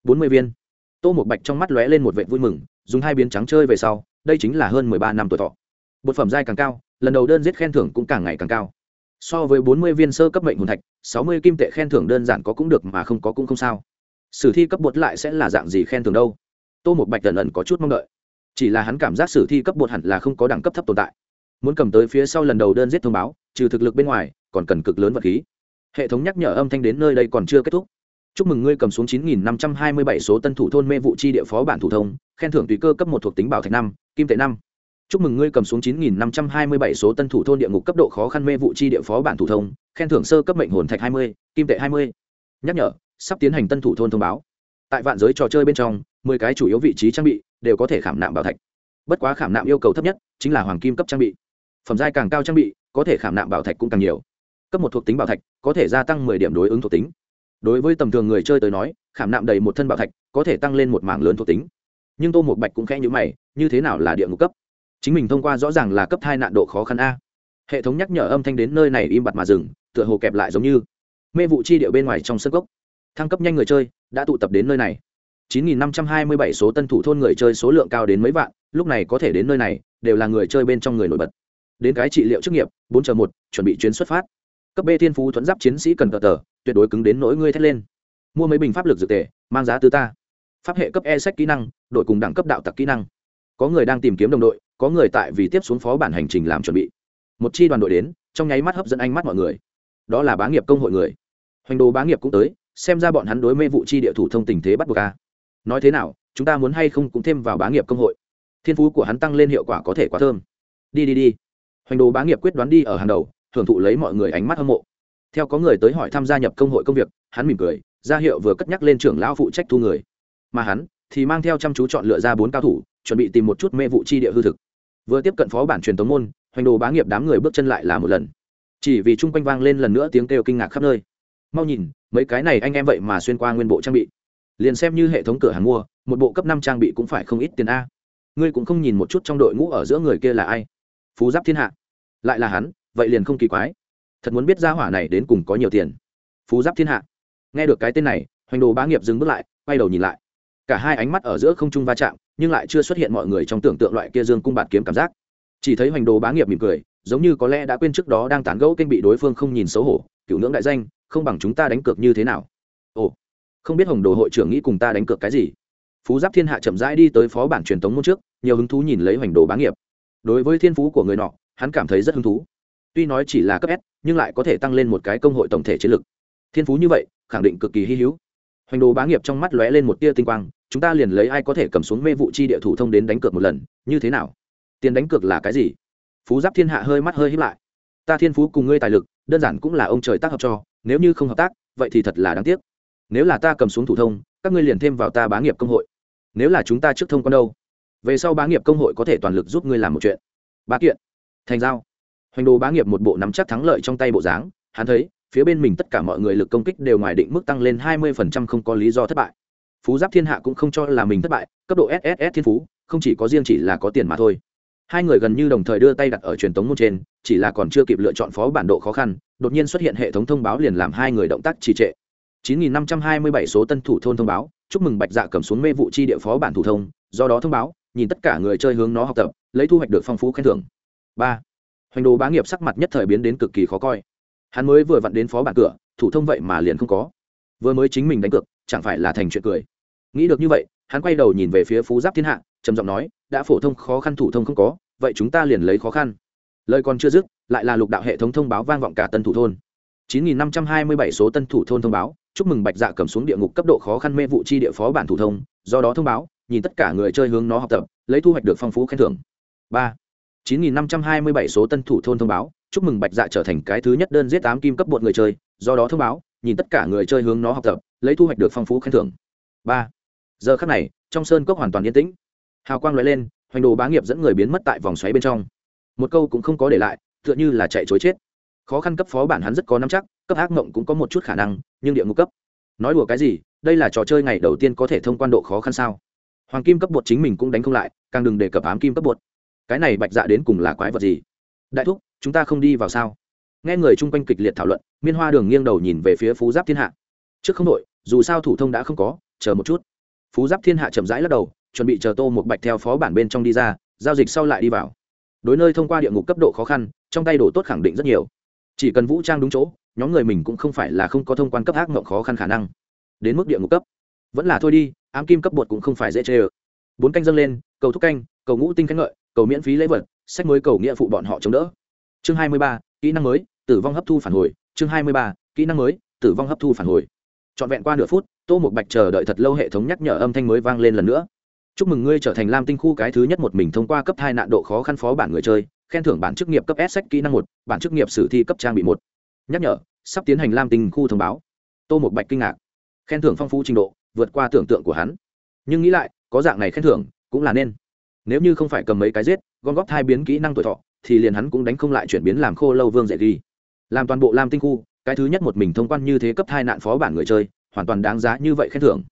bốn mươi viên. Tô một bạch trong mắt lóe lên một vệ vui mừng, dùng hai biến trắng chơi về sau, đây chính là hơn mười ba năm tuổi thọ. Bột phẩm giai càng cao, lần đầu đơn giết khen thưởng cũng càng ngày càng cao. So với bốn mươi viên sơ cấp mệnh hồn thạch, sáu mươi kim tệ khen thưởng đơn giản có cũng được mà không có cũng không sao. Sử thi cấp bột lại sẽ là dạng gì khen thưởng đâu? Tô một bạch ẩn ẩn có chút mong đợi. Chỉ là hắn cảm giác sử thi cấp bột hẳn là không có đẳng cấp thấp tồn tại. Muốn cầm tới phía sau lần đầu đơn giết thông báo, trừ thực lực bên ngoài, còn cần cực lớn vật khí. Hệ thống nhắc nhở âm thanh đến nơi đây còn chưa kết thúc chúc mừng ngươi cầm xuống 9.527 số tân thủ thôn mê vụ chi địa phó bản thủ thông khen thưởng tùy cơ cấp một thuộc tính bảo thạch năm kim tệ năm. Chúc mừng ngươi cầm xuống 9.527 số tân thủ thôn địa ngục cấp độ khó khăn mê vụ chi địa phó bản thủ thông khen thưởng sơ cấp mệnh hồn thạch 20, kim tệ 20. nhắc nhở sắp tiến hành tân thủ thôn thông báo. Tại vạn giới trò chơi bên trong 10 cái chủ yếu vị trí trang bị đều có thể khảm nạm bảo thạch. Bất quá khảm nạm yêu cầu thấp nhất chính là hoàng kim cấp trang bị. Phẩm giai càng cao trang bị có thể khảm nạm bảo thạch cũng càng nhiều. Cấp một thuộc tính bảo thạch có thể gia tăng 10 điểm đối ứng thuộc tính đối với tầm thường người chơi tới nói, khảm nạm đầy một thân bảo thạch có thể tăng lên một mảng lớn thuộc tính. Nhưng tô một bạch cũng khẽ nhữ mày, như thế nào là địa ngục cấp? Chính mình thông qua rõ ràng là cấp hai nạn độ khó khăn a. Hệ thống nhắc nhở âm thanh đến nơi này im bặt mà dừng, tựa hồ kẹp lại giống như mê vụ chi điệu bên ngoài trong sân gốc. Thăng cấp nhanh người chơi, đã tụ tập đến nơi này. 9.527 số tân thủ thôn người chơi số lượng cao đến mấy vạn, lúc này có thể đến nơi này, đều là người chơi bên trong người nổi bật. Đến cái trị liệu chức nghiệp 4 chờ một, chuẩn bị chuyến xuất phát cấp b thiên phú thuẫn giáp chiến sĩ cần tờ tờ, tuyệt đối cứng đến nỗi ngươi thét lên. Mua mấy bình pháp lực dược tề, mang giá từ ta. Pháp hệ cấp e sách kỹ năng, đội cùng đẳng cấp đạo tặc kỹ năng. Có người đang tìm kiếm đồng đội, có người tại vì tiếp xuống phó bản hành trình làm chuẩn bị. Một chi đoàn đội đến, trong nháy mắt hấp dẫn ánh mắt mọi người. Đó là bá nghiệp công hội người. Hoành đồ bá nghiệp cũng tới, xem ra bọn hắn đối mê vụ chi địa thủ thông tình thế bắt buộc ca nói thế nào, chúng ta muốn hay không cũng thêm vào bá nghiệp công hội. Thiên phú của hắn tăng lên hiệu quả có thể quá thơm. Đi đi đi. Hoành đồ bá nghiệp quyết đoán đi ở hàng đầu hưởng thụ lấy mọi người ánh mắt hâm mộ. Theo có người tới hỏi tham gia nhập công hội công việc, hắn mỉm cười, ra hiệu vừa cất nhắc lên trưởng lão phụ trách thu người. Mà hắn thì mang theo chăm chú chọn lựa ra bốn cao thủ, chuẩn bị tìm một chút mê vụ chi địa hư thực. Vừa tiếp cận phó bản truyền tống môn, hoành đồ bá nghiệp đám người bước chân lại là một lần. Chỉ vì chung quanh vang lên lần nữa tiếng kêu kinh ngạc khắp nơi. Mau nhìn, mấy cái này anh em vậy mà xuyên qua nguyên bộ trang bị. Liền xem như hệ thống cửa hàng mua, một bộ cấp năm trang bị cũng phải không ít tiền a. Ngươi cũng không nhìn một chút trong đội ngũ ở giữa người kia là ai. Phú giáp thiên hạ. Lại là hắn vậy liền không kỳ quái. Thật muốn biết gia hỏa này đến cùng có nhiều tiền. Phú giáp thiên hạ. Nghe được cái tên này, hoành đồ bá nghiệp dừng bước lại, quay đầu nhìn lại. Cả hai ánh mắt ở giữa không trung va chạm, nhưng lại chưa xuất hiện mọi người trong tưởng tượng loại kia dương cung bạt kiếm cảm giác. Chỉ thấy hoành đồ bá nghiệp mỉm cười, giống như có lẽ đã quên trước đó đang tán gẫu kênh bị đối phương không nhìn xấu hổ cựu ngưỡng đại danh, không bằng chúng ta đánh cược như thế nào? Ồ, không biết hồng đồ hội trưởng nghĩ cùng ta đánh cược cái gì. Phú giáp thiên hạ chậm rãi đi tới phó bản truyền thống môn trước, nhiều hứng thú nhìn lấy hoành đồ bá nghiệp. Đối với thiên phú của người nọ, hắn cảm thấy rất hứng thú tuy nói chỉ là cấp s, nhưng lại có thể tăng lên một cái công hội tổng thể chiến lực thiên phú như vậy, khẳng định cực kỳ hy hữu. Hoành đồ bá nghiệp trong mắt lóe lên một tia tinh quang, chúng ta liền lấy ai có thể cầm xuống mê vụ chi địa thủ thông đến đánh cược một lần, như thế nào? Tiền đánh cược là cái gì? Phú giáp thiên hạ hơi mắt hơi hít lại. Ta thiên phú cùng ngươi tài lực, đơn giản cũng là ông trời tác hợp cho, nếu như không hợp tác, vậy thì thật là đáng tiếc. Nếu là ta cầm xuống thủ thông, các ngươi liền thêm vào ta bá nghiệp công hội. Nếu là chúng ta trước thông con đâu? Về sau bá nghiệp công hội có thể toàn lực giúp ngươi làm một chuyện. Bá kiện. Thành giao hoành đồ bá nghiệp một bộ nắm chắc thắng lợi trong tay bộ dáng, hắn thấy, phía bên mình tất cả mọi người lực công kích đều ngoài định mức tăng lên hai mươi phần trăm không có lý do thất bại. Phú giáp thiên hạ cũng không cho là mình thất bại, cấp độ sss thiên phú, không chỉ có riêng chỉ là có tiền mà thôi. Hai người gần như đồng thời đưa tay đặt ở truyền tống môn trên, chỉ là còn chưa kịp lựa chọn phó bản độ khó khăn, đột nhiên xuất hiện hệ thống thông báo liền làm hai người động tác trì trệ. 9.527 số tân thủ thôn thông báo, chúc mừng bạch dạ cầm xuống mê vụ chi địa phó bản thủ thông, do đó thông báo, nhìn tất cả người chơi hướng nó học tập, lấy thu hoạch được phong phú khen thưởng. Ba hoành đồ bá nghiệp sắc mặt nhất thời biến đến cực kỳ khó coi. Hắn mới vừa vặn đến phó bản cửa, thủ thông vậy mà liền không có. Vừa mới chính mình đánh cược, chẳng phải là thành chuyện cười. Nghĩ được như vậy, hắn quay đầu nhìn về phía phú giáp thiên hạ, trầm giọng nói, đã phổ thông, khó khăn thủ thông không có, vậy chúng ta liền lấy khó khăn. Lời còn chưa dứt, lại là lục đạo hệ thống thông báo vang vọng cả tân thủ thôn. 9.527 số tân thủ thôn thông báo, chúc mừng bạch dạ cầm xuống địa ngục cấp độ khó khăn mê vụ chi địa phó bản thủ thông, do đó thông báo, nhìn tất cả người chơi hướng nó học tập, lấy thu hoạch được phong phú khen thưởng. Ba. 9.527 số tân thủ thôn thông báo, chúc mừng bạch dạ trở thành cái thứ nhất đơn giết tám kim cấp bột người chơi, do đó thông báo, nhìn tất cả người chơi hướng nó học tập, lấy thu hoạch được phong phú khen thưởng. Ba. Giờ khắc này, trong sơn cốc hoàn toàn yên tĩnh. Hào quang lóe lên, hoành đồ bá nghiệp dẫn người biến mất tại vòng xoáy bên trong. Một câu cũng không có để lại, tựa như là chạy chối chết. Khó khăn cấp phó bản hắn rất có nắm chắc, cấp ác mộng cũng có một chút khả năng, nhưng địa ngục cấp. Nói đùa cái gì, đây là trò chơi ngày đầu tiên có thể thông quan độ khó khăn sao? Hoàng kim cấp bột chính mình cũng đánh không lại, càng đừng đề cập ám kim cấp bột cái này bạch dạ đến cùng là quái vật gì? Đại thúc, chúng ta không đi vào sao? Nghe người chung quanh kịch liệt thảo luận, miên hoa đường nghiêng đầu nhìn về phía phú giáp thiên hạ. Trước không đội dù sao thủ thông đã không có, chờ một chút. Phú giáp thiên hạ chậm rãi lắc đầu, chuẩn bị chờ tô một bạch theo phó bản bên trong đi ra, giao dịch sau lại đi vào. Đối nơi thông qua địa ngục cấp độ khó khăn, trong tay đồ tốt khẳng định rất nhiều. Chỉ cần vũ trang đúng chỗ, nhóm người mình cũng không phải là không có thông quan cấp ác mộng khó khăn khả năng. Đến mức địa ngục cấp. Vẫn là thôi đi, ám kim cấp bột cũng không phải dễ chê ơ. Bốn canh dâng lên, cầu thúc canh, cầu ngũ tinh canh ngợi cầu miễn phí lễ vật, sách mới cầu nghĩa phụ bọn họ chống đỡ. Chương hai mươi ba, kỹ năng mới, tử vong hấp thu phản hồi. Chương hai mươi ba, kỹ năng mới, tử vong hấp thu phản hồi. Trọn vẹn qua nửa phút, tô một bạch chờ đợi thật lâu hệ thống nhắc nhở âm thanh mới vang lên lần nữa. Chúc mừng ngươi trở thành lam tinh khu cái thứ nhất một mình thông qua cấp hai nạn độ khó khăn phó bản người chơi, khen thưởng bản chức nghiệp cấp s sách kỹ năng một, bản chức nghiệp sử thi cấp trang bị một. Nhắc nhở, sắp tiến hành lam tinh khu thông báo. Tô một bạch kinh ngạc. Khen thưởng phong phú trình độ, vượt qua tưởng tượng của hắn. Nhưng nghĩ lại, có dạng này khen thưởng, cũng là nên nếu như không phải cầm mấy cái giết, gom góp hai biến kỹ năng tuổi thọ, thì liền hắn cũng đánh không lại chuyển biến làm khô lâu vương dễ ghi. Làm toàn bộ lam tinh khu, cái thứ nhất một mình thông quan như thế cấp hai nạn phó bản người chơi, hoàn toàn đáng giá như vậy khen thưởng.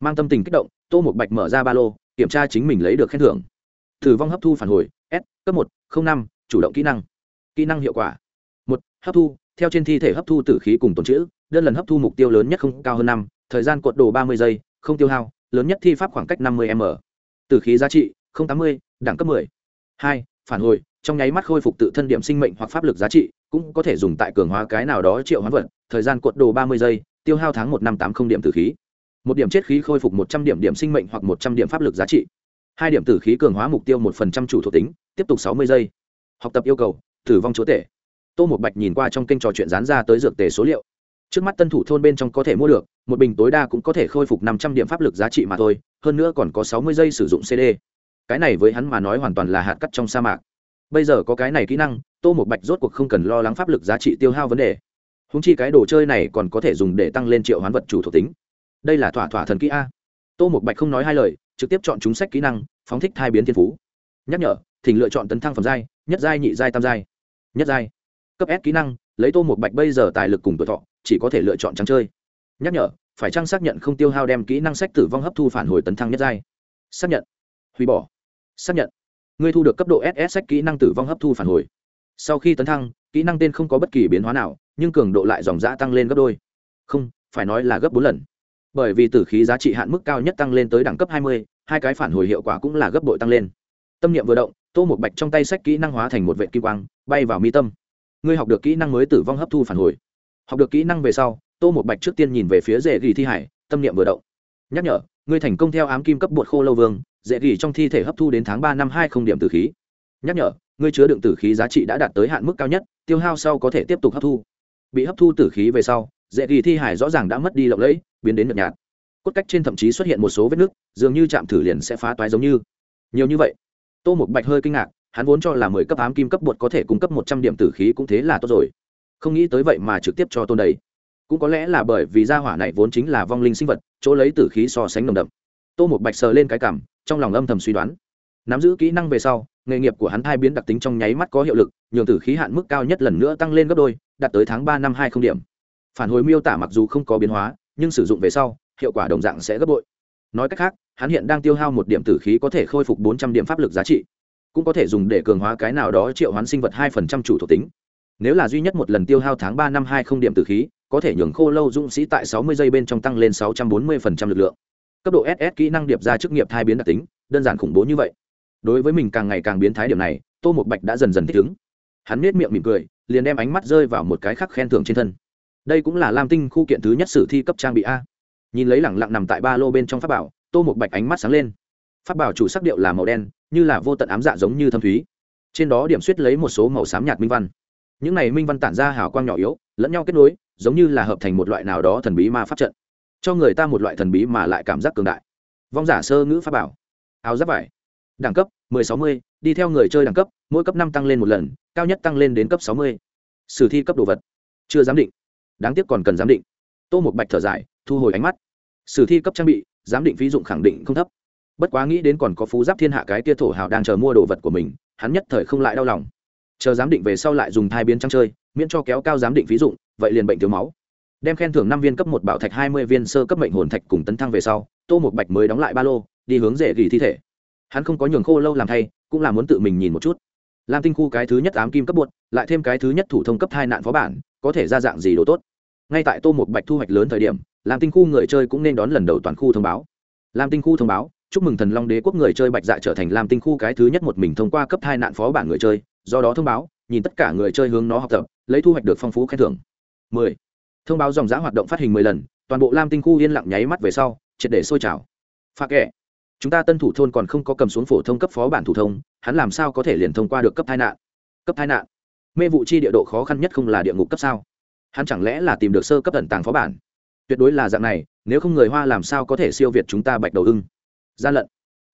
Mang tâm tình kích động, tô một bạch mở ra ba lô, kiểm tra chính mình lấy được khen thưởng. Thử vong hấp thu phản hồi, s, cấp một, không năm, chủ động kỹ năng. Kỹ năng hiệu quả. Một, hấp thu, theo trên thi thể hấp thu tử khí cùng tồn chữ đơn lần hấp thu mục tiêu lớn nhất không cao hơn năm, thời gian cột đồ ba mươi giây, không tiêu hao, lớn nhất thi pháp khoảng cách năm mươi m. Tử khí giá trị tám mươi, đẳng cấp 10. hai, phản hồi, trong nháy mắt khôi phục tự thân điểm sinh mệnh hoặc pháp lực giá trị, cũng có thể dùng tại cường hóa cái nào đó triệu hoán vật, thời gian cuộn đồ ba mươi giây, tiêu hao tháng một năm tám không điểm tử khí. Một điểm chết khí khôi phục một trăm điểm điểm sinh mệnh hoặc một trăm điểm pháp lực giá trị. Hai điểm tử khí cường hóa mục tiêu một phần trăm chủ thuộc tính, tiếp tục sáu mươi giây. Học tập yêu cầu, tử vong chúa tể. Tô một bạch nhìn qua trong kênh trò chuyện dán ra tới dược tề số liệu. Trước mắt tân thủ thôn bên trong có thể mua được, một bình tối đa cũng có thể khôi phục năm trăm điểm pháp lực giá trị mà thôi, hơn nữa còn có sáu mươi giây sử dụng cd cái này với hắn mà nói hoàn toàn là hạt cắt trong sa mạc. Bây giờ có cái này kỹ năng, tô một bạch rốt cuộc không cần lo lắng pháp lực giá trị tiêu hao vấn đề. Húng chi cái đồ chơi này còn có thể dùng để tăng lên triệu hoán vật chủ thuộc tính. Đây là thỏa thỏa thần kỹ a. Tô một bạch không nói hai lời, trực tiếp chọn chúng sách kỹ năng, phóng thích thai biến thiên phú. Nhắc nhở, thỉnh lựa chọn tấn thăng phẩm giai, nhất giai, nhị giai, tam giai. Nhất giai. Cấp s kỹ năng, lấy tô một bạch bây giờ tài lực cùng tuổi thọ, chỉ có thể lựa chọn trắng chơi. Nhắc nhở, phải chăng xác nhận không tiêu hao đem kỹ năng sách tử vong hấp thu phản hồi tấn thăng nhất giai? Xác nhận. Hủy bỏ xác nhận. Ngươi thu được cấp độ ss sách kỹ năng tử vong hấp thu phản hồi. Sau khi tấn thăng, kỹ năng tên không có bất kỳ biến hóa nào, nhưng cường độ lại dòng giã tăng lên gấp đôi. Không, phải nói là gấp bốn lần. Bởi vì tử khí giá trị hạn mức cao nhất tăng lên tới đẳng cấp hai mươi, hai cái phản hồi hiệu quả cũng là gấp bội tăng lên. Tâm niệm vừa động, tô một bạch trong tay sách kỹ năng hóa thành một vệ kim quang, bay vào mi tâm. Ngươi học được kỹ năng mới tử vong hấp thu phản hồi. Học được kỹ năng về sau, tô một bạch trước tiên nhìn về phía rễ ghi thi hải, tâm niệm vừa động. Nhắc nhở, ngươi thành công theo ám kim cấp bột khô lâu vương dễ gỉ trong thi thể hấp thu đến tháng ba năm hai không điểm tử khí. Nhắc nhở, ngươi chứa đựng tử khí giá trị đã đạt tới hạn mức cao nhất, tiêu hao sau có thể tiếp tục hấp thu. Bị hấp thu tử khí về sau, dễ gỉ thi hải rõ ràng đã mất đi lộng lẫy, biến đến nhợt nhạt. Cốt cách trên thậm chí xuất hiện một số vết nứt, dường như chạm thử liền sẽ phá toái giống như. Nhiều như vậy, tô một bạch hơi kinh ngạc, hắn vốn cho là mười cấp ám kim cấp bột có thể cung cấp một trăm điểm tử khí cũng thế là tốt rồi. Không nghĩ tới vậy mà trực tiếp cho tôn đầy. Cũng có lẽ là bởi vì gia hỏa này vốn chính là vong linh sinh vật, chỗ lấy tử khí so sánh nồng đậm. Tô một bạch sờ lên cái cảm trong lòng âm thầm suy đoán. Nắm giữ kỹ năng về sau, nghề nghiệp của hắn hai biến đặc tính trong nháy mắt có hiệu lực, nhường tử khí hạn mức cao nhất lần nữa tăng lên gấp đôi, đạt tới tháng ba năm hai không điểm. Phản hồi miêu tả mặc dù không có biến hóa, nhưng sử dụng về sau, hiệu quả đồng dạng sẽ gấp bội. Nói cách khác, hắn hiện đang tiêu hao một điểm tử khí có thể khôi phục bốn trăm điểm pháp lực giá trị, cũng có thể dùng để cường hóa cái nào đó triệu hoán sinh vật hai phần trăm chủ thuộc tính. Nếu là duy nhất một lần tiêu hao tháng ba năm hai không điểm tử khí, có thể nhường khô lâu dũng sĩ tại sáu mươi giây bên trong tăng lên sáu trăm bốn mươi phần trăm lực lượng cấp độ ss kỹ năng điệp ra chức nghiệp hai biến đặc tính, đơn giản khủng bố như vậy. Đối với mình càng ngày càng biến thái điểm này, tô một bạch đã dần dần thích ứng. Hắn nết miệng mỉm cười, liền đem ánh mắt rơi vào một cái khắc khen thưởng trên thân. Đây cũng là lam tinh khu kiện thứ nhất sử thi cấp trang bị a. Nhìn lấy lẳng lặng nằm tại ba lô bên trong pháp bảo, tô một bạch ánh mắt sáng lên. Pháp bảo chủ sắc điệu là màu đen, như là vô tận ám dạ giống như thâm thúy. Trên đó điểm suýt lấy một số màu xám nhạt minh văn. Những này minh văn tản ra hào quang nhỏ yếu, lẫn nhau kết nối, giống như là hợp thành một loại nào đó thần bí ma pháp trận cho người ta một loại thần bí mà lại cảm giác cường đại. Vong giả sơ ngữ pháp bảo. Áo giáp vải. Đẳng cấp 1060, đi theo người chơi đẳng cấp mỗi cấp năm tăng lên một lần cao nhất tăng lên đến cấp 60. sử thi cấp đồ vật. Chưa giám định. Đáng tiếc còn cần giám định. Tô một bạch thở dài thu hồi ánh mắt. Sử thi cấp trang bị giám định ví dụng khẳng định không thấp. Bất quá nghĩ đến còn có phú giáp thiên hạ cái tia thổ hào đang chờ mua đồ vật của mình hắn nhất thời không lại đau lòng. Chờ giám định về sau lại dùng thai biến trăng chơi miễn cho kéo cao giám định ví dụng vậy liền bệnh thiếu máu đem khen thưởng năm viên cấp một bảo thạch hai mươi viên sơ cấp mệnh hồn thạch cùng tấn thăng về sau, tô một bạch mới đóng lại ba lô, đi hướng rể gỉ thi thể. Hắn không có nhường khô lâu làm thay, cũng là muốn tự mình nhìn một chút. Lam tinh khu cái thứ nhất ám kim cấp bột lại thêm cái thứ nhất thủ thông cấp hai nạn phó bản, có thể ra dạng gì đồ tốt? Ngay tại tô một bạch thu hoạch lớn thời điểm, lam tinh khu người chơi cũng nên đón lần đầu toàn khu thông báo. Lam tinh khu thông báo, chúc mừng thần long đế quốc người chơi bạch dạ trở thành lam tinh khu cái thứ nhất một mình thông qua cấp hai nạn phó bản người chơi, do đó thông báo, nhìn tất cả người chơi hướng nó học tập, lấy thu hoạch được phong phú khen thưởng. 10 thông báo dòng giã hoạt động phát hình 10 lần, toàn bộ lam tinh khu yên lặng nháy mắt về sau, triệt để sôi trào. Pha kệ, chúng ta tân thủ thôn còn không có cầm xuống phổ thông cấp phó bản thủ thông, hắn làm sao có thể liền thông qua được cấp tai nạn? Cấp tai nạn? Mê vụ chi địa độ khó khăn nhất không là địa ngục cấp sao? Hắn chẳng lẽ là tìm được sơ cấp tận tàng phó bản? Tuyệt đối là dạng này, nếu không người hoa làm sao có thể siêu việt chúng ta bạch đầu ưng? Gian lận.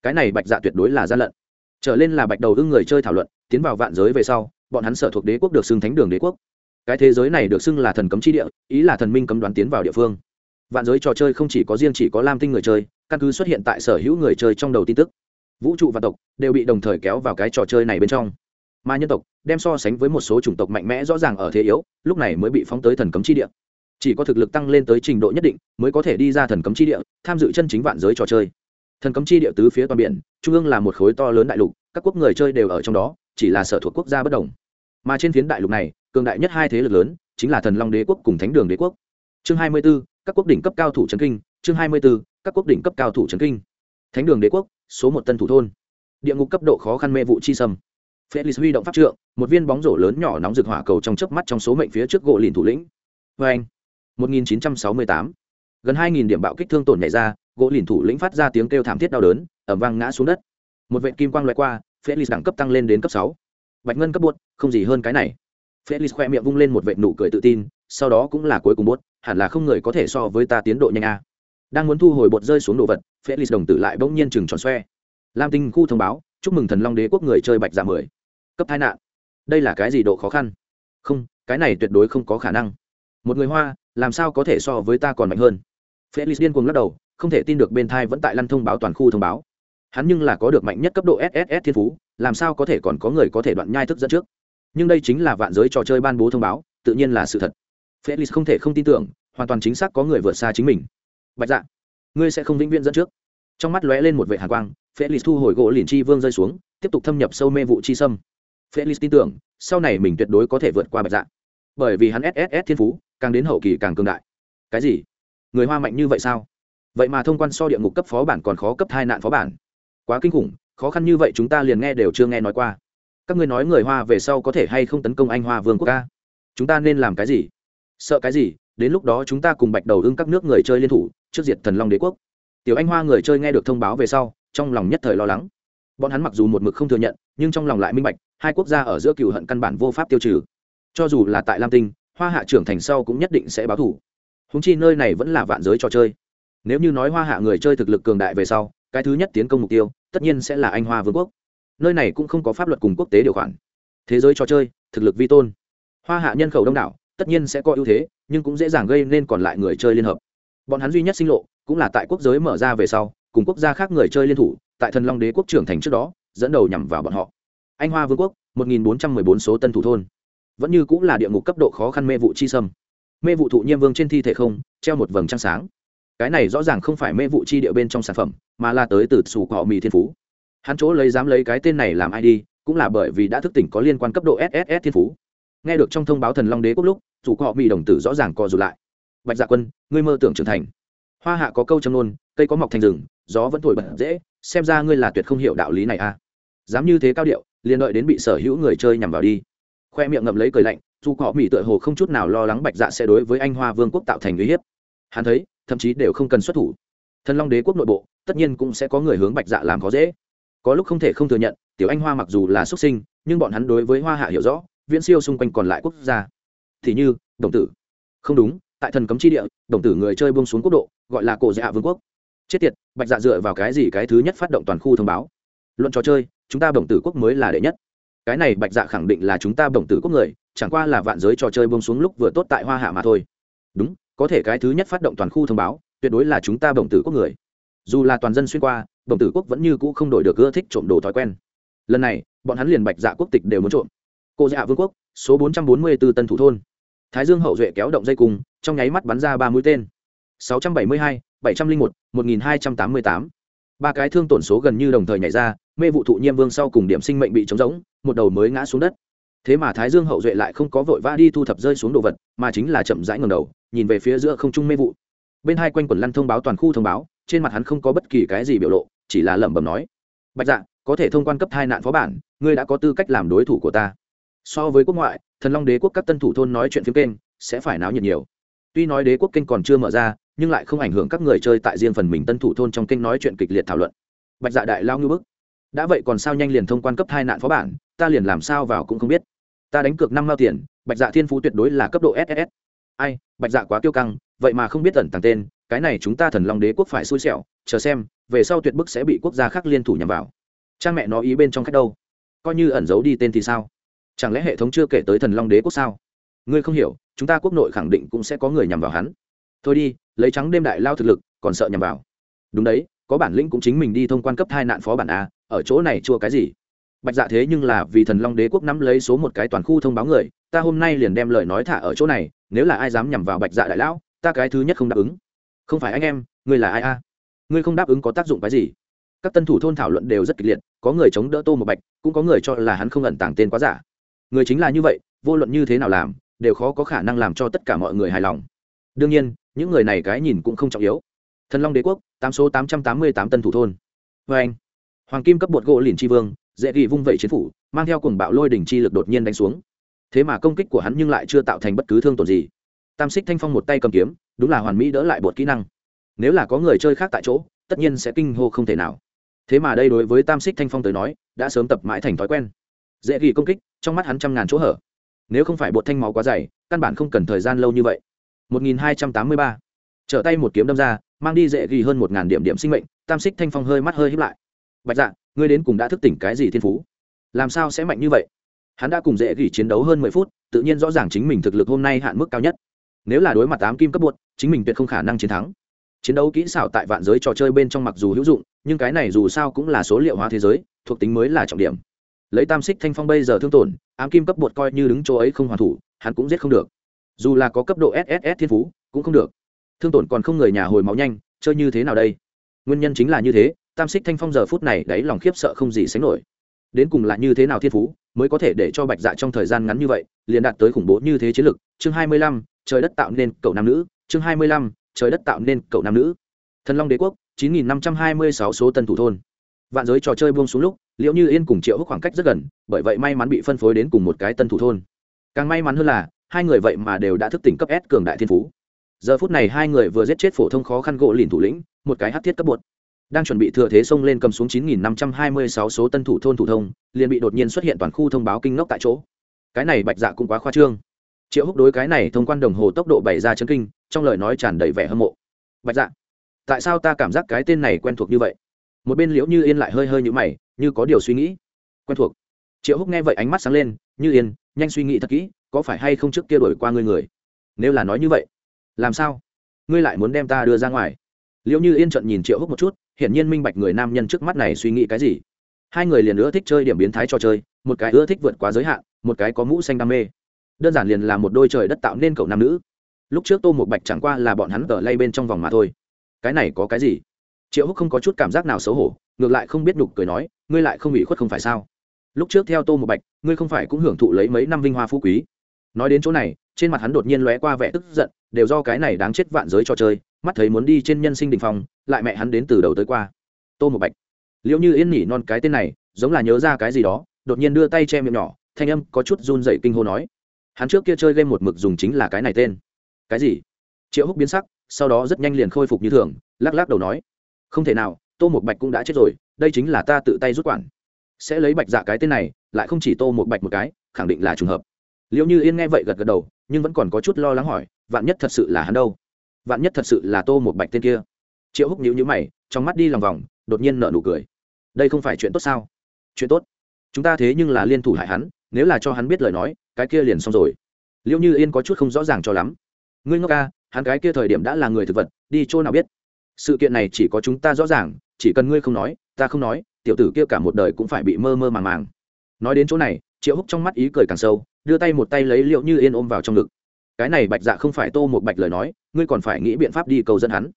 Cái này bạch dạ tuyệt đối là gian lận. Trở lên là bạch đầu ưng người chơi thảo luận, tiến vào vạn giới về sau, bọn hắn sở thuộc đế quốc được xưng thánh đường đế quốc cái thế giới này được xưng là thần cấm chi địa, ý là thần minh cấm đoán tiến vào địa phương. Vạn giới trò chơi không chỉ có riêng chỉ có lam tinh người chơi, căn cứ xuất hiện tại sở hữu người chơi trong đầu tin tức. Vũ trụ và tộc đều bị đồng thời kéo vào cái trò chơi này bên trong. Mà nhân tộc đem so sánh với một số chủng tộc mạnh mẽ rõ ràng ở thế yếu, lúc này mới bị phóng tới thần cấm chi địa. Chỉ có thực lực tăng lên tới trình độ nhất định mới có thể đi ra thần cấm chi địa, tham dự chân chính vạn giới trò chơi. Thần cấm chi địa tứ phía toàn biển, trung ương là một khối to lớn đại lục, các quốc người chơi đều ở trong đó, chỉ là sở thuộc quốc gia bất đồng mà trên phiến đại lục này, cường đại nhất hai thế lực lớn, chính là thần long đế quốc cùng thánh đường đế quốc. Chương hai mươi b ố các quốc đỉnh cấp cao thủ trấn kinh. Chương hai mươi b ố các quốc đỉnh cấp cao thủ trấn kinh. Thánh đường đế quốc, số một tân thủ thôn. Địa ngục cấp độ khó khăn mê vụ chi sâm. Felix huy động pháp trượng, một viên bóng rổ lớn nhỏ nóng rực hỏa cầu trong chớp mắt trong số mệnh phía trước gỗ lìn thủ lĩnh. Vê anh 1968. gần 2.000 điểm bạo kích thương tổn nhảy ra, gỗ lìn thủ lĩnh phát ra tiếng kêu thảm thiết đau đớn ẩm vang ngã xuống đất. Một vệ kim quang loại qua felix đẳng cấp tăng lên đến cấp sáu bạch ngân cấp buốt, không gì hơn cái này. Felix khoe miệng vung lên một vệ nụ cười tự tin, sau đó cũng là cuối cùng buốt, hẳn là không người có thể so với ta tiến độ nhanh a. Đang muốn thu hồi bột rơi xuống đồ vật, felix đồng tử lại bỗng nhiên chừng tròn xoe. Lam tinh khu thông báo, chúc mừng thần long đế quốc người chơi bạch giả mười. Cấp tai nạn. Đây là cái gì độ khó khăn? Không, cái này tuyệt đối không có khả năng. Một người hoa, làm sao có thể so với ta còn mạnh hơn? Felix điên cuồng lắc đầu, không thể tin được bên thai vẫn tại lăn thông báo toàn khu thông báo. Hắn nhưng là có được mạnh nhất cấp độ sss thiên phú làm sao có thể còn có người có thể đoạn nhai thức dẫn trước? Nhưng đây chính là vạn giới trò chơi ban bố thông báo, tự nhiên là sự thật. Felix không thể không tin tưởng, hoàn toàn chính xác có người vượt xa chính mình. Bạch dạ ngươi sẽ không vĩnh viễn dẫn trước. Trong mắt lóe lên một vệ hàn quang, felix thu hồi gỗ liền chi vương rơi xuống, tiếp tục thâm nhập sâu mê vụ chi sâm. Felix tin tưởng, sau này mình tuyệt đối có thể vượt qua bạch dạ. Bởi vì hắn sss thiên phú, càng đến hậu kỳ càng cường đại. Cái gì? Người hoa mạnh như vậy sao? Vậy mà thông quan so địa ngục cấp phó bản còn khó cấp hai nạn phó bản. Quá kinh khủng khó khăn như vậy chúng ta liền nghe đều chưa nghe nói qua. Các ngươi nói người hoa về sau có thể hay không tấn công anh hoa vương quốc ca? Chúng ta nên làm cái gì? Sợ cái gì? Đến lúc đó chúng ta cùng bạch đầu ưng các nước người chơi liên thủ, trước diệt thần long đế quốc. Tiểu anh hoa người chơi nghe được thông báo về sau, trong lòng nhất thời lo lắng. Bọn hắn mặc dù một mực không thừa nhận, nhưng trong lòng lại minh bạch, hai quốc gia ở giữa cựu hận căn bản vô pháp tiêu trừ. Cho dù là tại lam tinh, hoa hạ trưởng thành sau cũng nhất định sẽ báo thủ. Húng chi nơi này vẫn là vạn giới trò chơi. Nếu như nói hoa hạ người chơi thực lực cường đại về sau cái thứ nhất tiến công mục tiêu, tất nhiên sẽ là anh hoa vương quốc. Nơi này cũng không có pháp luật cùng quốc tế điều khoản. Thế giới trò chơi, thực lực vi tôn. Hoa hạ nhân khẩu đông đảo, tất nhiên sẽ có ưu thế, nhưng cũng dễ dàng gây nên còn lại người chơi liên hợp. Bọn hắn duy nhất sinh lộ, cũng là tại quốc giới mở ra về sau, cùng quốc gia khác người chơi liên thủ, tại thần long đế quốc trưởng thành trước đó, dẫn đầu nhằm vào bọn họ. Anh hoa vương quốc 1414 số tân thủ thôn. Vẫn như cũng là địa ngục cấp độ khó khăn mê vụ chi sâm. Mê vụ thụ nhiêm vương trên thi thể không, treo một vầng trăng sáng cái này rõ ràng không phải mê vụ chi địa bên trong sản phẩm, mà là tới từ sủ cỏ mì thiên phú. Hắn chỗ lấy dám lấy cái tên này làm id cũng là bởi vì đã thức tỉnh có liên quan cấp độ sss thiên phú. Nghe được trong thông báo thần long đế quốc lúc chủ cọ mì đồng tử rõ ràng co dù lại. Bạch dạ quân, ngươi mơ tưởng trưởng thành. Hoa hạ có câu châm nôn cây có mọc thành rừng, gió vẫn thổi bật dễ, xem ra ngươi là tuyệt không hiểu đạo lý này a à. dám như thế cao điệu, liền đợi đến bị sở hữu người chơi nhằm vào đi. Khoe miệng ngậm lấy cười lạnh dù họ mỹ tựa hồ không chút nào lo lắng bạch dạ sẽ đối với anh hoa vương quốc tạo thành uy hiếp. Hắn thấy thậm chí đều không cần xuất thủ. Thần long đế quốc nội bộ, tất nhiên cũng sẽ có người hướng bạch dạ làm khó dễ. Có lúc không thể không thừa nhận, tiểu anh hoa mặc dù là xuất sinh, nhưng bọn hắn đối với hoa hạ hiểu rõ, viễn siêu xung quanh còn lại quốc gia. Thì như, đồng tử. Không đúng, tại thần cấm chi địa, đồng tử người chơi buông xuống quốc độ, gọi là cổ dạ vương quốc. Chết tiệt, bạch dạ dựa vào cái gì cái thứ nhất phát động toàn khu thông báo? Luận trò chơi, chúng ta đồng tử quốc mới là đệ nhất. Cái này bạch dạ khẳng định là chúng ta đồng tử quốc người, chẳng qua là vạn giới trò chơi buông xuống lúc vừa tốt tại hoa hạ mà thôi. Đúng có thể cái thứ nhất phát động toàn khu thông báo, tuyệt đối là chúng ta đồng tử quốc người. Dù là toàn dân xuyên qua đồng tử quốc vẫn như cũ không đổi được ưa thích trộm đồ thói quen. Lần này, bọn hắn liền bạch dạ quốc tịch đều muốn trộm. Cô dạ vương quốc, số bốn trăm bốn mươi b ố tân thủ thôn. Thái dương hậu duệ kéo động dây cung trong nháy mắt bắn ra ba mũi tên. sáu trăm bảy mươi hai, bảy trăm linh một một nghìn hai trăm tám mươi tám. Ba cái thương tổn số gần như đồng thời nhảy ra, mê vụ thụ nhiêm vương sau cùng điểm sinh mệnh bị trống rỗng, một đầu mới ngã xuống đất thế mà thái dương hậu duệ lại không có vội vã đi thu thập rơi xuống đồ vật, mà chính là chậm rãi ngầm đầu, nhìn về phía giữa không trung mê vụ. Bên hai quanh quần lăn thông báo toàn khu thông báo, trên mặt hắn không có bất kỳ cái gì biểu lộ, chỉ là lẩm bẩm nói, bạch dạ có thể thông quan cấp hai nạn phó bản, ngươi đã có tư cách làm đối thủ của ta. So với quốc ngoại, thần long đế quốc các tân thủ thôn nói chuyện phiếm kênh, sẽ phải náo nhiệt nhiều. Tuy nói đế quốc kênh còn chưa mở ra, nhưng lại không ảnh hưởng các người chơi tại riêng phần mình tân thủ thôn trong kênh nói chuyện kịch liệt thảo luận. Bạch dạ đại lao ngư bức. Đã vậy còn sao nhanh liền thông quan cấp hai nạn phó bản, ta liền làm sao vào cũng không biết ta đánh cược năm mao tiền, bạch dạ thiên phú tuyệt đối là cấp độ ss ai, bạch dạ quá kiêu căng, vậy mà không biết tẩn tàng tên, cái này chúng ta thần long đế quốc phải xui xẻo, chờ xem, về sau tuyệt bức sẽ bị quốc gia khác liên thủ nhằm vào. Cha mẹ nó ý bên trong khách đâu? Coi như ẩn giấu đi tên thì sao? Chẳng lẽ hệ thống chưa kể tới thần long đế quốc sao? Ngươi không hiểu, chúng ta quốc nội khẳng định cũng sẽ có người nhằm vào hắn. Thôi đi, lấy trắng đêm đại lao thực lực, còn sợ nhằm vào. Đúng đấy, có bản lĩnh cũng chính mình đi thông quan cấp hai nạn phó bản a, ở chỗ này chua cái gì? Bạch dạ thế nhưng là vì thần long đế quốc nắm lấy số một cái toàn khu thông báo người, ta hôm nay liền đem lời nói thả ở chỗ này, nếu là ai dám nhằm vào bạch dạ đại lão, ta cái thứ nhất không đáp ứng. Không phải anh em, ngươi là ai a? Ngươi không đáp ứng có tác dụng cái gì? Các tân thủ thôn thảo luận đều rất kịch liệt, có người chống đỡ tô một bạch, cũng có người cho là hắn không ẩn tàng tên quá giả. Người chính là như vậy, vô luận như thế nào làm, đều khó có khả năng làm cho tất cả mọi người hài lòng. Đương nhiên, những người này cái nhìn cũng không trọng yếu. Thần long đế quốc, tám số tám trăm tám mươi tám tân thủ thôn. Vê anh hoàng kim cấp bột gỗ liền tri vương dễ ghi vung vẩy chiến phủ, mang theo cùng bạo lôi đỉnh chi lực đột nhiên đánh xuống. Thế mà công kích của hắn nhưng lại chưa tạo thành bất cứ thương tổn gì. Tam xích thanh phong một tay cầm kiếm, đúng là hoàn mỹ đỡ lại bột kỹ năng. Nếu là có người chơi khác tại chỗ, tất nhiên sẽ kinh hô không thể nào. Thế mà đây đối với tam xích thanh phong tới nói, đã sớm tập mãi thành thói quen. Dễ ghi công kích, trong mắt hắn trăm ngàn chỗ hở. Nếu không phải bột thanh máu quá dày, căn bản không cần thời gian lâu như vậy. 1283. trở tay một kiếm đâm ra, mang đi dễ ghi hơn một ngàn điểm điểm sinh mệnh, tam xích thanh phong hơi mắt hơi híp lại. Bạch dạ ngươi đến cùng đã thức tỉnh cái gì thiên phú? Làm sao sẽ mạnh như vậy? Hắn đã cùng dễ gỉ chiến đấu hơn mười phút, tự nhiên rõ ràng chính mình thực lực hôm nay hạn mức cao nhất. Nếu là đối mặt tám kim cấp bột chính mình tuyệt không khả năng chiến thắng. Chiến đấu kỹ xảo tại vạn giới trò chơi bên trong mặc dù hữu dụng, nhưng cái này dù sao cũng là số liệu hóa thế giới, thuộc tính mới là trọng điểm. Lấy tam xích thanh phong bây giờ thương tổn ám kim cấp bột coi như đứng chỗ ấy không hoàn thủ, hắn cũng giết không được. Dù là có cấp độ sss thiên phú, cũng không được. Thương tổn còn không người nhà hồi máu nhanh, chơi như thế nào đây? Nguyên nhân chính là như thế tam xích thanh phong giờ phút này đáy lòng khiếp sợ không gì sánh nổi. Đến cùng là như thế nào thiên phú, mới có thể để cho bạch dạ trong thời gian ngắn như vậy, liền đạt tới khủng bố như thế chiến lực. Chương hai mươi lăm, trời đất tạo nên cậu nam nữ. Chương hai mươi lăm, trời đất tạo nên cậu nam nữ. Thần long đế quốc, chín nghìn năm trăm hai mươi sáu số tân thủ thôn. Vạn giới trò chơi buông xuống lúc liệu như yên cùng triệu hức khoảng cách rất gần, bởi vậy may mắn bị phân phối đến cùng một cái tân thủ thôn. Càng may mắn hơn là, hai người vậy mà đều đã thức tỉnh cấp s cường đại thiên phú. Giờ phút này hai người vừa giết chết phổ thông khó khăn gỗ lìn thủ lĩnh, một cái hát thiết cấp bột đang chuẩn bị thừa thế xông lên cầm xuống 9526 số tân thủ thôn thủ thông, liền bị đột nhiên xuất hiện toàn khu thông báo kinh ngốc tại chỗ. Cái này bạch dạ cũng quá khoa trương. Triệu húc đối cái này thông quan đồng hồ tốc độ bày ra chấn kinh, trong lời nói tràn đầy vẻ hâm mộ. Bạch dạ tại sao ta cảm giác cái tên này quen thuộc như vậy? Một bên liễu như yên lại hơi hơi nhíu mày, như có điều suy nghĩ. Quen thuộc. Triệu húc nghe vậy ánh mắt sáng lên, như yên, nhanh suy nghĩ thật kỹ, có phải hay không trước kia đổi qua ngươi người? Nếu là nói như vậy, làm sao? Ngươi lại muốn đem ta đưa ra ngoài? Liễu như yên trận nhìn triệu húc một chút hiển nhiên minh bạch người nam nhân trước mắt này suy nghĩ cái gì. Hai người liền ưa thích chơi điểm biến thái cho chơi, một cái ưa thích vượt quá giới hạn, một cái có mũ xanh đam mê. Đơn giản liền là một đôi trời đất tạo nên cậu nam nữ. Lúc trước tô một bạch chẳng qua là bọn hắn tờ lay bên trong vòng mà thôi. Cái này có cái gì? Triệu húc không có chút cảm giác nào xấu hổ, ngược lại không biết đục cười nói, ngươi lại không bị khuất không phải sao? Lúc trước theo tô một bạch, ngươi không phải cũng hưởng thụ lấy mấy năm vinh hoa phú quý. Nói đến chỗ này, trên mặt hắn đột nhiên lóe qua vẻ tức giận, đều do cái này đáng chết vạn giới cho chơi mắt thấy muốn đi trên nhân sinh đình phòng lại mẹ hắn đến từ đầu tới qua. Tô một bạch, liệu như yên nhỉ non cái tên này, giống là nhớ ra cái gì đó, đột nhiên đưa tay che miệng nhỏ, thanh âm có chút run dậy kinh hô nói. Hắn trước kia chơi game một mực dùng chính là cái này tên. Cái gì? Triệu húc biến sắc, sau đó rất nhanh liền khôi phục như thường, lắc lắc đầu nói. Không thể nào, tô một bạch cũng đã chết rồi, đây chính là ta tự tay rút quản. Sẽ lấy bạch dạ cái tên này, lại không chỉ tô một bạch một cái, khẳng định là trùng hợp. Liệu như yên nghe vậy gật gật đầu, nhưng vẫn còn có chút lo lắng hỏi, vạn nhất thật sự là hắn đâu? Vạn nhất thật sự là tô một bạch tên kia. Triệu húc nhíu nhíu mày, trong mắt đi lòng vòng, đột nhiên nở nụ cười. Đây không phải chuyện tốt sao? Chuyện tốt. Chúng ta thế nhưng là liên thủ hại hắn, nếu là cho hắn biết lời nói, cái kia liền xong rồi. Liệu như yên có chút không rõ ràng cho lắm. Ngươi ngốc ca hắn cái kia thời điểm đã là người thực vật, đi chỗ nào biết? Sự kiện này chỉ có chúng ta rõ ràng, chỉ cần ngươi không nói, ta không nói, tiểu tử kia cả một đời cũng phải bị mơ mơ màng màng. Nói đến chỗ này, triệu húc trong mắt ý cười càng sâu, đưa tay một tay lấy liệu như yên ôm vào trong ngực cái này bạch dạ không phải tô một bạch lời nói, ngươi còn phải nghĩ biện pháp đi cầu dẫn hắn.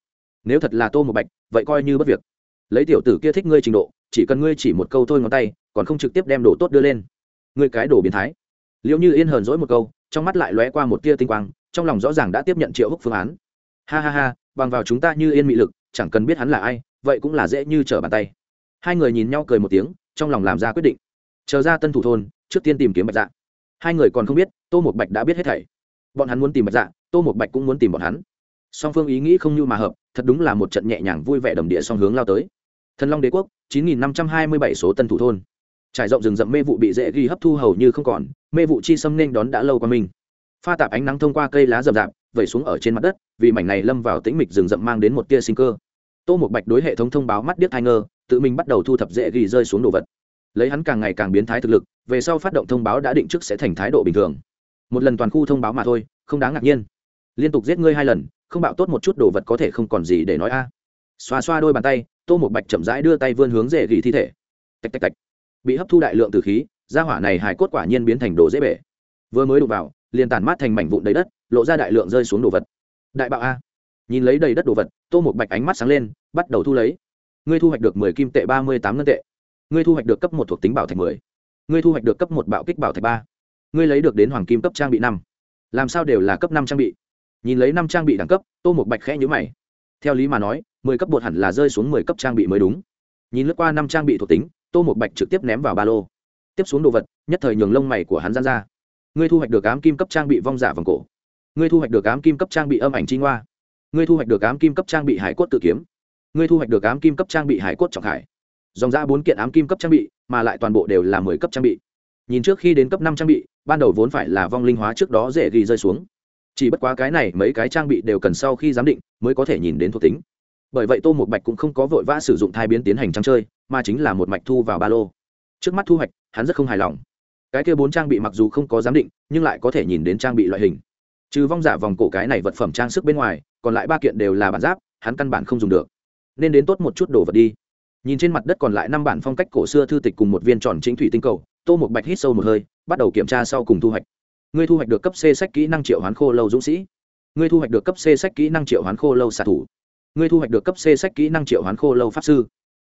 Nếu thật là tô một bạch, vậy coi như bất việc. Lấy tiểu tử kia thích ngươi trình độ, chỉ cần ngươi chỉ một câu thôi ngón tay, còn không trực tiếp đem đồ tốt đưa lên. Ngươi cái đồ biến thái. Liệu như yên hờn dỗi một câu, trong mắt lại lóe qua một tia tinh quang, trong lòng rõ ràng đã tiếp nhận triệu húc phương án. Ha ha ha, bằng vào chúng ta như yên mị lực, chẳng cần biết hắn là ai, vậy cũng là dễ như trở bàn tay. Hai người nhìn nhau cười một tiếng, trong lòng làm ra quyết định. Chờ ra tân thủ thôn, trước tiên tìm kiếm bạch dạ. Hai người còn không biết, tô một bạch đã biết hết thảy bọn hắn muốn tìm bạch dạ tô một bạch cũng muốn tìm bọn hắn. Song phương ý nghĩ không như mà hợp, thật đúng là một trận nhẹ nhàng vui vẻ đầm địa song hướng lao tới. Thần long đế quốc 9.527 số tân thủ thôn. Trải rộng rừng rậm mê vụ bị dễ ghi hấp thu hầu như không còn, mê vụ chi xâm nên đón đã lâu qua mình. Pha tạp ánh nắng thông qua cây lá rậm rạp, vẩy xuống ở trên mặt đất, vì mảnh này lâm vào tĩnh mịch rừng rậm mang đến một tia sinh cơ. Tô một bạch đối hệ thống thông báo mắt điếc thai ngơ, tự mình bắt đầu thu thập dễ ghi rơi xuống đồ vật. Lấy hắn càng ngày càng biến thái thực lực, về sau phát động thông báo đã định trước sẽ thành thái độ bình thường một lần toàn khu thông báo mà thôi, không đáng ngạc nhiên. Liên tục giết ngươi hai lần, không bạo tốt một chút đồ vật có thể không còn gì để nói a. Xoa xoa đôi bàn tay, tô một bạch chậm rãi đưa tay vươn hướng dễ gỉ thi thể. Tạch tạch tạch. Bị hấp thu đại lượng từ khí, gia hỏa này hài cốt quả nhiên biến thành đồ dễ bể. Vừa mới đụng vào, liền tàn mát thành mảnh vụn đầy đất, lộ ra đại lượng rơi xuống đồ vật. Đại bạo a. Nhìn lấy đầy đất đồ vật, tô một bạch ánh mắt sáng lên, bắt đầu thu lấy. Ngươi thu hoạch được mười kim tệ ba mươi tám ngân tệ. Ngươi thu hoạch được cấp một thuộc tính bảo thạch mười. Ngươi thu hoạch được cấp một bạo kích bảo thạch ba ngươi lấy được đến hoàng kim cấp trang bị năm. Làm sao đều là cấp năm trang bị? Nhìn lấy năm trang bị đẳng cấp, tô một bạch khẽ nhữ mày. Theo lý mà nói, mười cấp bột hẳn là rơi xuống mười cấp trang bị mới đúng. Nhìn lướt qua năm trang bị thuộc tính, tô một bạch trực tiếp ném vào ba lô. Tiếp xuống đồ vật, nhất thời nhường lông mày của hắn gian ra. Ngươi thu hoạch được ám kim cấp trang bị vong giả vòng cổ. Ngươi thu hoạch được ám kim cấp trang bị âm ảnh chi ngoa. Ngươi thu hoạch được ám kim cấp trang bị hải cốt tự kiếm. Ngươi thu hoạch được ám kim cấp trang bị hải cốt trọng hải dòng ra bốn kiện ám kim cấp trang bị, mà lại toàn bộ đều là mười cấp trang bị nhìn trước khi đến cấp năm trang bị, ban đầu vốn phải là vong linh hóa trước đó dễ ghi rơi xuống. Chỉ bất quá cái này mấy cái trang bị đều cần sau khi giám định mới có thể nhìn đến thuộc tính. Bởi vậy tô một bạch cũng không có vội vã sử dụng thai biến tiến hành trắng chơi, mà chính là một mạch thu vào ba lô. Trước mắt thu hoạch, hắn rất không hài lòng. Cái kia bốn trang bị mặc dù không có giám định, nhưng lại có thể nhìn đến trang bị loại hình. Trừ vong giả vòng cổ cái này vật phẩm trang sức bên ngoài, còn lại ba kiện đều là bản giáp, hắn căn bản không dùng được. Nên đến tốt một chút đồ vật đi. Nhìn trên mặt đất còn lại năm bản phong cách cổ xưa thư tịch cùng một viên tròn chính thủy tinh cầu tô một bạch hít sâu một hơi, bắt đầu kiểm tra sau cùng thu hoạch. Ngươi thu hoạch được cấp c sách kỹ năng triệu hoán khô lâu dũng sĩ. Ngươi thu hoạch được cấp c sách kỹ năng triệu hoán khô lâu xạ thủ. Ngươi thu hoạch được cấp c sách kỹ năng triệu hoán khô lâu pháp sư.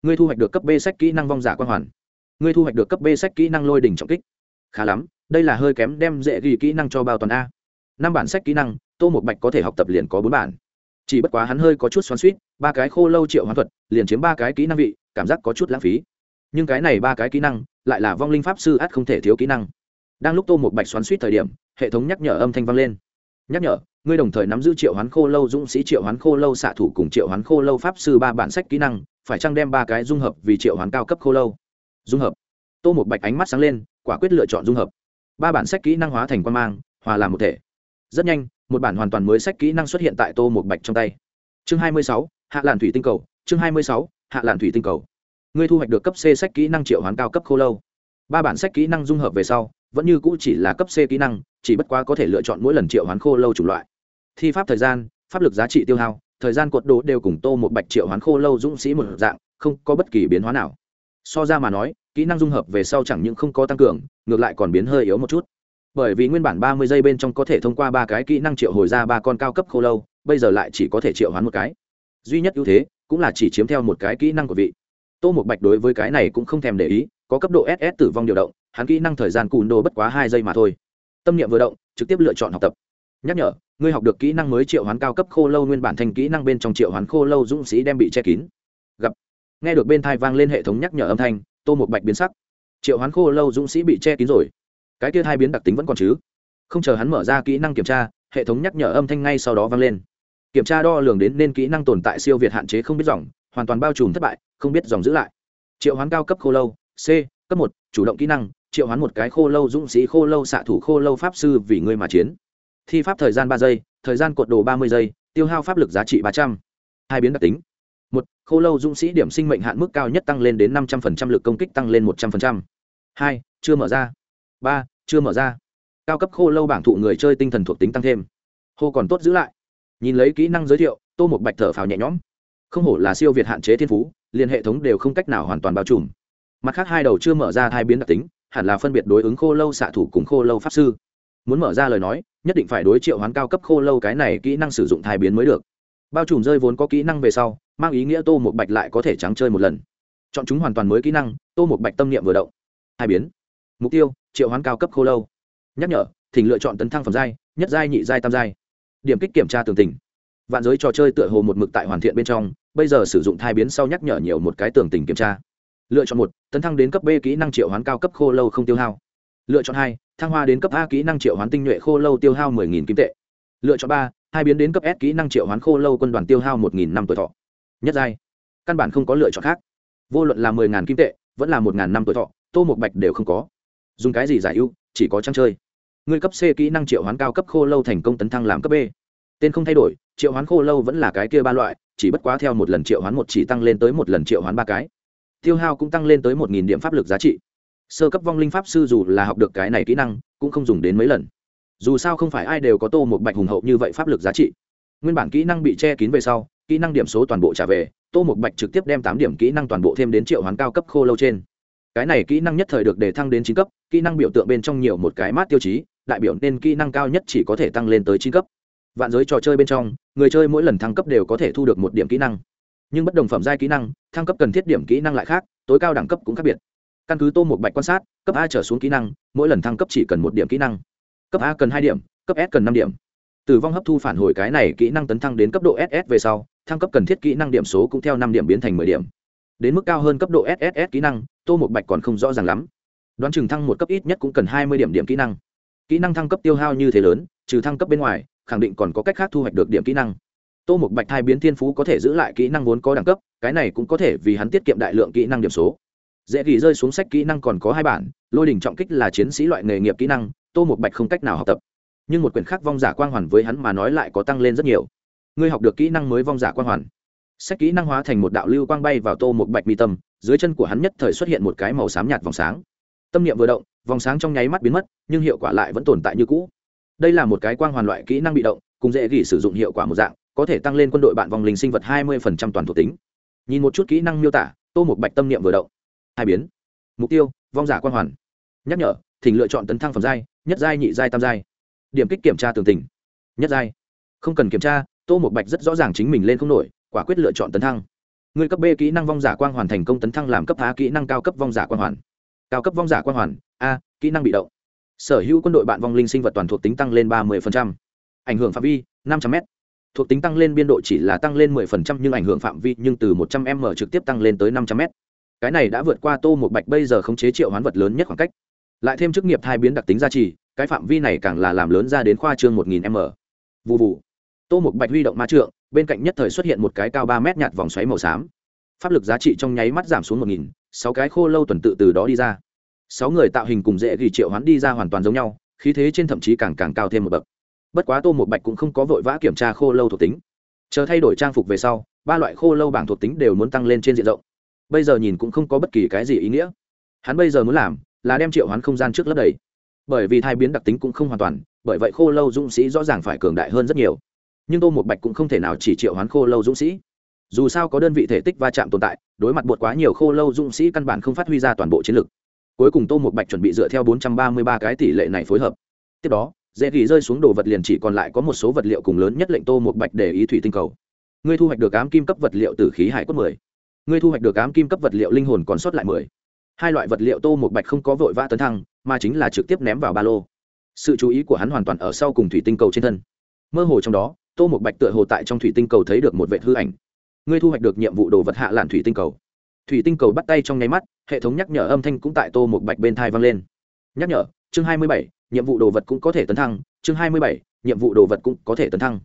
Ngươi thu hoạch được cấp b sách kỹ năng vong giả quan hoàn. Ngươi thu hoạch được cấp b sách kỹ năng lôi đỉnh trọng kích. Khá lắm, đây là hơi kém, đem dễ ghi kỹ năng cho bao toàn a. Năm bản sách kỹ năng, tô một bạch có thể học tập liền có bốn bản. Chỉ bất quá hắn hơi có chút xoắn suýt ba cái khô lâu triệu hoán thuật, liền chiếm ba cái kỹ năng vị, cảm giác có chút lãng phí. Nhưng cái này ba cái kỹ năng lại là vong linh pháp sư át không thể thiếu kỹ năng. Đang lúc tô một bạch xoắn suýt thời điểm, hệ thống nhắc nhở âm thanh vang lên. Nhắc nhở, ngươi đồng thời nắm giữ triệu hoán khô lâu dũng sĩ, triệu hoán khô lâu xạ thủ cùng triệu hoán khô lâu pháp sư ba bản sách kỹ năng, phải chăng đem ba cái dung hợp vì triệu hoán cao cấp khô lâu? Dung hợp. Tô một bạch ánh mắt sáng lên, quả quyết lựa chọn dung hợp. Ba bản sách kỹ năng hóa thành quan mang, hòa làm một thể. Rất nhanh, một bản hoàn toàn mới sách kỹ năng xuất hiện tại tô một bạch trong tay. Chương hai mươi sáu, hạ làn thủy tinh cầu, chương hai mươi sáu, hạ làn thủy tinh cầu ngươi thu hoạch được cấp c sách kỹ năng triệu hoán cao cấp khô lâu. Ba bản sách kỹ năng dung hợp về sau, vẫn như cũ chỉ là cấp c kỹ năng, chỉ bất quá có thể lựa chọn mỗi lần triệu hoán khô lâu chủng loại. Thi pháp thời gian, pháp lực giá trị tiêu hao, thời gian cột đồ đều cùng tô một bạch triệu hoán khô lâu dũng sĩ một dạng, không có bất kỳ biến hóa nào. So ra mà nói, kỹ năng dung hợp về sau chẳng những không có tăng cường, ngược lại còn biến hơi yếu một chút. Bởi vì nguyên bản ba mươi giây bên trong có thể thông qua ba cái kỹ năng triệu hồi ra ba con cao cấp khô lâu, bây giờ lại chỉ có thể triệu hoán một cái. Duy nhất ưu thế, cũng là chỉ chiếm theo một cái kỹ năng của vị tô một bạch đối với cái này cũng không thèm để ý, có cấp độ ss tử vong điều động, hắn kỹ năng thời gian cùn đồ bất quá hai giây mà thôi. Tâm niệm vừa động, trực tiếp lựa chọn học tập. Nhắc nhở, ngươi học được kỹ năng mới triệu hoán cao cấp khô lâu nguyên bản thành kỹ năng bên trong triệu hoán khô lâu dũng sĩ đem bị che kín. Gặp. Nghe được bên thai vang lên hệ thống nhắc nhở âm thanh, tô một bạch biến sắc. Triệu hoán khô lâu dũng sĩ bị che kín rồi. Cái kia hai biến đặc tính vẫn còn chứ? Không chờ hắn mở ra kỹ năng kiểm tra, hệ thống nhắc nhở âm thanh ngay sau đó vang lên. Kiểm tra đo lường đến nên kỹ năng tồn tại siêu việt hạn chế không biết dòng hoàn toàn bao trùm thất bại, không biết dòng giữ lại. Triệu hoán cao cấp khô lâu, c, cấp một, chủ động kỹ năng, triệu hoán một cái khô lâu dũng sĩ khô lâu xạ thủ khô lâu pháp sư vì ngươi mà chiến. Thi pháp thời gian ba giây, thời gian cột đồ ba mươi giây, tiêu hao pháp lực giá trị ba trăm. Hai biến đặc tính. Một, khô lâu dũng sĩ điểm sinh mệnh hạn mức cao nhất tăng lên đến năm trăm linh lực công kích tăng lên một trăm linh hai, chưa mở ra. Ba, chưa mở ra. Cao cấp khô lâu bảng thụ người chơi tinh thần thuộc tính tăng thêm. Hô còn tốt giữ lại. Nhìn lấy kỹ năng giới thiệu, tô một bạch thở phào nhẹ nhõm không hổ là siêu việt hạn chế thiên phú, liền hệ thống đều không cách nào hoàn toàn bao trùm. Mặt khác, hai đầu chưa mở ra hai biến đặc tính, hẳn là phân biệt đối ứng khô lâu xạ thủ cùng khô lâu pháp sư. Muốn mở ra lời nói, nhất định phải đối triệu hoán cao cấp khô lâu cái này kỹ năng sử dụng thai biến mới được. Bao trùm rơi vốn có kỹ năng về sau, mang ý nghĩa tô một bạch lại có thể trắng chơi một lần. Chọn chúng hoàn toàn mới kỹ năng, tô một bạch tâm niệm vừa động. Hai biến. Mục tiêu, triệu hoán cao cấp khô lâu. Nhắc nhở, thỉnh lựa chọn tấn thăng phẩm giai, nhất giai, nhị giai, tam giai. Điểm kích kiểm tra tường tình. Vạn giới trò chơi tựa hồ một mực tại hoàn thiện bên trong bây giờ sử dụng thai biến sau nhắc nhở nhiều một cái tường tình kiểm tra. Lựa chọn một, tấn thăng đến cấp b kỹ năng triệu hoán cao cấp khô lâu không tiêu hao. Lựa chọn hai, thăng hoa đến cấp a kỹ năng triệu hoán tinh nhuệ khô lâu tiêu hao mười nghìn kim tệ. Lựa chọn ba, hai biến đến cấp s kỹ năng triệu hoán khô lâu quân đoàn tiêu hao 1.000 năm tuổi thọ. Nhất giai. Căn bản không có lựa chọn khác. Vô luận là mười ngàn kim tệ, vẫn là một ngàn năm tuổi thọ, tô một bạch đều không có. Dùng cái gì giải ưu, chỉ có trăng chơi. Ngươi cấp c kỹ năng triệu hoán cao cấp khô lâu thành công tấn thăng làm cấp b. Tên không thay đổi, triệu hoán khô lâu vẫn là cái kia ba loại chỉ bất quá theo một lần triệu hoán một chỉ tăng lên tới một lần triệu hoán ba cái. Tiêu hao cũng tăng lên tới một nghìn điểm pháp lực giá trị. Sơ cấp vong linh pháp sư dù là học được cái này kỹ năng, cũng không dùng đến mấy lần. Dù sao không phải ai đều có tô một bạch hùng hậu như vậy pháp lực giá trị. Nguyên bản kỹ năng bị che kín về sau, kỹ năng điểm số toàn bộ trả về, tô một bạch trực tiếp đem tám điểm kỹ năng toàn bộ thêm đến triệu hoán cao cấp khô lâu trên. Cái này kỹ năng nhất thời được đề thăng đến chín cấp, kỹ năng biểu tượng bên trong nhiều một cái mát tiêu chí, đại biểu nên kỹ năng cao nhất chỉ có thể tăng lên tới chín cấp. Vạn giới trò chơi bên trong người chơi mỗi lần thăng cấp đều có thể thu được một điểm kỹ năng. Nhưng bất đồng phẩm giai kỹ năng, thăng cấp cần thiết điểm kỹ năng lại khác, tối cao đẳng cấp cũng khác biệt. Căn cứ tô một bạch quan sát, cấp a trở xuống kỹ năng, mỗi lần thăng cấp chỉ cần một điểm kỹ năng. Cấp a cần hai điểm, cấp s cần năm điểm. Tử vong hấp thu phản hồi cái này kỹ năng tấn thăng đến cấp độ ss về sau, thăng cấp cần thiết kỹ năng điểm số cũng theo năm điểm biến thành mười điểm. Đến mức cao hơn cấp độ sss kỹ năng, tô một bạch còn không rõ ràng lắm. Đoán chừng thăng một cấp ít nhất cũng cần hai mươi điểm điểm kỹ năng. Kỹ năng thăng cấp tiêu hao như thế lớn, trừ thăng cấp bên ngoài khẳng định còn có cách khác thu hoạch được điểm kỹ năng. Tô một bạch thai biến thiên phú có thể giữ lại kỹ năng vốn có đẳng cấp, cái này cũng có thể vì hắn tiết kiệm đại lượng kỹ năng điểm số. Dễ ghi rơi xuống sách kỹ năng còn có hai bản, lôi đình trọng kích là chiến sĩ loại nghề nghiệp kỹ năng, tô một bạch không cách nào học tập. Nhưng một quyển khác vong giả quang hoàn với hắn mà nói lại có tăng lên rất nhiều. Ngươi học được kỹ năng mới vong giả quang hoàn. Sách kỹ năng hóa thành một đạo lưu quang bay vào tô một bạch mi tâm, dưới chân của hắn nhất thời xuất hiện một cái màu xám nhạt vòng sáng. Tâm niệm vừa động, vòng sáng trong nháy mắt biến mất, nhưng hiệu quả lại vẫn tồn tại như cũ đây là một cái quang hoàn loại kỹ năng bị động, cùng dễ gỉ sử dụng hiệu quả một dạng, có thể tăng lên quân đội bạn vòng linh sinh vật hai mươi toàn thuộc tính. Nhìn một chút kỹ năng miêu tả, tô một bạch tâm niệm vừa động. Hai biến. Mục tiêu, vong giả quang hoàn. Nhắc nhở, thỉnh lựa chọn tấn thăng phẩm giai, nhất giai, nhị giai, tam giai. Điểm kích kiểm tra tường tình. Nhất giai. Không cần kiểm tra, tô một bạch rất rõ ràng chính mình lên không nổi, quả quyết lựa chọn tấn thăng. Người cấp b kỹ năng vong giả quang hoàn thành công tấn thăng làm cấp phá kỹ năng cao cấp vong giả quang hoàn. Cao cấp vong giả quang hoàn, a, kỹ năng bị động sở hữu quân đội bạn vong linh sinh vật toàn thuộc tính tăng lên ba mươi ảnh hưởng phạm vi, năm trăm m thuộc tính tăng lên biên độ chỉ là tăng lên 10% nhưng ảnh hưởng phạm vi nhưng từ 100 m trực tiếp tăng lên tới 500 m cái này đã vượt qua tô một bạch bây giờ khống chế triệu hoán vật lớn nhất khoảng cách. Lại thêm chức nghiệp hai biến đặc tính gia trì, cái phạm vi này càng là làm lớn ra đến khoa trương 1000 m. Vụ vụ tô một bạch huy động ma trượng, bên cạnh nhất thời xuất hiện một cái cao ba mét nhạt vòng xoáy màu xám. Pháp lực giá trị trong nháy mắt giảm xuống một nghìn, sáu cái khô lâu tuần tự từ đó đi ra sáu người tạo hình cùng dễ ghi triệu hoán đi ra hoàn toàn giống nhau, khí thế trên thậm chí càng càng cao thêm một bậc. Bất quá tô một bạch cũng không có vội vã kiểm tra khô lâu thuộc tính. Chờ thay đổi trang phục về sau, ba loại khô lâu bảng thuộc tính đều muốn tăng lên trên diện rộng. Bây giờ nhìn cũng không có bất kỳ cái gì ý nghĩa. Hắn bây giờ muốn làm là đem triệu hoán không gian trước lấp đầy. Bởi vì thai biến đặc tính cũng không hoàn toàn, bởi vậy khô lâu dũng sĩ rõ ràng phải cường đại hơn rất nhiều. Nhưng tô một bạch cũng không thể nào chỉ triệu hoán khô lâu dũng sĩ. Dù sao có đơn vị thể tích va chạm tồn tại, đối mặt bột quá nhiều khô lâu dũng sĩ căn bản không phát huy ra toàn bộ chiến lực cuối cùng tô một bạch chuẩn bị dựa theo bốn trăm ba mươi ba cái tỷ lệ này phối hợp. Tiếp đó, dễ ghi rơi xuống đồ vật liền chỉ còn lại có một số vật liệu cùng lớn nhất lệnh tô một bạch để ý thủy tinh cầu. Ngươi thu hoạch được ám kim cấp vật liệu từ khí hải cốt mười. Ngươi thu hoạch được ám kim cấp vật liệu linh hồn còn sót lại mười. Hai loại vật liệu tô một bạch không có vội vã tấn thăng, mà chính là trực tiếp ném vào ba lô. Sự chú ý của hắn hoàn toàn ở sau cùng thủy tinh cầu trên thân. Mơ hồ trong đó, tô một bạch tựa hồ tại trong thủy tinh cầu thấy được một vệ hư ảnh. Ngươi thu hoạch được nhiệm vụ đồ vật hạ làn thủy tinh cầu thủy tinh cầu bắt tay trong nháy mắt, hệ thống nhắc nhở âm thanh cũng tại tô một bạch bên thai vang lên. Nhắc nhở, chương hai mươi bảy, nhiệm vụ đồ vật cũng có thể tấn thăng, chương hai mươi bảy, nhiệm vụ đồ vật cũng có thể tấn thăng.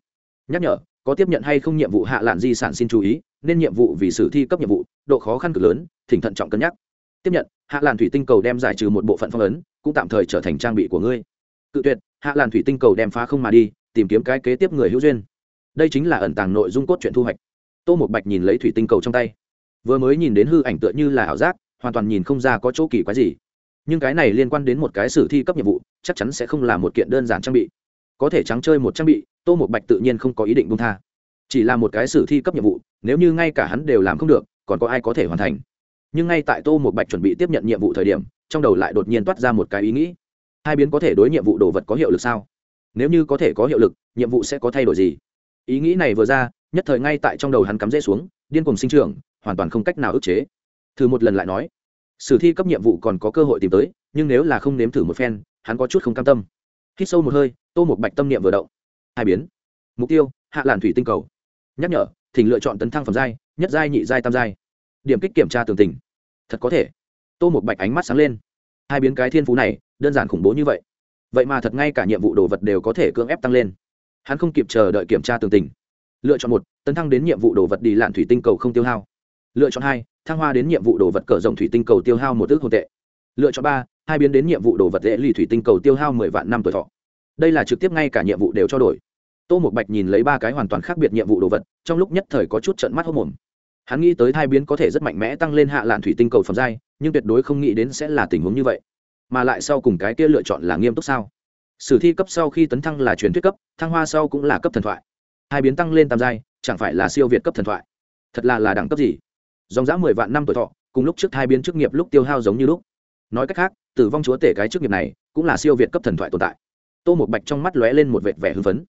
Nhắc nhở, có tiếp nhận hay không nhiệm vụ hạ lạn di sản xin chú ý, nên nhiệm vụ vì sử thi cấp nhiệm vụ, độ khó khăn cực lớn, thỉnh thận trọng cân nhắc. Tiếp nhận, hạ làn thủy tinh cầu đem giải trừ một bộ phận phong ấn, cũng tạm thời trở thành trang bị của ngươi. Cự tuyệt, hạ làn thủy tinh cầu đem phá không mà đi, tìm kiếm cái kế tiếp người hữu duyên. Đây chính là ẩn tàng nội dung cốt truyện thu hoạch. Tô một bạch nhìn lấy thủy tinh cầu trong tay vừa mới nhìn đến hư ảnh tựa như là ảo giác, hoàn toàn nhìn không ra có chỗ kỳ quái gì. Nhưng cái này liên quan đến một cái sử thi cấp nhiệm vụ, chắc chắn sẽ không là một kiện đơn giản trang bị. Có thể trắng chơi một trang bị, tô một bạch tự nhiên không có ý định bung tha. Chỉ là một cái sử thi cấp nhiệm vụ, nếu như ngay cả hắn đều làm không được, còn có ai có thể hoàn thành? Nhưng ngay tại tô một bạch chuẩn bị tiếp nhận nhiệm vụ thời điểm, trong đầu lại đột nhiên toát ra một cái ý nghĩ. Hai biến có thể đối nhiệm vụ đồ vật có hiệu lực sao? Nếu như có thể có hiệu lực, nhiệm vụ sẽ có thay đổi gì? Ý nghĩ này vừa ra, nhất thời ngay tại trong đầu hắn cắm rễ xuống, điên cùng sinh trưởng hoàn toàn không cách nào ức chế. Thử một lần lại nói, sử thi cấp nhiệm vụ còn có cơ hội tìm tới, nhưng nếu là không nếm thử một phen, hắn có chút không cam tâm. Hít sâu một hơi, tô một bạch tâm niệm vừa động. Hai biến. Mục tiêu, hạ làn thủy tinh cầu. Nhắc nhở, thỉnh lựa chọn tấn thăng phẩm giai, nhất giai, nhị giai, tam giai. Điểm kích kiểm tra tường tình. Thật có thể. Tô một bạch ánh mắt sáng lên. Hai biến cái thiên phú này, đơn giản khủng bố như vậy. Vậy mà thật ngay cả nhiệm vụ đồ vật đều có thể cưỡng ép tăng lên. Hắn không kịp chờ đợi kiểm tra tường tình. Lựa chọn một, tấn thăng đến nhiệm vụ đồ vật đi lạn thủy tinh cầu không tiêu hao lựa chọn hai, thăng hoa đến nhiệm vụ đồ vật cờ rộng thủy tinh cầu tiêu hao một ước hồn tệ. Lựa chọn ba, hai biến đến nhiệm vụ đồ vật dễ lì thủy tinh cầu tiêu hao mười vạn năm tuổi thọ. Đây là trực tiếp ngay cả nhiệm vụ đều cho đổi. Tô một bạch nhìn lấy ba cái hoàn toàn khác biệt nhiệm vụ đồ vật, trong lúc nhất thời có chút trận mắt hốc mồm hắn nghĩ tới hai biến có thể rất mạnh mẽ tăng lên hạ lạn thủy tinh cầu phẩm giai, nhưng tuyệt đối không nghĩ đến sẽ là tình huống như vậy. Mà lại sau cùng cái kia lựa chọn là nghiêm túc sao? Sử thi cấp sau khi tấn thăng là truyền thuyết cấp, thăng hoa sau cũng là cấp thần thoại. Hai biến tăng lên tam giai, chẳng phải là siêu việt cấp thần thoại. Thật là là đẳng cấp gì? Dòng dã mười vạn năm tuổi thọ, cùng lúc trước hai biến chức nghiệp lúc tiêu hao giống như lúc. Nói cách khác, tử vong chúa tể cái chức nghiệp này, cũng là siêu việt cấp thần thoại tồn tại. Tô một bạch trong mắt lóe lên một vệt vẻ hưng phấn.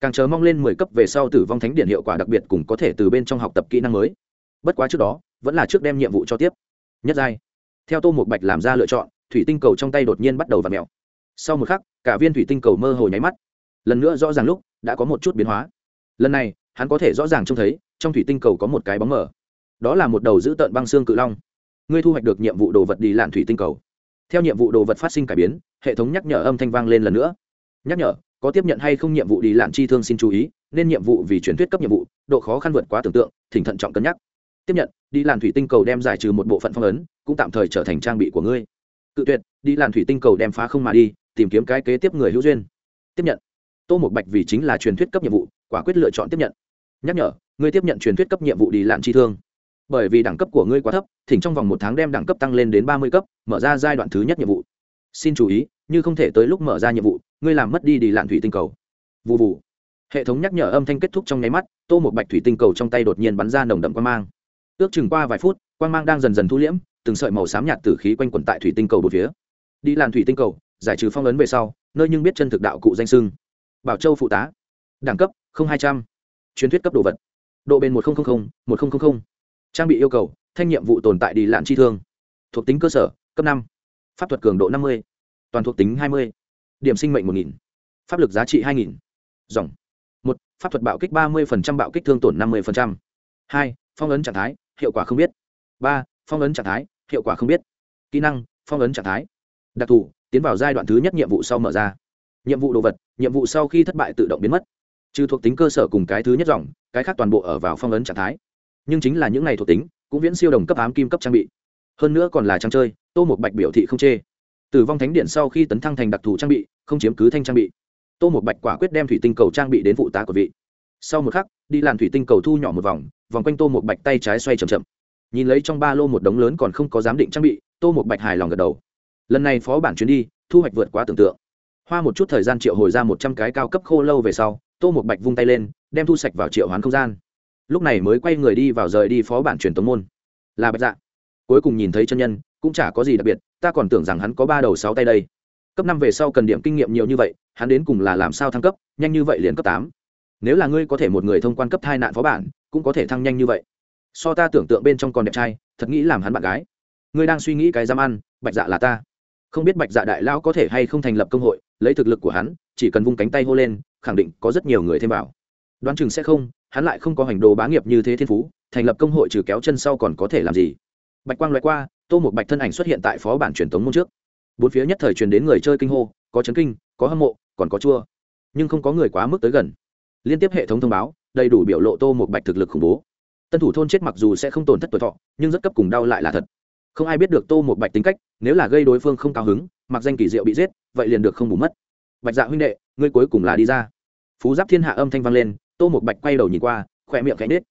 Càng chờ mong lên mười cấp về sau tử vong thánh điện hiệu quả đặc biệt cùng có thể từ bên trong học tập kỹ năng mới. Bất quá trước đó, vẫn là trước đem nhiệm vụ cho tiếp. Nhất giai. Theo tô một bạch làm ra lựa chọn, thủy tinh cầu trong tay đột nhiên bắt đầu v ặ mẹo sau một khắc, cả viên thủy tinh cầu mơ hồ nháy mắt. Lần nữa rõ ràng lúc, đã có một chút biến hóa. Lần này, hắn có thể rõ ràng trông thấy, trong thủy tinh cầu có một cái bóng mờ đó là một đầu giữ tợn băng xương cự long. Ngươi thu hoạch được nhiệm vụ đồ vật đi lạn thủy tinh cầu. Theo nhiệm vụ đồ vật phát sinh cải biến, hệ thống nhắc nhở âm thanh vang lên lần nữa. Nhắc nhở, có tiếp nhận hay không nhiệm vụ đi lạn chi thương xin chú ý, nên nhiệm vụ vì truyền thuyết cấp nhiệm vụ, độ khó khăn vượt quá tưởng tượng, thỉnh thận trọng cân nhắc. Tiếp nhận, đi làn thủy tinh cầu đem giải trừ một bộ phận phong ấn, cũng tạm thời trở thành trang bị của ngươi. Cự tuyệt, đi làn thủy tinh cầu đem phá không mà đi, tìm kiếm cái kế tiếp người hữu duyên. Tiếp nhận. Tô một bạch vì chính là truyền thuyết cấp nhiệm vụ, quả quyết lựa chọn tiếp nhận. Nhắc nhở, ngươi tiếp nhận truyền thuyết cấp nhiệm vụ đi lạn chi thương bởi vì đẳng cấp của ngươi quá thấp, thỉnh trong vòng một tháng đem đẳng cấp tăng lên đến ba mươi cấp, mở ra giai đoạn thứ nhất nhiệm vụ. Xin chú ý, như không thể tới lúc mở ra nhiệm vụ, ngươi làm mất đi đi lạn thủy tinh cầu. Vụ vụ hệ thống nhắc nhở âm thanh kết thúc trong nháy mắt, tô một bạch thủy tinh cầu trong tay đột nhiên bắn ra nồng đậm quan mang. Ước chừng qua vài phút quan mang đang dần dần thu liễm, từng sợi màu xám nhạt tử khí quanh quẩn tại thủy tinh cầu một phía. Đi làn thủy tinh cầu, giải trừ phong ấn về sau, nơi nhưng biết chân thực đạo cụ danh sưng bảo châu phụ tá. Đẳng cấp hai trăm. Truyền thuyết cấp đồ vật. Độ bền một nghìn một nghìn trang bị yêu cầu, thanh nhiệm vụ tồn tại đi lạn chi thương. Thuộc tính cơ sở, cấp năm. Pháp thuật cường độ năm mươi. Toàn thuộc tính hai mươi. Điểm sinh mệnh một nghìn. Pháp lực giá trị hai nghìn. Dòng. Một, pháp thuật bạo kích ba mươi bạo kích thương tổn năm mươi hai, phong ấn trạng thái, hiệu quả không biết. Ba, phong ấn trạng thái, hiệu quả không biết. Kỹ năng, phong ấn trạng thái. Đặc thù, tiến vào giai đoạn thứ nhất nhiệm vụ sau mở ra. Nhiệm vụ đồ vật, nhiệm vụ sau khi thất bại tự động biến mất. Trừ thuộc tính cơ sở cùng cái thứ nhất dòng, cái khác toàn bộ ở vào phong ấn trạng thái nhưng chính là những này thuộc tính, cũng viễn siêu đồng cấp ám kim cấp trang bị. Hơn nữa còn là trang chơi, tô một bạch biểu thị không chê. Tử vong thánh điện sau khi tấn thăng thành đặc thù trang bị, không chiếm cứ thanh trang bị. Tô một bạch quả quyết đem thủy tinh cầu trang bị đến phụ tá của vị. Sau một khắc, đi làm thủy tinh cầu thu nhỏ một vòng vòng quanh tô một bạch tay trái xoay c h ậ m chậm. Nhìn lấy trong ba lô một đống lớn còn không có giám định trang bị, tô một bạch hài lòng gật đầu. Lần này phó bản chuyến đi, thu hoạch vượt quá tưởng tượng. Hoa một chút thời gian triệu hồi ra một trăm cái cao cấp khô lâu về sau, tô một bạch vung tay lên, đem thu sạch vào triệu hoán không gian lúc này mới quay người đi vào rời đi phó bản truyền tống môn. Là bạch dạ. Cuối cùng nhìn thấy chân nhân, cũng chả có gì đặc biệt, ta còn tưởng rằng hắn có ba đầu sáu tay đây. Cấp năm về sau cần điểm kinh nghiệm nhiều như vậy, hắn đến cùng là làm sao thăng cấp, nhanh như vậy liền cấp tám. Nếu là ngươi có thể một người thông quan cấp hai nạn phó bản, cũng có thể thăng nhanh như vậy. So ta tưởng tượng bên trong còn đẹp trai, thật nghĩ làm hắn bạn gái. Ngươi đang suy nghĩ cái dám ăn, bạch dạ là ta. Không biết bạch dạ đại lão có thể hay không thành lập công hội, lấy thực lực của hắn, chỉ cần vung cánh tay hô lên, khẳng định có rất nhiều người thêm vào đoán chừng sẽ không, hắn lại không có hành đồ bá nghiệp như thế thiên phú, thành lập công hội trừ kéo chân sau còn có thể làm gì? Bạch quang loại qua, tô một bạch thân ảnh xuất hiện tại phó bản truyền thống môn trước. Bốn phía nhất thời truyền đến người chơi kinh hô, có chấn kinh, có hâm mộ, còn có chua. Nhưng không có người quá mức tới gần. Liên tiếp hệ thống thông báo, đầy đủ biểu lộ tô một bạch thực lực khủng bố. Tân thủ thôn chết mặc dù sẽ không tổn thất tuổi thọ, nhưng rất cấp cùng đau lại là thật. Không ai biết được tô một bạch tính cách, nếu là gây đối phương không cao hứng, mặc danh kỳ diệu bị giết, vậy liền được không bù mất. Bạch dạ huynh đệ, ngươi cuối cùng là đi ra. Phú giáp thiên hạ âm thanh vang lên tô một bạch quay đầu nhìn qua, khỏe miệng cánh nết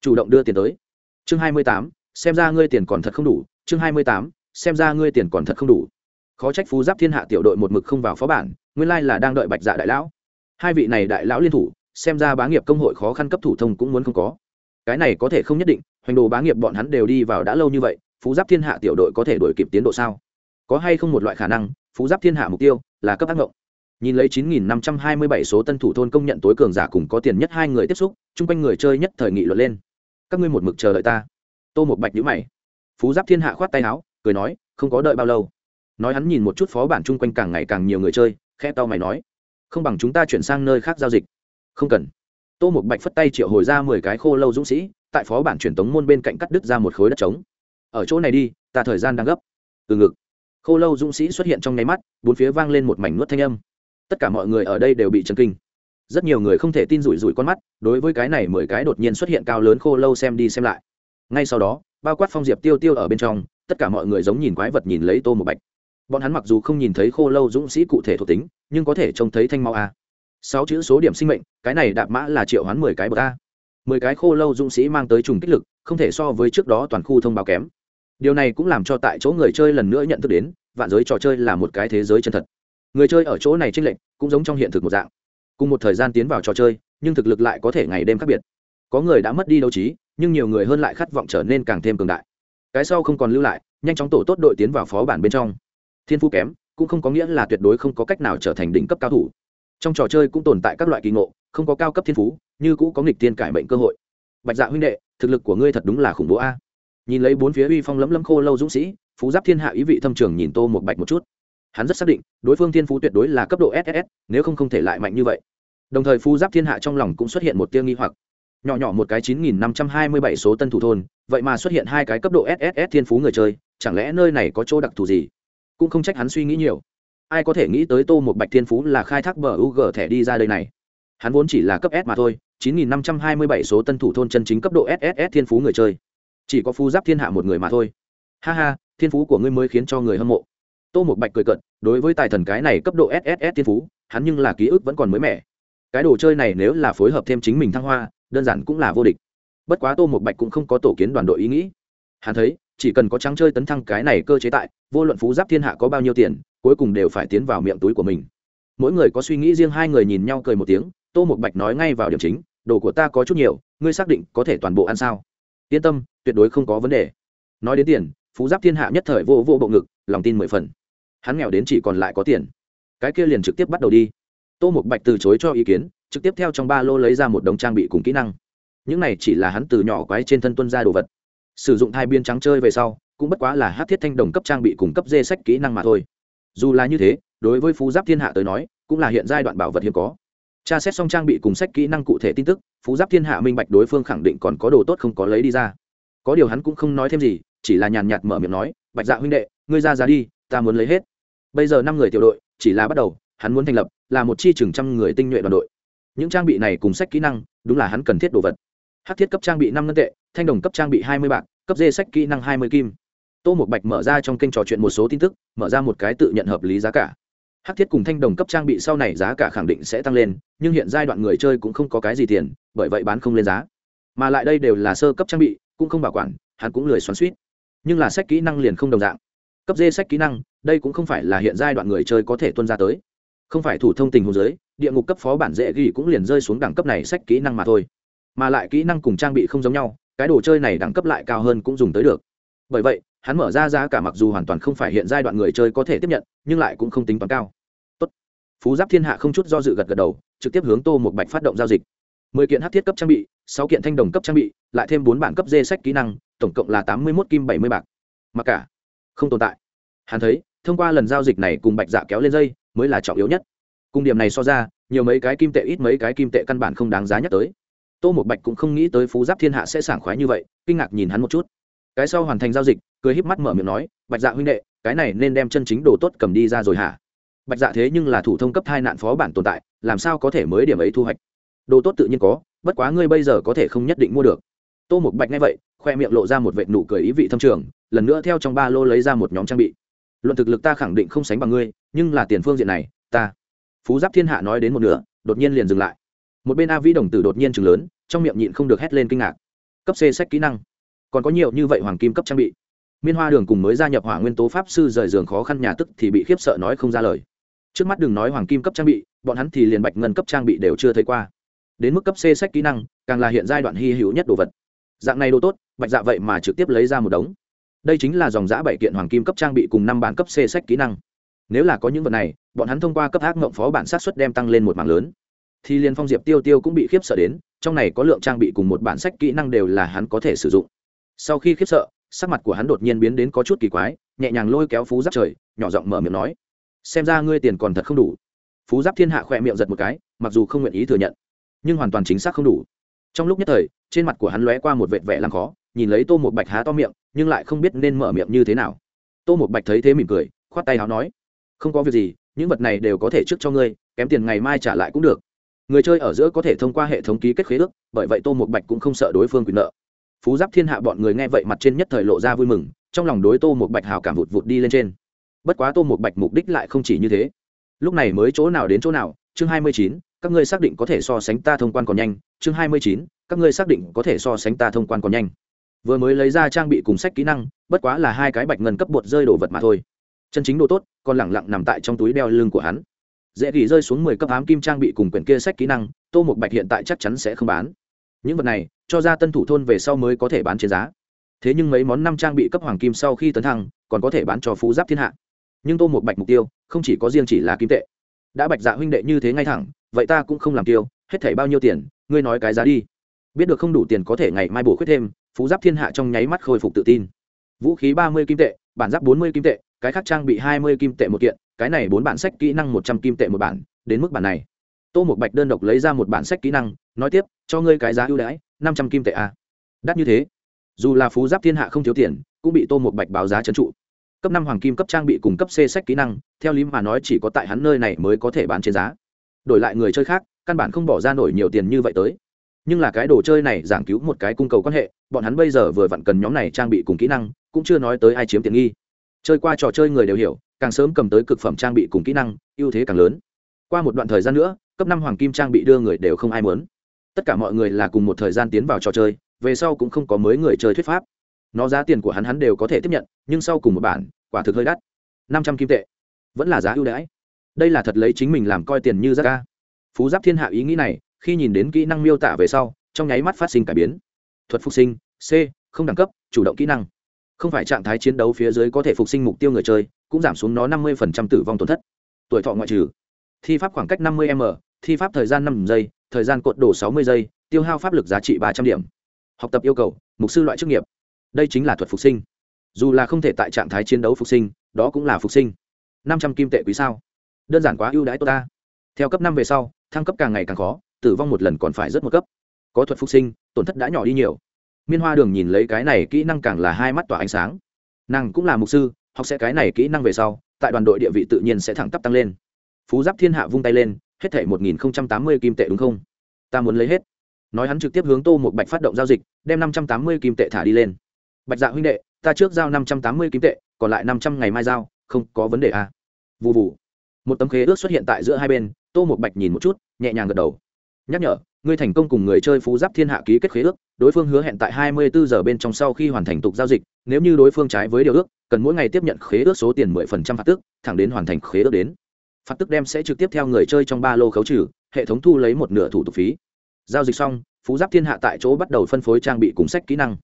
chủ động đưa tiền tới. Chương hai mươi tám, xem ra ngươi tiền còn thật không đủ. Chương hai mươi tám, xem ra ngươi tiền còn thật không đủ. Khó trách phú giáp thiên hạ tiểu đội một mực không vào phó bản, nguyên lai là đang đợi bạch dạ đại lão. Hai vị này đại lão liên thủ, xem ra bá nghiệp công hội khó khăn cấp thủ thông cũng muốn không có. Cái này có thể không nhất định, hoành đồ bá nghiệp bọn hắn đều đi vào đã lâu như vậy, phú giáp thiên hạ tiểu đội có thể đổi kịp tiến độ sao? Có hay không một loại khả năng, phú giáp thiên hạ mục tiêu là cấp ác ngộng? Nhìn lấy 9.527 số tân thủ thôn công nhận tối cường giả cùng có tiền nhất hai người tiếp xúc, chung quanh người chơi nhất thời nghị luận lên. Các ngươi một mực chờ đợi ta. Tô một bạch nhữ mày. Phú giáp thiên hạ khoát tay áo, cười nói, không có đợi bao lâu. Nói hắn nhìn một chút phó bản chung quanh càng ngày càng nhiều người chơi khe tao mày nói, không bằng chúng ta chuyển sang nơi khác giao dịch. Không cần. Tô một bạch phất tay triệu hồi ra mười cái khô lâu dũng sĩ, tại phó bản truyền tống môn bên cạnh cắt đứt ra một khối đất trống. Ở chỗ này đi, ta thời gian đang gấp. Từ ngực. Khô lâu dũng sĩ xuất hiện trong nháy mắt, bốn phía vang lên một mảnh nuốt thanh âm tất cả mọi người ở đây đều bị chấn kinh. Rất nhiều người không thể tin rủi rủi con mắt, đối với cái này mười cái đột nhiên xuất hiện cao lớn khô lâu xem đi xem lại. Ngay sau đó, bao quát phong diệp tiêu tiêu ở bên trong, tất cả mọi người giống nhìn quái vật nhìn lấy tô một bạch. Bọn hắn mặc dù không nhìn thấy khô lâu dũng sĩ cụ thể thuộc tính, nhưng có thể trông thấy thanh mau a. Sáu chữ số điểm sinh mệnh, cái này đạp mã là triệu hoán mười cái bậc a. Mười cái khô lâu dũng sĩ mang tới trùng kích lực, không thể so với trước đó toàn khu thông báo kém. Điều này cũng làm cho tại chỗ người chơi lần nữa nhận thức đến, vạn giới trò chơi là một cái thế giới chân thật người chơi ở chỗ này tranh lệch cũng giống trong hiện thực một dạng. Cùng một thời gian tiến vào trò chơi, nhưng thực lực lại có thể ngày đêm khác biệt. Có người đã mất đi đấu trí, nhưng nhiều người hơn lại khát vọng trở nên càng thêm cường đại. Cái sau không còn lưu lại, nhanh chóng tổ tốt đội tiến vào phó bản bên trong. Thiên phú kém, cũng không có nghĩa là tuyệt đối không có cách nào trở thành đỉnh cấp cao thủ. Trong trò chơi cũng tồn tại các loại kỳ ngộ, không có cao cấp thiên phú, như cũ có nghịch tiên cải mệnh cơ hội. Bạch dạ huynh đệ, thực lực của ngươi thật đúng là khủng bố a. Nhìn lấy bốn phía uy phong lấm lấm khô lâu dũng sĩ, phú giáp thiên hạ ý vị thâm trường nhìn tô một bạch một chút hắn rất xác định đối phương thiên phú tuyệt đối là cấp độ ss nếu không không thể lại mạnh như vậy. Đồng thời Phu giáp thiên hạ trong lòng cũng xuất hiện một tiêu nghi hoặc. Nhỏ nhỏ một cái chín nghìn năm trăm hai mươi bảy số tân thủ thôn, vậy mà xuất hiện hai cái cấp độ ss thiên phú người chơi, chẳng lẽ nơi này có chỗ đặc thù gì? Cũng không trách hắn suy nghĩ nhiều. Ai có thể nghĩ tới tô một bạch thiên phú là khai thác bờ UG thẻ đi ra đây này. Hắn vốn chỉ là cấp s mà thôi, chín nghìn năm trăm hai mươi bảy số tân thủ thôn chân chính cấp độ SSS thiên phú người chơi. Chỉ có Phu giáp thiên hạ một người mà thôi. Ha ha, thiên phú của ngươi mới khiến cho người hâm mộ tô một bạch cười cận đối với tài thần cái này cấp độ sss thiên phú, hắn nhưng là ký ức vẫn còn mới mẻ. Cái đồ chơi này nếu là phối hợp thêm chính mình thăng hoa, đơn giản cũng là vô địch. Bất quá tô một bạch cũng không có tổ kiến đoàn đội ý nghĩ. Hắn thấy, chỉ cần có trắng chơi tấn thăng cái này cơ chế tại, vô luận phú giáp thiên hạ có bao nhiêu tiền, cuối cùng đều phải tiến vào miệng túi của mình. Mỗi người có suy nghĩ riêng hai người nhìn nhau cười một tiếng, tô một bạch nói ngay vào điểm chính, đồ của ta có chút nhiều, ngươi xác định có thể toàn bộ ăn sao? Yên tâm, tuyệt đối không có vấn đề. Nói đến tiền, phú giáp thiên hạ nhất thời vô vô bộ ngực, lòng tin mười phần hắn nghèo đến chỉ còn lại có tiền. Cái kia liền trực tiếp bắt đầu đi. Tô một bạch từ chối cho ý kiến, trực tiếp theo trong ba lô lấy ra một đống trang bị cùng kỹ năng. Những này chỉ là hắn từ nhỏ quái trên thân tuân ra đồ vật. Sử dụng thai biên trắng chơi về sau, cũng bất quá là hát thiết thanh đồng cấp trang bị cùng cấp dê sách kỹ năng mà thôi. Dù là như thế, đối với phú giáp thiên hạ tới nói, cũng là hiện giai đoạn bảo vật hiếm có. Tra xét xong trang bị cùng sách kỹ năng cụ thể tin tức, phú giáp thiên hạ minh bạch đối phương khẳng định còn có đồ tốt không có lấy đi ra. Có điều hắn cũng không nói thêm gì, chỉ là nhàn nhạt mở miệng nói, bạch dạ huynh đệ, ngươi ra ra đi, ta muốn lấy hết bây giờ năm người tiểu đội, chỉ là bắt đầu, hắn muốn thành lập là một chi chừng trăm người tinh nhuệ đoàn đội. Những trang bị này cùng sách kỹ năng, đúng là hắn cần thiết đồ vật. Hát thiết cấp trang bị năm ngân tệ, thanh đồng cấp trang bị hai mươi bạc, cấp dê sách kỹ năng hai mươi kim. Tô một bạch mở ra trong kênh trò chuyện một số tin tức, mở ra một cái tự nhận hợp lý giá cả. Hát thiết cùng thanh đồng cấp trang bị sau này giá cả khẳng định sẽ tăng lên, nhưng hiện giai đoạn người chơi cũng không có cái gì tiền, bởi vậy bán không lên giá. Mà lại đây đều là sơ cấp trang bị, cũng không bảo quản, hắn cũng lười xoắn suýt. Nhưng là sách kỹ năng liền không đồng dạng. Cấp dê sách kỹ năng đây cũng không phải là hiện giai đoạn người chơi có thể tuân ra tới. Không phải thủ thông tình hồ giới, địa ngục cấp phó bản dễ ghi cũng liền rơi xuống đẳng cấp này sách kỹ năng mà thôi. Mà lại kỹ năng cùng trang bị không giống nhau cái đồ chơi này đẳng cấp lại cao hơn cũng dùng tới được. Bởi vậy hắn mở ra giá cả mặc dù hoàn toàn không phải hiện giai đoạn người chơi có thể tiếp nhận nhưng lại cũng không tính toán cao. Tốt. phú giáp thiên hạ không chút do dự gật gật đầu trực tiếp hướng tô một bạch phát động giao dịch. Mười kiện hát thiết cấp trang bị sáu kiện thanh đồng cấp trang bị lại thêm bốn bản cấp dê sách kỹ năng tổng cộng là tám mươi một kim bảy mươi bạc. Mặc cả. Không tồn tại. Hắn thấy thông qua lần giao dịch này cùng bạch dạ kéo lên dây, mới là trọng yếu nhất. Cùng điểm này so ra, nhiều mấy cái kim tệ ít mấy cái kim tệ căn bản không đáng giá nhắc tới. Tô một bạch cũng không nghĩ tới phú giáp thiên hạ sẽ sảng khoái như vậy, kinh ngạc nhìn hắn một chút. Cái sau hoàn thành giao dịch, cười híp mắt mở miệng nói, bạch dạ huynh đệ, cái này nên đem chân chính đồ tốt cầm đi ra rồi hả? Bạch dạ thế nhưng là thủ thông cấp hai nạn phó bản tồn tại, làm sao có thể mới điểm ấy thu hoạch? Đồ tốt tự nhiên có, bất quá ngươi bây giờ có thể không nhất định mua được. Tô một bạch nghe vậy, khoe miệng lộ ra một vệ nụ cười ý vị thâm trường, lần nữa theo trong ba lô lấy ra một nhóm trang bị luận thực lực ta khẳng định không sánh bằng ngươi, nhưng là tiền phương diện này, ta. Phú giáp thiên hạ nói đến một nửa, đột nhiên liền dừng lại. Một bên a vĩ đồng tử đột nhiên chừng lớn, trong miệng nhịn không được hét lên kinh ngạc. Cấp c sách kỹ năng. Còn có nhiều như vậy hoàng kim cấp trang bị. Miên hoa đường cùng mới gia nhập hỏa nguyên tố pháp sư rời giường khó khăn nhà tức thì bị khiếp sợ nói không ra lời. Trước mắt đừng nói hoàng kim cấp trang bị, bọn hắn thì liền bạch ngân cấp trang bị đều chưa thấy qua. Đến mức cấp c sách kỹ năng, càng là hiện giai đoạn hy hữu nhất đồ vật. Dạng này đồ tốt, bạch dạ vậy mà trực tiếp lấy ra một đống đây chính là dòng giã bảy kiện hoàng kim cấp trang bị cùng năm bản cấp c sách kỹ năng. Nếu là có những vật này, bọn hắn thông qua cấp ác mộng phó bản sát xuất đem tăng lên một mảng lớn. Thì liền phong diệp tiêu tiêu cũng bị khiếp sợ đến, trong này có lượng trang bị cùng một bản sách kỹ năng đều là hắn có thể sử dụng. Sau khi khiếp sợ, sắc mặt của hắn đột nhiên biến đến có chút kỳ quái, nhẹ nhàng lôi kéo phú giáp trời, nhỏ giọng mở miệng nói, xem ra ngươi tiền còn thật không đủ. Phú giáp thiên hạ khỏe miệng giật một cái, mặc dù không nguyện ý thừa nhận, nhưng hoàn toàn chính xác không đủ. Trong lúc nhất thời, trên mặt của hắn lóe qua một vệt vẻ làm khó, nhìn lấy tô một bạch há to miệng nhưng lại không biết nên mở miệng như thế nào. Tô một bạch thấy thế mỉm cười, khoát tay áo nói, không có việc gì, những vật này đều có thể trước cho ngươi, kém tiền ngày mai trả lại cũng được. Người chơi ở giữa có thể thông qua hệ thống ký kết khế ước, bởi vậy tô một bạch cũng không sợ đối phương quyền nợ. Phú giáp thiên hạ bọn người nghe vậy mặt trên nhất thời lộ ra vui mừng, trong lòng đối tô một bạch hào cảm vụt vụt đi lên trên. Bất quá tô một bạch mục đích lại không chỉ như thế. Lúc này mới chỗ nào đến chỗ nào, chương hai mươi chín, các ngươi xác định có thể so sánh ta thông quan còn nhanh, chương hai mươi chín, các ngươi xác định có thể so sánh ta thông quan còn nhanh vừa mới lấy ra trang bị cùng sách kỹ năng, bất quá là hai cái bạch ngân cấp bột rơi đồ vật mà thôi. Chân chính đồ tốt, còn lẳng lặng nằm tại trong túi đeo lưng của hắn. Dễ gỉ rơi xuống mười cấp ám kim trang bị cùng quyển kia sách kỹ năng, tô một bạch hiện tại chắc chắn sẽ không bán. Những vật này, cho ra tân thủ thôn về sau mới có thể bán trên giá. Thế nhưng mấy món năm trang bị cấp hoàng kim sau khi tấn thăng, còn có thể bán cho phú giáp thiên hạ. Nhưng tô một bạch mục tiêu, không chỉ có riêng chỉ là kim tệ. Đã bạch dạ huynh đệ như thế ngay thẳng, vậy ta cũng không làm tiêu, hết thảy bao nhiêu tiền, ngươi nói cái giá đi. Biết được không đủ tiền có thể ngày mai bổ khuyết thêm phú giáp thiên hạ trong nháy mắt khôi phục tự tin. Vũ khí ba mươi kim tệ, bản giáp bốn mươi kim tệ, cái khác trang bị hai mươi kim tệ một kiện, cái này bốn bản sách kỹ năng một trăm kim tệ một bản, đến mức bản này. Tô một bạch đơn độc lấy ra một bản sách kỹ năng, nói tiếp, cho ngươi cái giá ưu đãi, năm trăm kim tệ a à. đắt như thế. Dù là phú giáp thiên hạ không thiếu tiền, cũng bị tô một bạch báo giá trấn trụ. Cấp năm hoàng kim cấp trang bị cùng cấp c sách kỹ năng, theo lý mà nói chỉ có tại hắn nơi này mới có thể bán trên giá. Đổi lại người chơi khác, căn bản không bỏ ra nổi nhiều tiền như vậy tới nhưng là cái đồ chơi này giảng cứu một cái cung cầu quan hệ, bọn hắn bây giờ vừa vặn cần nhóm này trang bị cùng kỹ năng, cũng chưa nói tới ai chiếm tiện nghi. Chơi qua trò chơi người đều hiểu, càng sớm cầm tới cực phẩm trang bị cùng kỹ năng, ưu thế càng lớn. Qua một đoạn thời gian nữa, cấp năm hoàng kim trang bị đưa người đều không ai muốn. Tất cả mọi người là cùng một thời gian tiến vào trò chơi, về sau cũng không có mới người chơi thuyết pháp. Nó giá tiền của hắn hắn đều có thể tiếp nhận, nhưng sau cùng một bản, quả thực hơi đắt. Năm trăm kim tệ. Vẫn là giá ưu đãi. Đây là thật lấy chính mình làm coi tiền như giá ca phú giáp thiên hạ ý nghĩ này khi nhìn đến kỹ năng miêu tả về sau, trong nháy mắt phát sinh cải biến. Thuật phục sinh, c, không đẳng cấp, chủ động kỹ năng. Không phải trạng thái chiến đấu phía dưới có thể phục sinh mục tiêu người chơi, cũng giảm xuống nó năm mươi tử vong tổn thất. Tuổi thọ ngoại trừ. Thi pháp khoảng cách năm mươi m, thi pháp thời gian năm giây, thời gian cột đổ sáu mươi giây, tiêu hao pháp lực giá trị ba trăm điểm. Học tập yêu cầu, mục sư loại chức nghiệp. Đây chính là thuật phục sinh. Dù là không thể tại trạng thái chiến đấu phục sinh, đó cũng là phục sinh. năm trăm kim tệ quý sao. Đơn giản quá ưu đãi tôi ta. Theo cấp năm về sau, thăng cấp càng ngày càng khó tử vong một lần còn phải rất một cấp. Có thuật phục sinh, tổn thất đã nhỏ đi nhiều. Miên hoa đường nhìn lấy cái này kỹ năng càng là hai mắt tỏa ánh sáng. Nàng cũng là mục sư, học sẽ cái này kỹ năng về sau, tại đoàn đội địa vị tự nhiên sẽ thẳng tắp tăng lên. Phú giáp thiên hạ vung tay lên, hết thảy một nghìn tám mươi kim tệ đúng không? Ta muốn lấy hết. Nói hắn trực tiếp hướng tô một bạch phát động giao dịch, đem năm trăm tám mươi kim tệ thả đi lên. Bạch dạ huynh đệ, ta trước giao năm trăm tám mươi kim tệ, còn lại năm trăm ngày mai giao, không có vấn đề à. vụ vụ một tấm khế ước xuất hiện tại giữa hai bên, tô một bạch nhìn một chút, nhẹ nhàng gật đầu nhắc nhở, ngươi thành công cùng người chơi phú giáp thiên hạ ký kết khế ước, đối phương hứa hẹn tại hai mươi bốn giờ bên trong sau khi hoàn thành tục giao dịch, nếu như đối phương trái với điều ước, cần mỗi ngày tiếp nhận khế ước số tiền mười phần trăm phạt tức, thẳng đến hoàn thành khế ước đến. Phạt tức đem sẽ trực tiếp theo người chơi trong ba lô khấu trừ, hệ thống thu lấy một nửa thủ tục phí. Giao dịch xong, phú giáp thiên hạ tại chỗ bắt đầu phân phối trang bị cùng sách kỹ năng.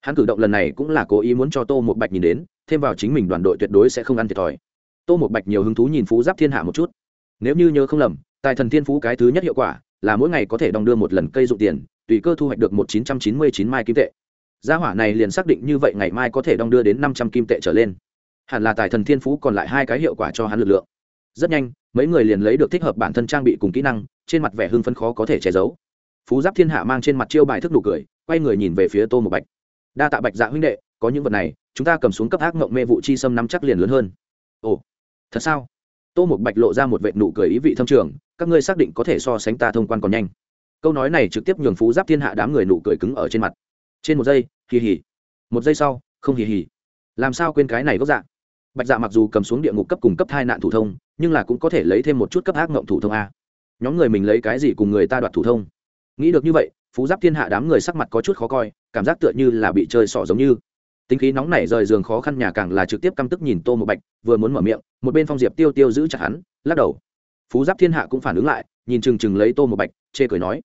Hắn cử động lần này cũng là cố ý muốn cho tô một bạch nhìn đến, thêm vào chính mình đoàn đội tuyệt đối sẽ không ăn thiệt thòi. Tô một bạch nhiều hứng thú nhìn phú giáp thiên hạ một chút. Nếu như nhớ không lầm, tài thần thiên phú cái thứ nhất hiệu quả là mỗi ngày có thể đong đưa một lần cây dụng tiền, tùy cơ thu hoạch được một chín trăm chín mươi chín mai kim tệ. Gia hỏa này liền xác định như vậy ngày mai có thể đong đưa đến năm trăm kim tệ trở lên. Hẳn là tài thần thiên phú còn lại hai cái hiệu quả cho hắn lực lượng. Rất nhanh, mấy người liền lấy được thích hợp bản thân trang bị cùng kỹ năng, trên mặt vẻ hưng phấn khó có thể che giấu. Phú giáp thiên hạ mang trên mặt chiêu bài thức nụ cười, quay người nhìn về phía tô một bạch. Đa tạ bạch dạ huynh đệ, có những vật này, chúng ta cầm xuống cấp ác mộng mê vụ chi xâm nắm chắc liền lớn hơn. Ồ, thật sao? Tô một bạch lộ ra một vệ nụ cười ý vị thâm trường, các ngươi xác định có thể so sánh ta thông quan còn nhanh. Câu nói này trực tiếp nhường phú giáp thiên hạ đám người nụ cười cứng ở trên mặt. Trên một giây, hì hì. Một giây sau, không hì hì. Làm sao quên cái này gốc dạ? Bạch dạ mặc dù cầm xuống địa ngục cấp cùng cấp hai nạn thủ thông, nhưng là cũng có thể lấy thêm một chút cấp ác ngộng thủ thông a. Nhóm người mình lấy cái gì cùng người ta đoạt thủ thông? Nghĩ được như vậy, phú giáp thiên hạ đám người sắc mặt có chút khó coi, cảm giác tựa như là bị chơi sỏ giống như tính khí nóng nảy rời giường khó khăn nhà càng là trực tiếp căm tức nhìn tô một bạch, vừa muốn mở miệng, một bên phong diệp tiêu tiêu giữ chặt hắn, lắc đầu. Phú giáp thiên hạ cũng phản ứng lại, nhìn chừng chừng lấy tô một bạch, chê cười nói,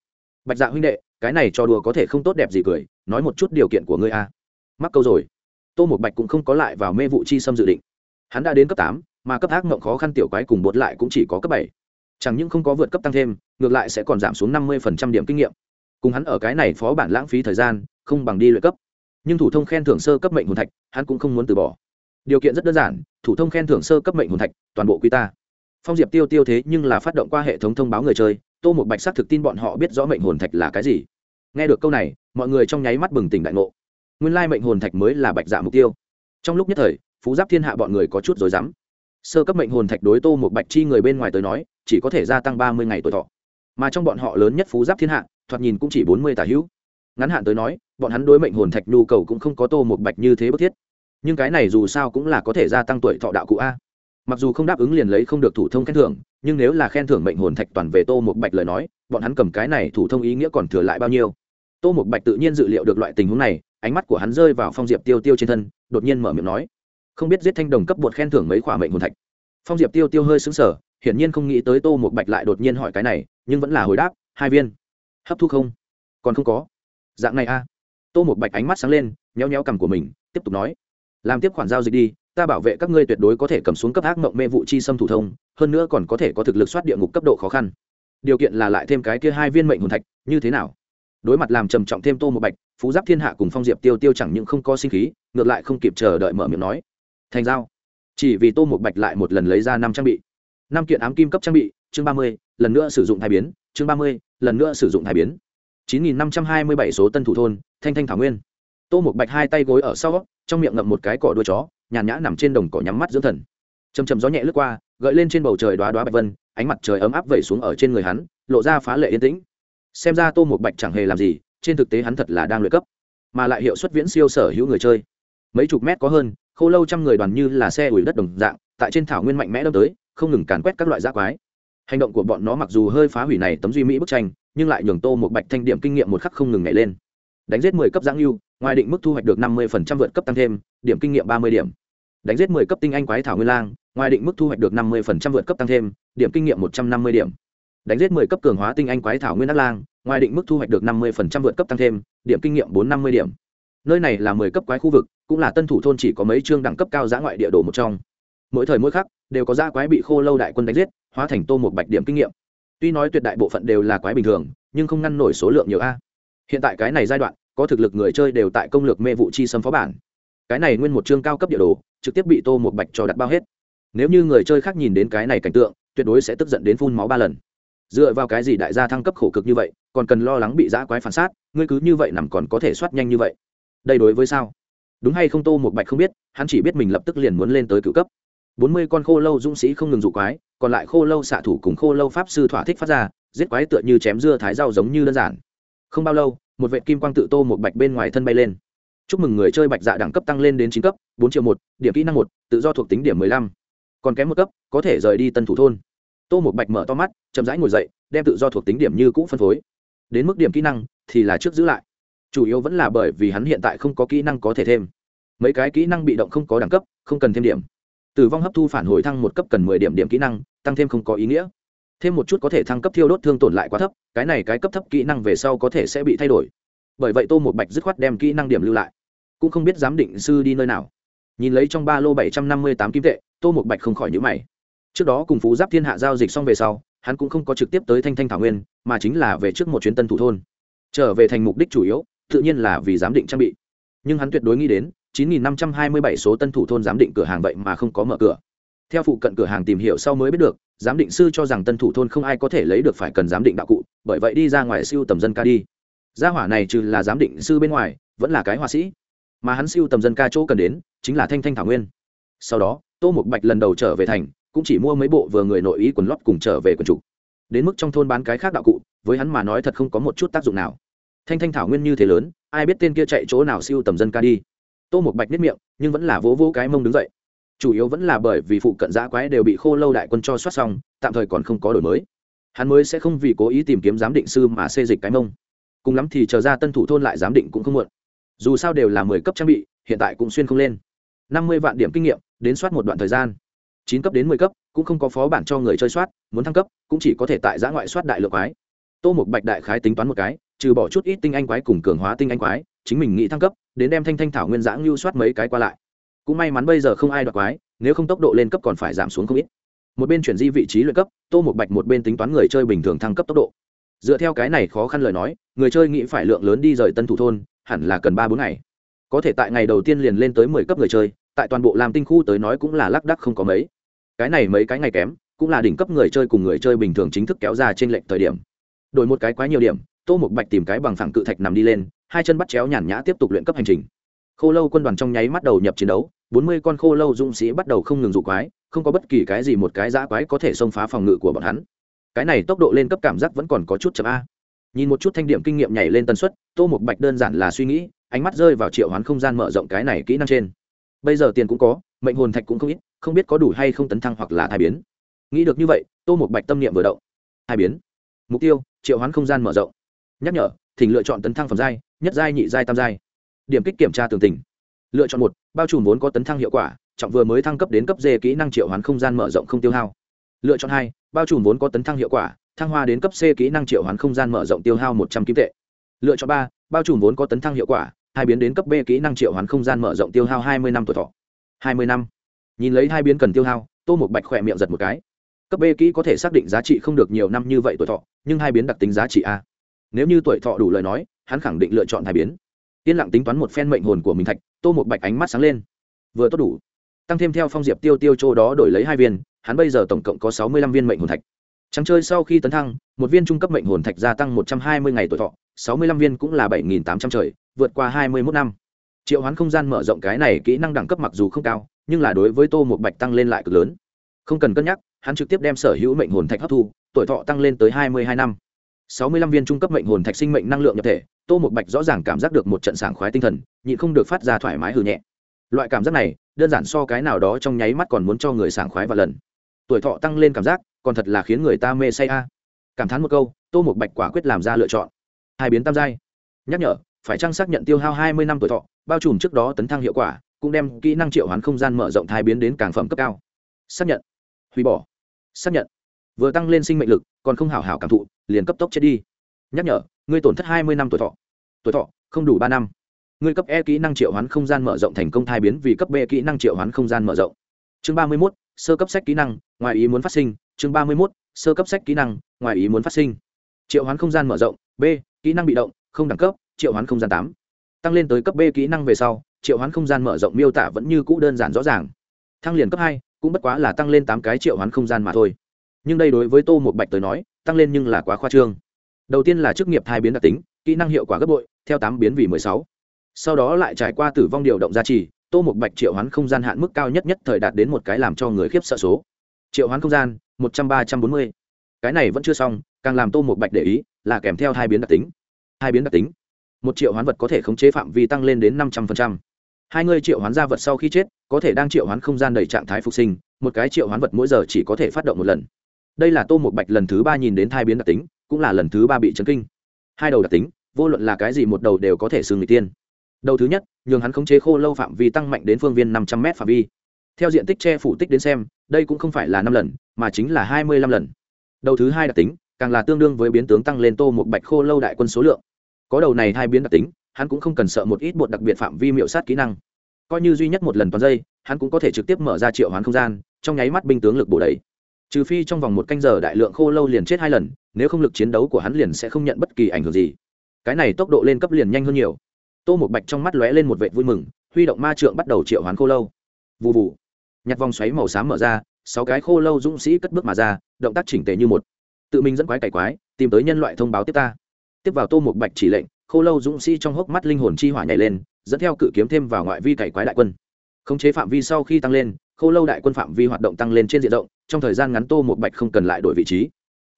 bạch dạ huynh đệ, cái này cho đùa có thể không tốt đẹp gì cười, nói một chút điều kiện của ngươi a. Mắc câu rồi. Tô một bạch cũng không có lại vào mê vụ chi xâm dự định. Hắn đã đến cấp tám, mà cấp ác mộng khó khăn tiểu quái cùng bột lại cũng chỉ có cấp bảy. Chẳng những không có vượt cấp tăng thêm, ngược lại sẽ còn giảm xuống năm mươi điểm kinh nghiệm. Cùng hắn ở cái này phó bản lãng phí thời gian, không bằng đi lợi cấp nhưng thủ thông khen thưởng sơ cấp mệnh hồn thạch, hắn cũng không muốn từ bỏ. Điều kiện rất đơn giản, thủ thông khen thưởng sơ cấp mệnh hồn thạch, toàn bộ quy ta. Phong diệp tiêu tiêu thế nhưng là phát động qua hệ thống thông báo người chơi, tô một bạch xác thực tin bọn họ biết rõ mệnh hồn thạch là cái gì. Nghe được câu này, mọi người trong nháy mắt bừng tỉnh đại ngộ. Nguyên lai mệnh hồn thạch mới là bạch dạ mục tiêu. Trong lúc nhất thời, phú giáp thiên hạ bọn người có chút rồi dám sơ cấp mệnh hồn thạch đối tô một bạch chi người bên ngoài tới nói, chỉ có thể gia tăng ba mươi ngày tuổi thọ. Mà trong bọn họ lớn nhất phú giáp thiên hạ, thoạt nhìn cũng chỉ bốn mươi tà hữu ngắn hạn tới nói, bọn hắn đối mệnh hồn thạch nhu cầu cũng không có tô một bạch như thế bức thiết. Nhưng cái này dù sao cũng là có thể gia tăng tuổi thọ đạo cụ a. Mặc dù không đáp ứng liền lấy không được thủ thông khen thưởng, nhưng nếu là khen thưởng mệnh hồn thạch toàn về tô một bạch lời nói, bọn hắn cầm cái này thủ thông ý nghĩa còn thừa lại bao nhiêu? Tô một bạch tự nhiên dự liệu được loại tình huống này, ánh mắt của hắn rơi vào phong diệp tiêu tiêu trên thân, đột nhiên mở miệng nói, không biết giết thanh đồng cấp bột khen thưởng mấy khỏa mệnh hồn thạch? Phong diệp tiêu tiêu hơi xứng sở hiển nhiên không nghĩ tới tô một bạch lại đột nhiên hỏi cái này, nhưng vẫn là hồi đáp, hai viên. Hấp thu không? Còn không có dạng này a. Tô một bạch ánh mắt sáng lên nheo nheo cằm của mình, tiếp tục nói. Làm tiếp khoản giao dịch đi, ta bảo vệ các ngươi tuyệt đối có thể cầm xuống cấp ác mộng mê vụ chi xâm thủ thông, hơn nữa còn có thể có thực lực soát địa ngục cấp độ khó khăn. Điều kiện là lại thêm cái kia hai viên mệnh hồn thạch, như thế nào? Đối mặt làm trầm trọng thêm tô một bạch, phú giáp thiên hạ cùng phong diệp tiêu tiêu chẳng những không có sinh khí, ngược lại không kịp chờ đợi mở miệng nói. Thành giao. Chỉ vì tô một bạch lại một lần lấy ra năm trang bị. Năm kiện ám kim cấp trang bị, chương ba mươi, lần nữa sử dụng thai biến, chương ba mươi, lần nữa sử dụng thai biến chín nghìn năm trăm hai mươi bảy số tân thủ thôn, thanh thanh thảo nguyên. Tô Mục bạch hai tay gối ở sau, trong miệng ngậm một cái cỏ đuôi chó, nhàn nhã nằm trên đồng cỏ nhắm mắt dưỡng thần. Chầm chậm gió nhẹ lướt qua, gợi lên trên bầu trời đóa đóa bạch vân, ánh mặt trời ấm áp vẩy xuống ở trên người hắn, lộ ra phá lệ yên tĩnh. Xem ra tô Mục bạch chẳng hề làm gì, trên thực tế hắn thật là đang luyện cấp, mà lại hiệu suất viễn siêu sở hữu người chơi. Mấy chục mét có hơn, khô lâu trăm người đoàn như là xe ủi đất đồng dạng, tại trên thảo nguyên mạnh mẽ đâm tới, không ngừng càn quét các loại dã quái hành động của bọn nó mặc dù hơi phá hủy này tấm duy mỹ bức tranh, nhưng lại nhường tô một bạch thanh điểm kinh nghiệm một khắc không ngừng nhảy lên. Đánh giết mười cấp giáng lưu ngoài định mức thu hoạch được năm mươi phần trăm vượt cấp tăng thêm, điểm kinh nghiệm ba mươi điểm. Đánh giết mười cấp tinh anh quái thảo nguyên lang, ngoài định mức thu hoạch được năm mươi phần trăm vượt cấp tăng thêm, điểm kinh nghiệm một trăm năm mươi điểm. Đánh giết mười cấp cường hóa tinh anh quái thảo nguyên ác lang, ngoài định mức thu hoạch được năm mươi phần trăm vượt cấp tăng thêm, điểm kinh nghiệm bốn năm mươi điểm. Nơi này là mười cấp quái khu vực, cũng là tân thủ thôn chỉ có mấy chương đẳng cấp cao giã ngoại địa đồ một trong. Mỗi thời mỗi khắc đều có ra quái bị khô lâu đại quân đánh giết, hóa thành tô một bạch điểm kinh nghiệm. Tuy nói tuyệt đại bộ phận đều là quái bình thường, nhưng không ngăn nổi số lượng nhiều a. Hiện tại cái này giai đoạn, có thực lực người chơi đều tại công lược mê vụ chi xâm phó bản. Cái này nguyên một chương cao cấp địa đồ, trực tiếp bị tô một bạch cho đặt bao hết. Nếu như người chơi khác nhìn đến cái này cảnh tượng, tuyệt đối sẽ tức giận đến phun máu ba lần. Dựa vào cái gì đại gia thăng cấp khổ cực như vậy, còn cần lo lắng bị giã quái phản sát, ngươi cứ như vậy nằm còn có thể soát nhanh như vậy. Đây đối với sao? Đúng hay không, tô một bạch không biết, hắn chỉ biết mình lập tức liền muốn lên tới cựu cấp bốn mươi con khô lâu dũng sĩ không ngừng dụ quái, còn lại khô lâu xạ thủ cùng khô lâu pháp sư thỏa thích phát ra, giết quái tựa như chém dưa thái rau giống như đơn giản. Không bao lâu, một vệ kim quang tự tô một bạch bên ngoài thân bay lên. Chúc mừng người chơi bạch dạ đẳng cấp tăng lên đến chín cấp, bốn triệu một, điểm kỹ năng một, tự do thuộc tính điểm mười lăm. Còn kém một cấp, có thể rời đi tân thủ thôn. Tô một bạch mở to mắt, chậm rãi ngồi dậy, đem tự do thuộc tính điểm như cũ phân phối. Đến mức điểm kỹ năng thì là trước giữ lại. Chủ yếu vẫn là bởi vì hắn hiện tại không có kỹ năng có thể thêm. Mấy cái kỹ năng bị động không có đẳng cấp, không cần thêm điểm tử vong hấp thu phản hồi thăng một cấp cần mười điểm điểm kỹ năng, tăng thêm không có ý nghĩa. Thêm một chút có thể thăng cấp thiêu đốt thương tổn lại quá thấp, cái này cái cấp thấp kỹ năng về sau có thể sẽ bị thay đổi. Bởi vậy tô một bạch dứt khoát đem kỹ năng điểm lưu lại. Cũng không biết giám định sư đi nơi nào. Nhìn lấy trong ba lô bảy trăm năm mươi tám kim tệ, tô một bạch không khỏi nhữ mày. Trước đó cùng phú giáp thiên hạ giao dịch xong về sau, hắn cũng không có trực tiếp tới thanh thanh thảo nguyên, mà chính là về trước một chuyến tân thủ thôn. Trở về thành mục đích chủ yếu, tự nhiên là vì giám định trang bị. Nhưng hắn tuyệt đối nghĩ đến 9.527 số tân thủ thôn giám định cửa hàng vậy mà không có mở cửa. Theo phụ cận cửa hàng tìm hiểu sau mới biết được, giám định sư cho rằng tân thủ thôn không ai có thể lấy được phải cần giám định đạo cụ, bởi vậy đi ra ngoài siêu tầm dân ca đi. Gia hỏa này trừ là giám định sư bên ngoài, vẫn là cái họa sĩ. Mà hắn siêu tầm dân ca chỗ cần đến, chính là thanh thanh thảo nguyên. Sau đó, tô Mục bạch lần đầu trở về thành, cũng chỉ mua mấy bộ vừa người nội ý quần lót cùng trở về quần chủ. Đến mức trong thôn bán cái khác đạo cụ, với hắn mà nói thật không có một chút tác dụng nào. Thanh thanh thảo nguyên như thế lớn, ai biết tên kia chạy chỗ nào siêu tầm dân ca đi tô một bạch nếp miệng, nhưng vẫn là vỗ vỗ cái mông đứng dậy. Chủ yếu vẫn là bởi vì phụ cận giã quái đều bị khô lâu đại quân cho soát xong, tạm thời còn không có đổi mới. Hắn mới sẽ không vì cố ý tìm kiếm giám định sư mà xê dịch cái mông. Cùng lắm thì chờ ra tân thủ thôn lại giám định cũng không muộn. Dù sao đều là mười cấp trang bị, hiện tại cũng xuyên không lên. Năm mươi vạn điểm kinh nghiệm, đến soát một đoạn thời gian. Chín cấp đến mười cấp, cũng không có phó bản cho người chơi soát, muốn thăng cấp, cũng chỉ có thể tại giã ngoại soát đại lượng quái. Tô một bạch đại khái tính toán một cái, trừ bỏ chút ít tinh anh quái cùng cường hóa tinh anh quái chính mình nghĩ thăng cấp, đến đem thanh thanh thảo nguyên giã ngưu soát mấy cái qua lại. Cũng may mắn bây giờ không ai đoạt quái, nếu không tốc độ lên cấp còn phải giảm xuống không ít. Một bên chuyển di vị trí luyện cấp, tô một bạch một bên tính toán người chơi bình thường thăng cấp tốc độ. Dựa theo cái này khó khăn lời nói, người chơi nghĩ phải lượng lớn đi rời tân thủ thôn, hẳn là cần ba bốn ngày. Có thể tại ngày đầu tiên liền lên tới mười cấp người chơi, tại toàn bộ làm tinh khu tới nói cũng là lác đắc không có mấy. Cái này mấy cái ngày kém, cũng là đỉnh cấp người chơi cùng người chơi bình thường chính thức kéo ra trên lệnh thời điểm. Đổi một cái quá nhiều điểm, tô một bạch tìm cái bằng phẳng cự thạch nằm đi lên hai chân bắt chéo nhàn nhã tiếp tục luyện cấp hành trình. Khô lâu quân đoàn trong nháy mắt đầu nhập chiến đấu, bốn mươi con khô lâu dũng sĩ bắt đầu không ngừng dụ quái, không có bất kỳ cái gì một cái giã quái có thể xông phá phòng ngự của bọn hắn. Cái này tốc độ lên cấp cảm giác vẫn còn có chút chậm a. Nhìn một chút thanh điểm kinh nghiệm nhảy lên tần suất, tô một bạch đơn giản là suy nghĩ, ánh mắt rơi vào triệu hoán không gian mở rộng cái này kỹ năng trên. Bây giờ tiền cũng có, mệnh hồn thạch cũng không ít, không biết có đủ hay không tấn thăng hoặc là thai biến. Nghĩ được như vậy, tô một bạch tâm niệm vừa động. Thay biến. Mục tiêu, triệu hoán không gian mở rộng. Nhắc nhở thỉnh lựa chọn tấn thăng phẩm giai, nhất giai, nhị giai, tam giai. Điểm kích kiểm tra tường tình lựa chọn một, bao trùm vốn có tấn thăng hiệu quả, trọng vừa mới thăng cấp đến cấp d kỹ năng triệu hoán không gian mở rộng không tiêu hao. Lựa chọn hai, bao trùm vốn có tấn thăng hiệu quả, thăng hoa đến cấp c kỹ năng triệu hoán không gian mở rộng tiêu hao một trăm kim tệ. Lựa chọn ba, bao trùm vốn có tấn thăng hiệu quả, hai biến đến cấp b kỹ năng triệu hoán không gian mở rộng tiêu hao hai mươi năm tuổi thọ. Hai mươi năm. Nhìn lấy hai biến cần tiêu hao, tô một bạch khỏe miệng giật một cái. Cấp b kỹ có thể xác định giá trị không được nhiều năm như vậy tuổi thọ, nhưng hai biến đặc tính giá trị a nếu như tuổi thọ đủ lời nói, hắn khẳng định lựa chọn thai biến. Yên lặng tính toán một phen mệnh hồn của mình thạch, tô một bạch ánh mắt sáng lên. Vừa tốt đủ. Tăng thêm theo phong diệp tiêu tiêu châu đó đổi lấy hai viên, hắn bây giờ tổng cộng có sáu mươi lăm viên mệnh hồn thạch. Trắng chơi sau khi tấn thăng, một viên trung cấp mệnh hồn thạch gia tăng một trăm hai mươi ngày tuổi thọ, sáu mươi lăm viên cũng là bảy nghìn tám trăm trời, vượt qua hai mươi mốt năm. Triệu hoán không gian mở rộng cái này kỹ năng đẳng cấp mặc dù không cao, nhưng là đối với tô một bạch tăng lên lại cực lớn. Không cần cân nhắc, hắn trực tiếp đem sở hữu mệnh hồn thạch hấp thu, tuổi thọ tăng lên tới hai mươi hai năm sáu mươi lăm viên trung cấp mệnh hồn thạch sinh mệnh năng lượng nhập thể, tô một bạch rõ ràng cảm giác được một trận sảng khoái tinh thần, nhịn không được phát ra thoải mái hừ nhẹ. Loại cảm giác này, đơn giản so cái nào đó trong nháy mắt còn muốn cho người sảng khoái và lần. Tuổi thọ tăng lên cảm giác, còn thật là khiến người ta mê say a. Cảm thán một câu, tô một bạch quả quyết làm ra lựa chọn. Hai biến tam giai. Nhắc nhở, phải trang xác nhận tiêu hao hai mươi năm tuổi thọ, bao trùm trước đó tấn thăng hiệu quả, cũng đem kỹ năng triệu hoán không gian mở rộng thai biến đến càng phẩm cấp cao. Xác nhận. Hủy bỏ. Xác nhận vừa tăng lên sinh mệnh lực, còn không hảo hảo cảm thụ, liền cấp tốc chết đi. Nhắc nhở, ngươi tổn thất hai mươi năm tuổi thọ. Tuổi thọ, không đủ ba năm. Ngươi cấp e kỹ năng triệu hoán không gian mở rộng thành công thai biến vì cấp b kỹ năng triệu hoán không gian mở rộng. Chương ba mươi mốt, sơ cấp sách kỹ năng, ngoài ý muốn phát sinh. Chương ba mươi mốt, sơ cấp sách kỹ năng, ngoài ý muốn phát sinh. Triệu hoán không gian mở rộng, b, kỹ năng bị động, không đẳng cấp, triệu hoán không gian tám. Tăng lên tới cấp b kỹ năng về sau, triệu hoán không gian mở rộng miêu tả vẫn như cũ đơn giản rõ ràng. Thăng liền cấp hai, cũng bất quá là tăng lên tám cái triệu hoán không gian mà thôi nhưng đây đối với tô một bạch tới nói, tăng lên nhưng là quá khoa trương. Đầu tiên là chức nghiệp thai biến đặc tính, kỹ năng hiệu quả gấp bội, theo tám biến vì mười sáu. Sau đó lại trải qua tử vong điều động gia trì, tô một bạch triệu hoán không gian hạn mức cao nhất nhất thời đạt đến một cái làm cho người khiếp sợ số. Triệu hoán không gian, một trăm ba trăm bốn mươi. Cái này vẫn chưa xong, càng làm tô một bạch để ý, là kèm theo hai biến đặc tính. Hai biến đặc tính. Một triệu hoán vật có thể khống chế phạm vi tăng lên đến năm trăm linh hai người triệu hoán gia vật sau khi chết, có thể đang triệu hoán không gian đầy trạng thái phục sinh, một cái triệu hoán vật mỗi giờ chỉ có thể phát động một lần đây là tô một bạch lần thứ ba nhìn đến thai biến đặc tính cũng là lần thứ ba bị chấn kinh. Hai đầu đặc tính vô luận là cái gì một đầu đều có thể xương người tiên. Đầu thứ nhất nhường hắn khống chế khô lâu phạm vi tăng mạnh đến phương viên năm trăm m phạm vi. Theo diện tích che phủ tích đến xem đây cũng không phải là năm lần mà chính là hai mươi lăm lần. Đầu thứ hai đặc tính càng là tương đương với biến tướng tăng lên tô một bạch khô lâu đại quân số lượng. Có đầu này hai biến đặc tính hắn cũng không cần sợ một ít bột đặc biệt phạm vi miệu sát kỹ năng. Coi như duy nhất một lần toàn dây, hắn cũng có thể trực tiếp mở ra triệu hoán không gian trong nháy mắt binh tướng lực bổ đầy trừ phi trong vòng một canh giờ đại lượng khô lâu liền chết hai lần, nếu không lực chiến đấu của hắn liền sẽ không nhận bất kỳ ảnh hưởng gì. Cái này tốc độ lên cấp liền nhanh hơn nhiều. Tô một bạch trong mắt lóe lên một vệ vui mừng, huy động ma trượng bắt đầu triệu hoán khô lâu. Vụ vụ nhặt vòng xoáy màu xám mở ra, sáu cái khô lâu dũng sĩ cất bước mà ra, động tác chỉnh tề như một. Tự mình dẫn quái cải quái, tìm tới nhân loại thông báo tiếp ta. Tiếp vào tô một bạch chỉ lệnh, khô lâu dũng sĩ trong hốc mắt linh hồn chi hỏa nhảy lên, dẫn theo cự kiếm thêm vào ngoại vi cải quái đại quân. Khống chế phạm vi sau khi tăng lên, khô lâu đại quân phạm vi hoạt động tăng lên trên diện rộng trong thời gian ngắn tô một bạch không cần lại đổi vị trí.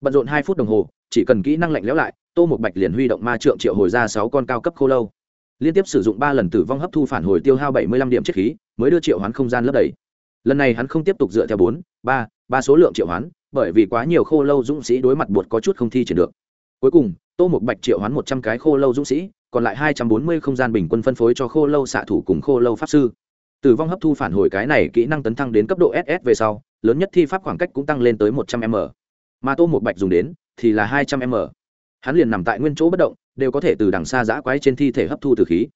Bận rộn hai phút đồng hồ, chỉ cần kỹ năng lạnh lẽo lại, tô một bạch liền huy động ma trượng triệu hồi ra sáu con cao cấp khô lâu. Liên tiếp sử dụng ba lần tử vong hấp thu phản hồi tiêu hao bảy mươi lăm điểm chiết khí, mới đưa triệu hoán không gian lấp đầy. Lần này hắn không tiếp tục dựa theo bốn, ba ba số lượng triệu hoán, bởi vì quá nhiều khô lâu dũng sĩ đối mặt buộc có chút không thi triển được. Cuối cùng, tô một bạch triệu hoán một trăm cái khô lâu dũng sĩ, còn lại hai trăm bốn mươi không gian bình quân phân phối cho khô lâu xạ thủ cùng khô lâu pháp sư. Tử vong hấp thu phản hồi cái này kỹ năng tấn thăng đến cấp độ ss về sau lớn nhất thi pháp khoảng cách cũng tăng lên tới một trăm m. Mà tô một bạch dùng đến thì là hai trăm m. Hắn liền nằm tại nguyên chỗ bất động, đều có thể từ đằng xa giã quái trên thi thể hấp thu tử khí.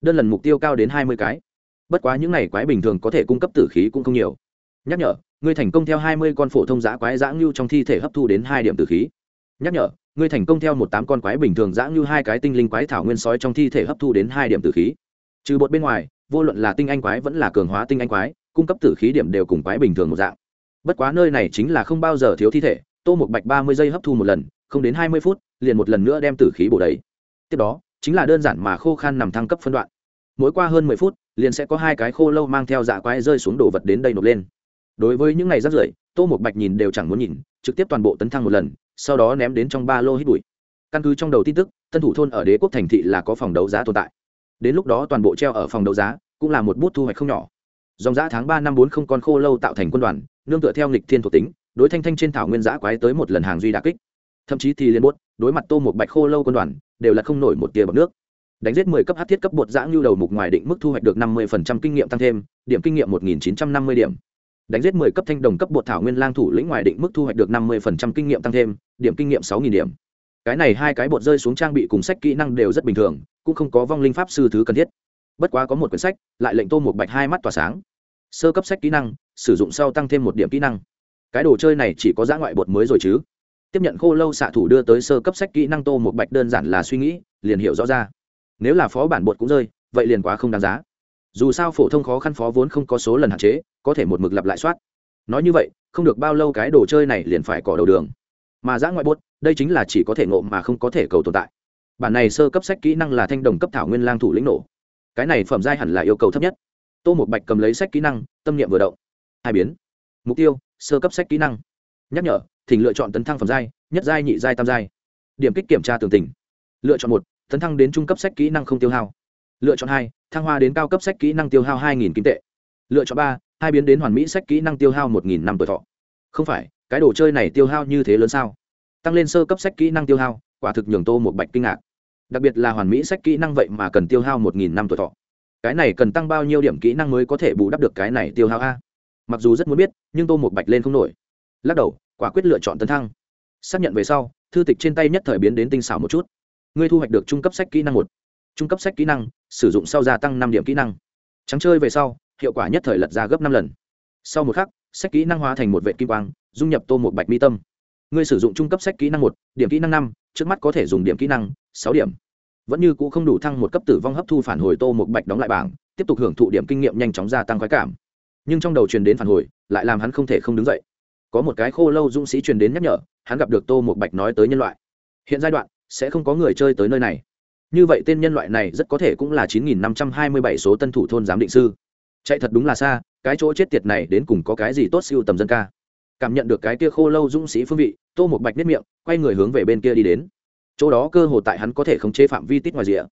Đơn lần mục tiêu cao đến hai mươi cái. Bất quá những n à y quái bình thường có thể cung cấp tử khí cũng không nhiều. Nhắc nhở, ngươi thành công theo hai mươi con phổ thông giã quái giã ngưu trong thi thể hấp thu đến hai điểm tử khí. Nhắc nhở, ngươi thành công theo một tám con quái bình thường giã ngưu hai cái tinh linh quái thảo nguyên sói trong thi thể hấp thu đến hai điểm tử khí. Trừ bột bên ngoài, vô luận là tinh anh quái vẫn là cường hóa tinh anh quái, cung cấp tử khí điểm đều cùng quái bình thường một dạng bất quá nơi này chính là không bao giờ thiếu thi thể, tô một bạch ba mươi giây hấp thu một lần, không đến hai mươi phút, liền một lần nữa đem tử khí bổ đầy. Tiếp đó, chính là đơn giản mà khô khan nằm thăng cấp phân đoạn. Mỗi qua hơn mười phút, liền sẽ có hai cái khô lâu mang theo dạ quái rơi xuống đồ vật đến đây nộp lên. Đối với những ngày rắt rưởi tô một bạch nhìn đều chẳng muốn nhìn, trực tiếp toàn bộ tấn thăng một lần, sau đó ném đến trong ba lô hít bụi. Căn cứ trong đầu tin tức, tân thủ thôn ở đế quốc thành thị là có phòng đấu giá tồn tại. Đến lúc đó toàn bộ treo ở phòng đấu giá, cũng là một bút thu hoạch không nhỏ. Dòng giã tháng ba năm bốn không con khô lâu tạo thành quân đoàn nương tựa theo nghịch thiên thuộc tính, đối thanh thanh trên thảo nguyên giã quái tới một lần hàng duy đà kích. Thậm chí thì liên bốt, đối mặt tô một bạch khô lâu quân đoàn, đều là không nổi một tia bọc nước. Đánh giết mười cấp hát thiết cấp bột giã ngưu đầu mục ngoài định mức thu hoạch được năm mươi phần trăm kinh nghiệm tăng thêm, điểm kinh nghiệm một nghìn chín trăm năm mươi điểm. Đánh giết mười cấp thanh đồng cấp bột thảo nguyên lang thủ lĩnh ngoài định mức thu hoạch được năm mươi phần trăm kinh nghiệm tăng thêm, điểm kinh nghiệm sáu nghìn điểm. Cái này hai cái bột rơi xuống trang bị cùng sách kỹ năng đều rất bình thường, cũng không có vong linh pháp sư thứ cần thiết. Bất quá có một quyển sách, lại lệnh tô một bạch hai mắt tỏa sáng sơ cấp sách kỹ năng sử dụng sau tăng thêm một điểm kỹ năng. Cái đồ chơi này chỉ có giã ngoại bột mới rồi chứ. Tiếp nhận khô lâu xạ thủ đưa tới sơ cấp sách kỹ năng tô một bạch đơn giản là suy nghĩ liền hiểu rõ ra. Nếu là phó bản bột cũng rơi vậy liền quá không đáng giá. Dù sao phổ thông khó khăn phó vốn không có số lần hạn chế có thể một mực lặp lại soát. Nói như vậy không được bao lâu cái đồ chơi này liền phải cỏ đầu đường. Mà giã ngoại bột, đây chính là chỉ có thể ngộ mà không có thể cầu tồn tại. Bản này sơ cấp sách kỹ năng là thanh đồng cấp thảo nguyên lang thủ lĩnh nổ. Cái này phẩm giai hẳn là yêu cầu thấp nhất tô một bạch cầm lấy sách kỹ năng, tâm niệm vừa động. Hai biến. Mục tiêu, sơ cấp sách kỹ năng. Nhắc nhở, thỉnh lựa chọn tấn thăng phẩm giai, nhất giai, nhị giai, tam giai. Điểm kích kiểm tra tường tình lựa chọn một, tấn thăng đến trung cấp sách kỹ năng không tiêu hao. Lựa chọn hai, thăng hoa đến cao cấp sách kỹ năng tiêu hao hai nghìn kim tệ. Lựa chọn ba, hai biến đến hoàn mỹ sách kỹ năng tiêu hao một nghìn năm tuổi thọ. Không phải, cái đồ chơi này tiêu hao như thế lớn sao? Tăng lên sơ cấp sách kỹ năng tiêu hao, quả thực nhường tô một bạch kinh ngạc. Đặc biệt là hoàn mỹ sách kỹ năng vậy mà cần tiêu hao một nghìn năm tuổi thọ cái này cần tăng bao nhiêu điểm kỹ năng mới có thể bù đắp được cái này tiêu hao a? Mặc dù rất muốn biết, nhưng tô một bạch lên không nổi. Lắc đầu, quả quyết lựa chọn tấn thăng. Xác nhận về sau, thư tịch trên tay nhất thời biến đến tinh xảo một chút. Ngươi thu hoạch được trung cấp sách kỹ năng một. Trung cấp sách kỹ năng, sử dụng sau gia tăng năm điểm kỹ năng. Trắng chơi về sau, hiệu quả nhất thời lật ra gấp năm lần. Sau một khắc, sách kỹ năng hóa thành một vệ kim quang, dung nhập tô một bạch mi tâm. Ngươi sử dụng trung cấp sách kỹ năng một, điểm kỹ năng năm, trước mắt có thể dùng điểm kỹ năng sáu điểm vẫn như cũ không đủ thăng một cấp tử vong hấp thu phản hồi tô một bạch đóng lại bảng, tiếp tục hưởng thụ điểm kinh nghiệm nhanh chóng gia tăng khoái cảm. Nhưng trong đầu truyền đến phản hồi, lại làm hắn không thể không đứng dậy. Có một cái khô lâu dũng sĩ truyền đến nhắc nhở, hắn gặp được tô một bạch nói tới nhân loại. Hiện giai đoạn, sẽ không có người chơi tới nơi này. Như vậy tên nhân loại này rất có thể cũng là chín nghìn năm trăm hai mươi bảy số tân thủ thôn giám định sư. Chạy thật đúng là xa, cái chỗ chết tiệt này đến cùng có cái gì tốt siêu tầm dân ca. Cảm nhận được cái kia khô lâu dũng sĩ phương vị, tô một bạch nếp miệng, quay người hướng về bên kia đi đến chỗ đó cơ hồ tại hắn có thể khống chế phạm vi tít ngoài rìa.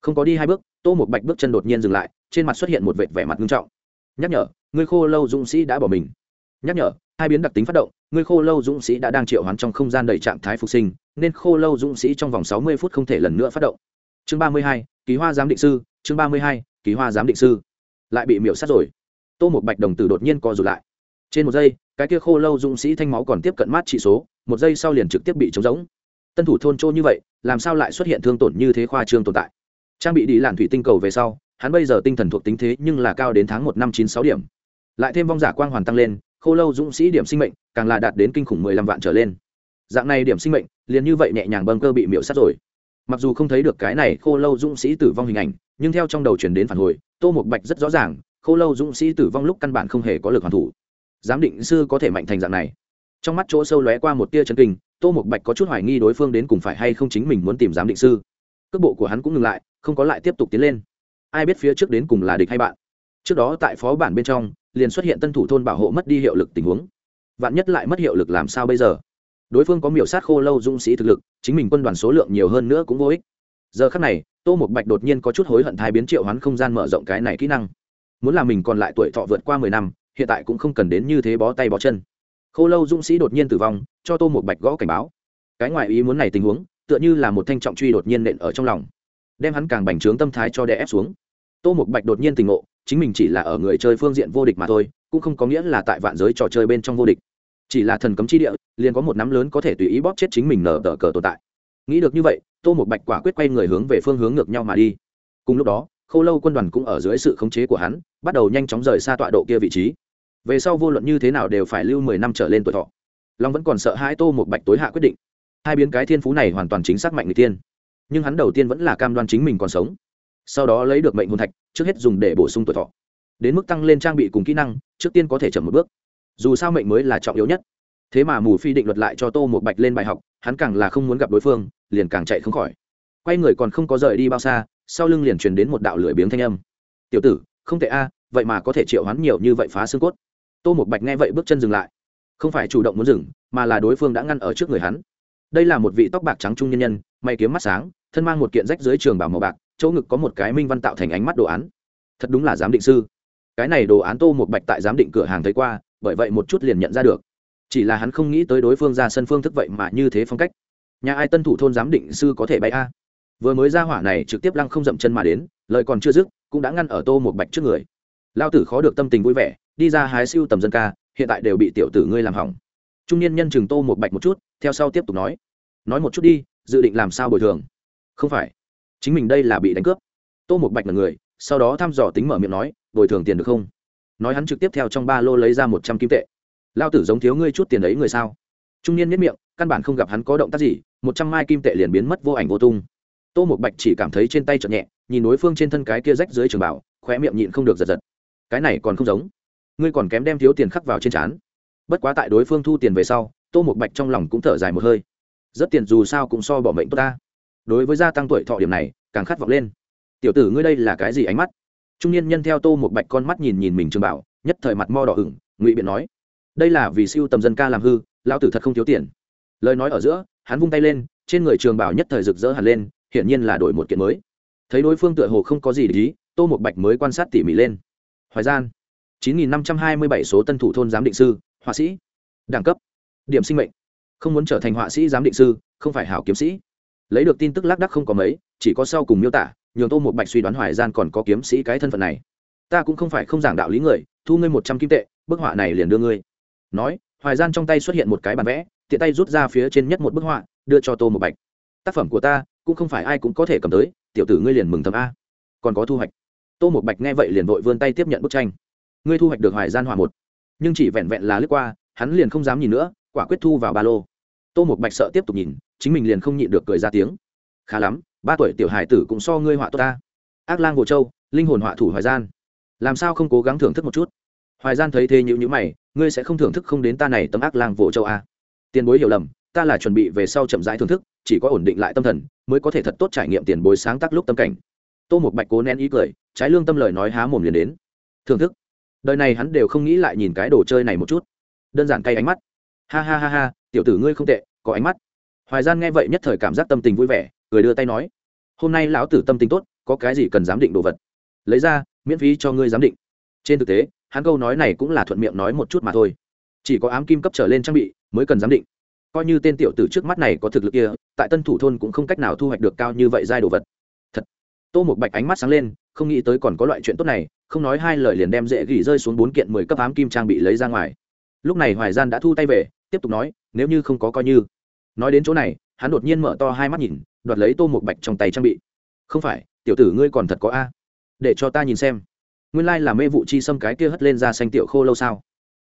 Không có đi hai bước, tô một bạch bước chân đột nhiên dừng lại, trên mặt xuất hiện một vệt vẻ mặt nghiêm trọng. Nhắc nhở, ngươi khô lâu dũng sĩ đã bỏ mình. Nhắc nhở, hai biến đặc tính phát động, ngươi khô lâu dũng sĩ đã đang triệu hoán trong không gian đầy trạng thái phục sinh, nên khô lâu dũng sĩ trong vòng sáu mươi phút không thể lần nữa phát động. Chương ba mươi hai ký hoa giám định sư, chương ba mươi hai ký hoa giám định sư. Lại bị miễu sát rồi. Tô một bạch đồng tử đột nhiên co rụt lại. Trên một giây, cái kia khô lâu dũng sĩ thanh máu còn tiếp cận mát trị số, một giây sau liền trực tiếp bị trống rỗng tân thủ thôn trô như vậy, làm sao lại xuất hiện thương tổn như thế khoa trương tồn tại? Trang bị đi làn thủy tinh cầu về sau, hắn bây giờ tinh thần thuộc tính thế nhưng là cao đến tháng một năm chín sáu điểm. Lại thêm vong giả quang hoàn tăng lên, khô lâu dũng sĩ điểm sinh mệnh càng là đạt đến kinh khủng mười lăm vạn trở lên. Dạng này điểm sinh mệnh, liền như vậy nhẹ nhàng bâng cơ bị miễu sát rồi. Mặc dù không thấy được cái này khô lâu dũng sĩ tử vong hình ảnh, nhưng theo trong đầu chuyển đến phản hồi, tô một bạch rất rõ ràng, khô lâu dũng sĩ tử vong lúc căn bản không hề có lực hoàn thủ. Giám định sư có thể mạnh thành dạng này. Trong mắt chỗ sâu lóe qua một tia chân kinh tô một bạch có chút hoài nghi đối phương đến cùng phải hay không chính mình muốn tìm giám định sư. Cước bộ của hắn cũng ngừng lại, không có lại tiếp tục tiến lên. Ai biết phía trước đến cùng là địch hay bạn. Trước đó tại phó bản bên trong, liền xuất hiện tân thủ thôn bảo hộ mất đi hiệu lực tình huống. Vạn nhất lại mất hiệu lực làm sao bây giờ? Đối phương có miểu sát khô lâu dũng sĩ thực lực, chính mình quân đoàn số lượng nhiều hơn nữa cũng vô ích. Giờ khắc này, tô một bạch đột nhiên có chút hối hận thai biến triệu hoán không gian mở rộng cái này kỹ năng. Muốn là mình còn lại tuổi thọ vượt qua mười năm, hiện tại cũng không cần đến như thế bó tay bó chân khô lâu dũng sĩ đột nhiên tử vong, cho tô một bạch gõ cảnh báo. Cái ngoài ý muốn này tình huống, tựa như là một thanh trọng truy đột nhiên nện ở trong lòng, đem hắn càng bành trướng tâm thái cho đè ép xuống. Tô một bạch đột nhiên tình ngộ, chính mình chỉ là ở người chơi phương diện vô địch mà thôi, cũng không có nghĩa là tại vạn giới trò chơi bên trong vô địch. Chỉ là thần cấm chi địa, liền có một nắm lớn có thể tùy ý bóp chết chính mình nở tờ cờ tồn tại. Nghĩ được như vậy, tô một bạch quả quyết quay người hướng về phương hướng ngược nhau mà đi. Cùng lúc đó khâu lâu quân đoàn cũng ở dưới sự khống chế của hắn, bắt đầu nhanh chóng rời xa tọa độ kia vị trí về sau vô luận như thế nào đều phải lưu mười năm trở lên tuổi thọ. Long vẫn còn sợ hai tô một bạch tối hạ quyết định. Hai biến cái thiên phú này hoàn toàn chính xác mạnh người tiên. Nhưng hắn đầu tiên vẫn là cam đoan chính mình còn sống. Sau đó lấy được mệnh hồn thạch, trước hết dùng để bổ sung tuổi thọ. Đến mức tăng lên trang bị cùng kỹ năng, trước tiên có thể chậm một bước. Dù sao mệnh mới là trọng yếu nhất. Thế mà mù phi định luật lại cho tô một bạch lên bài học, hắn càng là không muốn gặp đối phương, liền càng chạy không khỏi. Quay người còn không có rời đi bao xa, sau lưng liền truyền đến một đạo lưỡi biếng thanh âm. Tiểu tử, không thể a, vậy mà có thể triệu hoán nhiều như vậy phá xương cốt tô một bạch nghe vậy bước chân dừng lại. Không phải chủ động muốn dừng, mà là đối phương đã ngăn ở trước người hắn. Đây là một vị tóc bạc trắng trung nhân nhân, mày kiếm mắt sáng, thân mang một kiện rách dưới trường bảo màu bạc, chỗ ngực có một cái minh văn tạo thành ánh mắt đồ án. Thật đúng là giám định sư. Cái này đồ án tô một bạch tại giám định cửa hàng thấy qua, bởi vậy một chút liền nhận ra được. Chỉ là hắn không nghĩ tới đối phương ra sân phương thức vậy mà như thế phong cách. Nhà ai tân thủ thôn giám định sư có thể bay a? Vừa mới ra hỏa này trực tiếp lăng không dậm chân mà đến, lời còn chưa dứt, cũng đã ngăn ở tô một bạch trước người. Lao tử khó được tâm tình vui vẻ đi ra hái siêu tầm dân ca, hiện tại đều bị tiểu tử ngươi làm hỏng. Trung niên nhân chừng tô một bạch một chút, theo sau tiếp tục nói. Nói một chút đi, dự định làm sao bồi thường? Không phải. Chính mình đây là bị đánh cướp. Tô một bạch là người, sau đó thăm dò tính mở miệng nói, bồi thường tiền được không? Nói hắn trực tiếp theo trong ba lô lấy ra một trăm kim tệ. Lao tử giống thiếu ngươi chút tiền ấy người sao? Trung niên nhất miệng, căn bản không gặp hắn có động tác gì, một trăm mai kim tệ liền biến mất vô ảnh vô tung. Tô một bạch chỉ cảm thấy trên tay chợt nhẹ, nhìn đối phương trên thân cái kia rách dưới trường bảo, khóe miệng nhịn không được giật giật. Cái này còn không giống ngươi còn kém đem thiếu tiền khắc vào trên trán. Bất quá tại đối phương thu tiền về sau, tô một bạch trong lòng cũng thở dài một hơi. Rất tiền dù sao cũng so bỏ mệnh tốt ta. Đối với gia tăng tuổi thọ điểm này, càng khát vọng lên. Tiểu tử ngươi đây là cái gì ánh mắt? Trung niên nhân theo tô một bạch con mắt nhìn nhìn mình trường bảo, nhất thời mặt mo đỏ ửng, ngụy biện nói. Đây là vì siêu tầm dân ca làm hư, lão tử thật không thiếu tiền. Lời nói ở giữa, hắn vung tay lên, trên người trường bảo nhất thời rực rỡ hẳn lên, hiển nhiên là đổi một kiện mới. Thấy đối phương tựa hồ không có gì để ý, tô một bạch mới quan sát tỉ mỉ lên. Hoài gian. 9.527 số tân thủ thôn giám định sư, họa sĩ, đẳng cấp, điểm sinh mệnh. Không muốn trở thành họa sĩ giám định sư, không phải hảo kiếm sĩ. Lấy được tin tức lác đắc không có mấy, chỉ có sau cùng miêu tả, nhường tô một bạch suy đoán hoài gian còn có kiếm sĩ cái thân phận này. Ta cũng không phải không giảng đạo lý người, thu ngươi một trăm kim tệ, bức họa này liền đưa ngươi. Nói, hoài gian trong tay xuất hiện một cái bản vẽ, tiện tay rút ra phía trên nhất một bức họa, đưa cho tô một bạch. Tác phẩm của ta, cũng không phải ai cũng có thể cầm tới, tiểu tử ngươi liền mừng thầm a. Còn có thu hoạch. Tô một bạch nghe vậy liền vội vươn tay tiếp nhận bức tranh ngươi thu hoạch được hoài gian hỏa một. Nhưng chỉ vẹn vẹn là lướt qua, hắn liền không dám nhìn nữa, quả quyết thu vào ba lô. Tô một bạch sợ tiếp tục nhìn, chính mình liền không nhịn được cười ra tiếng. Khá lắm, ba tuổi tiểu hải tử cũng so ngươi họa tốt ta. Ác lang vô châu, linh hồn họa thủ hoài gian. Làm sao không cố gắng thưởng thức một chút? Hoài gian thấy thế nhữ nhữ mày, ngươi sẽ không thưởng thức không đến ta này tấm ác lang vô châu à. tiền bối hiểu lầm, ta là chuẩn bị về sau chậm rãi thưởng thức, chỉ có ổn định lại tâm thần, mới có thể thật tốt trải nghiệm tiền bối sáng tác lúc tâm cảnh. Tô một bạch cố nén ý cười, trái lương tâm lời nói há mồm liền đến. Thưởng thức đời này hắn đều không nghĩ lại nhìn cái đồ chơi này một chút. Đơn giản cay ánh mắt. Ha ha ha ha, tiểu tử ngươi không tệ, có ánh mắt. Hoài gian nghe vậy nhất thời cảm giác tâm tình vui vẻ, cười đưa tay nói, hôm nay lão tử tâm tình tốt, có cái gì cần giám định đồ vật? Lấy ra, miễn phí cho ngươi giám định. Trên thực tế, hắn câu nói này cũng là thuận miệng nói một chút mà thôi. Chỉ có ám kim cấp trở lên trang bị mới cần giám định. Coi như tên tiểu tử trước mắt này có thực lực kia, tại tân thủ thôn cũng không cách nào thu hoạch được cao như vậy giai đồ vật. Thật. Tô một bạch ánh mắt sáng lên không nghĩ tới còn có loại chuyện tốt này, không nói hai lời liền đem dễ gỉ rơi xuống bốn kiện mười cấp ám kim trang bị lấy ra ngoài. Lúc này hoài gian đã thu tay về, tiếp tục nói, nếu như không có coi như. Nói đến chỗ này, hắn đột nhiên mở to hai mắt nhìn, đoạt lấy tô một bạch trong tay trang bị. Không phải, tiểu tử ngươi còn thật có a. Để cho ta nhìn xem. Nguyên lai là mê vụ chi xâm cái kia hất lên ra xanh tiểu khô lâu sao.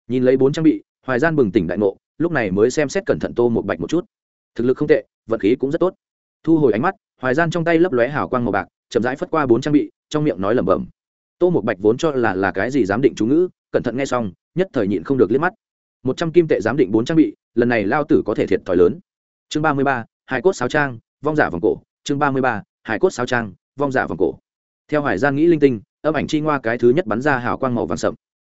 Nhìn lấy bốn trang bị, hoài gian bừng tỉnh đại ngộ, lúc này mới xem xét cẩn thận tô một bạch một chút. Thực lực không tệ, vật khí cũng rất tốt. Thu hồi ánh mắt, hoài gian trong tay lấp lóe hào quang màu bạc, chậm rãi phất qua bốn trang bị trong miệng nói lẩm bẩm. Tô một bạch vốn cho là là cái gì giám định chú ngữ, cẩn thận nghe xong, nhất thời nhịn không được liếc mắt. Một trăm kim tệ giám định bốn trang bị, lần này lao tử có thể thiệt thòi lớn. Chương ba mươi ba hải cốt sáo trang, vong giả vòng cổ. Chương ba mươi ba hải cốt sáo trang, vong giả vòng cổ. Theo hải gian nghĩ linh tinh, âm ảnh chi ngoa cái thứ nhất bắn ra hào quang màu vàng sậm.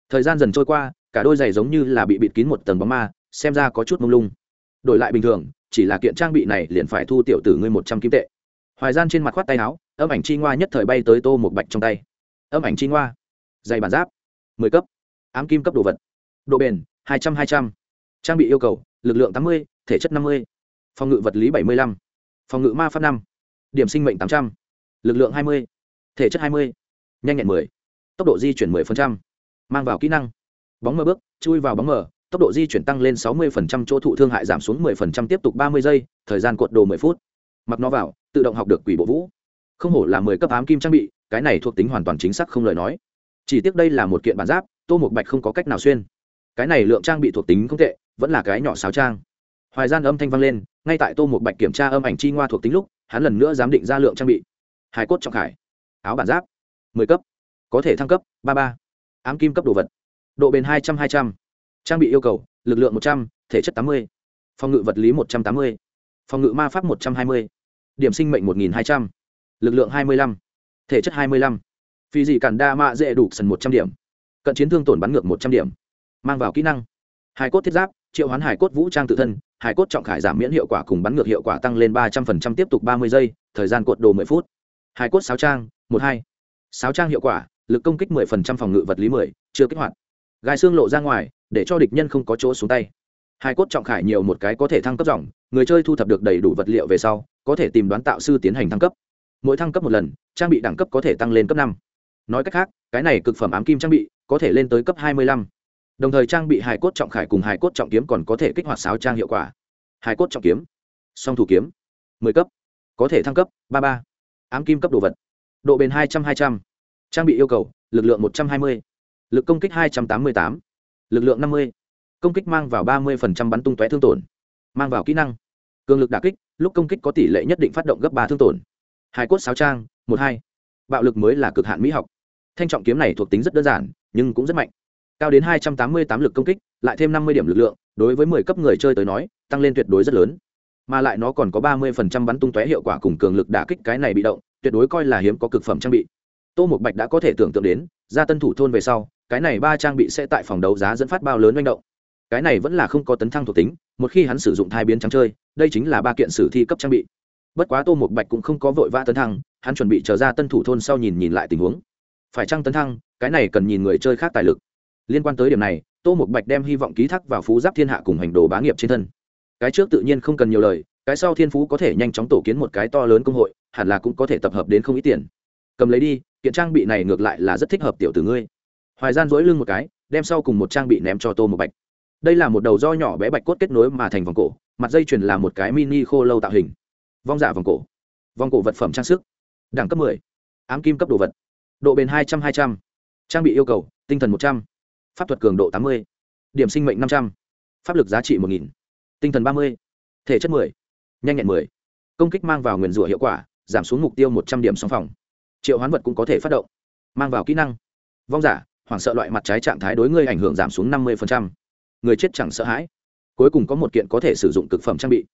Thời gian dần trôi qua, cả đôi giày giống như là bị bịt kín một tầng bóng ma, xem ra có chút mông lung. Đổi lại bình thường, chỉ là kiện trang bị này liền phải thu tiểu tử ngươi một trăm kim tệ. Hoài gian trên mặt khoát tay áo âm ảnh chi ngoa nhất thời bay tới tô một bạch trong tay. Âm ảnh chi ngoa. Dày bản giáp. Mười cấp. Ám kim cấp đồ vật. Độ bền, hai trăm hai trăm. Trang bị yêu cầu, lực lượng tám mươi, thể chất năm mươi. Phòng ngự vật lý bảy mươi lăm. Phòng ngự ma pháp năm. Điểm sinh mệnh tám trăm. L ự c lượng hai mươi, thể chất hai mươi. Nhanh nhẹn mười. Tốc độ di chuyển mười phần trăm. Mang vào kỹ năng. Bóng mờ bước, chui vào bóng mờ. Tốc độ di chuyển tăng lên sáu mươi phần trăm, chỗ thụ thương hại giảm xuống mười phần trăm, tiếp tục ba mươi giây, thời gian cuộn đồ mười phút. Mặc nó vào, tự động học được quỷ bộ vũ không hổ là mười cấp ám kim trang bị, cái này thuộc tính hoàn toàn chính xác không lời nói. Chỉ tiếc đây là một kiện bản giáp, tô một bạch không có cách nào xuyên. Cái này lượng trang bị thuộc tính không tệ, vẫn là cái nhỏ sáo trang. Hoài gian âm thanh vang lên, ngay tại tô một bạch kiểm tra âm ảnh chi ngoa thuộc tính lúc, hắn lần nữa giám định ra lượng trang bị. Hải cốt trọng khải, áo bản giáp, mười cấp, có thể thăng cấp, ba ba, ám kim cấp đồ vật, độ bền hai trăm hai trăm, trang bị yêu cầu, lực lượng một trăm, thể chất tám mươi, phòng ngự vật lý một trăm tám mươi, phòng ngự ma pháp một trăm hai mươi, điểm sinh mệnh một nghìn hai trăm lực lượng hai mươi lăm, thể chất hai mươi lăm. Phi dị cản đa mạ dễ đủ sần một trăm điểm. Cận chiến thương tổn bắn ngược một trăm điểm. Mang vào kỹ năng. Hải cốt thiết giáp, triệu hoán hải cốt vũ trang tự thân, hải cốt trọng khải giảm miễn hiệu quả cùng bắn ngược hiệu quả tăng lên ba trăm phần trăm tiếp tục ba mươi giây, thời gian cuộn đồ mười phút. Hải cốt sáo trang, một hai. Sáo trang hiệu quả, lực công kích mười phần trăm phòng ngự vật lý mười, chưa kích hoạt. Gai xương lộ ra ngoài, để cho địch nhân không có chỗ xuống tay. Hai cốt trọng khải nhiều một cái có thể thăng cấp dòng, người chơi thu thập được đầy đủ vật liệu về sau, có thể tìm đoán tạo sư tiến hành thăng cấp mỗi thăng cấp một lần, trang bị đẳng cấp có thể tăng lên cấp năm. Nói cách khác, cái này cực phẩm ám kim trang bị có thể lên tới cấp hai mươi lăm. Đồng thời trang bị hài cốt trọng khải cùng hài cốt trọng kiếm còn có thể kích hoạt sáo trang hiệu quả. Hài cốt trọng kiếm, song thủ kiếm, mười cấp, có thể thăng cấp, ba ba. Ám kim cấp đồ vật, độ bền hai trăm hai trăm. Trang bị yêu cầu, lực lượng một trăm hai mươi. Lực công kích hai trăm tám mươi tám. Lực lượng năm mươi. Công kích mang vào ba mươi bắn tung tóe thương tổn. Mang vào kỹ năng, cường lực đà kích, lúc công kích có tỷ lệ nhất định phát động gấp ba thương tổn hai cốt sáo trang, một hai. Bạo lực mới là cực hạn mỹ học. Thanh trọng kiếm này thuộc tính rất đơn giản, nhưng cũng rất mạnh. Cao đến hai trăm tám mươi tám lực công kích, lại thêm năm mươi điểm lực lượng, đối với mười cấp người chơi tới nói, tăng lên tuyệt đối rất lớn. Mà lại nó còn có ba mươi phần trăm bắn tung tóe hiệu quả cùng cường lực đả kích cái này bị động, tuyệt đối coi là hiếm có cực phẩm trang bị. Tô một bạch đã có thể tưởng tượng đến, ra tân thủ thôn về sau, cái này ba trang bị sẽ tại phòng đấu giá dẫn phát bao lớn manh động. Cái này vẫn là không có tấn thăng thuộc tính, một khi hắn sử dụng thai biến trắng chơi, đây chính là ba kiện sử thi cấp trang bị bất quá tô một bạch cũng không có vội vã tấn thăng, hắn chuẩn bị chờ ra tân thủ thôn sau nhìn nhìn lại tình huống. Phải chăng tấn thăng, cái này cần nhìn người chơi khác tài lực. Liên quan tới điểm này, tô một bạch đem hy vọng ký thác vào phú giáp thiên hạ cùng hành đồ bá nghiệp trên thân. Cái trước tự nhiên không cần nhiều lời, cái sau thiên phú có thể nhanh chóng tổ kiến một cái to lớn công hội, hẳn là cũng có thể tập hợp đến không ít tiền. Cầm lấy đi, kiện trang bị này ngược lại là rất thích hợp tiểu tử ngươi. Hoài gian dỗi lưng một cái, đem sau cùng một trang bị ném cho tô một bạch. Đây là một đầu do nhỏ bé bạch cốt kết nối mà thành vòng cổ, mặt dây chuyền là một cái mini khô lâu tạo hình vong giả vòng cổ. Vòng cổ vật phẩm trang sức. Đẳng cấp 10. ám kim cấp đồ vật. Độ bền hai trăm hai trăm. Trang bị yêu cầu, tinh thần một trăm. Pháp thuật cường độ tám mươi. Điểm sinh mệnh năm trăm. Pháp lực giá trị một nghìn. Tinh thần ba mươi. Thể chất 10. nhanh nhẹn 10. công kích mang vào nguyền rủa hiệu quả, giảm xuống mục tiêu một trăm điểm song phòng. Triệu hoán vật cũng có thể phát động. Mang vào kỹ năng. Vong giả, hoảng sợ loại mặt trái trạng thái đối ngươi ảnh hưởng giảm xuống năm mươi người chết chẳng sợ hãi. Cuối cùng có một kiện có thể sử dụng cực phẩm trang bị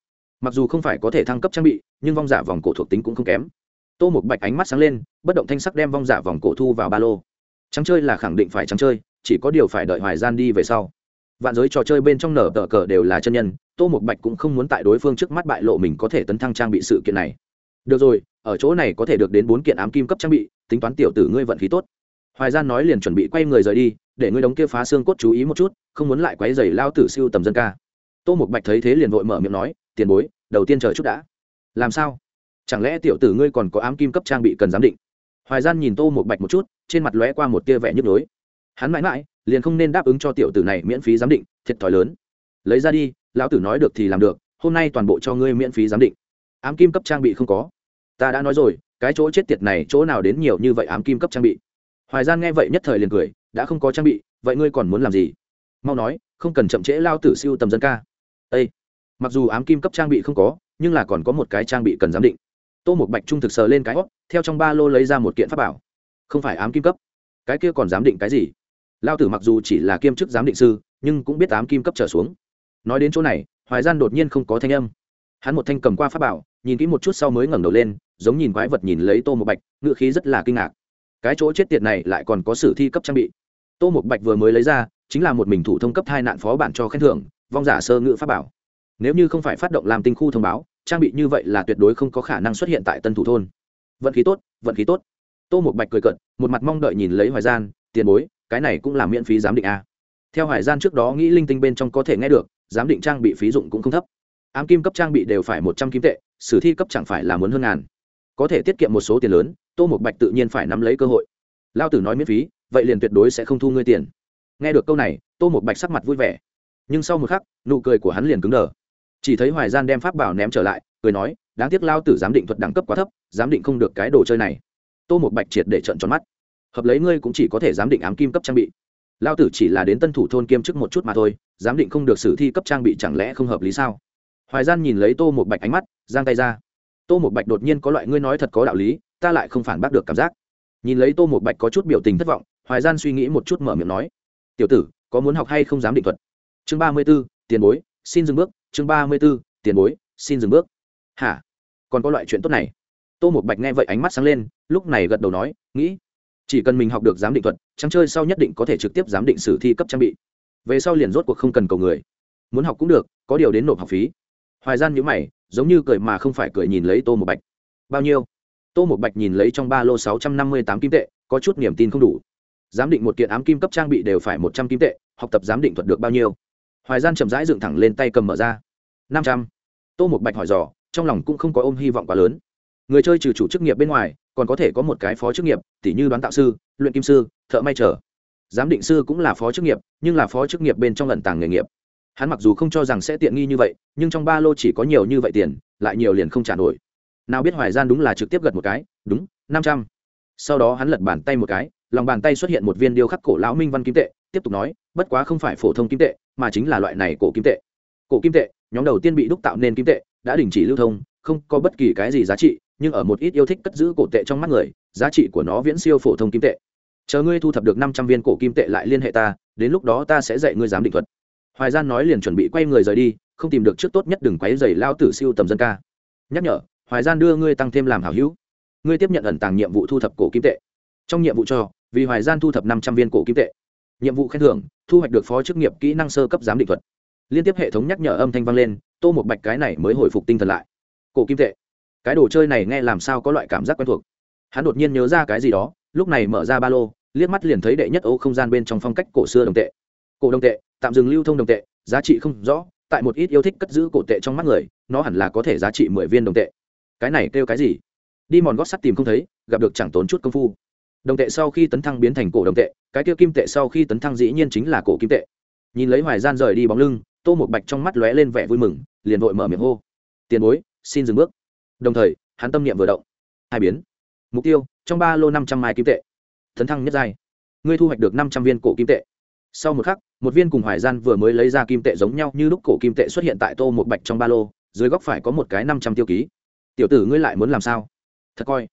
mặc dù không phải có thể thăng cấp trang bị, nhưng vong giả vòng cổ thuộc tính cũng không kém. Tô một bạch ánh mắt sáng lên, bất động thanh sắc đem vong giả vòng cổ thu vào ba lô. Trắng chơi là khẳng định phải trắng chơi, chỉ có điều phải đợi hoài gian đi về sau. Vạn giới trò chơi bên trong nở tờ cờ đều là chân nhân, tô một bạch cũng không muốn tại đối phương trước mắt bại lộ mình có thể tấn thăng trang bị sự kiện này. Được rồi, ở chỗ này có thể được đến bốn kiện ám kim cấp trang bị, tính toán tiểu tử ngươi vận khí tốt. Hoài gian nói liền chuẩn bị quay người rời đi, để ngươi đóng kia phá xương cốt chú ý một chút, không muốn lại quấy giày lao tử siêu tầm dân ca. Tô một bạch thấy thế liền vội mở miệng nói tiền bối, đầu tiên chờ chút đã. Làm sao? Chẳng lẽ tiểu tử ngươi còn có ám kim cấp trang bị cần giám định? Hoài gian nhìn tô một bạch một chút, trên mặt lóe qua một tia vẻ nhức nhối. Hắn mãi mãi, liền không nên đáp ứng cho tiểu tử này miễn phí giám định, thiệt thòi lớn. Lấy ra đi, lão tử nói được thì làm được, hôm nay toàn bộ cho ngươi miễn phí giám định. Ám kim cấp trang bị không có. Ta đã nói rồi, cái chỗ chết tiệt này chỗ nào đến nhiều như vậy ám kim cấp trang bị? Hoài gian nghe vậy nhất thời liền cười, đã không có trang bị, vậy ngươi còn muốn làm gì? Mau nói, không cần chậm trễ lao tử siêu tầm dân ca. Ây mặc dù ám kim cấp trang bị không có, nhưng là còn có một cái trang bị cần giám định. Tô một bạch trung thực sờ lên cái hót theo trong ba lô lấy ra một kiện pháp bảo. Không phải ám kim cấp. Cái kia còn giám định cái gì? Lao tử mặc dù chỉ là kiêm chức giám định sư, nhưng cũng biết ám kim cấp trở xuống. Nói đến chỗ này, hoài gian đột nhiên không có thanh âm. Hắn một thanh cầm qua pháp bảo, nhìn kỹ một chút sau mới ngẩng đầu lên, giống nhìn quái vật nhìn lấy tô một bạch ngự khí rất là kinh ngạc. Cái chỗ chết tiệt này lại còn có sử thi cấp trang bị. Tô một bạch vừa mới lấy ra, chính là một mình thủ thông cấp hai nạn phó bản cho khen thưởng, vong giả sơ ngự pháp bảo nếu như không phải phát động làm tinh khu thông báo, trang bị như vậy là tuyệt đối không có khả năng xuất hiện tại tân thủ thôn. Vận khí tốt, vận khí tốt. Tô một bạch cười cận một mặt mong đợi nhìn lấy hoài gian, tiền bối, cái này cũng là miễn phí giám định a theo hoài gian trước đó nghĩ linh tinh bên trong có thể nghe được, giám định trang bị phí dụng cũng không thấp. Ám kim cấp trang bị đều phải một trăm kim tệ, sử thi cấp chẳng phải là muốn hơn ngàn. Có thể tiết kiệm một số tiền lớn, tô một bạch tự nhiên phải nắm lấy cơ hội. Lao tử nói miễn phí, vậy liền tuyệt đối sẽ không thu ngươi tiền. Nghe được câu này, tô một bạch sắc mặt vui vẻ. Nhưng sau một khắc, nụ cười của hắn liền cứng đờ chỉ thấy hoài gian đem pháp bảo ném trở lại, cười nói, đáng tiếc lao tử giám định thuật đẳng cấp quá thấp, giám định không được cái đồ chơi này. Tô một bạch triệt để trận tròn mắt. Hợp lấy ngươi cũng chỉ có thể giám định ám kim cấp trang bị. Lao tử chỉ là đến tân thủ thôn kiêm chức một chút mà thôi, giám định không được sử thi cấp trang bị chẳng lẽ không hợp lý sao? Hoài gian nhìn lấy tô một bạch ánh mắt, giang tay ra. Tô một bạch đột nhiên có loại ngươi nói thật có đạo lý, ta lại không phản bác được cảm giác. Nhìn lấy tô một bạch có chút biểu tình thất vọng, hoài gian suy nghĩ một chút mở miệng nói, tiểu tử, có muốn học hay không dám định thuật? Chương ba mươi b ố tiền bối, xin dừng bước chương ba mươi b ố tiền bối, xin dừng bước. Hả? Còn có loại chuyện tốt này? Tô một bạch nghe vậy ánh mắt sáng lên, lúc này gật đầu nói, nghĩ, chỉ cần mình học được giám định thuật trắng chơi sau nhất định có thể trực tiếp giám định sử thi cấp trang bị. Về sau liền rốt cuộc không cần cầu người. Muốn học cũng được, có điều đến nộp học phí. Hoài gian nhữ mày, giống như cười mà không phải cười nhìn lấy tô một bạch. Bao nhiêu? Tô một bạch nhìn lấy trong ba lô sáu trăm năm mươi tám kim tệ, có chút niềm tin không đủ. Giám định một kiện ám kim cấp trang bị đều phải một trăm kim tệ, học tập giám định thuật được bao nhiêu? Hoài gian chậm rãi dựng thẳng lên tay cầm mở ra. Năm trăm. Tô một bạch hỏi dò, trong lòng cũng không có ôm hy vọng quá lớn. Người chơi trừ chủ chức nghiệp bên ngoài, còn có thể có một cái phó chức nghiệp, tỉ như đoán tạo sư, luyện kim sư, thợ may trở. Giám định sư cũng là phó chức nghiệp, nhưng là phó chức nghiệp bên trong lần tàng nghề nghiệp. Hắn mặc dù không cho rằng sẽ tiện nghi như vậy, nhưng trong ba lô chỉ có nhiều như vậy tiền, lại nhiều liền không trả nổi. Nào biết hoài gian đúng là trực tiếp gật một cái, đúng, năm trăm. Sau đó hắn lật bàn tay một cái, lòng bàn tay xuất hiện một viên điêu khắc cổ lão minh văn kim tệ tiếp tục nói, bất quá không phải phổ thông kim tệ, mà chính là loại này cổ kim tệ. Cổ kim tệ, nhóm đầu tiên bị đúc tạo nên kim tệ, đã đình chỉ lưu thông, không có bất kỳ cái gì giá trị, nhưng ở một ít yêu thích cất giữ cổ tệ trong mắt người, giá trị của nó viễn siêu phổ thông kim tệ. Chờ ngươi thu thập được năm trăm viên cổ kim tệ lại liên hệ ta, đến lúc đó ta sẽ dạy ngươi giám định thuật. Hoài gian nói liền chuẩn bị quay người rời đi, không tìm được trước tốt nhất đừng quấy giày lao tử siêu tầm dân ca. Nhắc nhở, hoài gian đưa ngươi tăng thêm làm hảo hữu. Ngươi tiếp nhận ẩn tàng nhiệm vụ thu thập cổ kim tệ. Trong nhiệm vụ cho, vì hoài gian thu thập năm trăm viên cổ kim tệ nhiệm vụ khen thưởng, thu hoạch được phó chức nghiệp kỹ năng sơ cấp giám định thuật. Liên tiếp hệ thống nhắc nhở âm thanh vang lên, tô một bạch cái này mới hồi phục tinh thần lại. Cổ kim tệ, cái đồ chơi này nghe làm sao có loại cảm giác quen thuộc? Hắn đột nhiên nhớ ra cái gì đó, lúc này mở ra ba lô, liếc mắt liền thấy đệ nhất ô không gian bên trong phong cách cổ xưa đồng tệ. Cổ đồng tệ, tạm dừng lưu thông đồng tệ, giá trị không rõ, tại một ít yêu thích cất giữ cổ tệ trong mắt người, nó hẳn là có thể giá trị mười viên đồng tệ. Cái này kêu cái gì? Đi mòn gót sắt tìm không thấy, gặp được chẳng tốn chút công phu đồng tệ sau khi tấn thăng biến thành cổ đồng tệ, cái kia kim tệ sau khi tấn thăng dĩ nhiên chính là cổ kim tệ. Nhìn lấy hoài gian rời đi bóng lưng, tô một bạch trong mắt lóe lên vẻ vui mừng, liền vội mở miệng hô. Tiền bối, xin dừng bước. Đồng thời, hắn tâm niệm vừa động. Hai biến. Mục tiêu, trong ba lô năm trăm mai kim tệ. Tấn thăng nhất giai. Ngươi thu hoạch được năm trăm viên cổ kim tệ. Sau một khắc, một viên cùng hoài gian vừa mới lấy ra kim tệ giống nhau như lúc cổ kim tệ xuất hiện tại tô một bạch trong ba lô, dưới góc phải có một cái năm trăm tiêu ký. Tiểu tử ngươi lại muốn làm sao? Thật coi.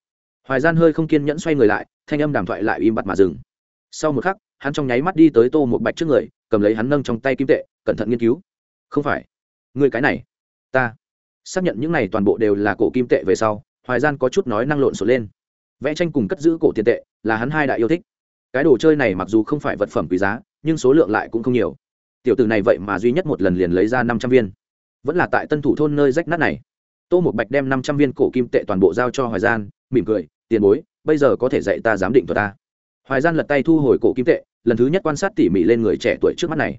Hoài gian hơi không kiên nhẫn xoay người lại thanh âm đàm thoại lại im bặt mà dừng. Sau một khắc, hắn trong nháy mắt đi tới tô một bạch trước người, cầm lấy hắn nâng trong tay kim tệ, cẩn thận nghiên cứu. Không phải. Người cái này. Ta. Xác nhận những này toàn bộ đều là cổ kim tệ về sau, hoài gian có chút nói năng lộn xộn lên. Vẽ tranh cùng cất giữ cổ tiền tệ là hắn hai đại yêu thích. Cái đồ chơi này mặc dù không phải vật phẩm quý giá, nhưng số lượng lại cũng không nhiều. Tiểu tử này vậy mà duy nhất một lần liền lấy ra năm trăm viên. Vẫn là tại tân thủ thôn nơi rách nát này. Tô một bạch đem năm trăm viên cổ kim tệ toàn bộ giao cho hoài gian, mỉm cười, tiền bối bây giờ có thể dạy ta giám định thuật ta. Hoài gian lật tay thu hồi cổ kim tệ, lần thứ nhất quan sát tỉ mỉ lên người trẻ tuổi trước mắt này.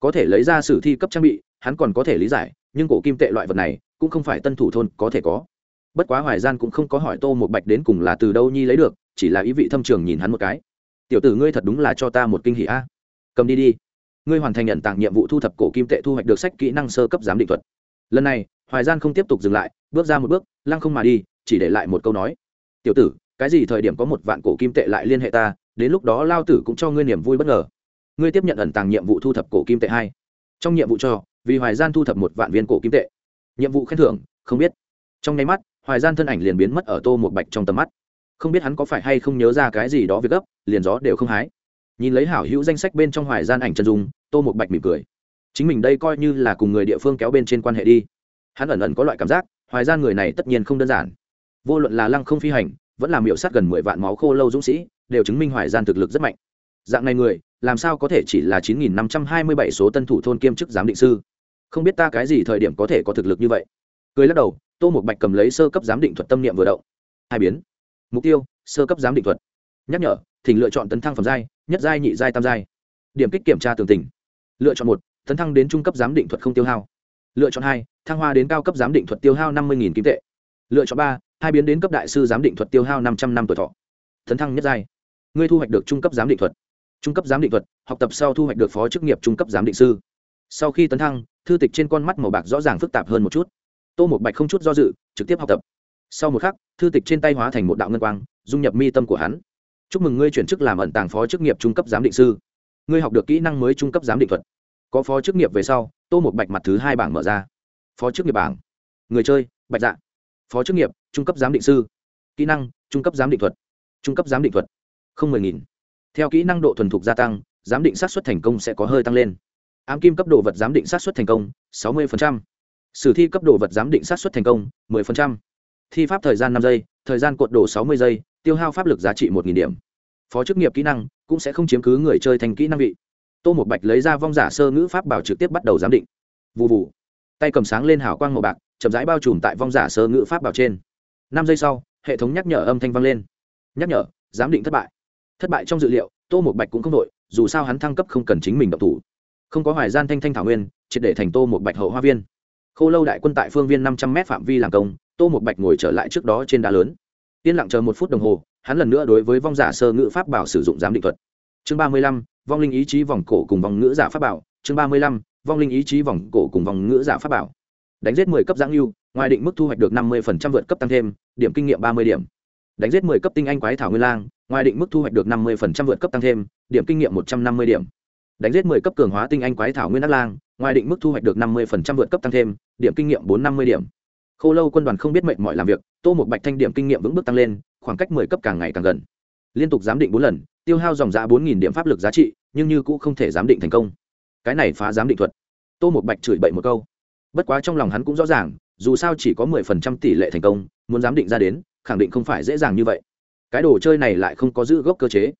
Có thể lấy ra sử thi cấp trang bị, hắn còn có thể lý giải, nhưng cổ kim tệ loại vật này cũng không phải tân thủ thôn có thể có. Bất quá hoài gian cũng không có hỏi tô một bạch đến cùng là từ đâu nhi lấy được, chỉ là ý vị thâm trường nhìn hắn một cái. Tiểu tử ngươi thật đúng là cho ta một kinh hỷ a. Cầm đi đi. Ngươi hoàn thành nhận tặng nhiệm vụ thu thập cổ kim tệ thu hoạch được sách kỹ năng sơ cấp giám định thuật. Lần này, hoài gian không tiếp tục dừng lại, bước ra một bước, lăng không mà đi, chỉ để lại một câu nói. Tiểu tử cái gì thời điểm có một vạn cổ kim tệ lại liên hệ ta, đến lúc đó lao tử cũng cho ngươi niềm vui bất ngờ. Ngươi tiếp nhận ẩn tàng nhiệm vụ thu thập cổ kim tệ hai. Trong nhiệm vụ cho, vì hoài gian thu thập một vạn viên cổ kim tệ. Nhiệm vụ khen thưởng, không biết. Trong nháy mắt, hoài gian thân ảnh liền biến mất ở tô một bạch trong tầm mắt. Không biết hắn có phải hay không nhớ ra cái gì đó việc gấp, liền gió đều không hái. Nhìn lấy hảo hữu danh sách bên trong hoài gian ảnh chân dung, tô một bạch mỉm cười. Chính mình đây coi như là cùng người địa phương kéo bên trên quan hệ đi. Hắn ẩn ẩn có loại cảm giác, hoài gian người này tất nhiên không đơn giản. Vô luận là lăng không phi hành vẫn làm miệu sát gần mười vạn máu khô lâu dũng sĩ, đều chứng minh hoài gian thực lực rất mạnh. Dạng này người, làm sao có thể chỉ là chín nghìn năm trăm hai mươi bảy số tân thủ thôn kiêm chức giám định sư? Không biết ta cái gì thời điểm có thể có thực lực như vậy. Cười lắc đầu, tô một bạch cầm lấy sơ cấp giám định thuật tâm niệm vừa động. Hai biến. Mục tiêu, sơ cấp giám định thuật. Nhắc nhở, thỉnh lựa chọn tấn thăng phẩm giai, nhất giai, nhị giai, tam giai. Điểm kích kiểm tra tường tình lựa chọn một, tấn thăng đến trung cấp giám định thuật không tiêu hao. Lựa chọn hai, thăng hoa đến cao cấp giám định thuật tiêu hao năm mươi kim tệ. Lựa chọn ba hai biến đến cấp đại sư giám định thuật tiêu hao năm trăm năm tuổi thọ. Thần thăng nhất giai. Ngươi thu hoạch được trung cấp giám định thuật. Trung cấp giám định thuật, học tập sau thu hoạch được phó chức nghiệp trung cấp giám định sư. Sau khi tấn thăng, thư tịch trên con mắt màu bạc rõ ràng phức tạp hơn một chút. Tô một bạch không chút do dự, trực tiếp học tập. Sau một khắc, thư tịch trên tay hóa thành một đạo ngân quang, dung nhập mi tâm của hắn. Chúc mừng ngươi chuyển chức làm ẩn tàng phó chức nghiệp trung cấp giám định sư. Ngươi học được kỹ năng mới trung cấp giám định thuật. Có phó chức nghiệp về sau, tô một bạch mặt thứ hai bảng mở ra. Phó chức nghiệp bảng. Người chơi, bạch dạ phó chức nghiệp, trung cấp giám định sư. Kỹ năng, trung cấp giám định thuật. Trung cấp giám định thuật. Không mười nghìn. Theo kỹ năng độ thuần thục gia tăng, giám định sát xuất thành công sẽ có hơi tăng lên. Ám kim cấp độ vật giám định sát xuất thành công, sáu mươi sử thi cấp độ vật giám định sát xuất thành công 10%. thi pháp thời gian năm giây, thời gian cuộn đổ sáu mươi giây, tiêu hao pháp lực giá trị một điểm. Phó chức nghiệp kỹ năng cũng sẽ không chiếm cứ người chơi thành kỹ năng vị. Tô một bạch lấy ra vong giả sơ ngữ pháp bảo trực tiếp bắt đầu giám định. Vụ vụ tay cầm sáng lên hào quang màu bạc chậm rãi bao trùm tại vong giả sơ ngữ pháp bảo trên. Năm giây sau, hệ thống nhắc nhở âm thanh vang lên. Nhắc nhở, giám định thất bại. Thất bại trong dự liệu, tô một bạch cũng không đội, dù sao hắn thăng cấp không cần chính mình động thủ. Không có hoài gian thanh thanh thảo nguyên, triệt để thành tô một bạch hậu hoa viên. Khô lâu đại quân tại phương viên năm trăm m phạm vi làm công, tô một bạch ngồi trở lại trước đó trên đá lớn. Yên lặng chờ một phút đồng hồ, hắn lần nữa đối với vong giả sơ ngữ pháp bảo sử dụng giám định thuật. Chương ba mươi lăm, vong linh ý chí vòng cổ cùng vòng ngữ giả pháp bảo. Chương ba mươi lăm, vong linh ý chí vòng cổ cùng vòng ngữ giả pháp bảo đánh giết mười cấp giáng lưu, ngoài định mức thu hoạch được năm mươi phần trăm vượt cấp tăng thêm, điểm kinh nghiệm ba mươi điểm. Đánh giết mười cấp tinh anh quái thảo nguyên lang, ngoài định mức thu hoạch được năm mươi phần trăm vượt cấp tăng thêm, điểm kinh nghiệm một trăm năm mươi điểm. Đánh giết mười cấp cường hóa tinh anh quái thảo nguyên ác lang, ngoài định mức thu hoạch được năm mươi phần trăm vượt cấp tăng thêm, điểm kinh nghiệm bốn năm mươi điểm. Khô lâu quân đoàn không biết mệt mỏi làm việc, tô một bạch thanh điểm kinh nghiệm vững bước tăng lên, khoảng cách mười cấp càng ngày càng gần. Liên tục giám định bốn lần, tiêu hao dòng giá bốn nghìn điểm pháp lực giá trị, nhưng như cũng không thể giám định thành công. Cái này phá giám định thuật. Tô một bạch chửi bậy một câu bất quá trong lòng hắn cũng rõ ràng, dù sao chỉ có mười phần trăm tỷ lệ thành công, muốn giám định ra đến, khẳng định không phải dễ dàng như vậy. Cái đồ chơi này lại không có giữ gốc cơ chế.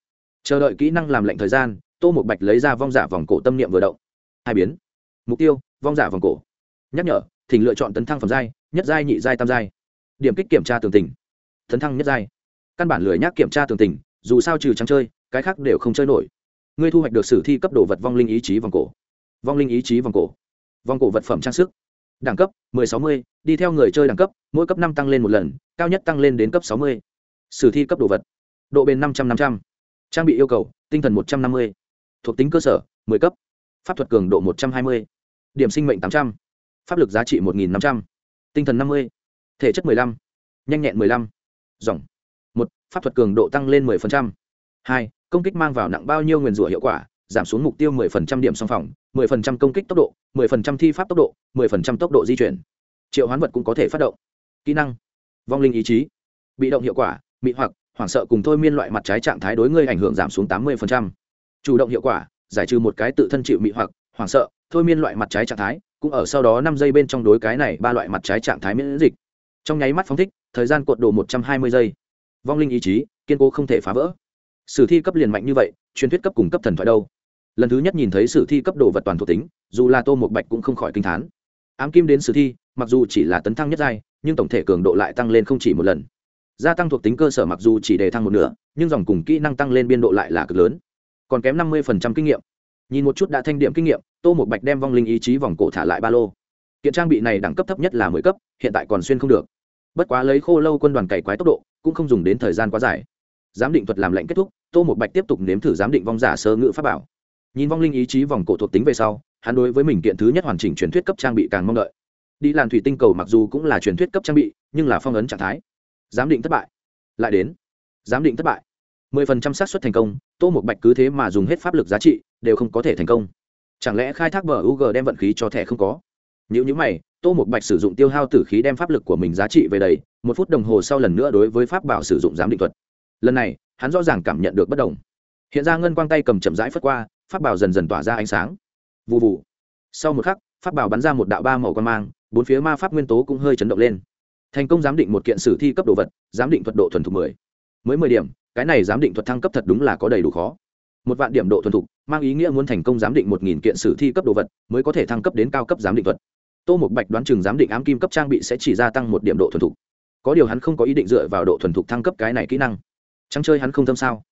Chờ đợi kỹ năng làm lệnh thời gian, tô một bạch lấy ra vong giả vòng cổ tâm niệm vừa động. Hai biến. Mục tiêu, vong giả vòng cổ. Nhắc nhở, thỉnh lựa chọn tấn thăng phẩm giai, nhất giai, nhị giai, tam giai. Điểm kích kiểm tra tường tình. Tấn thăng nhất giai. Căn bản lười nhắc kiểm tra tường tình, dù sao trừ trắng chơi, cái khác đều không chơi nổi. Ngươi thu hoạch được sử thi cấp đồ vật vong linh ý chí vòng cổ. Vong linh ý chí vòng cổ. Vòng cổ vật phẩm trang sức đẳng cấp 1060, đi theo người chơi đẳng cấp mỗi cấp năm tăng lên một lần cao nhất tăng lên đến cấp 60. sử thi cấp đồ vật độ bền 500 500. trang bị yêu cầu tinh thần 150. thuộc tính cơ sở 10 cấp pháp thuật cường độ 120. điểm sinh mệnh 800. pháp lực giá trị 1500. tinh thần 50. thể chất 15. nhanh nhẹn 15. dòng một pháp thuật cường độ tăng lên 10%. hai công kích mang vào nặng bao nhiêu nguyền rủa hiệu quả giảm xuống mục tiêu 10% điểm song phòng 10% công kích tốc độ 10% thi pháp tốc độ 10% tốc độ di chuyển. Triệu hoán vật cũng có thể phát động. Kỹ năng. Vong linh ý chí. Bị động hiệu quả, mị hoặc, hoảng sợ cùng thôi miên loại mặt trái trạng thái đối ngươi ảnh hưởng giảm xuống 80%. chủ động hiệu quả, giải trừ một cái tự thân chịu mị hoặc, hoảng sợ, thôi miên loại mặt trái trạng thái, cũng ở sau đó năm giây bên trong đối cái này ba loại mặt trái trạng thái miễn dịch. Trong nháy mắt phóng thích, thời gian cột độ 120 giây. Vong linh ý chí, kiên cố không thể phá vỡ sử thi cấp liền mạnh như vậy, truyền thuyết cấp cùng cấp thần thoại đâu? Lần thứ nhất nhìn thấy sử thi cấp đồ vật toàn thuộc tính, dù là tô một bạch cũng không khỏi kinh thán. Ám kim đến sử thi, mặc dù chỉ là tấn thăng nhất giai, nhưng tổng thể cường độ lại tăng lên không chỉ một lần. Gia tăng thuộc tính cơ sở mặc dù chỉ để thăng một nửa, nhưng dòng cùng kỹ năng tăng lên biên độ lại là cực lớn. Còn kém năm mươi kinh nghiệm. Nhìn một chút đã thanh điểm kinh nghiệm, tô một bạch đem vong linh ý chí vòng cổ thả lại ba lô. Kiện trang bị này đẳng cấp thấp nhất là mười cấp, hiện tại còn xuyên không được. Bất quá lấy khô lâu quân đoàn cày quái tốc độ, cũng không dùng đến thời gian quá dài giám định thuật làm lệnh kết thúc, tô một bạch tiếp tục nếm thử giám định vong giả sơ ngữ pháp bảo. Nhìn vong linh ý chí vòng cổ thuộc tính về sau, hắn đối với mình kiện thứ nhất hoàn chỉnh truyền thuyết cấp trang bị càng mong đợi. Đi làn thủy tinh cầu mặc dù cũng là truyền thuyết cấp trang bị, nhưng là phong ấn trạng thái. Giám định thất bại. Lại đến. Giám định thất bại. Mười phần trăm xác suất thành công, tô một bạch cứ thế mà dùng hết pháp lực giá trị, đều không có thể thành công. Chẳng lẽ khai thác bờ u g đem vận khí cho thẻ không có? Nếu như mày, tô một bạch sử dụng tiêu hao tử khí đem pháp lực của mình giá trị về đầy, một phút đồng hồ sau lần nữa đối với pháp bảo sử dụng giám định thuật lần này, hắn rõ ràng cảm nhận được bất đồng. Hiện ra ngân quang tay cầm chậm rãi phất qua, pháp bảo dần dần tỏa ra ánh sáng. Vụ vụ sau một khắc, pháp bảo bắn ra một đạo ba màu quan mang, bốn phía ma pháp nguyên tố cũng hơi chấn động lên. Thành công giám định một kiện sử thi cấp đồ vật, giám định thuật độ thuần thục mười. Mới mười điểm, cái này giám định thuật thăng cấp thật đúng là có đầy đủ khó. Một vạn điểm độ thuần thục, mang ý nghĩa muốn thành công giám định một nghìn kiện sử thi cấp đồ vật, mới có thể thăng cấp đến cao cấp giám định thuật. Tô một bạch đoán chừng giám định ám kim cấp trang bị sẽ chỉ gia tăng một điểm độ thuần thục. Có điều hắn không có ý định dựa vào độ thuần thục thăng cấp cái này kỹ năng trắng chơi hắn không thâm sao?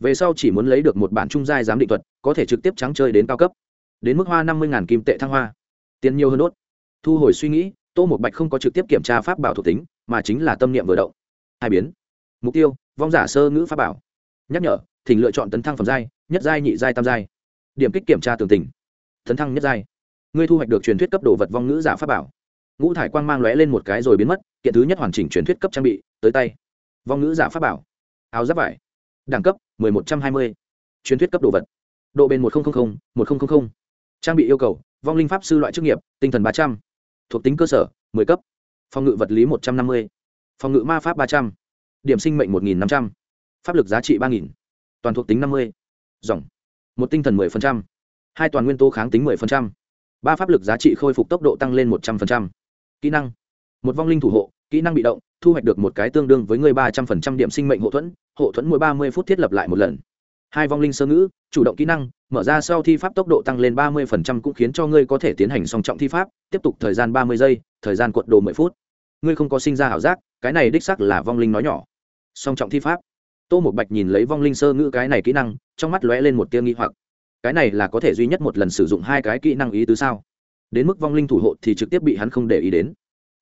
Về sau chỉ muốn lấy được một bản trung giai giám định thuật, có thể trực tiếp trắng chơi đến cao cấp. Đến mức hoa năm mươi kim tệ thăng hoa. Tiền nhiều hơn đốt. Thu hồi suy nghĩ, tô một bạch không có trực tiếp kiểm tra pháp bảo thuộc tính, mà chính là tâm niệm vừa động. Hai biến. Mục tiêu, vong giả sơ ngữ pháp bảo. Nhắc nhở, thỉnh lựa chọn tấn thăng phẩm giai, nhất giai, nhị giai, tam giai. Điểm kích kiểm tra tường tình. Tấn thăng nhất giai. Ngươi thu hoạch được truyền thuyết cấp đồ vật vong ngữ giả pháp bảo. Ngũ thải quang mang lóe lên một cái rồi biến mất, kiện thứ nhất hoàn chỉnh truyền thuyết cấp trang bị, tới tay. Vong ngữ giả pháp bảo áo giáp vải. Đẳng cấp một một trăm hai mươi. Truyền thuyết cấp đồ vật. Độ bền một nghìn một nghìn trang bị yêu cầu vong linh pháp sư loại chức nghiệp tinh thần ba trăm. Thuộc tính cơ sở m ộ ư ơ i cấp. Phòng ngự vật lý một trăm năm mươi. Phòng ngự ma pháp ba trăm. Điểm sinh mệnh một nghìn năm trăm. Pháp lực giá trị 3000, toàn thuộc tính năm mươi. Dòng. Một tinh thần 10%, hai toàn nguyên tố kháng tính 10%, ba pháp lực giá trị khôi phục tốc độ tăng lên 100%. kỹ năng. Một vong linh thủ hộ kỹ năng bị động, thu hoạch được một cái tương đương với người ba trăm linh điểm sinh mệnh hộ thuẫn hộ thuẫn mỗi ba mươi phút thiết lập lại một lần. Hai vong linh sơ ngữ, chủ động kỹ năng, mở ra sau thi pháp tốc độ tăng lên ba mươi phần trăm cũng khiến cho ngươi có thể tiến hành song trọng thi pháp, tiếp tục thời gian ba mươi giây, thời gian cuộn đồ mười phút. Ngươi không có sinh ra ảo giác, cái này đích sắc là vong linh nói nhỏ. Song trọng thi pháp. Tô một bạch nhìn lấy vong linh sơ ngữ cái này kỹ năng, trong mắt lóe lên một tia nghi hoặc. Cái này là có thể duy nhất một lần sử dụng hai cái kỹ năng ý tứ sao? Đến mức vong linh thủ hộ thì trực tiếp bị hắn không để ý đến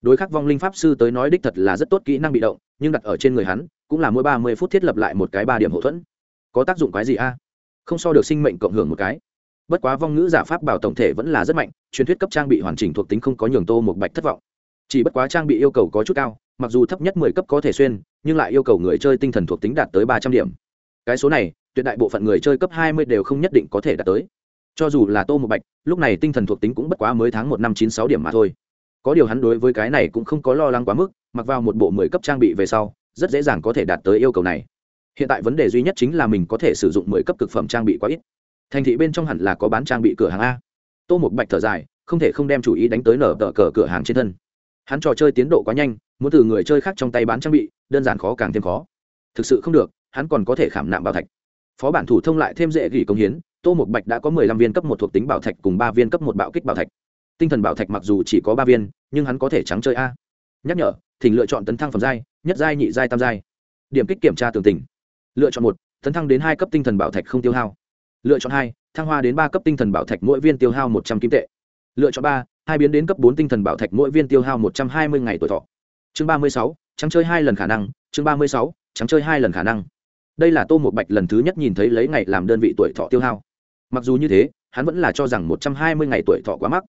đối khắc vong linh pháp sư tới nói đích thật là rất tốt kỹ năng bị động, nhưng đặt ở trên người hắn, cũng là mỗi ba mươi phút thiết lập lại một cái ba điểm hậu thuẫn. Có tác dụng cái gì a? Không so được sinh mệnh cộng hưởng một cái. Bất quá vong ngữ giả pháp bảo tổng thể vẫn là rất mạnh, truyền thuyết cấp trang bị hoàn chỉnh thuộc tính không có nhường tô một bạch thất vọng. Chỉ bất quá trang bị yêu cầu có chút cao, mặc dù thấp nhất mười cấp có thể xuyên, nhưng lại yêu cầu người chơi tinh thần thuộc tính đạt tới ba trăm điểm. Cái số này, tuyệt đại bộ phận người chơi cấp hai mươi đều không nhất định có thể đạt tới. Cho dù là tô một bạch, lúc này tinh thần thuộc tính cũng bất quá mới tháng một năm chín sáu điểm mà thôi có điều hắn đối với cái này cũng không có lo lắng quá mức, mặc vào một bộ mười cấp trang bị về sau, rất dễ dàng có thể đạt tới yêu cầu này. Hiện tại vấn đề duy nhất chính là mình có thể sử dụng mười cấp cực phẩm trang bị quá ít. Thành thị bên trong hẳn là có bán trang bị cửa hàng a. Tô một bạch thở dài, không thể không đem chủ ý đánh tới nở tờ cờ cửa hàng trên thân. Hắn trò chơi tiến độ quá nhanh, muốn từ người chơi khác trong tay bán trang bị, đơn giản khó càng thêm khó. Thực sự không được, hắn còn có thể khảm nạm bảo thạch. Phó bản thủ thông lại thêm dễ gỉ công hiến, tô một bạch đã có mười lăm viên cấp một thuộc tính bảo thạch cùng ba viên cấp một bạo kích bảo thạch tinh thần bảo thạch mặc dù chỉ có ba viên, nhưng hắn có thể trắng chơi a. Nhắc nhở, thỉnh lựa chọn tấn thăng phẩm giai, nhất giai, nhị giai, tam giai. Điểm kích kiểm tra tường tình lựa chọn một, tấn thăng đến hai cấp tinh thần bảo thạch không tiêu hao. Lựa chọn hai, thăng hoa đến ba cấp tinh thần bảo thạch mỗi viên tiêu hao một trăm kim tệ. Lựa chọn ba, hai biến đến cấp bốn tinh thần bảo thạch mỗi viên tiêu hao một trăm hai mươi ngày tuổi thọ. Chương ba mươi sáu, trắng chơi hai lần khả năng. Chương ba mươi sáu, trắng chơi hai lần khả năng. Đây là tô một bạch lần thứ nhất nhìn thấy lấy ngày làm đơn vị tuổi thọ tiêu hao. Mặc dù như thế, hắn vẫn là cho rằng một trăm hai mươi ngày tuổi thọ quá mắc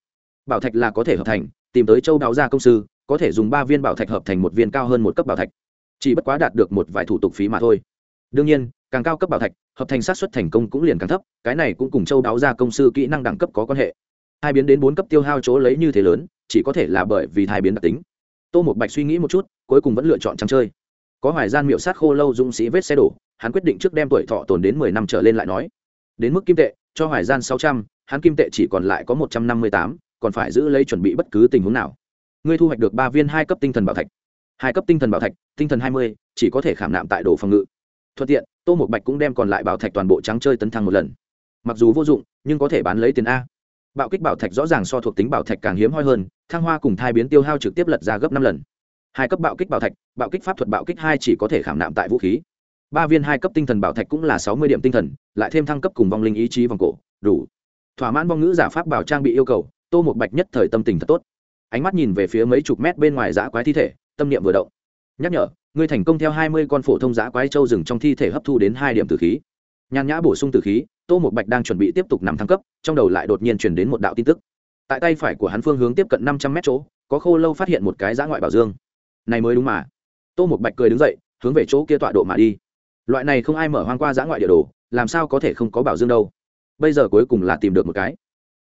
bảo thạch là có thể hợp thành, tìm tới châu đáo gia công sư, có thể dùng ba viên bảo thạch hợp thành một viên cao hơn một cấp bảo thạch. Chỉ bất quá đạt được một vài thủ tục phí mà thôi. Đương nhiên, càng cao cấp bảo thạch, hợp thành sát xuất thành công cũng liền càng thấp, cái này cũng cùng châu đáo gia công sư kỹ năng đẳng cấp có quan hệ. Hai biến đến bốn cấp tiêu hao chỗ lấy như thế lớn, chỉ có thể là bởi vì hai biến đặc tính. Tô một bạch suy nghĩ một chút, cuối cùng vẫn lựa chọn trắng chơi. Có hoài gian miệu sát khô lâu dũng sĩ vết xe đổ, hắn quyết định trước đem tuổi thọ tồn đến mười năm trở lên lại nói. Đến mức kim tệ, cho hoài gian sáu trăm, hắn kim tệ chỉ còn lại có một trăm năm mươi tám còn phải giữ lấy chuẩn bị bất cứ tình huống nào. Ngươi thu hoạch được ba viên hai cấp tinh thần bảo thạch. Hai cấp tinh thần bảo thạch, tinh thần hai mươi, chỉ có thể khảm nạm tại đồ phòng ngự. Thuận tiện, tô một bạch cũng đem còn lại bảo thạch toàn bộ trắng chơi tấn thăng một lần. Mặc dù vô dụng, nhưng có thể bán lấy tiền a. Bạo kích bảo thạch rõ ràng so thuộc tính bảo thạch càng hiếm hoi hơn, thăng hoa cùng thai biến tiêu hao trực tiếp lật ra gấp năm lần. Hai cấp bạo kích bảo thạch, bạo kích pháp thuật bạo kích hai chỉ có thể khảm nạm tại vũ khí. Ba viên hai cấp tinh thần bảo thạch cũng là sáu mươi điểm tinh thần, lại thêm thăng cấp cùng vong linh ý chí vòng cổ, đủ. Thỏa mãn vong ngữ giả pháp bảo trang bị yêu cầu tô một bạch nhất thời tâm tình thật tốt. Ánh mắt nhìn về phía mấy chục mét bên ngoài giã quái thi thể, tâm niệm vừa động. Nhắc nhở, ngươi thành công theo hai mươi con phổ thông giã quái châu rừng trong thi thể hấp thu đến hai điểm tử khí. Nhàn nhã bổ sung tử khí, tô một bạch đang chuẩn bị tiếp tục nằm thăng cấp, trong đầu lại đột nhiên chuyển đến một đạo tin tức. Tại tay phải của hắn phương hướng tiếp cận năm trăm mét chỗ, có khô lâu phát hiện một cái giã ngoại bảo dương. Này mới đúng mà. Tô một bạch cười đứng dậy, hướng về chỗ kia tọa độ mà đi. Loại này không ai mở hoang qua giã ngoại địa đồ, làm sao có thể không có bảo dương đâu? Bây giờ cuối cùng là tìm được một cái.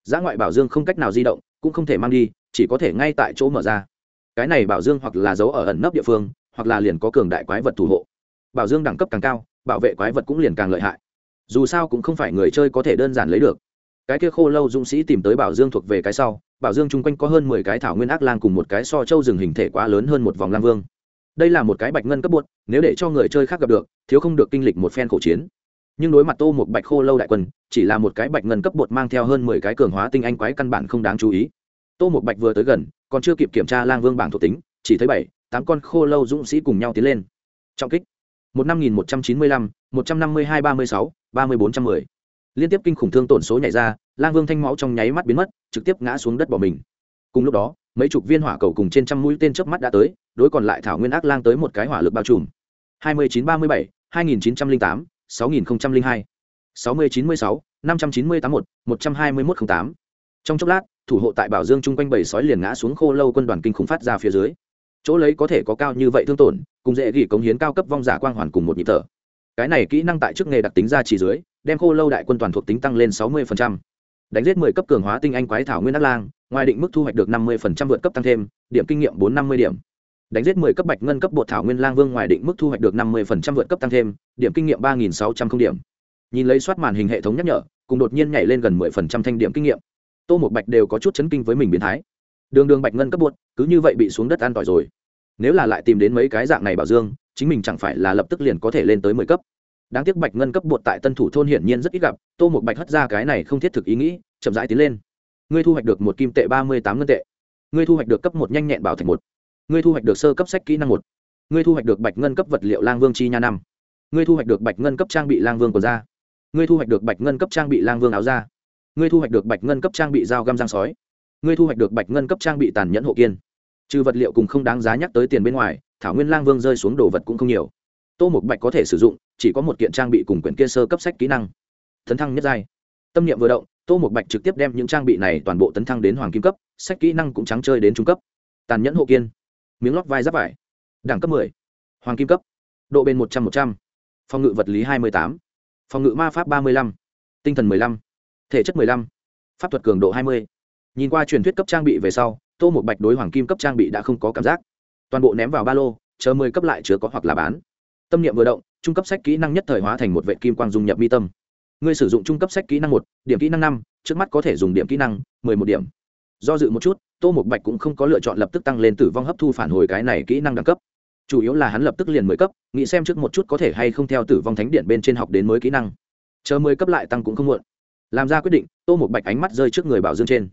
Giá ngoại bảo dương không cách nào di động, cũng không thể mang đi, chỉ có thể ngay tại chỗ mở ra. Cái này bảo dương hoặc là giấu ở ẩn nấp địa phương, hoặc là liền có cường đại quái vật thủ hộ. Bảo dương đẳng cấp càng cao, bảo vệ quái vật cũng liền càng lợi hại. Dù sao cũng không phải người chơi có thể đơn giản lấy được. Cái kia khô lâu dũng sĩ tìm tới bảo dương thuộc về cái sau, bảo dương chung quanh có hơn mười cái thảo nguyên ác lang cùng một cái so châu rừng hình thể quá lớn hơn một vòng lang vương. Đây là một cái bạch ngân cấp bột, nếu để cho người chơi khác gặp được, thiếu không được kinh lịch một phen khổ chiến nhưng đối mặt tô một bạch khô lâu đại quân, chỉ là một cái bạch ngân cấp bột mang theo hơn mười cái cường hóa tinh anh quái căn bản không đáng chú ý. Tô một bạch vừa tới gần, còn chưa kịp kiểm tra lang vương bảng thuộc tính, chỉ thấy bảy, tám con khô lâu dũng sĩ cùng nhau tiến lên. Trọng kích, một năm nghìn một trăm chín mươi lăm, một trăm năm mươi hai ba mươi sáu, ba mươi bốn trăm mười. Liên tiếp kinh khủng thương tổn số nhảy ra, lang vương thanh máu trong nháy mắt biến mất, trực tiếp ngã xuống đất bỏ mình. Cùng lúc đó, mấy chục viên hỏa cầu cùng trên trăm mũi tên chớp mắt đã tới, đối còn lại thảo nguyên ác lang tới một cái hỏa lực bao trùm. hai mươi chín ba mươi bảy, hai nghìn chín trăm linh tám sáu nghìn hai, sáu mươi chín mươi sáu, năm trăm chín mươi tám một một trăm hai mươi một t tám. Trong chốc lát, thủ hộ tại bảo dương chung quanh bầy sói liền ngã xuống khô lâu quân đoàn kinh khủng phát ra phía dưới. Chỗ lấy có thể có cao như vậy thương tổn, cùng dễ gỉ cống hiến cao cấp vong giả quang hoàn cùng một nhịp thở. Cái này kỹ năng tại chức nghề đặc tính ra chỉ dưới, đem khô lâu đại quân toàn thuộc tính tăng lên sáu mươi đánh giết mười cấp cường hóa tinh anh quái thảo nguyên ác lang, ngoài định mức thu hoạch được năm mươi vượt cấp tăng thêm, điểm kinh nghiệm bốn năm mươi điểm đánh giết mười cấp bạch ngân cấp bột thảo nguyên lang vương ngoài định mức thu hoạch được năm mươi vượt cấp tăng thêm, điểm kinh nghiệm ba nghìn sáu trăm không điểm. Nhìn lấy soát màn hình hệ thống nhắc nhở, cùng đột nhiên nhảy lên gần mười phần trăm thanh điểm kinh nghiệm, tô một bạch đều có chút chấn kinh với mình biến thái. Đường đường bạch ngân cấp bột, cứ như vậy bị xuống đất an tỏi rồi. Nếu là lại tìm đến mấy cái dạng này bảo dương, chính mình chẳng phải là lập tức liền có thể lên tới mười cấp. Đáng tiếc bạch ngân cấp bột tại tân thủ thôn hiển nhiên rất ít gặp, tô một bạch hất ra cái này không thiết thực ý nghĩ, chậm rãi tiến lên. Ngươi thu hoạch được một kim tệ ba mươi tám ngân tệ. Ngươi thu hoạch được cấp một nhanh nhẹn bảo thạch một ngươi thu hoạch được sơ cấp sách kỹ năng một. Ngươi thu hoạch được bạch ngân cấp vật liệu lang vương chi nha năm. Ngươi thu hoạch được bạch ngân cấp trang bị lang vương của da. Ngươi thu hoạch được bạch ngân cấp trang bị lang vương áo da. Ngươi thu hoạch được bạch ngân cấp trang bị dao găm giang sói. Ngươi thu hoạch được bạch ngân cấp trang bị tàn nhẫn hộ kiên. Trừ vật liệu cùng không đáng giá nhắc tới tiền bên ngoài, thảo nguyên lang vương rơi xuống đồ vật cũng không nhiều. Tô một bạch có thể sử dụng, chỉ có một kiện trang bị cùng quyển kia sơ cấp sách kỹ năng. Thấn thăng nhất giai. Tâm niệm vừa động, tô một bạch trực tiếp đem những trang bị này toàn bộ tấn thăng đến hoàng kim cấp, sách kỹ năng cũng trắng chơi đến trung cấp. Tàn nhẫn hộ kiên miếng lót vai giáp vải. Đẳng cấp 10. hoàng kim cấp. Độ bền một trăm một trăm. Phòng ngự vật lý hai mươi tám. Phòng ngự ma pháp ba mươi lăm. Tinh thần mười lăm. Thể chất mười lăm. Pháp thuật cường độ hai mươi. Nhìn qua truyền thuyết cấp trang bị về sau, tô một bạch đối hoàng kim cấp trang bị đã không có cảm giác. Toàn bộ ném vào ba lô, chờ mười cấp lại chứa có hoặc là bán. Tâm niệm vừa động, trung cấp sách kỹ năng nhất thời hóa thành một vệ kim quang dung nhập mi tâm. Ngươi sử dụng trung cấp sách kỹ năng một, điểm kỹ năng năm, trước mắt có thể dùng điểm kỹ năng mười một điểm. Do dự một chút tô một bạch cũng không có lựa chọn lập tức tăng lên tử vong hấp thu phản hồi cái này kỹ năng đẳng cấp. Chủ yếu là hắn lập tức liền mười cấp, nghĩ xem trước một chút có thể hay không theo tử vong thánh điện bên trên học đến mới kỹ năng. Chờ mười cấp lại tăng cũng không muộn. Làm ra quyết định, tô một bạch ánh mắt rơi trước người bảo dương trên.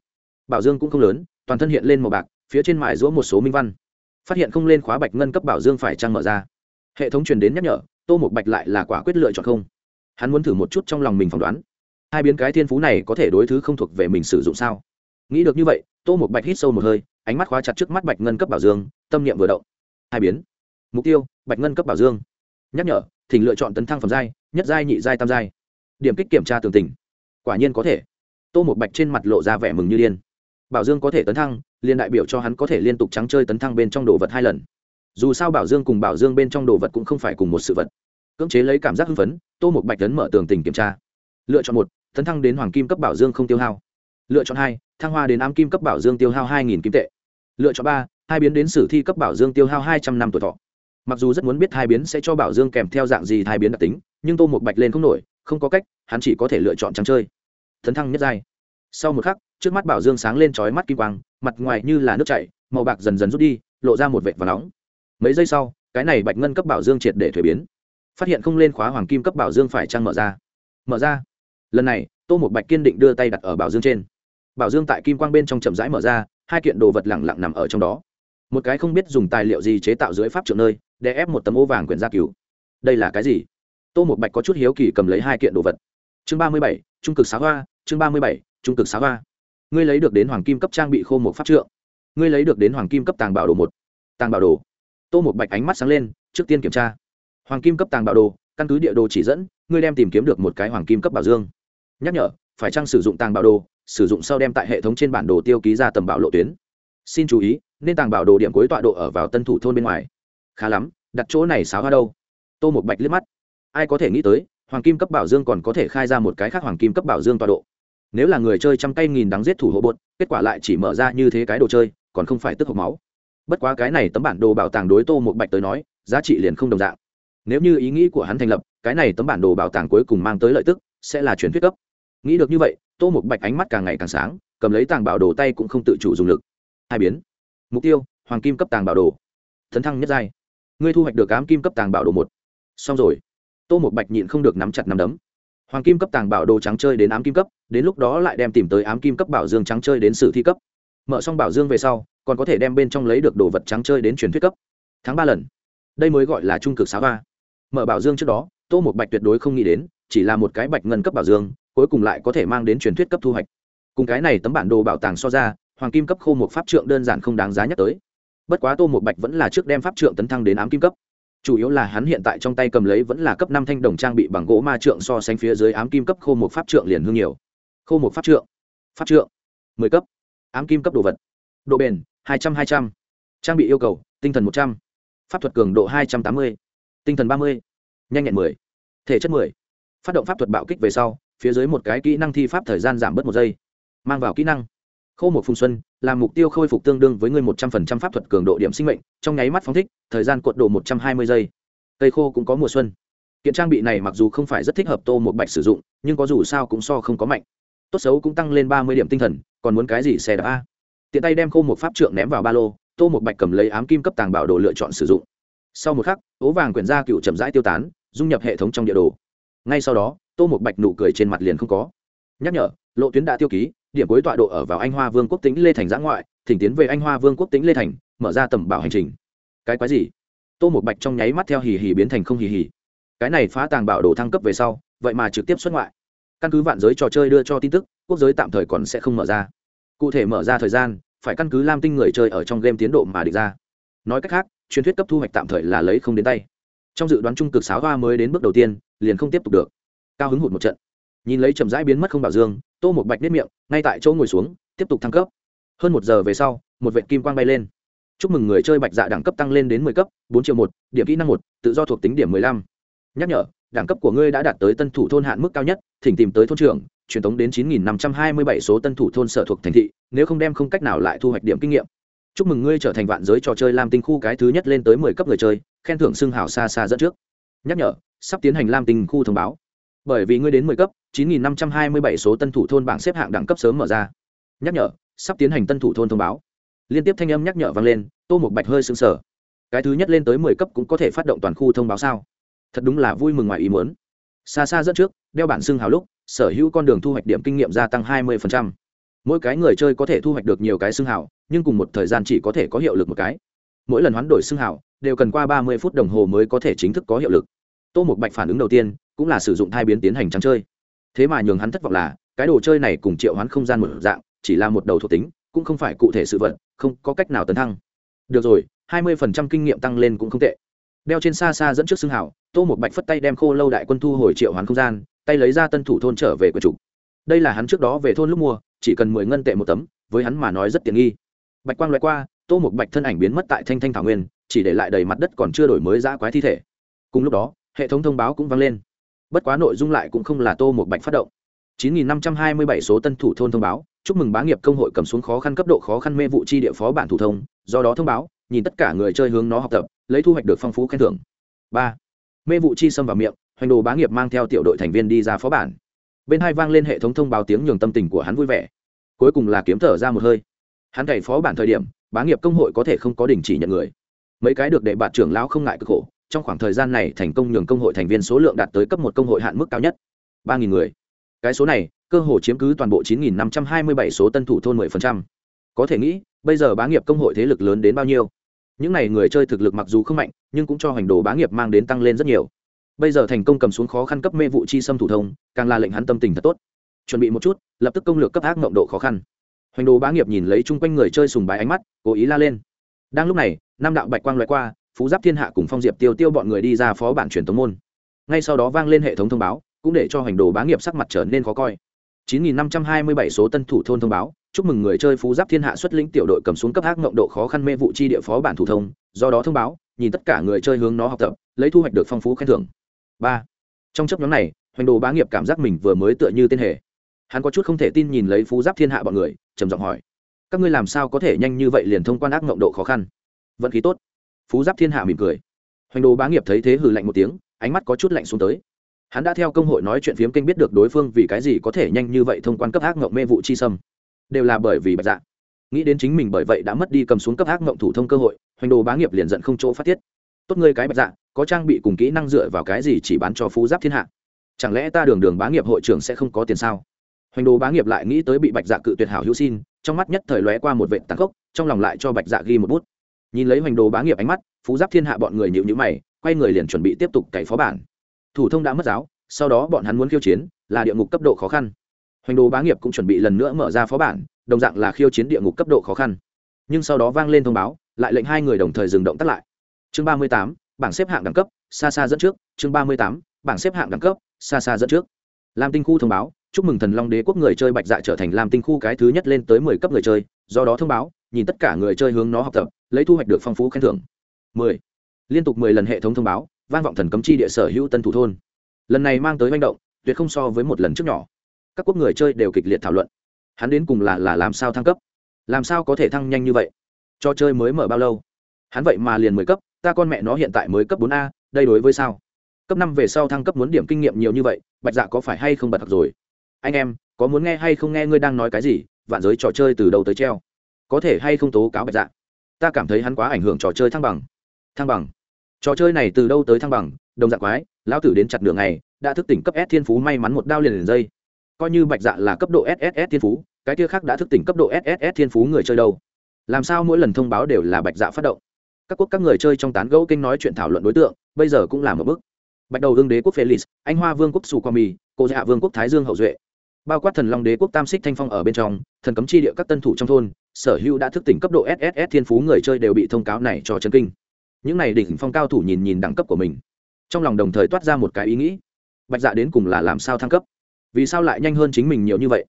Bảo dương cũng không lớn, toàn thân hiện lên màu bạc, phía trên mài rũa một số minh văn. Phát hiện không lên khóa bạch ngân cấp bảo dương phải trăng mở ra. Hệ thống truyền đến nhắc nhở, tô một bạch lại là quả quyết lựa chọn không. Hắn muốn thử một chút trong lòng mình phỏng đoán. Hai biến cái thiên phú này có thể đối thứ không thuộc về mình sử dụng sao? Nghĩ được như vậy tô một bạch hít sâu một hơi, ánh mắt khóa chặt trước mắt bạch ngân cấp bảo dương, tâm niệm vừa động. Hai biến. Mục tiêu, bạch ngân cấp bảo dương. Nhắc nhở, thỉnh lựa chọn tấn thăng phẩm giai, nhất giai, nhị giai, tam giai. Điểm kích kiểm tra tường tình quả nhiên có thể. Tô một bạch trên mặt lộ ra vẻ mừng như điên. Bảo dương có thể tấn thăng liên đại biểu cho hắn có thể liên tục trắng chơi tấn thăng bên trong đồ vật hai lần. Dù sao bảo dương cùng bảo dương bên trong đồ vật cũng không phải cùng một sự vật. Cưỡng chế lấy cảm giác hưng phấn, tô một bạch tấn mở tường tình kiểm tra. Lựa chọn một, tấn thăng đến hoàng kim cấp bảo dương không tiêu hao. Lựa chọn hai thăng hoa đến ám kim cấp bảo dương tiêu hao hai nghìn kim tệ. Lựa chọn ba, hai biến đến sử thi cấp bảo dương tiêu hao hai trăm năm tuổi thọ. Mặc dù rất muốn biết hai biến sẽ cho bảo dương kèm theo dạng gì hai biến đặc tính, nhưng tô một bạch lên không nổi, không có cách, hắn chỉ có thể lựa chọn trắng chơi. Thấn thăng nhất giai. Sau một khắc, trước mắt bảo dương sáng lên trói mắt kim quang, mặt ngoài như là nước chảy, màu bạc dần dần rút đi, lộ ra một vệt và nóng. Mấy giây sau, cái này bạch ngân cấp bảo dương triệt để thuế biến. Phát hiện không lên khóa hoàng kim cấp bảo dương phải trăng mở ra? Mở ra. Lần này, tô một bạch kiên định đưa tay đặt ở bảo dương trên bảo dương tại kim quang bên trong chậm rãi mở ra, hai kiện đồ vật lẳng lặng nằm ở trong đó. Một cái không biết dùng tài liệu gì chế tạo dưới pháp trượng nơi, để ép một tấm ô vàng quyển gia cứu đây là cái gì? Tô một bạch có chút hiếu kỳ cầm lấy hai kiện đồ vật. Chương ba mươi bảy, trung cực xá hoa, chương ba mươi bảy, trung cực xá hoa. Ngươi lấy được đến hoàng kim cấp trang bị khô một pháp trượng. Ngươi lấy được đến hoàng kim cấp tàng bảo đồ một. Tàng bảo đồ. Tô một bạch ánh mắt sáng lên, trước tiên kiểm tra. Hoàng kim cấp tàng bảo đồ, căn cứ địa đồ chỉ dẫn, ngươi đem tìm kiếm được một cái hoàng kim cấp bảo dương. Nhắc nhở, phải chăng sử dụng tàng bảo đồ sử dụng sau đem tại hệ thống trên bản đồ tiêu ký ra tầm bảo lộ tuyến. Xin chú ý nên tàng bảo đồ điểm cuối tọa độ ở vào tân thủ thôn bên ngoài. Khá lắm, đặt chỗ này sáo hoa đâu. Tô một bạch liếc mắt. Ai có thể nghĩ tới, hoàng kim cấp bảo dương còn có thể khai ra một cái khác hoàng kim cấp bảo dương tọa độ. Nếu là người chơi trăm tay nghìn đắng giết thủ hộ bột, kết quả lại chỉ mở ra như thế cái đồ chơi, còn không phải tức hộc máu. Bất quá cái này tấm bản đồ bảo tàng đối tô một bạch tới nói, giá trị liền không đồng dạng. Nếu như ý nghĩ của hắn thành lập, cái này tấm bản đồ bảo tàng cuối cùng mang tới lợi tức, sẽ là chuyển thuyết cấp. Nghĩ được như vậy tô một bạch ánh mắt càng ngày càng sáng, cầm lấy tàng bảo đồ tay cũng không tự chủ dùng lực. Hai biến. Mục tiêu, hoàng kim cấp tàng bảo đồ. Thấn thăng nhất giai. Ngươi thu hoạch được ám kim cấp tàng bảo đồ một. Xong rồi. Tô một bạch nhịn không được nắm chặt nắm đấm. Hoàng kim cấp tàng bảo đồ trắng chơi đến ám kim cấp, đến lúc đó lại đem tìm tới ám kim cấp bảo dương trắng chơi đến sử thi cấp. Mở xong bảo dương về sau, còn có thể đem bên trong lấy được đồ vật trắng chơi đến truyền thuyết cấp. Tháng ba lần. Đây mới gọi là trung cực xá va mở bảo dương trước đó, tô một bạch tuyệt đối không nghĩ đến, chỉ là một cái bạch ngân cấp bảo dương cuối cùng lại có thể mang đến truyền thuyết cấp thu hoạch. Cùng cái này tấm bản đồ bảo tàng so ra, hoàng kim cấp khô một pháp trượng đơn giản không đáng giá nhắc tới. Bất quá tô một bạch vẫn là trước đem pháp trượng tấn thăng đến ám kim cấp. Chủ yếu là hắn hiện tại trong tay cầm lấy vẫn là cấp năm thanh đồng trang bị bằng gỗ ma trượng so sánh phía dưới ám kim cấp khô một pháp trượng liền hương nhiều. Khô một pháp trượng pháp trượng, mười cấp, ám kim cấp đồ vật, độ bền hai trăm hai trăm, trang bị yêu cầu, tinh thần một trăm, pháp thuật cường độ hai trăm tám mươi, tinh thần ba mươi, nhanh nhẹn mười, thể chất mười, phát động pháp thuật bạo kích về sau phía dưới một cái kỹ năng thi pháp thời gian giảm bớt một giây. Mang vào kỹ năng. Khô một phùng xuân làm mục tiêu khôi phục tương đương với người một trăm phần trăm pháp thuật cường độ điểm sinh mệnh, trong nháy mắt phóng thích, thời gian cuộn độ một trăm hai mươi giây. Cây khô cũng có mùa xuân. Kiện trang bị này mặc dù không phải rất thích hợp tô một bạch sử dụng, nhưng có dù sao cũng so không có mạnh. Tốt xấu cũng tăng lên ba mươi điểm tinh thần, còn muốn cái gì xe đạp a? Tiện tay đem khô một pháp trượng ném vào ba lô, tô một bạch cầm lấy ám kim cấp tàng bảo đồ lựa chọn sử dụng. Sau một khắc, ố vàng quyển gia cựu chậm rãi tiêu tán, dung nhập hệ thống trong địa đồ. Ngay sau đó tô một bạch nụ cười trên mặt liền không có. Nhắc nhở, lộ tuyến đã tiêu ký, điểm cuối tọa độ ở vào anh hoa vương quốc tính lê thành giã ngoại, thỉnh tiến về anh hoa vương quốc tính lê thành, mở ra tầm bảo hành trình. Cái quái gì? Tô một bạch trong nháy mắt theo hì hì biến thành không hì hì. Cái này phá tàng bảo đồ thăng cấp về sau, vậy mà trực tiếp xuất ngoại. Căn cứ vạn giới trò chơi đưa cho tin tức, quốc giới tạm thời còn sẽ không mở ra. Cụ thể mở ra thời gian, phải căn cứ lam tinh người chơi ở trong game tiến độ mà địch ra. Nói cách khác, truyền thuyết cấp thu hoạch tạm thời là lấy không đến tay. Trong dự đoán trung cực sáo hoa mới đến bước đầu tiên, liền không tiếp tục được cao hứng hụt một trận. Nhìn lấy chậm rãi biến mất không bảo dương, tô một bạch nếp miệng, ngay tại chỗ ngồi xuống, tiếp tục thăng cấp. Hơn một giờ về sau, một vệ kim quang bay lên. Chúc mừng người chơi bạch dạ đẳng cấp tăng lên đến mười cấp, bốn triệu một, điểm kỹ năng một, tự do thuộc tính điểm mười lăm. Nhắc nhở, đẳng cấp của ngươi đã đạt tới tân thủ thôn hạn mức cao nhất, thỉnh tìm tới thôn trưởng, truyền tống đến chín nghìn năm trăm hai mươi bảy số tân thủ thôn sở thuộc thành thị, nếu không đem không cách nào lại thu hoạch điểm kinh nghiệm. Chúc mừng ngươi trở thành vạn giới trò chơi lam tinh khu cái thứ nhất lên tới mười cấp người chơi, khen thưởng xưng hào xa xa dẫn trước. Nhắc nhở, sắp tiến hành lam tinh khu thông báo bởi vì ngươi đến mười cấp chín nghìn năm trăm hai mươi bảy số tân thủ thôn bảng xếp hạng đẳng cấp sớm mở ra. Nhắc nhở sắp tiến hành tân thủ thôn thông báo. Liên tiếp thanh âm nhắc nhở vang lên tô một bạch hơi sững sở, cái thứ nhất lên tới mười cấp cũng có thể phát động toàn khu thông báo sao? Thật đúng là vui mừng ngoài ý muốn. Xa xa dẫn trước đeo bản xưng hào lúc sở hữu con đường thu hoạch điểm kinh nghiệm gia tăng hai mươi mỗi cái người chơi có thể thu hoạch được nhiều cái xưng hào nhưng cùng một thời gian chỉ có thể có hiệu lực một cái. Mỗi lần hoán đổi xưng hào đều cần qua ba mươi phút đồng hồ mới có thể chính thức có hiệu lực. Tô một bạch phản ứng đầu tiên cũng là sử dụng thai biến tiến hành trắng chơi. Thế mà nhường hắn thất vọng là, cái đồ chơi này cùng triệu hoán không gian một dạng, chỉ là một đầu thuộc tính, cũng không phải cụ thể sự vật, không có cách nào tấn thăng. Được rồi, hai mươi phần trăm kinh nghiệm tăng lên cũng không tệ. Đeo trên xa xa dẫn trước xương hảo tô một bạch phất tay đem khô lâu đại quân thu hồi triệu hoán không gian, tay lấy ra tân thủ thôn trở về quần chủ. Đây là hắn trước đó về thôn lúc mua, chỉ cần mười ngân tệ một tấm, với hắn mà nói rất tiện nghi. Bạch quang loại qua, tô một bạch thân ảnh biến mất tại thanh thanh thảo nguyên, chỉ để lại đầy mặt đất còn chưa đổi mới giã quái thi thể. Cùng lúc đó, hệ thống thông báo cũng vang lên bất quá nội dung lại cũng không là tô một bạch phát động. 9.527 số tân thủ thôn thông báo, chúc mừng bá nghiệp công hội cầm xuống khó khăn cấp độ khó khăn mê vụ chi địa phó bản thủ thông, do đó thông báo, nhìn tất cả người chơi hướng nó học tập, lấy thu hoạch được phong phú khen thưởng. Ba, mê vụ chi xâm vào miệng, hoành đồ bá nghiệp mang theo tiểu đội thành viên đi ra phó bản. Bên hai vang lên hệ thống thông báo tiếng nhường tâm tình của hắn vui vẻ. Cuối cùng là kiếm thở ra một hơi. Hắn cày phó bản thời điểm, bá nghiệp công hội có thể không có đình chỉ nhận người. Mấy cái được đệ bạt trưởng lão không ngại cực khổ trong khoảng thời gian này thành công nhường công hội thành viên số lượng đạt tới cấp một công hội hạn mức cao nhất. ba nghìn người. Cái số này, cơ hồ chiếm cứ toàn bộ chín nghìn năm trăm hai mươi bảy số tân thủ thôn mười phần trăm. Có thể nghĩ, bây giờ bá nghiệp công hội thế lực lớn đến bao nhiêu? Những n à y người chơi thực lực mặc dù không mạnh, nhưng cũng cho hành đồ bá nghiệp mang đến tăng lên rất nhiều. Bây giờ thành công cầm xuống khó khăn cấp mê vụ chi xâm thủ thông, càng là lệnh hắn tâm tình thật tốt. Chuẩn bị một chút, lập tức công lược cấp ác mộng độ khó khăn. Hoành đồ bá nghiệp nhìn lấy chung quanh người chơi sùng bái ánh mắt, cố ý la lên. Đang lúc này nam đạo bạch quang loại qua phú giáp thiên hạ cùng phong diệp tiêu tiêu bọn người đi ra phó bản truyền tống môn. Ngay sau đó vang lên hệ thống thông báo, cũng để cho hành đồ bá nghiệp sắc mặt trở nên khó coi. 9.527 số tân thủ thôn thông báo, chúc mừng người chơi phú giáp thiên hạ xuất lĩnh tiểu đội cầm xuống cấp ác ngộng độ khó khăn mê vụ chi địa phó bản thủ thông, do đó thông báo, nhìn tất cả người chơi hướng nó học tập, lấy thu hoạch được phong phú khen thưởng. Ba. Trong chấp nhóm này hoành đồ bá nghiệp cảm giác mình vừa mới tựa như tên hề. Hắn có chút không thể tin nhìn lấy phú giáp thiên hạ bọn người, trầm giọng hỏi, các ngươi làm sao có thể nhanh như vậy liền thông quan ác ngộng độ khó khăn? Vận khí tốt phú giáp thiên hạ mỉm cười. Hoành đồ bá nghiệp thấy thế hừ lạnh một tiếng, ánh mắt có chút lạnh xuống tới. Hắn đã theo công hội nói chuyện phiếm kênh biết được đối phương vì cái gì có thể nhanh như vậy thông quan cấp ác ngộng mê vụ chi sâm. Đều là bởi vì bạch dạ. Nghĩ đến chính mình bởi vậy đã mất đi cầm xuống cấp ác ngộng thủ thông cơ hội, hoành đồ bá nghiệp liền giận không chỗ phát tiết. Tốt ngươi cái bạch dạ có trang bị cùng kỹ năng dựa vào cái gì chỉ bán cho phú giáp thiên hạ? Chẳng lẽ ta đường đường bá nghiệp hội trưởng sẽ không có tiền sao? Hoành đồ bá nghiệp lại nghĩ tới bị bạch dạ cự tuyệt hảo hữu xin, trong mắt nhất thời lóe qua một vệ tàn khốc, trong lòng lại cho bạch dạ ghi một bút nhìn lấy hoành đồ bá nghiệp ánh mắt, phú giáp thiên hạ bọn người nhịu nhữ mày, quay người liền chuẩn bị tiếp tục cày phó bản. Thủ thông đã mất giáo, sau đó bọn hắn muốn khiêu chiến, là địa ngục cấp độ khó khăn. Hoành đồ bá nghiệp cũng chuẩn bị lần nữa mở ra phó bản, đồng dạng là khiêu chiến địa ngục cấp độ khó khăn. Nhưng sau đó vang lên thông báo, lại lệnh hai người đồng thời dừng động tắt lại. Chương ba mươi tám, bảng xếp hạng đẳng cấp, xa xa dẫn trước. Chương ba mươi tám, bảng xếp hạng đẳng cấp, xa xa dẫn trước. Lam tinh khu thông báo, chúc mừng thần long đế quốc người chơi bạch dạ trở thành lam tinh khu cái thứ nhất lên tới mười cấp người chơi, do đó thông báo nhìn tất cả người chơi hướng nó học tập, lấy thu hoạch được phong phú khen thưởng. Mười. Liên tục mười lần hệ thống thông báo, vang vọng thần cấm chi địa sở hữu tân thủ thôn. Lần này mang tới manh động, tuyệt không so với một lần trước nhỏ. Các quốc người chơi đều kịch liệt thảo luận. Hắn đến cùng là là làm sao thăng cấp? Làm sao có thể thăng nhanh như vậy? Cho chơi mới mở bao lâu? Hắn vậy mà liền mười cấp, ta con mẹ nó hiện tại mới cấp bốn a, đây đối với sao? Cấp năm về sau thăng cấp muốn điểm kinh nghiệm nhiều như vậy, bạch dạ có phải hay không bật thật rồi? Anh em, có muốn nghe hay không nghe ngươi đang nói cái gì? Vạn giới trò chơi từ đầu tới treo có thể hay không tố cáo bạch dạ? Ta cảm thấy hắn quá ảnh hưởng trò chơi thăng bằng. Thăng bằng? Trò chơi này từ đâu tới thăng bằng? Đồng dạng quái, lão tử đến chặt đường này đã thức tỉnh cấp s thiên phú may mắn một đao liền liền dây. Coi như bạch dạ là cấp độ sss thiên phú, cái kia khác đã thức tỉnh cấp độ sss thiên phú người chơi đâu? Làm sao mỗi lần thông báo đều là bạch dạ phát động? Các quốc các người chơi trong tán gẫu kinh nói chuyện thảo luận đối tượng, bây giờ cũng là một bước. Bạch đầu hương đế quốc felix anh hoa vương quốc su qua mì cô dạ vương quốc thái dương hậu duệ bao quát thần long đế quốc tam xích thanh phong ở bên trong, thần cấm chi địa các tân thủ trong thôn, sở hữu đã thức tỉnh cấp độ sss thiên phú người chơi đều bị thông cáo này cho chân kinh. Những này đỉnh phong cao thủ nhìn nhìn đẳng cấp của mình, trong lòng đồng thời toát ra một cái ý nghĩ. Bạch dạ đến cùng là làm sao thăng cấp? Vì sao lại nhanh hơn chính mình nhiều như vậy?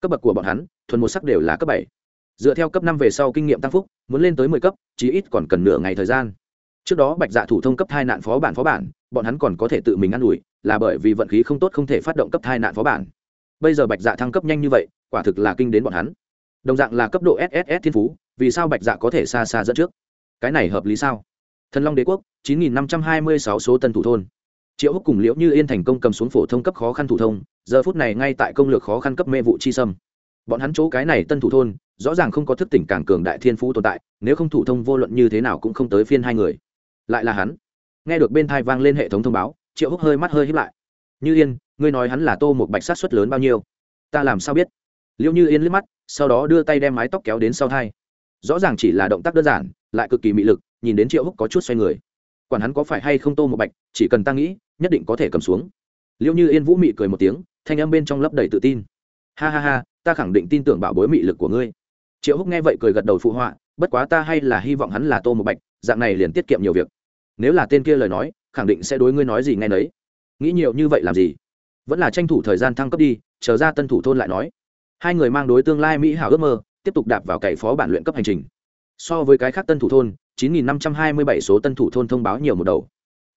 Cấp bậc của bọn hắn, thuần một sắc đều là cấp bảy. Dựa theo cấp năm về sau kinh nghiệm tăng phúc, muốn lên tới mười cấp, chí ít còn cần nửa ngày thời gian. Trước đó bạch dạ thủ thông cấp hai nạn phó bản phó bản, bọn hắn còn có thể tự mình ă n ủi, là bởi vì vận khí không tốt không thể phát động cấp hai nạn phó bản bây giờ bạch dạ thăng cấp nhanh như vậy, quả thực là kinh đến bọn hắn. Đồng dạng là cấp độ sss thiên phú, vì sao bạch dạ có thể xa xa dẫn trước? Cái này hợp lý sao? Thần long đế quốc, chín nghìn năm trăm hai mươi sáu số tân thủ thôn. Triệu húc cùng liễu như yên thành công cầm xuống phổ thông cấp khó khăn thủ thông, giờ phút này ngay tại công lược khó khăn cấp mê vụ chi sâm. Bọn hắn chỗ cái này tân thủ thôn, rõ ràng không có thức tỉnh càng cường đại thiên phú tồn tại, nếu không thủ thông vô luận như thế nào cũng không tới phiên hai người. Lại là hắn. Nghe được bên thai vang lên hệ thống thông báo, triệu húc hơi mắt hơi hiếp lại như yên, ngươi nói hắn là tô một bạch sát xuất lớn bao nhiêu? Ta làm sao biết? Liệu như yên liếc mắt, sau đó đưa tay đem mái tóc kéo đến sau thai. Rõ ràng chỉ là động tác đơn giản, lại cực kỳ mị lực, nhìn đến triệu húc có chút xoay người. Quản hắn có phải hay không tô một bạch, chỉ cần ta nghĩ, nhất định có thể cầm xuống. Liệu như yên vũ mị cười một tiếng, thanh âm bên trong lấp đầy tự tin. Ha ha ha, ta khẳng định tin tưởng bảo bối mị lực của ngươi. Triệu húc nghe vậy cười gật đầu phụ họa, bất quá ta hay là hy vọng hắn là tô một bạch, dạng này liền tiết kiệm nhiều việc. Nếu là tên kia lời nói, khẳng định sẽ đối ngươi nói gì ngay nấy nghĩ nhiều như vậy làm gì? Vẫn là tranh thủ thời gian thăng cấp đi, chờ ra tân thủ thôn lại nói. Hai người mang đối tương lai mỹ hảo ước mơ, tiếp tục đạp vào cày phó bản luyện cấp hành trình. So với cái khác tân thủ thôn 9.527 số tân thủ thôn thông báo nhiều một đầu.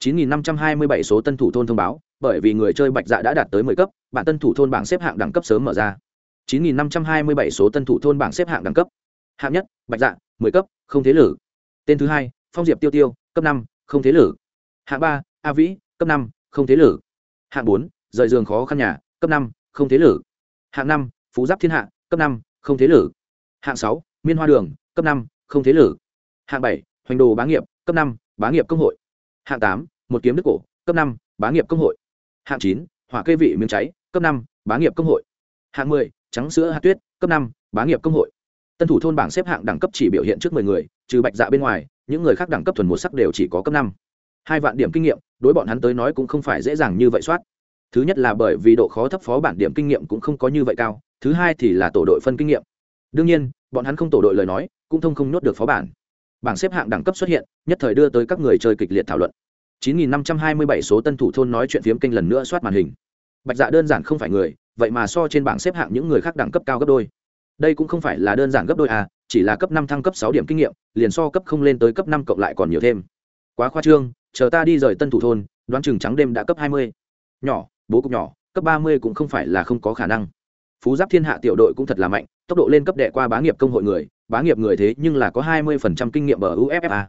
9.527 số tân thủ thôn thông báo, bởi vì người chơi bạch dạ đã đạt tới 10 cấp, bản tân thủ thôn bảng xếp hạng đẳng cấp sớm mở ra. 9.527 số tân thủ thôn bảng xếp hạng đẳng cấp. Hạng nhất, bạch dạ 10 cấp, không thế lử tên thứ hai, phong diệp tiêu tiêu, cấp năm, không thế lử hạng ba, a vĩ, cấp năm không thế lử hạng bốn, rời giường khó khăn nhà, cấp năm, không thế lử hạng năm, phú giáp thiên hạ, cấp năm, không thế lử hạng sáu, miên hoa đường, cấp năm, không thế lử hạng bảy, hoành đồ bá nghiệp, cấp năm, bá nghiệp công hội. Hạng tám, một kiếm đức cổ, cấp năm, bá nghiệp công hội. Hạng chín, hỏa cây vị miếng cháy, cấp năm, bá nghiệp công hội. Hạng mười, trắng sữa hạt tuyết, cấp năm, bá nghiệp công hội. Tân thủ thôn bảng xếp hạng đẳng cấp chỉ biểu hiện trước mười người, trừ bạch dạ bên ngoài, những người khác đẳng cấp thuần một sắc đều chỉ có cấp năm. Hai vạn điểm kinh nghiệm đối bọn hắn tới nói cũng không phải dễ dàng như vậy soát. Thứ nhất là bởi vì độ khó thấp phó bản điểm kinh nghiệm cũng không có như vậy cao, thứ hai thì là tổ đội phân kinh nghiệm. Đương nhiên, bọn hắn không tổ đội lời nói, cũng thông không nhốt được phó bản. Bảng xếp hạng đẳng cấp xuất hiện, nhất thời đưa tới các người chơi kịch liệt thảo luận. 9.527 số tân thủ thôn nói chuyện phiếm kênh lần nữa soát màn hình. Bạch dạ đơn giản không phải người, vậy mà so trên bảng xếp hạng những người khác đẳng cấp cao gấp đôi. Đây cũng không phải là đơn giản gấp đôi à chỉ là cấp năm thăng cấp sáu điểm kinh nghiệm, liền so cấp không lên tới cấp năm cộng lại còn nhiều thêm. Quá khoa trương chờ ta đi rời tân thủ thôn, đoán chừng trắng đêm đã cấp hai mươi. Nhỏ, bố cục nhỏ, cấp ba mươi cũng không phải là không có khả năng. Phú giáp thiên hạ tiểu đội cũng thật là mạnh, tốc độ lên cấp đệ qua bá nghiệp công hội người, bá nghiệp người thế nhưng là có hai mươi phần trăm kinh nghiệm ở uffa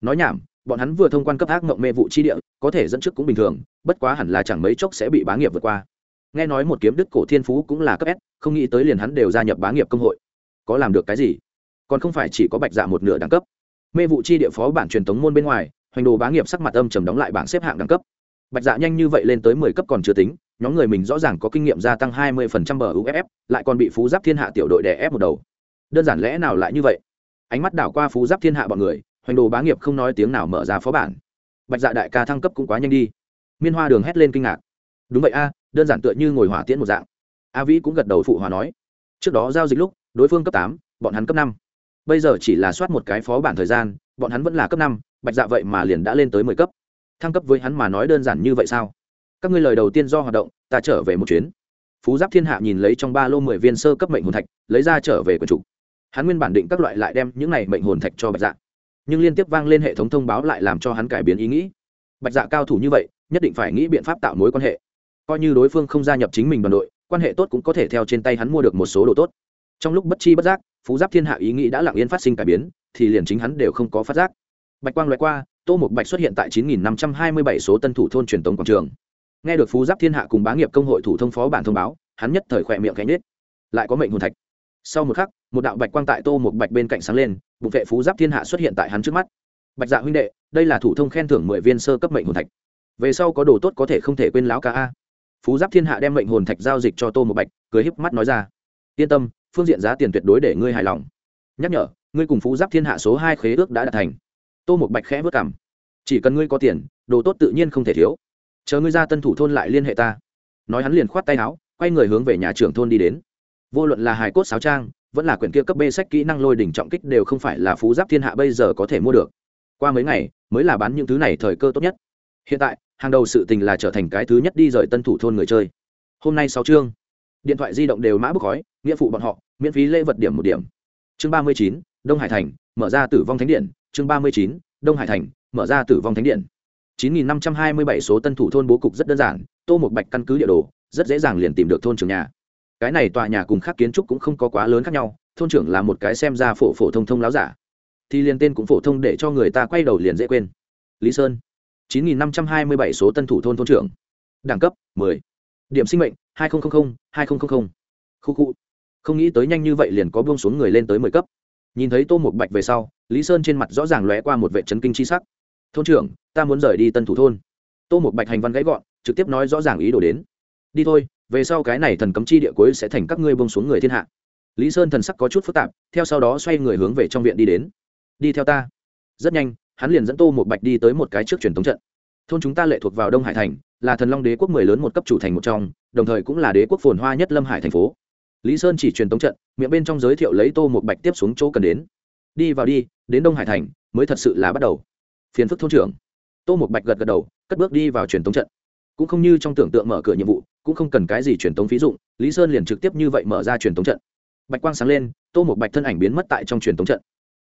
nói nhảm, bọn hắn vừa thông quan cấp ác mộng mê vụ chi địa, có thể dẫn trước cũng bình thường, bất quá hẳn là chẳng mấy chốc sẽ bị bá nghiệp vượt qua. Nghe nói một kiếm đức cổ thiên phú cũng là cấp s, không nghĩ tới liền hắn đều gia nhập bá nghiệp công hội. Có làm được cái gì? Còn không phải chỉ có bạch dạ một nửa đẳng cấp. Mê vụ chi địa phó bản truyền thống môn bên ngoài hoành đồ bá nghiệp sắc mặt âm trầm đóng lại bảng xếp hạng đẳng cấp. Bạch dạ nhanh như vậy lên tới mười cấp còn chưa tính, nhóm người mình rõ ràng có kinh nghiệm gia tăng hai mươi phần trăm bờ uff lại còn bị phú giáp thiên hạ tiểu đội đè ép một đầu. Đơn giản lẽ nào lại như vậy? Ánh mắt đảo qua phú giáp thiên hạ bọn người, hoành đồ bá nghiệp không nói tiếng nào mở ra phó bản. Bạch dạ đại ca thăng cấp cũng quá nhanh đi. Miên hoa đường hét lên kinh ngạc. Đúng vậy a, đơn giản tựa như ngồi hỏa tiễn một dạng. A vĩ cũng gật đầu phụ hòa nói. Trước đó giao dịch lúc, đối phương cấp tám, bọn hắn cấp năm. Bây giờ chỉ là soát một cái phó bản thời gian, bọn hắn vẫn là cấp năm bạch dạ vậy mà liền đã lên tới mười cấp. Thăng cấp với hắn mà nói đơn giản như vậy sao? Các ngươi lời đầu tiên do hoạt động, ta trở về một chuyến. Phú giáp thiên hạ nhìn lấy trong ba lô mười viên sơ cấp mệnh hồn thạch, lấy ra trở về quần chủ. Hắn nguyên bản định các loại lại đem những này mệnh hồn thạch cho bạch dạ. Nhưng liên tiếp vang lên hệ thống thông báo lại làm cho hắn cải biến ý nghĩ. Bạch dạ cao thủ như vậy, nhất định phải nghĩ biện pháp tạo mối quan hệ. Coi như đối phương không gia nhập chính mình đoàn đội, quan hệ tốt cũng có thể theo trên tay hắn mua được một số đồ tốt. Trong lúc bất chi bất giác, phú giáp thiên hạ ý nghĩ đã lặng yên phát sinh cải biến, thì liền chính hắn đều không có phát giác bạch quang loại qua, tô một bạch xuất hiện tại 9.527 số tân thủ thôn truyền tống quảng trường. Nghe được phú giáp thiên hạ cùng bá nghiệp công hội thủ thông phó bản thông báo, hắn nhất thời khỏe miệng cánh nết lại có mệnh hồn thạch. Sau một khắc, một đạo bạch quang tại tô một bạch bên cạnh sáng lên, bụng vệ phú giáp thiên hạ xuất hiện tại hắn trước mắt. Bạch dạ huynh đệ, đây là thủ thông khen thưởng mười viên sơ cấp mệnh hồn thạch. Về sau có đồ tốt có thể không thể quên láo ca a. Phú giáp thiên hạ đem mệnh hồn thạch giao dịch cho tô một bạch, cười híp mắt nói ra. Yên tâm, phương diện giá tiền tuyệt đối để ngươi hài lòng. Nhắc nhở, ngươi cùng phú giáp thiên hạ số hai khế ước đã đạt thành tô một bạch khẽ vất cảm. Chỉ cần ngươi có tiền, đồ tốt tự nhiên không thể thiếu. Chờ ngươi ra tân thủ thôn lại liên hệ ta. Nói hắn liền khoát tay áo, quay người hướng về nhà trưởng thôn đi đến. Vô luận là hài cốt sáo trang, vẫn là quyển kia cấp b sách kỹ năng lôi đỉnh trọng kích đều không phải là phú giáp thiên hạ bây giờ có thể mua được. Qua mấy ngày, mới là bán những thứ này thời cơ tốt nhất. Hiện tại, hàng đầu sự tình là trở thành cái thứ nhất đi rời tân thủ thôn người chơi. Hôm nay sáu chương, điện thoại di động đều mã bốc khói, nghĩa phụ bọn họ, miễn phí lễ vật điểm một điểm. Chương ba mươi chín, đông hải thành, mở ra tử vong thánh điện chương ba mươi chín, đông hải thành, mở ra tử vong thánh điện. chín nghìn năm trăm hai mươi bảy số tân thủ thôn bố cục rất đơn giản, tô một bạch căn cứ địa đồ, rất dễ dàng liền tìm được thôn trưởng nhà. Cái này tòa nhà cùng khác kiến trúc cũng không có quá lớn khác nhau, thôn trưởng là một cái xem ra phổ phổ thông thông láo giả. Thì liền tên cũng phổ thông để cho người ta quay đầu liền dễ quên. Lý sơn. chín nghìn năm trăm hai mươi bảy số tân thủ thôn thôn trưởng. Đẳng cấp, mười. Điểm sinh mệnh, hai nghìn hai nghìn khu khu. Không nghĩ tới nhanh như vậy liền có buông xuống người lên tới mười cấp nhìn thấy tô một bạch về sau, lý sơn trên mặt rõ ràng lóe qua một vệ trấn kinh c h i sắc. Thôn trưởng, ta muốn rời đi tân thủ thôn. Tô một bạch hành văn gãy gọn, trực tiếp nói rõ ràng ý đồ đến. Đi thôi, về sau cái này thần cấm chi địa cuối sẽ thành các ngươi bông xuống người thiên hạ. Lý sơn thần sắc có chút phức tạp, theo sau đó xoay người hướng về trong viện đi đến. Đi theo ta. Rất nhanh, hắn liền dẫn tô một bạch đi tới một cái trước truyền thống trận. Thôn chúng ta lệ thuộc vào đông hải thành, là thần long đế quốc mười lớn một cấp chủ thành một trong, đồng thời cũng là đế quốc phồn hoa nhất lâm hải thành phố lý sơn chỉ truyền tống trận, miệng bên trong giới thiệu lấy tô một bạch tiếp xuống chỗ cần đến. Đi vào đi, đến đông hải thành, mới thật sự là bắt đầu. Phiền phức thôn trưởng. Tô một bạch gật gật đầu, cất bước đi vào truyền tống trận. Cũng không như trong tưởng tượng mở cửa nhiệm vụ, cũng không cần cái gì truyền tống phí dụng, lý sơn liền trực tiếp như vậy mở ra truyền tống trận. Bạch quang sáng lên, tô một bạch thân ảnh biến mất tại trong truyền tống trận.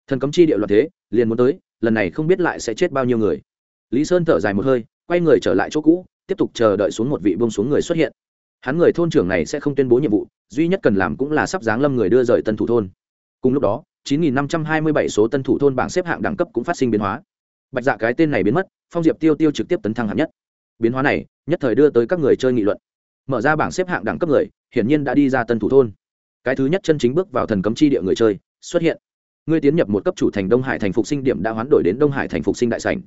Thần cấm chi địa loạn thế, liền muốn tới, lần này không biết lại sẽ chết bao nhiêu người. Lý sơn thở dài một hơi, quay người trở lại chỗ cũ, tiếp tục chờ đợi xuống một vị bông xuống người xuất hiện hắn người thôn trưởng này sẽ không tuyên bố nhiệm vụ, duy nhất cần làm cũng là sắp giáng lâm người đưa rời tân thủ thôn. Cùng lúc đó 9.527 số tân thủ thôn bảng xếp hạng đẳng cấp cũng phát sinh biến hóa. Bạch dạ cái tên này biến mất, phong diệp tiêu tiêu trực tiếp tấn thăng hạng nhất. Biến hóa này, nhất thời đưa tới các người chơi nghị luận. Mở ra bảng xếp hạng đẳng cấp người, hiển nhiên đã đi ra tân thủ thôn. Cái thứ nhất chân chính bước vào thần cấm chi địa người chơi, xuất hiện. Ngươi tiến nhập một cấp chủ thành đông hải thành phục sinh điểm đã hoán đổi đến đông hải thành phục sinh đại sảnh.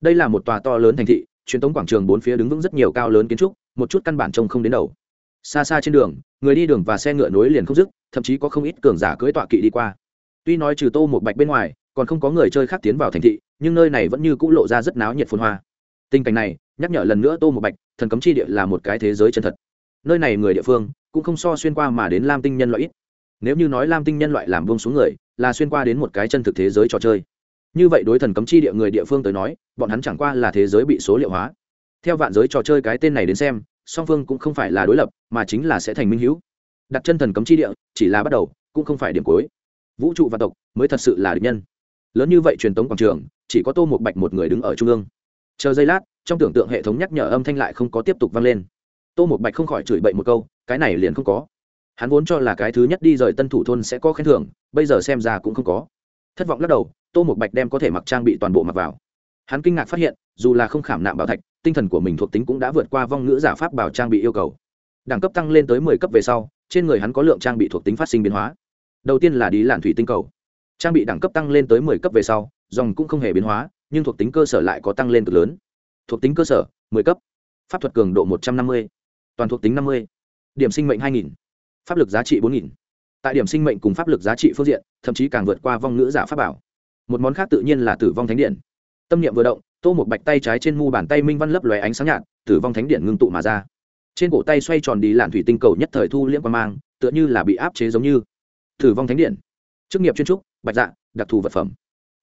Đây là một tòa to lớn thành thị truyền thống quảng trường bốn phía đứng vững rất nhiều cao lớn kiến trúc, một chút căn bản trông không đến đầu. Xa xa trên đường, người đi đường và xe ngựa nối liền không dứt, thậm chí có không ít cường giả cưỡi tọa kỵ đi qua. Tuy nói trừ tô một bạch bên ngoài, còn không có người chơi khác tiến vào thành thị, nhưng nơi này vẫn như c ũ lộ ra rất náo nhiệt phồn hoa. Tình cảnh này, nhắc nhở lần nữa tô một bạch, thần cấm chi địa là một cái thế giới chân thật. Nơi này người địa phương, cũng không so xuyên qua mà đến lam tinh nhân loại ít. Nếu như nói lam tinh nhân loại làm buông xuống người, là xuyên qua đến một cái chân thực thế giới trò chơi như vậy đối thần cấm chi địa người địa phương tới nói, bọn hắn chẳng qua là thế giới bị số liệu hóa. Theo vạn giới trò chơi cái tên này đến xem, song phương cũng không phải là đối lập, mà chính là sẽ thành minh hữu. Đặt chân thần cấm chi địa, chỉ là bắt đầu, cũng không phải điểm cuối. Vũ trụ và tộc mới thật sự là địch nhân. Lớn như vậy truyền thống quảng trường, chỉ có tô một bạch một người đứng ở trung ương. Chờ giây lát, trong tưởng tượng hệ thống nhắc nhở âm thanh lại không có tiếp tục vang lên. Tô một bạch không khỏi chửi bậy một câu, cái này liền không có. Hắn vốn cho là cái thứ nhất đi rời tân thủ thôn sẽ có khen thưởng, bây giờ xem ra cũng không có thất vọng lắc đầu, tô một bạch đem có thể mặc trang bị toàn bộ mặc vào. Hắn kinh ngạc phát hiện, dù là không khảm nạm bảo thạch, tinh thần của mình thuộc tính cũng đã vượt qua vong ngữ giả pháp bảo trang bị yêu cầu. Đẳng cấp tăng lên tới mười cấp về sau, trên người hắn có lượng trang bị thuộc tính phát sinh biến hóa. Đầu tiên là đi làn thủy tinh cầu. Trang bị đẳng cấp tăng lên tới mười cấp về sau, dòng cũng không hề biến hóa, nhưng thuộc tính cơ sở lại có tăng lên cực lớn. Thuộc tính cơ sở, mười cấp. Pháp thuật cường độ một trăm năm mươi. Toàn thuộc tính năm mươi. Điểm sinh mệnh hai nghìn. Pháp lực giá trị bốn nghìn tại điểm sinh mệnh cùng pháp lực giá trị phương diện thậm chí càng vượt qua vong ngữ giả pháp bảo. Một món khác tự nhiên là tử vong thánh điện. Tâm niệm vừa động tô một bạch tay trái trên mu bàn tay minh văn lấp lóe ánh sáng nhạt tử vong thánh điện ngưng tụ mà ra. Trên cổ tay xoay tròn đi lạn thủy tinh cầu nhất thời thu liễm quan mang tựa như là bị áp chế giống như. Tử vong thánh điện. Chức nghiệp chuyên trúc bạch dạ đặc thù vật phẩm.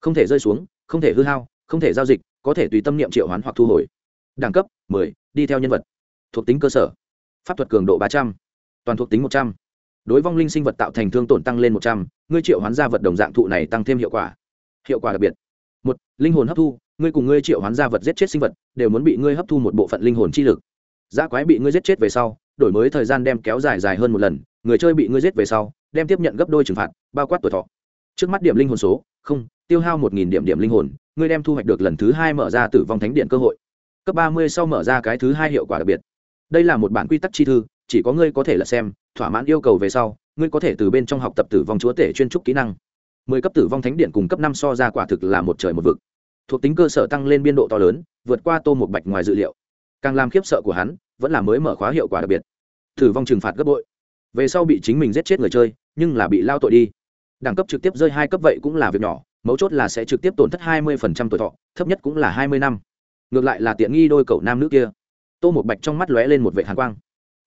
Không thể rơi xuống không thể hư hao không thể giao dịch có thể tùy tâm niệm triệu hoán hoặc thu hồi. Đẳng cấp 10, đi theo nhân vật. Thuộc tính cơ sở. Pháp thuật cường độ 300, toàn thuộc tính 100 đối vong linh sinh vật tạo thành thương tổn tăng lên một trăm, ngươi triệu hoán gia vật đồng dạng thụ này tăng thêm hiệu quả. Hiệu quả đặc biệt. Một, linh hồn hấp thu, ngươi cùng ngươi triệu hoán gia vật giết chết sinh vật, đều muốn bị ngươi hấp thu một bộ phận linh hồn chi lực. Giá quái bị ngươi giết chết về sau, đổi mới thời gian đem kéo dài dài hơn một lần, người chơi bị ngươi giết về sau, đem tiếp nhận gấp đôi trừng phạt, bao quát tuổi thọ. Trước mắt điểm linh hồn số, không, tiêu hao một nghìn điểm điểm linh hồn, ngươi đem thu hoạch được lần thứ hai mở ra tử vong thánh điện cơ hội. Cấp ba mươi sau mở ra cái thứ hai hiệu quả đặc biệt. Đây là một bản quy tắc chi thư chỉ có ngươi có thể là xem, thỏa mãn yêu cầu về sau, ngươi có thể từ bên trong học tập tử vong chúa tể chuyên trúc kỹ năng. Mười cấp tử vong thánh điện cùng cấp năm so ra quả thực là một trời một vực. Thuộc tính cơ sở tăng lên biên độ to lớn, vượt qua tô một bạch ngoài dự liệu. Càng làm khiếp sợ của hắn, vẫn là mới mở khóa hiệu quả đặc biệt. Tử vong trừng phạt gấp bội. Về sau bị chính mình giết chết người chơi, nhưng là bị lao tội đi. Đẳng cấp trực tiếp rơi hai cấp vậy cũng là việc nhỏ, mấu chốt là sẽ trực tiếp tổn thất hai mươi tuổi thọ, thấp nhất cũng là hai mươi năm. Ngược lại là tiện nghi đôi cậu nam nữ kia. Tô một bạch trong mắt lóe lên một vệ hàn quang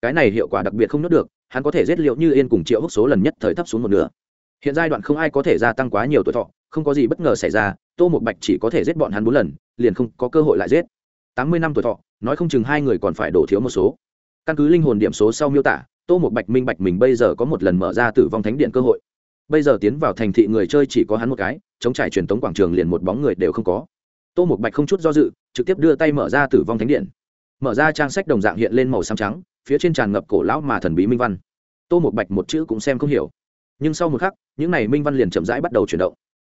cái này hiệu quả đặc biệt không nốt được, hắn có thể giết liệu như yên cùng triệu húc số lần nhất thời thấp xuống một nửa. Hiện giai đoạn không ai có thể gia tăng quá nhiều tuổi thọ, không có gì bất ngờ xảy ra, tô một bạch chỉ có thể giết bọn hắn bốn lần, liền không có cơ hội lại giết. Tám mươi năm tuổi thọ, nói không chừng hai người còn phải đổ thiếu một số. Căn cứ linh hồn điểm số sau miêu tả, tô một bạch minh bạch mình bây giờ có một lần mở ra tử vong thánh điện cơ hội. Bây giờ tiến vào thành thị người chơi chỉ có hắn một cái, chống trải truyền tống quảng trường liền một bóng người đều không có. Tô một bạch không chút do dự, trực tiếp đưa tay mở ra tử vong thánh điện mở ra trang sách đồng dạng hiện lên màu xám trắng, phía trên tràn ngập cổ lão mà thần bí minh văn. Tô một bạch một chữ cũng xem không hiểu. Nhưng sau một khắc, những n à y minh văn liền chậm rãi bắt đầu chuyển động.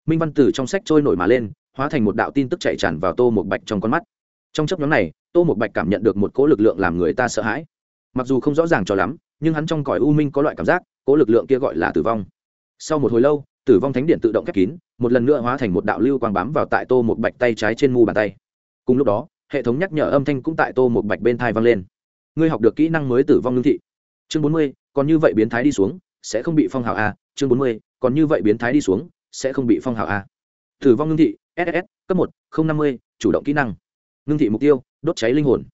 Minh văn từ trong sách trôi nổi mà lên, hóa thành một đạo tin tức chạy tràn vào tô một bạch trong con mắt. Trong chấp nhóm này, tô một bạch cảm nhận được một cỗ lực lượng làm người ta sợ hãi. Mặc dù không rõ ràng cho lắm, nhưng hắn trong cõi u minh có loại cảm giác, cỗ lực lượng kia gọi là tử vong. Sau một hồi lâu, tử vong thánh điện tự động khép kín, một lần nữa hóa thành một đạo lưu quang bám vào tại tô một bạch tay trái trên mu bàn tay. Cùng lúc đó hệ thống nhắc nhở âm thanh cũng tại tô một bạch bên thai vang lên. Ngươi học được kỹ năng mới tử vong ngưng thị. Chương bốn mươi, còn như vậy biến thái đi xuống, sẽ không bị phong hào a. Chương bốn mươi, còn như vậy biến thái đi xuống, sẽ không bị phong hào a. Tử vong ngưng thị ss cấp một năm mươi, chủ động kỹ năng. Ngưng thị mục tiêu, đốt cháy linh hồn.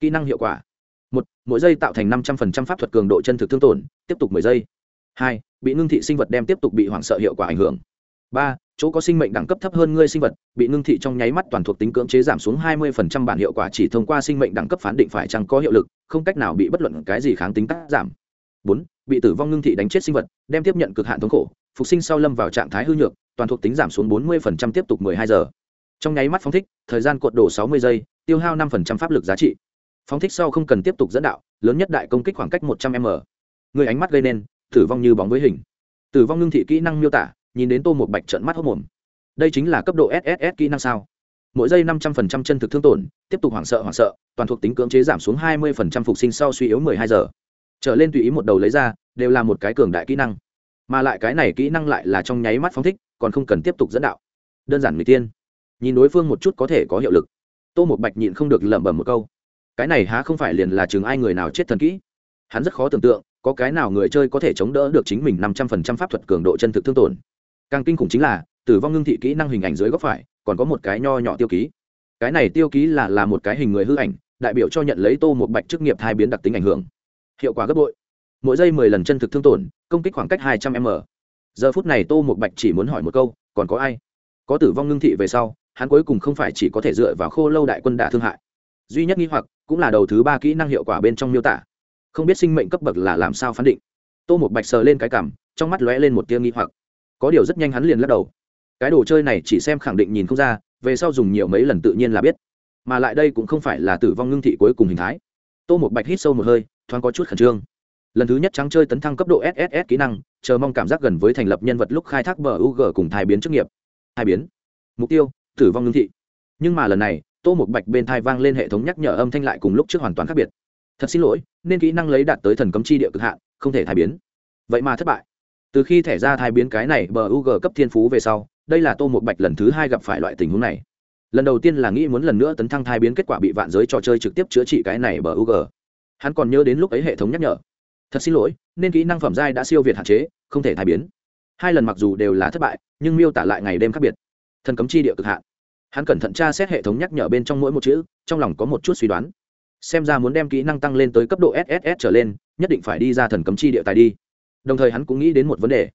Kỹ năng hiệu quả. Một, mỗi giây tạo thành năm trăm linh pháp thuật cường độ chân thực thương tổn, tiếp tục mười giây. Hai, bị ngưng thị sinh vật đem tiếp tục bị hoảng sợ hiệu quả ảnh hưởng. Ba chỗ có sinh mệnh đẳng cấp thấp hơn ngươi sinh vật, bị ngưng thị trong nháy mắt toàn thuộc tính cưỡng chế giảm xuống hai mươi phần trăm bản hiệu quả chỉ thông qua sinh mệnh đẳng cấp phán định phải chăng có hiệu lực, không cách nào bị bất luận cái gì kháng tính tác giảm. bốn, bị tử vong ngưng thị đánh chết sinh vật, đem tiếp nhận cực hạn thống khổ, phục sinh sau lâm vào trạng thái hư nhược, toàn thuộc tính giảm xuống bốn mươi phần trăm tiếp tục mười hai giờ. Trong nháy mắt phóng thích, thời gian cuộn đổ sáu mươi giây, tiêu hao năm phần trăm pháp lực giá trị. Phóng thích sau không cần tiếp tục dẫn đạo, lớn nhất đại công kích khoảng cách một trăm m. Người ánh mắt gây nên, tử vong như bóng với hình. Tử vong ngưng thị kỹ năng miêu tả nhìn đến tô một bạch trận mắt hốc mồm. Đây chính là cấp độ sss kỹ năng sao? Mỗi giây năm trăm phần trăm chân thực thương tổn, tiếp tục hoảng sợ hoảng sợ, toàn thuộc tính cưỡng chế giảm xuống hai mươi phần trăm phục sinh sau suy yếu mười hai giờ. Trở lên tùy ý một đầu lấy ra, đều là một cái cường đại kỹ năng. Mà lại cái này kỹ năng lại là trong nháy mắt phóng thích, còn không cần tiếp tục dẫn đạo. Đơn giản người tiên. Nhìn đối phương một chút có thể có hiệu lực. Tô một bạch nhịn không được lẩm bẩm một câu. Cái này há không phải liền là chừng ai người nào chết thần kỹ. Hắn rất khó tưởng tượng, có cái nào người chơi có thể chống đỡ được chính mình năm trăm phần trăm pháp thuật cường độ chân thực thương tổn càng kinh khủng chính là, tử vong ngưng thị kỹ năng hình ảnh dưới góc phải, còn có một cái nho nhỏ tiêu ký. Cái này tiêu ký là là một cái hình người hư ảnh, đại biểu cho nhận lấy tô một bạch chức nghiệp hai biến đặc tính ảnh hưởng. Hiệu quả gấp bội. Mỗi giây mười lần chân thực thương tổn, công kích khoảng cách hai trăm m. Giờ phút này tô một bạch chỉ muốn hỏi một câu, còn có ai? Có tử vong ngưng thị về sau, hắn cuối cùng không phải chỉ có thể dựa vào khô lâu đại quân đả thương hại. Duy nhất nghi hoặc, cũng là đầu thứ ba kỹ năng hiệu quả bên trong miêu tả. Không biết sinh mệnh cấp bậc là làm sao phán định. Tô một bạch sờ lên cái cảm, trong mắt lóe lên một tia nghi hoặc có điều rất nhanh hắn liền lắc đầu. Cái đồ chơi này chỉ xem khẳng định nhìn không ra, về sau dùng nhiều mấy lần tự nhiên là biết. Mà lại đây cũng không phải là tử vong ngưng thị cuối cùng hình thái. Tô một bạch hít sâu một hơi, thoáng có chút khẩn trương. Lần thứ nhất trắng chơi tấn thăng cấp độ sss kỹ năng, chờ mong cảm giác gần với thành lập nhân vật lúc khai thác bờ u g cùng thai biến chức nghiệp. Hai biến. Mục tiêu, tử vong ngưng thị. Nhưng mà lần này, tô một bạch bên thai vang lên hệ thống nhắc nhở âm thanh lại cùng lúc trước hoàn toàn khác biệt. Thật xin lỗi, nên kỹ năng lấy đạt tới thần cấm chi địa cực hạn, không thể thai biến. Vậy mà thất bại từ khi thẻ ra thai biến cái này bờ u g cấp thiên phú về sau, đây là tô một bạch lần thứ hai gặp phải loại tình huống này. Lần đầu tiên là nghĩ muốn lần nữa tấn thăng thai biến kết quả bị vạn giới trò chơi trực tiếp chữa trị cái này bờ u g. Hắn còn nhớ đến lúc ấy hệ thống nhắc nhở. Thật xin lỗi, nên kỹ năng phẩm giai đã siêu việt hạn chế, không thể thai biến. Hai lần mặc dù đều là thất bại, nhưng miêu tả lại ngày đêm khác biệt. Thần cấm chi địa cực hạn. Hắn cẩn thận tra xét hệ thống nhắc nhở bên trong mỗi một chữ, trong lòng có một chút suy đoán. Xem ra muốn đem kỹ năng tăng lên tới cấp độ sss trở lên, nhất định phải đi ra thần cấm chi địa tài đi đồng thời hắn cũng nghĩ đến một vấn đề.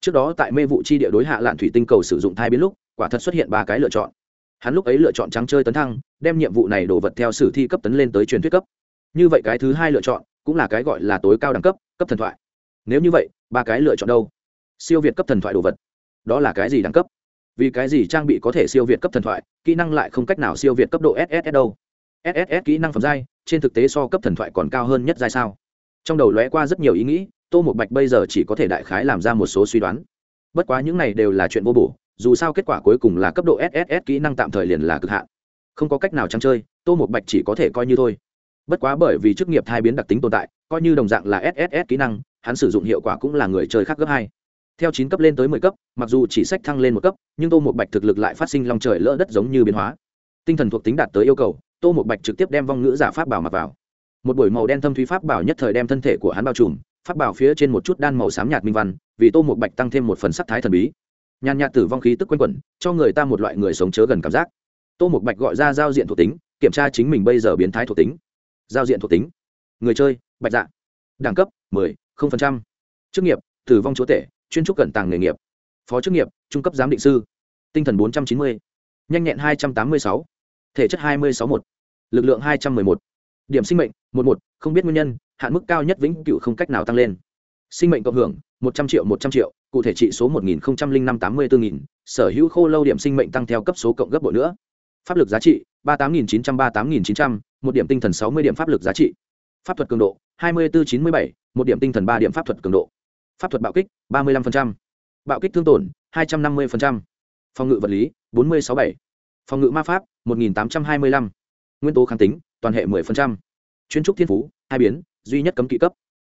Trước đó tại mê vụ chi địa đối hạ lạn thủy tinh cầu sử dụng thai biến lúc, quả thật xuất hiện ba cái lựa chọn. Hắn lúc ấy lựa chọn trắng chơi tấn thăng, đem nhiệm vụ này đổ vật theo sử thi cấp tấn lên tới truyền thuyết cấp. Như vậy cái thứ hai lựa chọn, cũng là cái gọi là tối cao đẳng cấp cấp thần thoại. Nếu như vậy, ba cái lựa chọn đâu? Siêu việt cấp thần thoại đồ vật. Đó là cái gì đẳng cấp? Vì cái gì trang bị có thể siêu việt cấp thần thoại, kỹ năng lại không cách nào siêu việt cấp độ ss đâu? Ss kỹ năng phẩm giai, trên thực tế so cấp thần thoại còn cao hơn nhất giai sao? Trong đầu lóe qua rất nhiều ý nghĩ tô một bạch bây giờ chỉ có thể đại khái làm ra một số suy đoán. Bất quá những này đều là chuyện vô bổ, dù sao kết quả cuối cùng là cấp độ sss kỹ năng tạm thời liền là cực hạn. Không có cách nào trăng chơi, tô một bạch chỉ có thể coi như thôi. Bất quá bởi vì chức nghiệp thai biến đặc tính tồn tại, coi như đồng dạng là sss kỹ năng, hắn sử dụng hiệu quả cũng là người chơi khác gấp hai. Theo chín cấp lên tới mười cấp, mặc dù chỉ sách thăng lên một cấp, nhưng tô một bạch thực lực lại phát sinh lòng trời lỡ đất giống như biến hóa. Tinh thần thuộc tính đạt tới yêu cầu, tô một bạch trực tiếp đem vong ngữ giả pháp bảo mặc vào. Một buổi màu đen thâm thúy pháp bảo nhất thời đem thân thể của hắn bao trùm pháp bảo phía trên một chút đan màu xám nhạt minh văn vì tô một bạch tăng thêm một phần sắc thái thần bí nhàn nhạt tử vong khí tức quanh quẩn cho người ta một loại người sống chớ gần cảm giác tô một bạch gọi ra giao diện thuộc tính kiểm tra chính mình bây giờ biến thái thuộc tính giao diện thuộc tính người chơi bạch dạ đẳng cấp 10, 0%. chức nghiệp tử vong chúa tể chuyên trúc cận tàng nghề nghiệp phó chức nghiệp trung cấp giám định sư tinh thần 490. nhanh nhẹn 286. thể chất 261. lực lượng 211. điểm sinh mệnh 11, không biết nguyên nhân hạn mức cao nhất vĩnh cửu không cách nào tăng lên. Sinh mệnh cộng hưởng 100 triệu 100 triệu cụ thể trị số 1005 84 nghìn sở hữu khô lâu điểm sinh mệnh tăng theo cấp số cộng gấp bội nữa. Pháp lực giá trị 38.900 38.900, một điểm tinh thần 60 điểm pháp lực giá trị. Pháp thuật cường độ 24-97, một điểm tinh thần ba điểm pháp thuật cường độ. Pháp thuật bạo kích 35%, bạo kích thương tổn 250%, phòng ngự vật lý 40-67, phòng ngự ma pháp 1825, nguyên tố kháng tính toàn hệ 10%, chuyên trúc thiên phú hai biến duy nhất cấm kỵ cấp.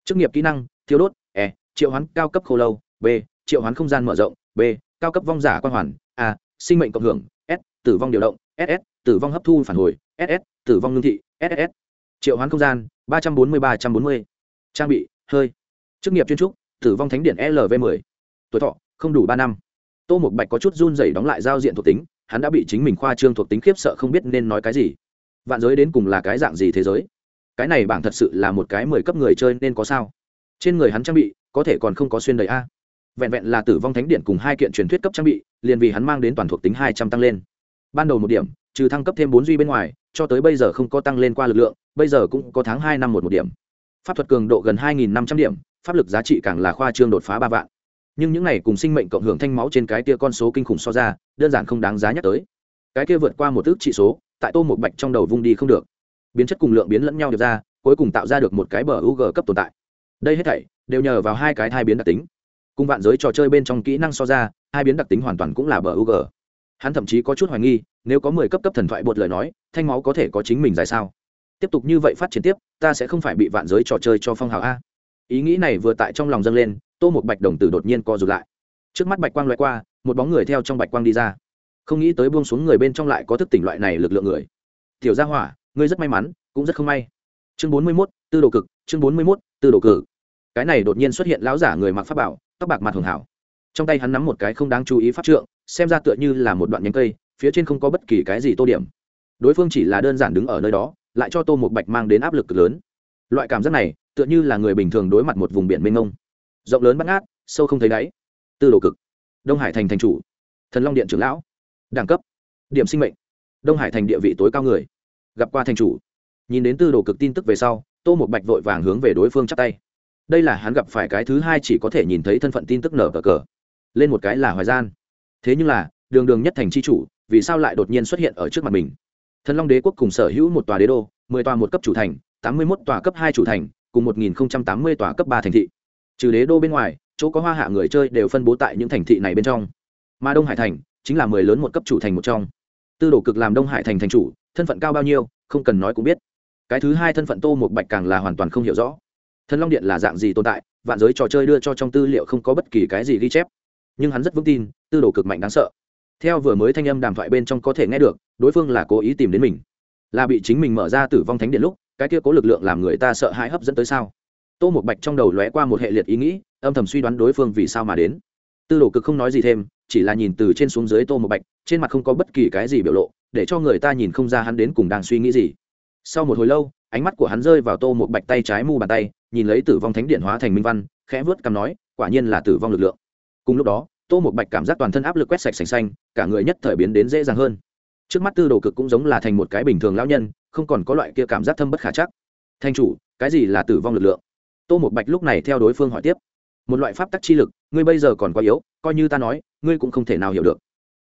Chức nghiệp kỹ năng thiếu đốt e triệu hoán cao cấp khô lâu, b, triệu hoán không gian mở rộng, b, cao cấp vong giả quan hoàn, a, sinh mệnh cộng hưởng, s, tử vong điều động ss tử vong hấp thu phản hồi ss tử vong lương thị ss triệu hoán không gian, ba trăm bốn mươi ba trăm bốn mươi. Trang bị, hơi. Chức nghiệp chuyên trúc, tử vong thánh điện lv 10 tuổi thọ, không đủ ba năm. Tô một bạch có chút run rẩy đóng lại giao diện thuộc tính, hắn đã bị chính mình khoa trương thuộc tính khiếp sợ không biết nên nói cái gì. Vạn giới đến cùng là cái dạng gì thế giới? Cái này bảng thật sự là một cái mười cấp người chơi nên có sao? Trên người hắn trang bị, có thể còn không có xuyên đầy a. Vẹn vẹn là tử vong thánh điện cùng hai kiện truyền thuyết cấp trang bị, liền vì hắn mang đến toàn thuộc tính hai trăm tăng lên. Ban đầu một điểm, trừ thăng cấp thêm bốn duy bên ngoài, cho tới bây giờ không có tăng lên qua lực lượng, bây giờ cũng có tháng hai năm một một điểm. Pháp thuật cường độ gần hai nghìn năm trăm điểm, pháp lực giá trị càng là khoa trương đột phá ba vạn. Nhưng những này cùng sinh mệnh cộng hưởng thanh máu trên cái kia con số kinh khủng so ra, đơn giản không đáng giá nhắc tới. Cái kia vượt qua một ước trị số, tại tô một bạch trong đầu vung đi không được biến chất cùng lượng biến lẫn nhau được ra, cuối cùng tạo ra được một cái bờ u g cấp tồn tại. Đây hết thảy đều nhờ vào hai cái thai biến đặc tính. Cùng vạn giới trò chơi bên trong kỹ năng so ra, hai biến đặc tính hoàn toàn cũng là bờ u g hắn thậm chí có chút hoài nghi, nếu có mười cấp cấp thần thoại bột lời nói, thanh máu có thể có chính mình dài sao? Tiếp tục như vậy phát triển tiếp, ta sẽ không phải bị vạn giới trò chơi cho phong hào a. Ý nghĩ này vừa tại trong lòng dâng lên, tô một bạch đồng tử đột nhiên co rụt lại. Trước mắt bạch quang loại qua, một bóng người theo trong bạch quang đi ra. Không nghĩ tới buông xuống người bên trong lại có thức tỉnh loại này lực lượng người. Tiểu gia hỏa ngươi rất may mắn, cũng rất không may. Chương bốn mươi mốt, tư đồ cực, chương bốn mươi mốt, tư đồ cử cái này đột nhiên xuất hiện lão giả người mặc pháp bảo, tóc bạc mặt hưởng hảo trong tay hắn nắm một cái không đáng chú ý pháp trượng, xem ra tựa như là một đoạn nhánh cây, phía trên không có bất kỳ cái gì tô điểm. Đối phương chỉ là đơn giản đứng ở nơi đó, lại cho tô một bạch mang đến áp lực cực lớn. Loại cảm giác này, tựa như là người bình thường đối mặt một vùng biển mênh mông. Rộng lớn bắt ngát, sâu không thấy đáy. Tư đồ cực. Đông hải thành thành chủ. Thần long điện trưởng lão. Đẳng cấp. Điểm sinh mệnh. Đông hải thành địa vị tối cao người gặp qua thành chủ. Nhìn đến tư đồ cực tin tức về sau, tô một bạch vội vàng hướng về đối phương chắp tay. Đây là hắn gặp phải cái thứ hai chỉ có thể nhìn thấy thân phận tin tức nở cờ cờ. Lên một cái là hoài gian. Thế nhưng là, đường đường nhất thành c h i chủ, vì sao lại đột nhiên xuất hiện ở trước mặt mình? Thần long đế quốc cùng sở hữu một tòa đế đô, mười tòa một cấp chủ thành, tám mươi một tòa cấp hai chủ thành, cùng một nghìn tám mươi tòa cấp ba thành thị. Trừ đế đô bên ngoài, chỗ có hoa hạ người chơi đều phân bố tại những thành thị này bên trong. Mà đông hải thành chính là mười lớn một cấp chủ thành một trong. Tư đồ cực làm đông hải thành thành chủ thân phận cao bao nhiêu, không cần nói cũng biết. Cái thứ hai thân phận tô một bạch càng là hoàn toàn không hiểu rõ. Thần long điện là dạng gì tồn tại, vạn giới trò chơi đưa cho trong tư liệu không có bất kỳ cái gì ghi chép. Nhưng hắn rất vững tin, tư đồ cực mạnh đáng sợ. Theo vừa mới thanh âm đàm thoại bên trong có thể nghe được, đối phương là cố ý tìm đến mình. Là bị chính mình mở ra tử vong thánh điện lúc, cái kia cố lực lượng làm người ta sợ hãi hấp dẫn tới sao? Tô một bạch trong đầu lóe qua một hệ liệt ý nghĩ, âm thầm suy đoán đối phương vì sao mà đến. Tư đồ cực không nói gì thêm, chỉ là nhìn từ trên xuống dưới tô một bạch, trên mặt không có bất kỳ cái gì biểu lộ để cho người ta nhìn không ra hắn đến cùng đang suy nghĩ gì. Sau một hồi lâu, ánh mắt của hắn rơi vào tô một bạch tay trái mu bàn tay, nhìn lấy tử vong thánh điện hóa thành minh văn, khẽ vớt cằm nói, quả nhiên là tử vong lực lượng. Cùng lúc đó, tô một bạch cảm giác toàn thân áp lực quét sạch sành xanh, cả người nhất thời biến đến dễ dàng hơn. Trước mắt tư đồ cực cũng giống là thành một cái bình thường lão nhân, không còn có loại kia cảm giác thâm bất khả chắc. Thanh chủ, cái gì là tử vong lực lượng? Tô một bạch lúc này theo đối phương hỏi tiếp. Một loại pháp tắc chi lực, ngươi bây giờ còn quá yếu, coi như ta nói, ngươi cũng không thể nào hiểu được.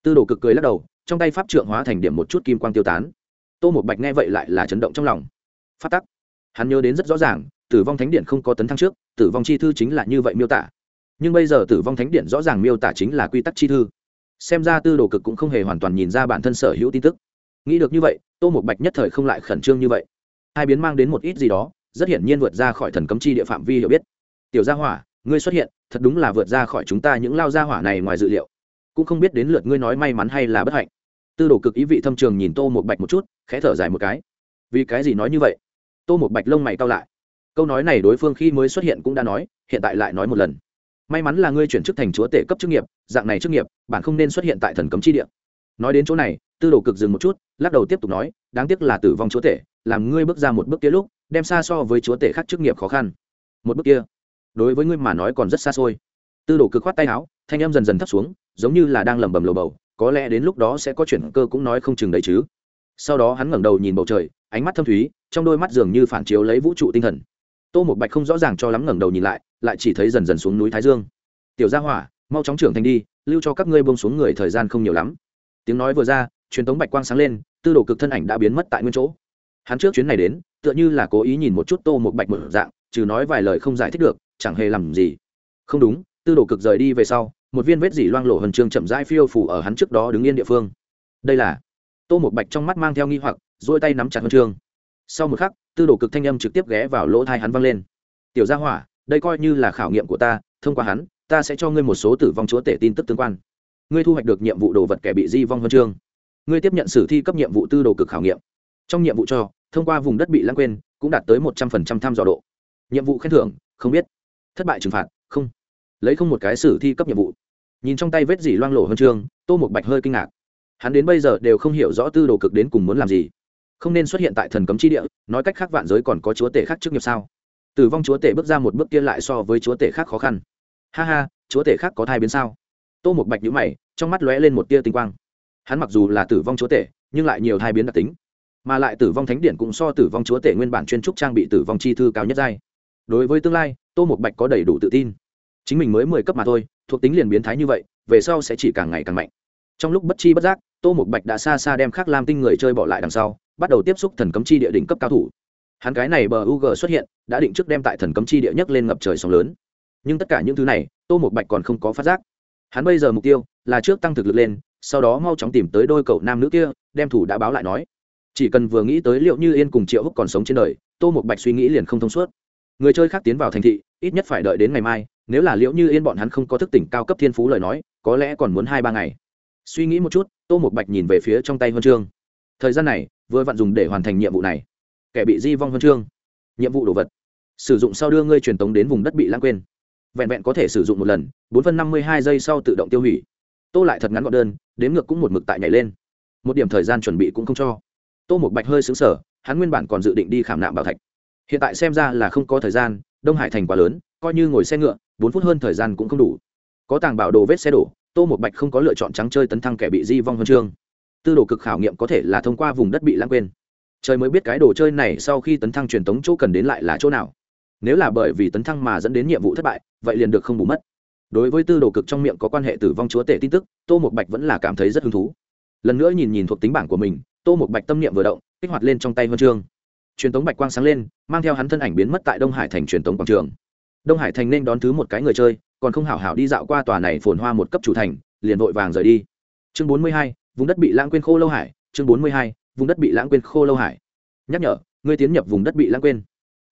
Tư đồ cực cười lắc đầu trong tay pháp trượng hóa thành điểm một chút kim quang tiêu tán. Tô một bạch nghe vậy lại là chấn động trong lòng. Phát tắc. Hắn nhớ đến rất rõ ràng, tử vong thánh điện không có tấn thăng trước, tử vong chi thư chính là như vậy miêu tả. Nhưng bây giờ tử vong thánh điện rõ ràng miêu tả chính là quy tắc chi thư. Xem ra tư đồ cực cũng không hề hoàn toàn nhìn ra bản thân sở hữu tin tức. Nghĩ được như vậy, tô một bạch nhất thời không lại khẩn trương như vậy. Hai biến mang đến một ít gì đó, rất hiển nhiên vượt ra khỏi thần cấm chi địa phạm vi hiểu biết. Tiểu gia hỏa, ngươi xuất hiện, thật đúng là vượt ra khỏi chúng ta những lao gia hỏa này ngoài dự liệu cũng không biết đến lượt ngươi nói may mắn hay là bất hạnh. Tư đồ cực ý vị thâm trường nhìn tô một bạch một chút, khẽ thở dài một cái. Vì cái gì nói như vậy? Tô một bạch lông mày cao lại. Câu nói này đối phương khi mới xuất hiện cũng đã nói, hiện tại lại nói một lần. May mắn là ngươi chuyển chức thành chúa tể cấp chức nghiệp, dạng này chức nghiệp, bạn không nên xuất hiện tại thần cấm chi địa. Nói đến chỗ này, tư đồ cực dừng một chút, lắc đầu tiếp tục nói, đáng tiếc là tử vong chúa tể, làm ngươi bước ra một bước kia lúc, đem xa so với chúa tể khác chức nghiệp khó khăn. Một bước kia, đối với ngươi mà nói còn rất xa xôi. Tư đồ cực khoát tay áo thanh âm dần dần thấp xuống, giống như là đang lẩm bẩm lồ bầu, có lẽ đến lúc đó sẽ có chuyển cơ cũng nói không chừng đấy chứ. Sau đó hắn ngẩng đầu nhìn bầu trời, ánh mắt thâm thúy, trong đôi mắt dường như phản chiếu lấy vũ trụ tinh thần. Tô một bạch không rõ ràng cho lắm ngẩng đầu nhìn lại lại chỉ thấy dần dần xuống núi thái dương. Tiểu gia hỏa, mau chóng trưởng thành đi, lưu cho các ngươi bông xuống người thời gian không nhiều lắm. Tiếng nói vừa ra, truyền tống bạch quang sáng lên, tư đồ cực thân ảnh đã biến mất tại nguyên chỗ. Hắn trước chuyến này đến, tựa như là cố ý nhìn một chút tô một bạch một dạng, trừ nói vài lời không giải thích được, chẳng hề làm gì. Không đúng, tư đồ cực rời đi về sau một viên vết dỉ loang lộ hần trường chậm rãi phiêu phủ ở hắn trước đó đứng yên địa phương. Đây là, tô một bạch trong mắt mang theo nghi hoặc dỗi tay nắm chặt huân chương sau một khắc, tư đồ cực thanh âm trực tiếp ghé vào lỗ thai hắn văng lên. Tiểu gia hỏa, đây coi như là khảo nghiệm của ta, thông qua hắn, ta sẽ cho ngươi một số tử vong chúa tể tin tức tương quan. Ngươi thu hoạch được nhiệm vụ đồ vật kẻ bị di vong huân chương ngươi tiếp nhận sử thi cấp nhiệm vụ tư đồ cực khảo nghiệm. Trong nhiệm vụ cho, thông qua vùng đất bị lãng quên, cũng đạt tới một trăm phần trăm tham dò độ. Nhiệm vụ khen thưởng, không biết. Thất bại trừng phạt, không. Lấy không một cái sử thi cấp nhiệm vụ nhìn trong tay vết dỉ loang lổ hơn trương, tô một bạch hơi kinh ngạc. Hắn đến bây giờ đều không hiểu rõ tư đồ cực đến cùng muốn làm gì. Không nên xuất hiện tại thần cấm chi địa, nói cách khác vạn giới còn có chúa tể khác trước nghiệp sao? Tử vong chúa tể bước ra một bước kia lại so với chúa tể khác khó khăn. Ha ha, chúa tể khác có thai biến sao? Tô một bạch nhữ mày, trong mắt lóe lên một tia tinh quang. Hắn mặc dù là tử vong chúa tể, nhưng lại nhiều thai biến đặc tính. Mà lại tử vong thánh điện cũng so tử vong chúa tể nguyên bản chuyên trúc trang bị tử vong chi thư cao nhất giai. Đối với tương lai, tô một bạch có đầy đủ tự tin chính mình mới mười cấp mà thôi, thuộc tính liền biến thái như vậy, về sau sẽ chỉ càng ngày càng mạnh. Trong lúc bất chi bất giác, tô một bạch đã xa xa đem khắc lam tinh người chơi bỏ lại đằng sau, bắt đầu tiếp xúc thần cấm chi địa đỉnh cấp cao thủ. Hắn cái này bờ u g xuất hiện, đã định trước đem tại thần cấm chi địa nhất lên ngập trời sóng lớn. Nhưng tất cả những thứ này, tô một bạch còn không có phát giác. Hắn bây giờ mục tiêu là trước tăng thực lực lên, sau đó mau chóng tìm tới đôi cậu nam nữ kia, đem thủ đã báo lại nói. Chỉ cần vừa nghĩ tới liệu như yên cùng triệu húc còn sống trên đời, tô một bạch suy nghĩ liền không thông suốt. Người chơi khác tiến vào thành thị, ít nhất phải đợi đến ngày mai nếu là liệu như yên bọn hắn không có thức tỉnh cao cấp thiên phú lời nói, có lẽ còn muốn hai ba ngày. Suy nghĩ một chút, tô một bạch nhìn về phía trong tay huân chương. Thời gian này, vừa vặn dùng để hoàn thành nhiệm vụ này. Kẻ bị di vong huân chương. Nhiệm vụ đồ vật. Sử dụng sau đưa ngươi truyền tống đến vùng đất bị lãng quên. Vẹn vẹn có thể sử dụng một lần, bốn phân năm mươi hai giây sau tự động tiêu hủy. Tô lại thật ngắn gọn đơn, đếm ngược cũng một mực tại nhảy lên. Một điểm thời gian chuẩn bị cũng không cho. Tô một bạch hơi xứng sở hắn nguyên bản còn dự định đi khảm nạm bảo thạch. Hiện tại xem ra là không có thời gian, đông hải thành quá lớn, coi như ngồi xe ngựa bốn phút hơn thời gian cũng không đủ. Có tàng bảo đồ vết xe đổ, tô một bạch không có lựa chọn trắng chơi tấn thăng kẻ bị di vong huân chương. Tư đồ cực khảo nghiệm có thể là thông qua vùng đất bị lãng quên. Trời mới biết cái đồ chơi này sau khi tấn thăng truyền tống chỗ cần đến lại là chỗ nào. Nếu là bởi vì tấn thăng mà dẫn đến nhiệm vụ thất bại, vậy liền được không bù mất. Đối với tư đồ cực trong miệng có quan hệ tử vong chúa tể tin tức, tô một bạch vẫn là cảm thấy rất hứng thú. Lần nữa nhìn nhìn thuộc tính bảng của mình, tô một bạch tâm niệm vừa động, kích hoạt lên trong tay huân chương. Truyền tống bạch quang sáng lên, mang theo hắn thân ảnh biến mất tại đông hải thành truyền tống quảng trường đông hải thành nên đón thứ một cái người chơi, còn không hảo hảo đi dạo qua tòa này phồn hoa một cấp chủ thành, liền vội vàng rời đi. Chương bốn mươi hai, vùng đất bị lãng quên khô lâu hải. Chương bốn mươi hai, vùng đất bị lãng quên khô lâu hải. Nhắc nhở, ngươi tiến nhập vùng đất bị lãng quên.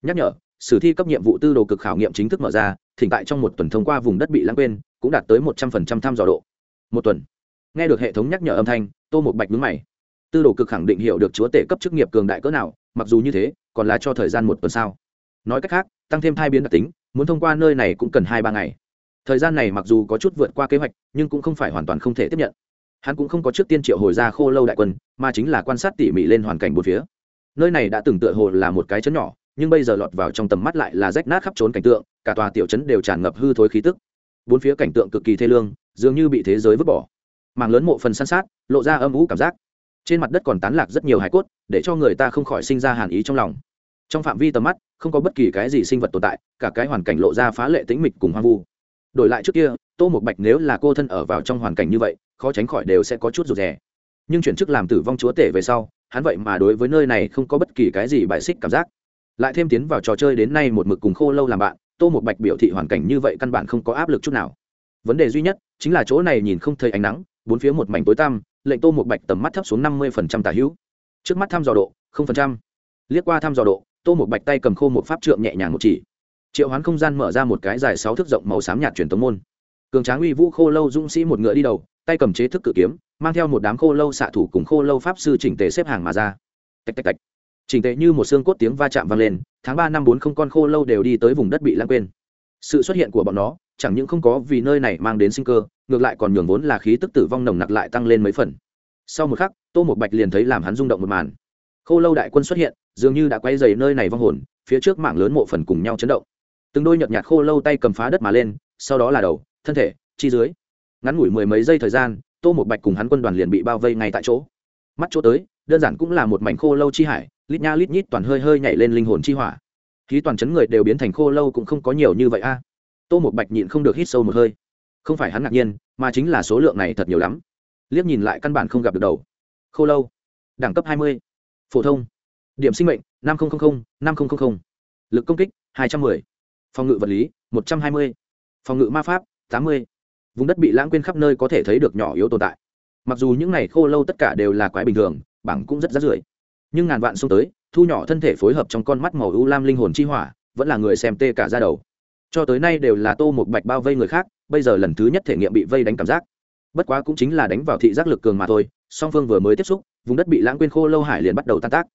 Nhắc nhở, sử thi cấp nhiệm vụ tư đồ cực khảo nghiệm chính thức mở ra, thỉnh tại trong một tuần thông qua vùng đất bị lãng quên, cũng đạt tới một trăm phần trăm tham dò độ. Một tuần. Nghe được hệ thống nhắc nhở âm thanh, tô một bạch mướn mày. Tư đồ cực khẳng định hiểu được chúa tể cấp chức nghiệp cường đại cỡ nào, mặc dù như thế, còn là cho thời gian một tuần sau nói cách khác, tăng thêm thai biến đặc tính muốn thông qua nơi này cũng cần hai ba ngày. Thời gian này mặc dù có chút vượt qua kế hoạch, nhưng cũng không phải hoàn toàn không thể tiếp nhận. Hắn cũng không có trước tiên triệu hồi ra khô lâu đại quân, mà chính là quan sát tỉ mỉ lên hoàn cảnh bốn phía. Nơi này đã từng tựa hồ là một cái chấn nhỏ, nhưng bây giờ lọt vào trong tầm mắt lại là rách nát khắp trốn cảnh tượng, cả tòa tiểu trấn đều tràn ngập hư thối khí tức. Bốn phía cảnh tượng cực kỳ thê lương, dường như bị thế giới vứt bỏ. Mảng lớn mộ phần san sát, lộ ra âm ủ cảm giác. Trên mặt đất còn tán lạc rất nhiều hải cốt, để cho người ta không khỏi sinh ra hàn ý trong lòng trong phạm vi tầm mắt, không có bất kỳ cái gì sinh vật tồn tại, cả cái hoàn cảnh lộ ra phá lệ tĩnh mịch cùng hoang vu. Đổi lại trước kia, tô một bạch nếu là cô thân ở vào trong hoàn cảnh như vậy, khó tránh khỏi đều sẽ có chút rụt rè. Nhưng chuyển chức làm tử vong chúa tể về sau, hắn vậy mà đối với nơi này không có bất kỳ cái gì bại xích cảm giác. Lại thêm tiến vào trò chơi đến nay một mực cùng khô lâu làm bạn, tô một bạch biểu thị hoàn cảnh như vậy căn bản không có áp lực chút nào. Vấn đề duy nhất chính là chỗ này nhìn không thấy ánh nắng, bốn phía một mảnh tối tăm, lệnh tô một bạch tầm mắt thấp xuống năm mươi phần trăm tả hữu. Trước mắt thăm dò độ không phần trăm. Liếc qua thăm dò độ tô một bạch tay cầm khô một pháp trượng nhẹ nhàng một chỉ. Triệu hoán không gian mở ra một cái dài sáu thước rộng màu xám nhạt truyền tống môn. Cường tráng uy vũ khô lâu dũng sĩ một ngựa đi đầu, tay cầm chế thức cự kiếm, mang theo một đám khô lâu xạ thủ cùng khô lâu pháp sư chỉnh tề xếp hàng mà ra. Tạch tạch tạch. Chỉnh tề như một xương cốt tiếng va chạm vang lên, tháng ba năm bốn không con khô lâu đều đi tới vùng đất bị lãng quên. Sự xuất hiện của bọn nó, chẳng những không có vì nơi này mang đến sinh cơ, ngược lại còn nhường vốn là khí tức tử vong nồng nặc lại tăng lên mấy phần. Sau một khắc, tô một bạch liền thấy làm hắn rung động một màn. Khô lâu đại quân xuất hiện dường như đã quay dày nơi này vong hồn, phía trước mảng lớn mộ phần cùng nhau chấn động. Từng đôi nhợt nhạt khô lâu tay cầm phá đất mà lên, sau đó là đầu, thân thể, chi dưới. Ngắn ngủi mười mấy giây thời gian, tô một bạch cùng hắn quân đoàn liền bị bao vây ngay tại chỗ. Mắt chỗ tới, đơn giản cũng là một mảnh khô lâu chi hải, lít nha lít nhít toàn hơi hơi nhảy lên linh hồn chi hỏa. Khí toàn chấn người đều biến thành khô lâu cũng không có nhiều như vậy a. Tô một bạch nhịn không được hít sâu một hơi. Không phải hắn ngạc nhiên, mà chính là số lượng này thật nhiều lắm. Liếc nhìn lại căn bản không gặp được đầu. Khô lâu. Đẳng cấp hai mươi. Phổ thông điểm sinh mệnh, năm nghìn năm nghìn lực công kích, hai trăm m ư ơ i phòng ngự vật lý, một trăm hai mươi. Phòng ngự ma pháp, tám mươi. Vùng đất bị lãng quên khắp nơi có thể thấy được nhỏ yếu tồn tại. Mặc dù những này khô lâu tất cả đều là quái bình thường, bảng cũng rất rát rưởi. Nhưng ngàn vạn xông tới, thu nhỏ thân thể phối hợp trong con mắt màu u lam linh hồn chi hỏa, vẫn là người xem tê cả ra đầu. Cho tới nay đều là tô một bạch bao vây người khác, bây giờ lần thứ nhất thể nghiệm bị vây đánh cảm giác. Bất quá cũng chính là đánh vào thị giác lực cường mà thôi, song phương vừa mới tiếp xúc, vùng đất bị lãng quên khô lâu hải liền bắt đầu tan tác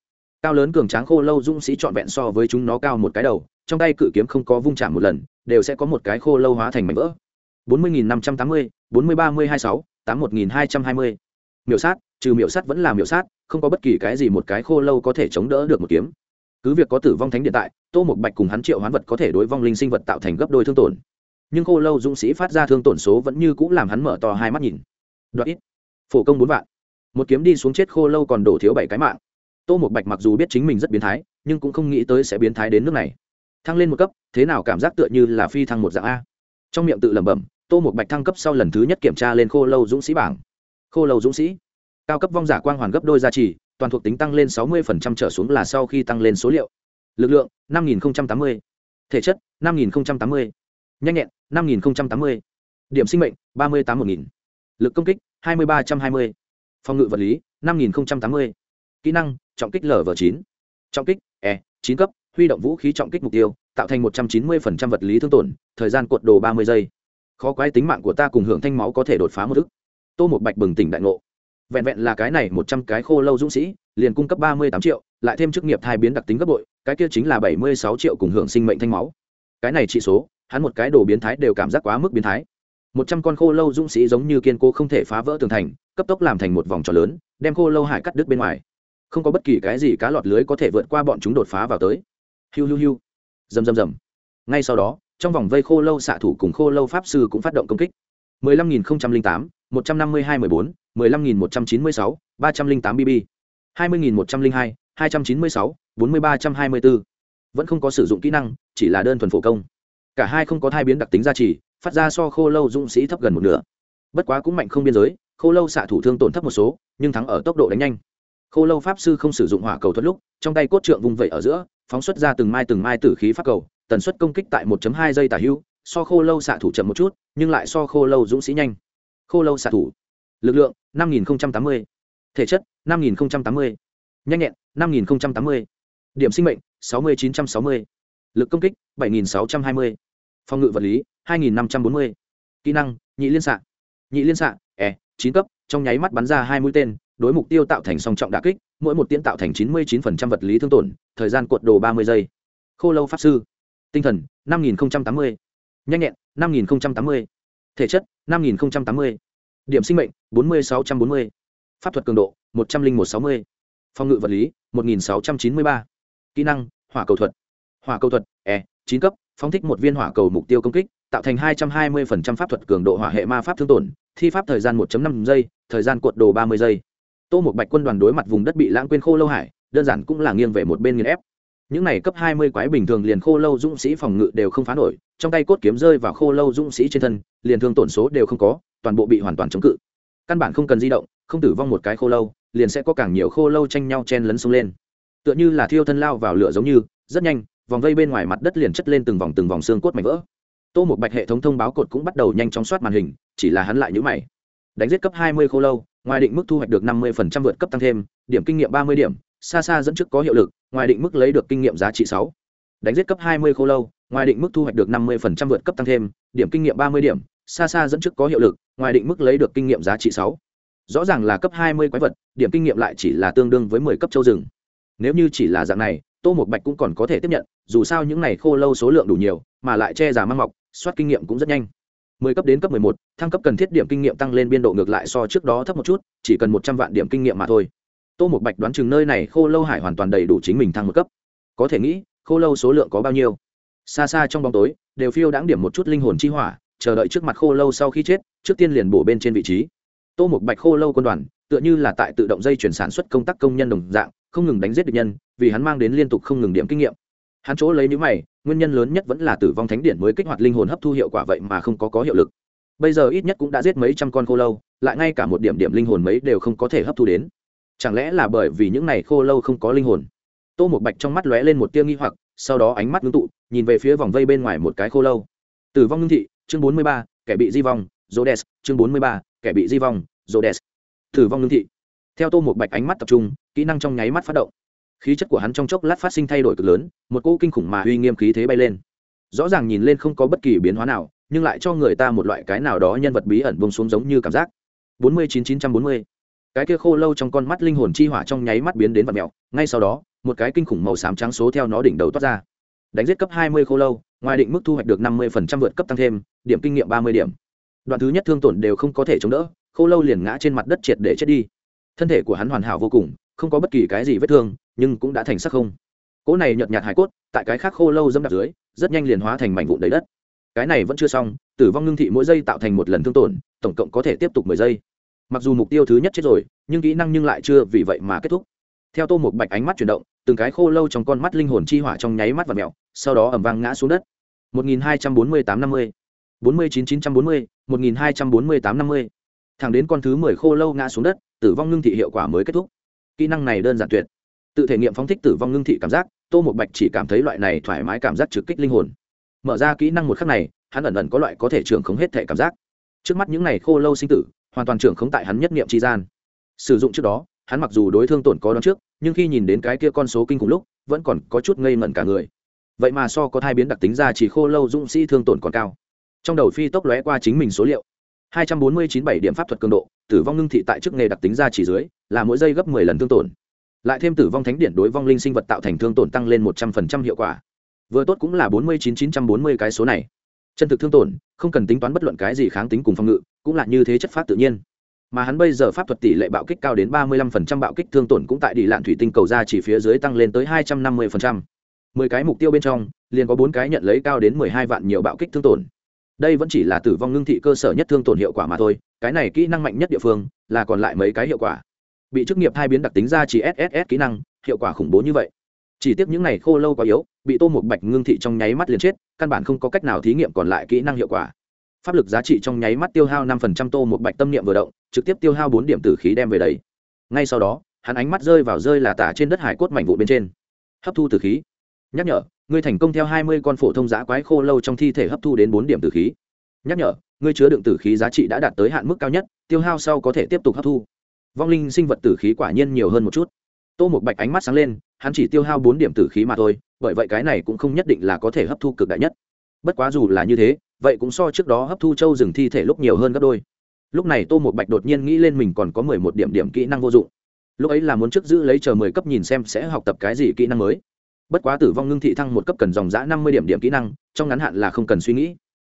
cao lớn cường tráng khô lâu dũng sĩ trọn vẹn so với chúng nó cao một cái đầu, trong tay cự kiếm không có vung chạm một lần, đều sẽ có một cái khô lâu hóa thành mảnh vỡ. bốn mươi nghìn năm trăm tám mươi, bốn mươi ba mươi hai sáu, tám một nghìn hai trăm hai mươi. Miểu sát, trừ miểu sát vẫn là miểu sát, không có bất kỳ cái gì một cái khô lâu có thể chống đỡ được một kiếm. Cứ việc có tử vong thánh điện tại, tô một bạch cùng hắn triệu hoán vật có thể đối vong linh sinh vật tạo thành gấp đôi thương tổn. Nhưng khô lâu dũng sĩ phát ra thương tổn số vẫn như cũng làm hắn mở to hai mắt nhìn. Đoạn ít. Phổ công bốn vạn. Một kiếm đi xuống chết khô lâu còn đổ thiếu bảy cái mạng tô một bạch mặc dù biết chính mình rất biến thái nhưng cũng không nghĩ tới sẽ biến thái đến nước này. Thăng lên một cấp thế nào cảm giác tựa như là phi thăng một dạng a. Trong miệng tự lẩm bẩm tô một bạch thăng cấp sau lần thứ nhất kiểm tra lên khô lâu dũng sĩ bảng. Khô lâu dũng sĩ cao cấp vong giả quang hoàn gấp đôi giá trị, toàn thuộc tính tăng lên sáu mươi trở xuống là sau khi tăng lên số liệu. Lực lượng năm nghìn tám mươi. Thể chất năm nghìn tám mươi. Nhanh nhẹn năm nghìn tám mươi. Điểm sinh mệnh ba mươi tám một nghìn. Lực công kích hai mươi ba trăm hai mươi. Phòng ngự vật lý năm nghìn tám mươi. Kỹ năng trọng kích lv chín. Trọng kích e chín cấp, huy động vũ khí trọng kích mục tiêu, tạo thành một trăm chín mươi vật lý thương tổn, thời gian cuộn đồ ba mươi giây. Khó quái tính mạng của ta cùng hưởng thanh máu có thể đột phá một ức. Tô một bạch bừng tỉnh đại ngộ. Vẹn vẹn là cái này một trăm cái khô lâu dũng sĩ, liền cung cấp ba mươi tám triệu, lại thêm chức nghiệp thai biến đặc tính gấp bội, cái kia chính là bảy mươi sáu triệu cùng hưởng sinh mệnh thanh máu. Cái này trị số, hắn một cái đồ biến thái đều cảm giác quá mức biến thái. Một trăm con khô lâu dũng sĩ giống như kiên cố không thể phá vỡ tường thành, cấp tốc làm thành một vòng tròn lớn, đem khô lâu hải cắt đứt bên ngoài không có bất kỳ cái gì cá lọt lưới có thể vượt qua bọn chúng đột phá vào tới. Hiu hiu hiu. Rầm rầm rầm. Ngay sau đó trong vòng vây khô lâu xạ thủ cùng khô lâu pháp sư cũng phát động công kích. 15.008, 152-14, 15.196, 308 bb 20.102, 296, 4324. vẫn không có sử dụng kỹ năng chỉ là đơn thuần phổ công. Cả hai không có thai biến đặc tính gia trì phát ra so khô lâu dũng sĩ thấp gần một nửa. Bất quá cũng mạnh không biên giới khô lâu xạ thủ thương tổn thấp một số nhưng thắng ở tốc độ đánh nhanh khô lâu pháp sư không sử dụng hỏa cầu thuật lúc trong tay cốt trượng vùng vẩy ở giữa phóng xuất ra từng mai từng mai tử khí pháp cầu tần suất công kích tại 1.2 giây tả hữu so khô lâu xạ thủ chậm một chút nhưng lại so khô lâu dũng sĩ nhanh. Khô lâu xạ thủ. Lực lượng 5080, thể chất 5080, nhanh nhẹn 5080, điểm sinh mệnh 6960, lực công kích 7620, phòng ngự vật lý 2540, kỹ năng nhị liên xạ. Nhị liên xạ e chín cấp trong nháy mắt bắn ra hai mũi tên đối mục tiêu tạo thành song trọng đà kích, mỗi một tiễn tạo thành chín mươi 99% vật lý thương tổn, thời gian cuộn đồ ba mươi giây. Khô lâu pháp sư. Tinh thần, năm nghìn tám mươi. Nhanh nhẹn, năm nghìn tám mươi. Thể chất, năm nghìn tám mươi. Điểm sinh mệnh, bốn mươi sáu trăm bốn mươi. Pháp thuật cường độ, một trăm linh một sáu mươi. Phòng ngự vật lý, một nghìn sáu trăm chín mươi ba. Kỹ năng, hỏa cầu thuật. Hỏa cầu thuật e chín cấp, phóng thích một viên hỏa cầu mục tiêu công kích, tạo thành hai trăm hai mươi pháp thuật cường độ hỏa hệ ma pháp thương tổn, thi pháp thời gian một năm giây, thời gian cuộn đồ ba mươi giây tô một bạch quân đoàn đối mặt vùng đất bị lãng quên khô lâu hải, đơn giản cũng là nghiêng về một bên nghiền ép. Những này cấp hai mươi quái bình thường liền khô lâu dũng sĩ phòng ngự đều không phá nổi, trong tay cốt kiếm rơi vào khô lâu dũng sĩ trên thân, liền thương tổn số đều không có, toàn bộ bị hoàn toàn chống cự. Căn bản không cần di động, không tử vong một cái khô lâu, liền sẽ có càng nhiều khô lâu tranh nhau chen lấn xuống lên. Tựa như là thiêu thân lao vào lửa giống như, rất nhanh, vòng vây bên ngoài mặt đất liền chất lên từng vòng từng vòng xương cốt mảnh vỡ. Tô một bạch hệ thống thông báo cột cũng bắt đầu nhanh chóng soát màn hình, chỉ là hắn lại nhữ mày. Đánh giết cấp hai mươi khô lâu ngoài định mức thu hoạch được năm mươi vượt cấp tăng thêm, điểm kinh nghiệm ba mươi điểm, xa xa dẫn trước có hiệu lực, ngoài định mức lấy được kinh nghiệm giá trị sáu. Đánh giết cấp hai mươi khô lâu, ngoài định mức thu hoạch được năm mươi vượt cấp tăng thêm, điểm kinh nghiệm ba mươi điểm, xa xa dẫn trước có hiệu lực, ngoài định mức lấy được kinh nghiệm giá trị sáu. Rõ ràng là cấp hai mươi quái vật, điểm kinh nghiệm lại chỉ là tương đương với mười cấp châu rừng. Nếu như chỉ là dạng này, tô một bạch cũng còn có thể tiếp nhận, dù sao những này khô lâu số lượng đủ nhiều, mà lại che giả mang mọc, soát kinh nghiệm cũng rất nhanh mười cấp đến cấp mười một, thăng cấp cần thiết điểm kinh nghiệm tăng lên biên độ ngược lại so trước đó thấp một chút, chỉ cần một trăm vạn điểm kinh nghiệm mà thôi. Tô Mục bạch đoán chừng nơi này khô lâu hải hoàn toàn đầy đủ chính mình thăng một cấp. Có thể nghĩ, khô lâu số lượng có bao nhiêu? Xa xa trong bóng tối, đều phiêu đáng điểm một chút linh hồn chi hỏa, chờ đợi trước mặt khô lâu sau khi chết, trước tiên liền bổ bên trên vị trí. Tô Mục bạch khô lâu quân đoàn, tựa như là tại tự động dây chuyển sản xuất công tác công nhân đồng dạng, không ngừng đánh giết địch nhân, vì hắn mang đến liên tục không ngừng điểm kinh nghiệm. Hắn chỗ lấy những mày nguyên nhân lớn nhất vẫn là tử vong thánh điện mới kích hoạt linh hồn hấp thu hiệu quả vậy mà không có có hiệu lực. Bây giờ ít nhất cũng đã giết mấy trăm con khô lâu lại ngay cả một điểm điểm linh hồn mấy đều không có thể hấp thu đến. Chẳng lẽ là bởi vì những này khô lâu không có linh hồn? Tô một bạch trong mắt lóe lên một tia nghi hoặc sau đó ánh mắt ngưng tụ nhìn về phía vòng vây bên ngoài một cái khô lâu. Tử vong ngưng thị chương bốn mươi ba kẻ bị di vong Rhodes, chương bốn mươi ba kẻ bị di vong Rhodes. tử vong ngưng thị. Theo tô một bạch ánh mắt tập trung kỹ năng trong nháy mắt phát động khí chất của hắn trong chốc lát phát sinh thay đổi cực lớn, một cỗ kinh khủng mà uy nghiêm khí thế bay lên. Rõ ràng nhìn lên không có bất kỳ biến hóa nào, nhưng lại cho người ta một loại cái nào đó nhân vật bí ẩn bông xuống giống như cảm giác. Bốn mươi chín chín trăm bốn mươi. Cái kia khô lâu trong con mắt linh hồn chi hỏa trong nháy mắt biến đến vật mèo, ngay sau đó, một cái kinh khủng màu xám trắng số theo nó đỉnh đầu toát ra. Đánh giết cấp hai mươi khô lâu, ngoài định mức thu hoạch được năm mươi phần trăm vượt cấp tăng thêm, điểm kinh nghiệm ba mươi điểm. Đoạn thứ nhất thương tổn đều không có thể chống đỡ, khô lâu liền ngã trên mặt đất triệt để chết đi. Thân thể của hắn hoàn hảo vô cùng, không có bất kỳ cái gì vết thương nhưng cũng đã thành sắc không. Cỗ này nhợt nhạt hải cốt, tại cái khác khô lâu dâm đạp dưới, rất nhanh liền hóa thành mảnh vụn đầy đất. Cái này vẫn chưa xong, tử vong ngưng thị mỗi giây tạo thành một lần thương tổn, tổng cộng có thể tiếp tục mười giây. Mặc dù mục tiêu thứ nhất chết rồi, nhưng kỹ năng nhưng lại chưa vì vậy mà kết thúc. Theo tô một bạch ánh mắt chuyển động, từng cái khô lâu trong con mắt linh hồn chi hỏa trong nháy mắt và mẹo sau đó ẩm vang ngã xuống đất. 1248-50 49940 1248-50 thẳng đến con thứ mười khô lâu ngã xuống đất, tử vong ngưng thị hiệu quả mới kết thúc. Kỹ năng này đơn giản tuyệt tự thể nghiệm phóng thích tử vong ngưng thị cảm giác, tô một bạch chỉ cảm thấy loại này thoải mái cảm giác trực kích linh hồn. Mở ra kỹ năng một khắc này, hắn ẩn ẩn có loại có thể trưởng khống hết thể cảm giác. Trước mắt những này khô lâu sinh tử, hoàn toàn trưởng khống tại hắn nhất niệm tri gian. Sử dụng trước đó, hắn mặc dù đối thương tổn có đón trước, nhưng khi nhìn đến cái kia con số kinh khủng lúc, vẫn còn có chút ngây ngẩn cả người. Vậy mà so có thai biến đặc tính ra chỉ khô lâu dũng sĩ thương tổn còn cao. Trong đầu phi tốc lóe qua chính mình số liệu. Hai trăm bốn mươi chín bảy điểm pháp thuật cường độ, tử vong ngưng thị tại chức nghề đặc tính ra chỉ dưới, là mỗi giây gấp mười lần thương tổn lại thêm tử vong thánh điện đối vong linh sinh vật tạo thành thương tổn tăng lên một trăm phần trăm hiệu quả. Vừa tốt cũng là bốn mươi chín chín trăm bốn mươi cái số này. Chân thực thương tổn, không cần tính toán bất luận cái gì kháng tính cùng phòng ngự, cũng là như thế chất phát tự nhiên. Mà hắn bây giờ pháp thuật tỷ lệ bạo kích cao đến ba mươi lăm phần trăm bạo kích thương tổn cũng tại đi lạn thủy tinh cầu ra chỉ phía dưới tăng lên tới hai trăm năm mươi phần trăm. Mười cái mục tiêu bên trong, liền có bốn cái nhận lấy cao đến mười hai vạn nhiều bạo kích thương tổn. Đây vẫn chỉ là tử vong ngưng thị cơ sở nhất thương tổn hiệu quả mà thôi, cái này kỹ năng mạnh nhất địa phương là còn lại mấy cái hiệu quả bị chức nghiệp hai biến đặc tính ra chỉ sss kỹ năng, hiệu quả khủng bố như vậy. Chỉ tiếc những này khô lâu quá yếu, bị tô một bạch ngưng thị trong nháy mắt liền chết, căn bản không có cách nào thí nghiệm còn lại kỹ năng hiệu quả. Pháp lực giá trị trong nháy mắt tiêu hao năm phần trăm tô một bạch tâm niệm vừa động, trực tiếp tiêu hao bốn điểm tử khí đem về đấy. Ngay sau đó, hắn ánh mắt rơi vào rơi là tả trên đất hải cốt mảnh vụ bên trên. Hấp thu tử khí. Nhắc nhở, ngươi thành công theo hai mươi con phổ thông giã quái khô lâu trong thi thể hấp thu đến bốn điểm tử khí. Nhắc nhở, ngươi chứa đựng tử khí giá trị đã đạt tới hạn mức cao nhất, tiêu hao sau có thể tiếp tục hấp thu vong linh sinh vật tử khí quả nhiên nhiều hơn một chút. Tô một bạch ánh mắt sáng lên, hắn chỉ tiêu hao bốn điểm tử khí mà thôi, bởi vậy cái này cũng không nhất định là có thể hấp thu cực đại nhất. Bất quá dù là như thế, vậy cũng so trước đó hấp thu châu rừng thi thể lúc nhiều hơn gấp đôi. Lúc này tô một bạch đột nhiên nghĩ lên mình còn có mười một điểm điểm kỹ năng vô dụng. Lúc ấy là muốn trước giữ lấy chờ mười cấp nhìn xem sẽ học tập cái gì kỹ năng mới. Bất quá tử vong ngưng thị thăng một cấp cần dòng giã năm mươi điểm điểm kỹ năng, trong ngắn hạn là không cần suy nghĩ.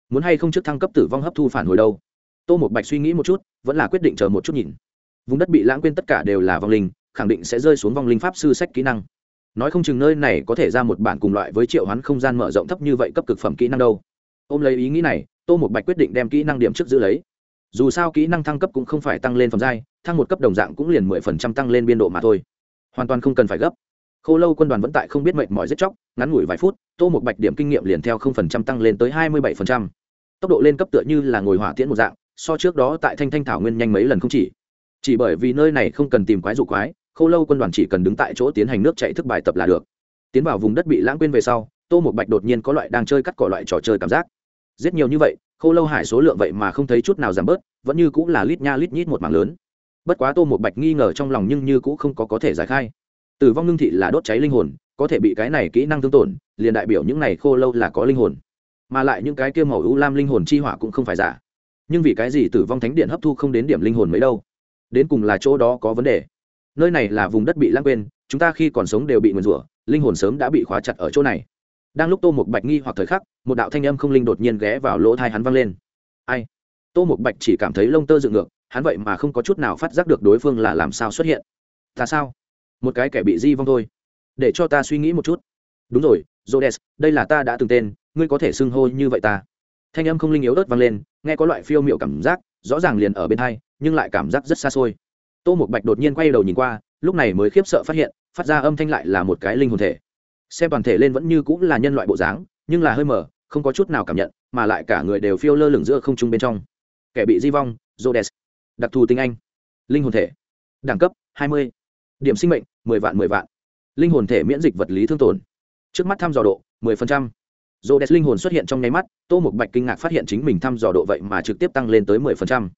Muốn hay không trước thăng cấp tử vong hấp thu phản hồi đâu? Tô một bạch suy nghĩ một chút, vẫn là quyết định chờ một chút nhìn vùng đất bị lãng quên tất cả đều là vong linh, khẳng định sẽ rơi xuống vong linh pháp sư sách kỹ năng. Nói không chừng nơi này có thể ra một bản cùng loại với triệu hoán không gian mở rộng thấp như vậy cấp cực phẩm kỹ năng đâu. Ôm lấy ý nghĩ này, tô một bạch quyết định đem kỹ năng điểm trước giữ lấy. Dù sao kỹ năng thăng cấp cũng không phải tăng lên phẩm giai, thăng một cấp đồng dạng cũng liền mười phần trăm tăng lên biên độ mà thôi. Hoàn toàn không cần phải gấp. Khô lâu quân đoàn vẫn tại không biết mệnh mỏi giết chóc, ngắn ngủi vài phút, tô một bạch điểm kinh nghiệm liền theo không phần trăm tăng lên tới hai mươi bảy phần trăm. Tốc độ lên cấp tựa như là ngồi hỏa tiễn một dạng, so trước đó tại thanh thanh thảo nguyên nhanh mấy lần không chỉ chỉ bởi vì nơi này không cần tìm quái dụ quái khâu lâu quân đoàn chỉ cần đứng tại chỗ tiến hành nước chạy thức bài tập là được. Tiến vào vùng đất bị lãng quên về sau, tô một bạch đột nhiên có loại đang chơi cắt cỏ loại trò chơi cảm giác. Giết nhiều như vậy khâu lâu hải số lượng vậy mà không thấy chút nào giảm bớt, vẫn như cũng là lít nha lít nhít một mảng lớn. Bất quá tô một bạch nghi ngờ trong lòng nhưng như cũng không có có thể giải khai. Tử vong ngưng thị là đốt cháy linh hồn, có thể bị cái này kỹ năng thương tổn, liền đại biểu những này khô lâu là có linh hồn. Mà lại những cái kia màu ưu lam linh hồn chi hỏa cũng không phải giả. Nhưng vì cái gì tử vong thánh điện hấp thu không đến điểm linh hồn mấy đâu? Đến cùng là chỗ đó có vấn đề. Nơi này là vùng đất bị lãng quên, chúng ta khi còn sống đều bị nguyền rủa, linh hồn sớm đã bị khóa chặt ở chỗ này. Đang lúc tô một bạch nghi hoặc thời khắc, một đạo thanh âm không linh đột nhiên ghé vào lỗ thai hắn văng lên. Ai? Tô một bạch chỉ cảm thấy lông tơ dựng ngược, hắn vậy mà không có chút nào phát giác được đối phương là làm sao xuất hiện. Ta sao? Một cái kẻ bị di vong thôi. Để cho ta suy nghĩ một chút. Đúng rồi jodes đây là ta đã từng tên, ngươi có thể xưng hô như vậy ta. Thanh âm không linh yếu ớt vang lên, nghe có loại phiêu m i ệ u cảm giác, rõ ràng liền ở bên hai nhưng lại cảm giác rất xa xôi. Tô một bạch đột nhiên quay đầu nhìn qua lúc này mới khiếp sợ phát hiện phát ra âm thanh lại là một cái linh hồn thể. Xem toàn thể lên vẫn như cũng là nhân loại bộ dáng nhưng là hơi mờ không có chút nào cảm nhận mà lại cả người đều phiêu lơ lửng giữa không trung bên trong. Kẻ bị di vong jodes đặc thù tinh anh. Linh hồn thể. Đẳng cấp 20. điểm sinh mệnh 10 vạn 10 vạn. Linh hồn thể miễn dịch vật lý thương tổn. Trước mắt thăm dò độ 10%. Rhodes linh hồn xuất hiện trong nháy mắt, Tô Mục Bạch kinh ngạc phát hiện chính mình thăm dò độ vậy mà trực tiếp tăng lên tới 10%.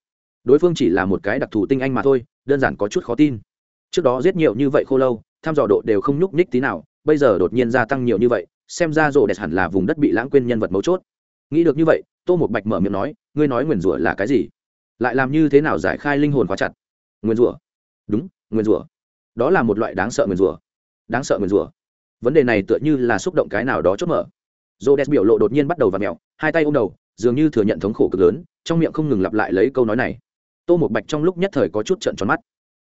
Đối phương chỉ là một cái đặc thù tinh anh mà thôi, đơn giản có chút khó tin. Trước đó giết nhiều như vậy khô lâu, thăm dò độ đều không nhúc nhích tí nào, bây giờ đột nhiên gia tăng nhiều như vậy, xem ra Rhodes hẳn là vùng đất bị lãng quên nhân vật mấu chốt. Nghĩ được như vậy, Tô Mục Bạch mở miệng nói, ngươi nói nguyên rủa là cái gì? Lại làm như thế nào giải khai linh hồn quá chặt? Nguyên rủa? Đúng, nguyên rủa. Đó là một loại đáng sợ nguyên rủa. Đáng sợ nguyên rủa. Vấn đề này tựa như là xúc động cái nào đó chốt mở rô đès biểu lộ đột nhiên bắt đầu v ặ mẹo hai tay ôm đầu dường như thừa nhận thống khổ cực lớn trong miệng không ngừng lặp lại lấy câu nói này tô một bạch trong lúc nhất thời có chút trận tròn mắt.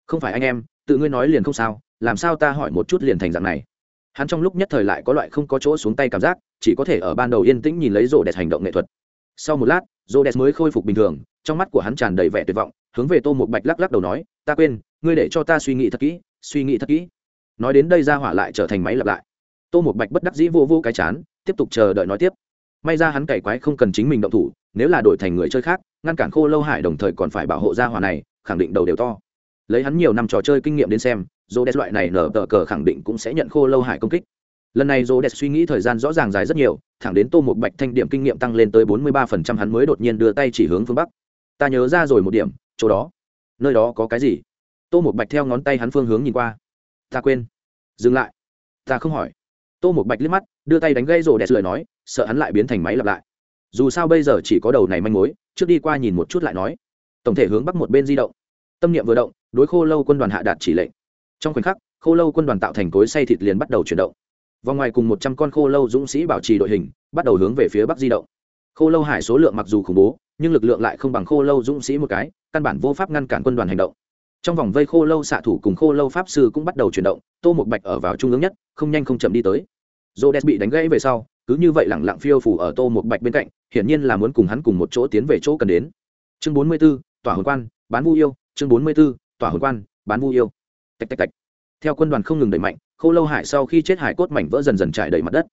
Không phải anh em, tự ngươi nói liền không sao, làm sao ta hỏi một chút liền thành dạng này? Hắn trong lúc nhất thời lại có loại không có chỗ xuống tay cảm giác, chỉ có thể ở ban đầu yên tĩnh nhìn lấy rô đẹp hành động nghệ thuật. Sau một lát, rô đẹp mới khôi phục bình thường, trong mắt của hắn tràn đầy vẻ tuyệt vọng, hướng về tô một bạch lắc lắc đầu nói, ta quên, ngươi để cho ta suy nghĩ thật kỹ, suy nghĩ thật kỹ. Nói đến đây ra hỏa lại trở thành máy lặp lại. Tô một bạch bất đắc dĩ vô vô cái chán, tiếp tục chờ đợi nói tiếp. May ra hắn cày quái không cần chính mình động thủ nếu là đổi thành người chơi khác, ngăn cản khô lâu hải đồng thời còn phải bảo hộ gia hỏa này, khẳng định đầu đều to. Lấy hắn nhiều năm trò chơi kinh nghiệm đến xem dô đẹp loại này nở tờ cờ khẳng định cũng sẽ nhận khô lâu hải công kích. Lần này dô đẹp suy nghĩ thời gian rõ ràng dài rất nhiều, thẳng đến tô một bạch thanh điểm kinh nghiệm tăng lên tới bốn mươi ba phần trăm hắn mới đột nhiên đưa tay chỉ hướng phương bắc. Ta nhớ ra rồi một điểm, chỗ đó. Nơi đó có cái gì? Tô một bạch theo ngón tay hắn phương hướng nhìn qua. Ta quên. Dừng lại. Ta không hỏi. Tô một bạch liếc mắt, đưa tay đánh gây rồ đẹp lời nói, sợ hắn lại biến thành máy lặp lại dù sao bây giờ chỉ có đầu này manh mối, trước đi qua nhìn một chút lại nói. Tổng thể hướng bắc một bên di động. Tâm niệm vừa động, đối khô lâu quân đoàn hạ đạt chỉ lệnh. Trong khoảnh khắc, khô lâu quân đoàn tạo thành cối say thịt liền bắt đầu chuyển động. Vòng ngoài cùng một trăm con khô lâu dũng sĩ bảo trì đội hình, bắt đầu hướng về phía bắc di động. Khô lâu hải số lượng mặc dù khủng bố, nhưng lực lượng lại không bằng khô lâu dũng sĩ một cái, căn bản vô pháp ngăn cản quân đoàn hành động. Trong vòng vây khô lâu xạ thủ cùng khô lâu pháp sư cũng bắt đầu chuyển động, tô một bạch ở vào trung ương nhất, không nhanh không chậm đi tới. Dô đen bị đánh gãy về sau cứ như vậy lẳng lặng phiêu phủ ở tô một bạch bên cạnh, hiển nhiên là muốn cùng hắn cùng một chỗ tiến về chỗ cần đến. Chương bốn mươi b ố tỏa hồn quan, bán vu yêu. Chương bốn mươi b ố tỏa hồn quan, bán vu yêu. Tạch tạch tạch. Theo quân đoàn không ngừng đẩy mạnh, khô lâu hải sau khi chết hải cốt mảnh vỡ dần dần trải đầy mặt đất.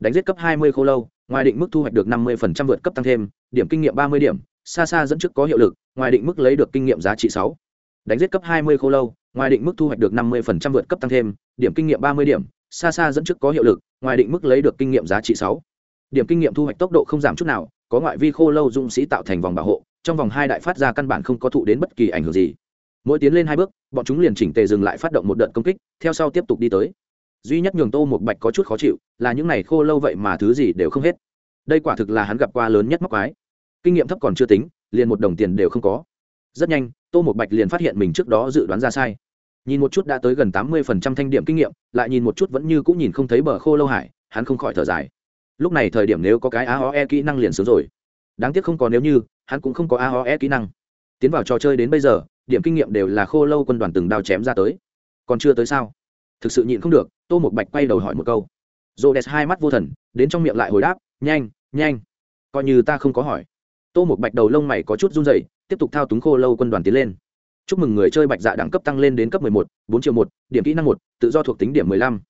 Đánh giết cấp hai mươi khô lâu, ngoài định mức thu hoạch được năm mươi vượt cấp tăng thêm, điểm kinh nghiệm ba mươi điểm, xa xa dẫn trước có hiệu lực, ngoài định mức lấy được kinh nghiệm giá trị sáu. Đánh giết cấp 20 khô lâu, ngoài định mức thu hoạch được 50% vượt cấp tăng thêm, điểm kinh nghiệm 30 điểm xa xa dẫn trước có hiệu lực, ngoài định mức lấy được kinh nghiệm giá trị sáu. Điểm kinh nghiệm thu hoạch tốc độ không giảm chút nào, có ngoại vi khô lâu dung sĩ tạo thành vòng bảo hộ, trong vòng hai đại phát ra căn bản không có thụ đến bất kỳ ảnh hưởng gì. Mỗi tiến lên hai bước, bọn chúng liền chỉnh tề dừng lại phát động một đợt công kích, theo sau tiếp tục đi tới. Duy nhất nhường tô một bạch có chút khó chịu, là những này khô lâu vậy mà thứ gì đều không hết. Đây quả thực là hắn gặp qua lớn nhất móc quái. Kinh nghiệm thấp còn chưa tính, liền một đồng tiền đều không có. Rất nhanh, tô một bạch liền phát hiện mình trước đó dự đoán ra sai nhìn một chút đã tới gần tám mươi phần trăm thanh điểm kinh nghiệm, lại nhìn một chút vẫn như cũng nhìn không thấy bờ khô lâu hải, hắn không khỏi thở dài. Lúc này thời điểm nếu có cái a e kỹ năng liền sướng rồi. Đáng tiếc không có nếu như, hắn cũng không có a e kỹ năng. Tiến vào trò chơi đến bây giờ, điểm kinh nghiệm đều là khô lâu quân đoàn từng đao chém ra tới. Còn chưa tới sao? Thực sự nhịn không được, tô một bạch quay đầu hỏi một câu. Rô đẹp hai mắt vô thần, đến trong miệng lại hồi đáp, nhanh nhanh. Coi như ta không có hỏi. Tô một bạch đầu lông mày có chút run rẩy, tiếp tục thao túng khô lâu quân đoàn tiến lên chúc mừng người chơi bạch dạ đẳng cấp tăng lên đến cấp 11, 4 triệu một điểm kỹ năng một tự do thuộc tính điểm 15.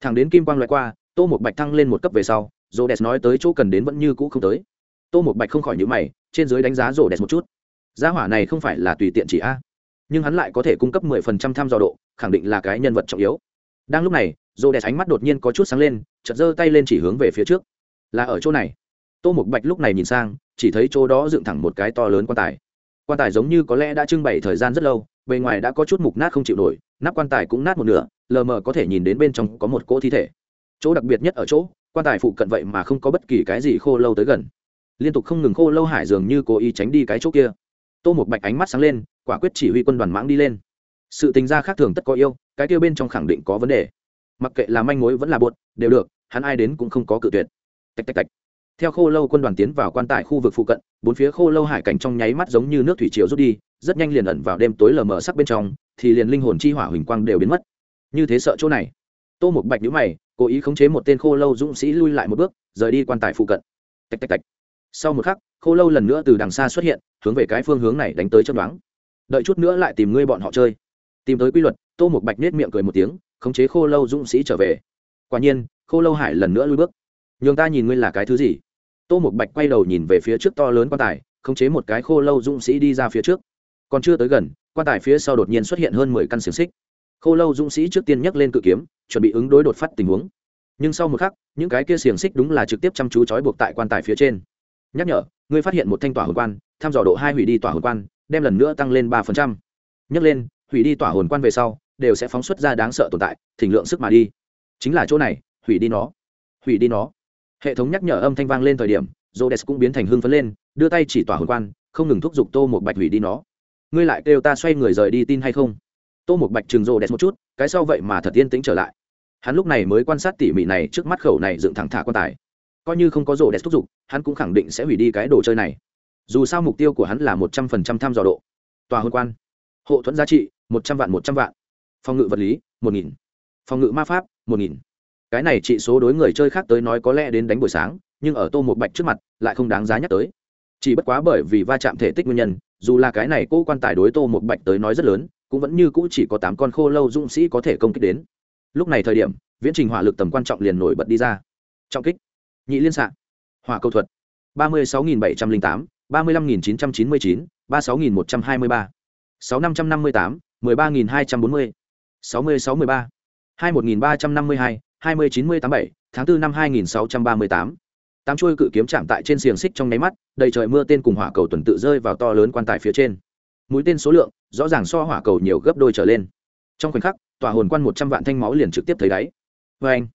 thẳng đến kim quang loại qua tô một bạch thăng lên một cấp về sau rô đès nói tới chỗ cần đến vẫn như cũ không tới. Tô một bạch không khỏi nhữ mày trên dưới đánh giá rô đès một chút. Giá hỏa này không phải là tùy tiện chỉ a. Nhưng hắn lại có thể cung cấp 10% tham dò độ khẳng định là cái nhân vật trọng yếu. Đang lúc này rô đès ánh mắt đột nhiên có chút sáng lên chợt giơ tay lên chỉ hướng về phía trước. Là ở chỗ này. Tô một bạch lúc này nhìn sang chỉ thấy chỗ đó dựng thẳng một cái to lớn quan tài quan tài giống như có lẽ đã trưng bày thời gian rất lâu, bề ngoài đã có chút mục nát không chịu nổi, nắp quan tài cũng nát một nửa, lờ mờ có thể nhìn đến bên trong có một cỗ thi thể. Chỗ đặc biệt nhất ở chỗ, quan tài phụ cận vậy mà không có bất kỳ cái gì khô lâu tới gần. Liên tục không ngừng khô lâu hải dường như cố ý tránh đi cái chỗ kia. Tô một bạch ánh mắt sáng lên, quả quyết chỉ huy quân đoàn mãng đi lên. Sự tình gia khác thường tất có yêu, cái kia bên trong khẳng định có vấn đề. Mặc kệ là manh mối vẫn là buột, đều được, hắn ai đến cũng không có cự tuyệt. Tạch tạch tạch theo khô lâu quân đoàn tiến vào quan tài khu vực phụ cận, bốn phía khô lâu hải cảnh trong nháy mắt giống như nước thủy triều rút đi, rất nhanh liền ẩn vào đêm tối lờ mờ sắc bên trong, thì liền linh hồn chi hỏa huỳnh quang đều biến mất. Như thế sợ chỗ này. Tô một bạch nhữ mày, cố ý khống chế một tên khô lâu dũng sĩ lui lại một bước, rời đi quan tài phụ cận. Tạch tạch tạch. Sau một khắc, khô lâu lần nữa từ đằng xa xuất hiện, hướng về cái phương hướng này đánh tới chấp đoán đợi chút nữa lại tìm ngươi bọn họ chơi. Tìm tới quy luật, tô một bạch nết miệng cười một tiếng, khống chế khô lâu dũng sĩ trở về. Quả nhiên, khô lâu hải lần nữa lui bước. Nhường ta nhìn ngươi là cái thứ gì? Tô một bạch quay đầu nhìn về phía trước to lớn quan tài, khống chế một cái khô lâu dũng sĩ đi ra phía trước. Còn chưa tới gần, quan tài phía sau đột nhiên xuất hiện hơn mười căn xiềng xích. Khô lâu dũng sĩ trước tiên nhấc lên cự kiếm, chuẩn bị ứng đối đột phát tình huống. Nhưng sau một khắc, những cái kia xiềng xích đúng là trực tiếp chăm chú trói buộc tại quan tài phía trên. Nhắc nhở, ngươi phát hiện một thanh tỏa hồn quan thăm dò độ hai hủy đi tỏa hồn quan, đem lần nữa tăng lên ba phần trăm. Nhấc lên, hủy đi tỏa hồn quan về sau, đều sẽ phóng xuất ra đáng sợ tồn tại, thỉnh lượng sức mà đi. Chính là chỗ này, hủy đi nó. Hủy đi nó hệ thống nhắc nhở âm thanh vang lên thời điểm Rhodes cũng biến thành hưng phấn lên, đưa tay chỉ tỏa hồn quan, không ngừng thúc giục Tô một Bạch hủy đi nó. Ngươi lại kêu ta xoay người rời đi tin hay không? Tô một Bạch trừng đès một chút, cái sau vậy mà thật yên tĩnh trở lại. Hắn lúc này mới quan sát tỉ mỉ này trước mắt khẩu này dựng thẳng thả quan tài. Coi như không có Rhodes thúc giục, hắn cũng khẳng định sẽ hủy đi cái đồ chơi này. Dù sao mục tiêu của hắn là một trăm phần trăm tham dò độ. Tòa hồn quan, hộ thuẫn giá trị một trăm vạn một trăm vạn, phòng ngự vật lý một nghìn, phòng ngự ma pháp một nghìn. Cái này trị số đối người chơi khác tới nói có lẽ đến đánh buổi sáng, nhưng ở tô một bạch trước mặt lại không đáng giá nhắc tới. Chỉ bất quá bởi vì va chạm thể tích nguyên nhân dù là cái này cô quan tài đối tô một bạch tới nói rất lớn cũng vẫn như cũ chỉ có tám con khô lâu dũng sĩ có thể công kích đến. Lúc này thời điểm viễn trình hỏa lực tầm quan trọng liền nổi bật đi ra. Trọng kích. Nhị liên xạ. Hỏa cầu thuật. ba mươi sáu nghìn bảy trăm linh tám ba mươi lăm nghìn chín trăm chín mươi chín ba sáu nghìn một trăm hai mươi ba sáu năm trăm năm mươi tám mười ba nghìn hai trăm bốn mươi sáu mươi sáu mươi ba hai một nghìn ba trăm năm mươi hai hai mươi chín mươi tám bảy, tháng 4 năm hai nghìn sáu trăm ba mươi tám. Chuôi cự kiếm chạm tại trên xiềng xích trong nháy mắt, đầy trời mưa tên cùng hỏa cầu tuần tự rơi vào to lớn quan tài phía trên. Mũi tên số lượng, rõ ràng so hỏa cầu nhiều gấp đôi trở lên. Trong khoảnh khắc, tòa hồn quan một trăm vạn thanh máu liền trực tiếp thấy đáy. Oeng! anh.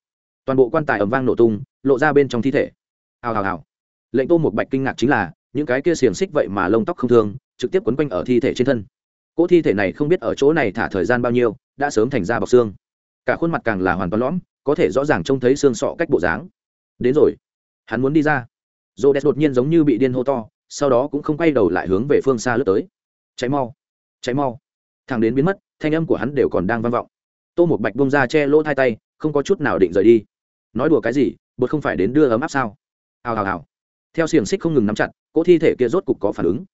Toàn bộ quan tài ầm vang nổ tung, lộ ra bên trong thi thể. Hào hào hào. Lệnh tô một bạch kinh ngạc chính là, những cái kia xiềng xích vậy mà lông tóc không thường trực tiếp quấn quanh ở thi thể trên thân. Cỗ thi thể này không biết ở chỗ này thả thời gian bao nhiêu, đã sớm thành ra bọc xương. Cả khuôn mặt càng là hoàn toàn lõm có thể rõ ràng trông thấy xương sọ cách bộ dáng. Đến rồi. Hắn muốn đi ra. Rô đès đột nhiên giống như bị điên hô to, sau đó cũng không quay đầu lại hướng về phương xa lướt tới. Cháy mau. Cháy mau. Thằng đến biến mất, thanh âm của hắn đều còn đang vang vọng. Tô một bạch bông ra che lỗ hai tay, không có chút nào định rời đi. Nói đùa cái gì, bột không phải đến đưa ấm áp sao? Hào hào hào. Theo xiềng xích không ngừng nắm chặt, cỗ thi thể kia rốt cục có phản ứng.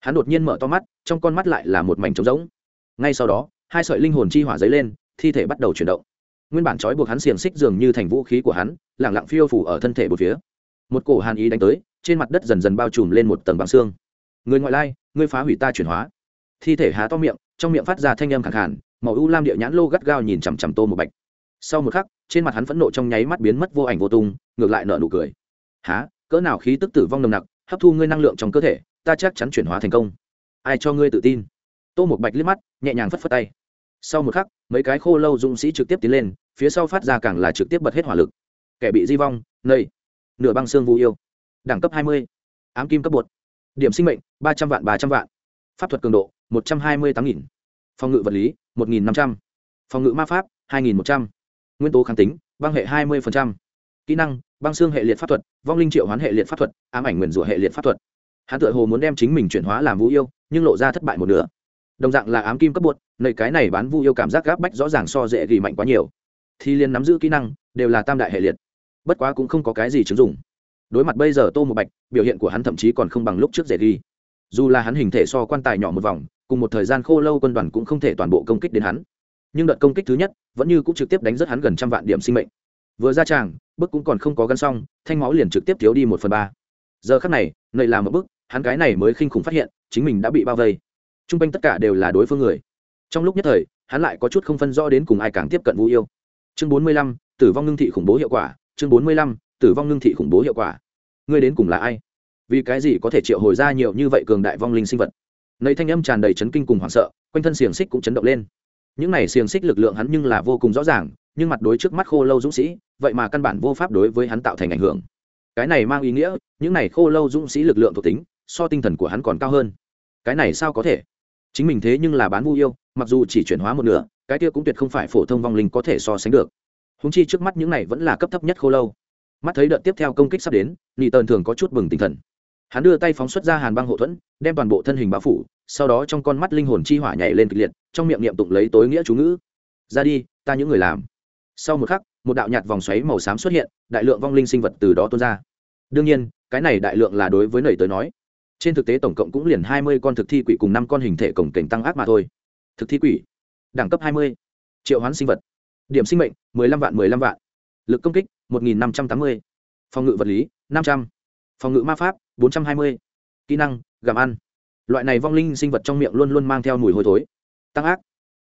Hắn đột nhiên mở to mắt, trong con mắt lại là một mảnh trống rỗng. Ngay sau đó, hai sợi linh hồn chi hỏa dấy lên, thi thể bắt đầu chuyển động nguyên bản trói buộc hắn xiềng xích dường như thành vũ khí của hắn, lẳng lặng phiêu phủ ở thân thể một phía. Một cổ hàn ý đánh tới, trên mặt đất dần dần bao trùm lên một tầng bằng xương. Người ngoại lai người phá hủy ta chuyển hóa. Thi thể há to miệng, trong miệng phát ra thanh âm khẳng hẳn màu u lam địa nhãn lô gắt gao nhìn chằm chằm tô một bạch. Sau một khắc, trên mặt hắn phẫn nộ trong nháy mắt biến mất vô ảnh vô tung, ngược lại nở nụ cười. Há cỡ nào khí tức tử vong nồng nặc, hấp thu ngươi năng lượng trong cơ thể, ta chắc chắn chuyển hóa thành công. Ai cho ngươi tự tin? Tô một bạch liếc mắt, nhẹ nhàng phất phất tay. Sau một khắc, mấy cái khô lâu dũng sĩ trực tiếp tiến lên phía sau phát ra càng là trực tiếp bật hết hỏa lực. Kẻ bị di vong nầy nửa băng xương vu yêu. Đẳng cấp hai mươi. Ám kim cấp bột điểm sinh mệnh, ba trăm vạn, ba trăm vạn. Pháp thuật cường độ, một trăm hai mươi tám nghìn. Phòng ngự vật lý, một nghìn năm trăm. Phòng ngự ma pháp, hai nghìn một trăm. Nguyên tố kháng tính, băng hệ hai mươi kỹ năng, băng xương hệ liệt pháp thuật, vong linh triệu hoán hệ liệt pháp thuật, ám ảnh nguyền rủa hệ liệt pháp thuật. Hắn tự hồ muốn đem chính mình chuyển hóa làm vũ yêu, nhưng lộ ra thất bại một nửa. Đồng dạng là ám kim cấp bột nơi cái này bán vu yêu cảm giác gáp bách rõ ràng so dễ ghi mạnh quá nhiều thì liền nắm giữ kỹ năng, đều là tam đại hệ liệt. Bất quá cũng không có cái gì chứng dụng. Đối mặt bây giờ tô một bạch, biểu hiện của hắn thậm chí còn không bằng lúc trước dễ ghi. Dù là hắn hình thể so quan tài nhỏ một vòng, cùng một thời gian khô lâu quân đoàn cũng không thể toàn bộ công kích đến hắn. Nhưng đợt công kích thứ nhất, vẫn như cũng trực tiếp đánh rất hắn gần trăm vạn điểm sinh mệnh. Vừa ra tràng bức cũng còn không có gắn xong, thanh máu liền trực tiếp thiếu đi một phần ba. Giờ khắc này, nầy làm một bức hắn cái này mới khinh khủng phát hiện, chính mình đã bị bao vây. T r u n g quanh tất cả đều là đối phương người. Trong lúc nhất thời, hắn lại có chút không phân rõ đến cùng ai càng tiếp cận vũ yêu chương bốn mươi lăm, tử vong ngưng thị khủng bố hiệu quả, chương bốn mươi lăm, tử vong ngưng thị khủng bố hiệu quả. Ngươi đến cùng là ai? Vì cái gì có thể triệu hồi ra nhiều như vậy cường đại vong linh sinh vật? Nầy thanh âm tràn đầy chấn kinh cùng hoảng sợ, quanh thân xiềng xích cũng chấn động lên. Những này xiềng xích lực lượng hắn nhưng là vô cùng rõ ràng, nhưng mặt đối trước mắt khô lâu dũng sĩ, vậy mà căn bản vô pháp đối với hắn tạo thành ảnh hưởng. Cái này mang ý nghĩa, những này khô lâu dũng sĩ lực lượng thuộc tính, so tinh thần của hắn còn cao hơn. Cái này sao có thể? Chính mình thế nhưng là bán vu yêu, mặc dù chỉ chuyển hóa một nửa cái kia cũng tuyệt không phải phổ thông vong linh có thể so sánh được. Húng chi trước mắt những này vẫn là cấp thấp nhất khô lâu. Mắt thấy đợt tiếp theo công kích sắp đến, nị tần thường có chút bừng tinh thần. Hắn đưa tay phóng xuất ra hàn băng hộ thuẫn, đem toàn bộ thân hình bao phủ, sau đó trong con mắt linh hồn chi hỏa nhảy lên kịch liệt, trong miệng niệm tụng lấy tối nghĩa chú ngữ. Ra đi, ta những người làm. Sau một khắc, một đạo nhạt vòng xoáy màu xám xuất hiện, đại lượng vong linh sinh vật từ đó tuôn ra. Đương nhiên, cái này đại lượng là đối với nầy tới nói. Trên thực tế tổng cộng cũng liền hai mươi con thực thi quỷ cùng năm con hình thể cổng cảnh tăng ác mà thôi. Thực thi quỷ đẳng cấp 20. triệu hoán sinh vật điểm sinh mệnh 15 vạn 15 vạn lực công kích 1580. phòng ngự vật lý 500. phòng ngự ma pháp 420. kỹ năng gặm ăn loại này vong linh sinh vật trong miệng luôn luôn mang theo mùi hôi thối tăng ác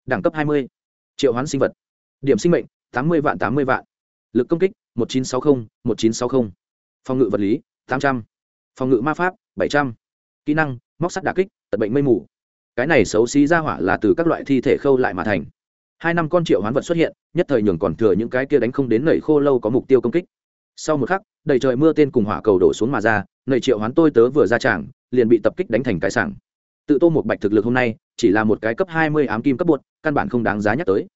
đẳng cấp 20. triệu hoán sinh vật điểm sinh mệnh 80 vạn 80 vạn lực công kích 1960, 1960. phòng ngự vật lý 800. phòng ngự ma pháp 700. kỹ năng móc sắt đả kích tật bệnh mây mù cái này xấu xí ra hỏa là từ các loại thi thể khâu lại mà thành. Hai năm con triệu hoán vật xuất hiện, nhất thời nhường còn thừa những cái kia đánh không đến nảy khô lâu có mục tiêu công kích. Sau một khắc, đầy trời mưa tên cùng hỏa cầu đổ xuống mà ra, nảy triệu hoán tôi tớ vừa ra tràng, liền bị tập kích đánh thành cái sảng. Tự tô một bạch thực lực hôm nay, chỉ là một cái cấp hai mươi ám kim cấp bột, căn bản không đáng giá nhắc tới.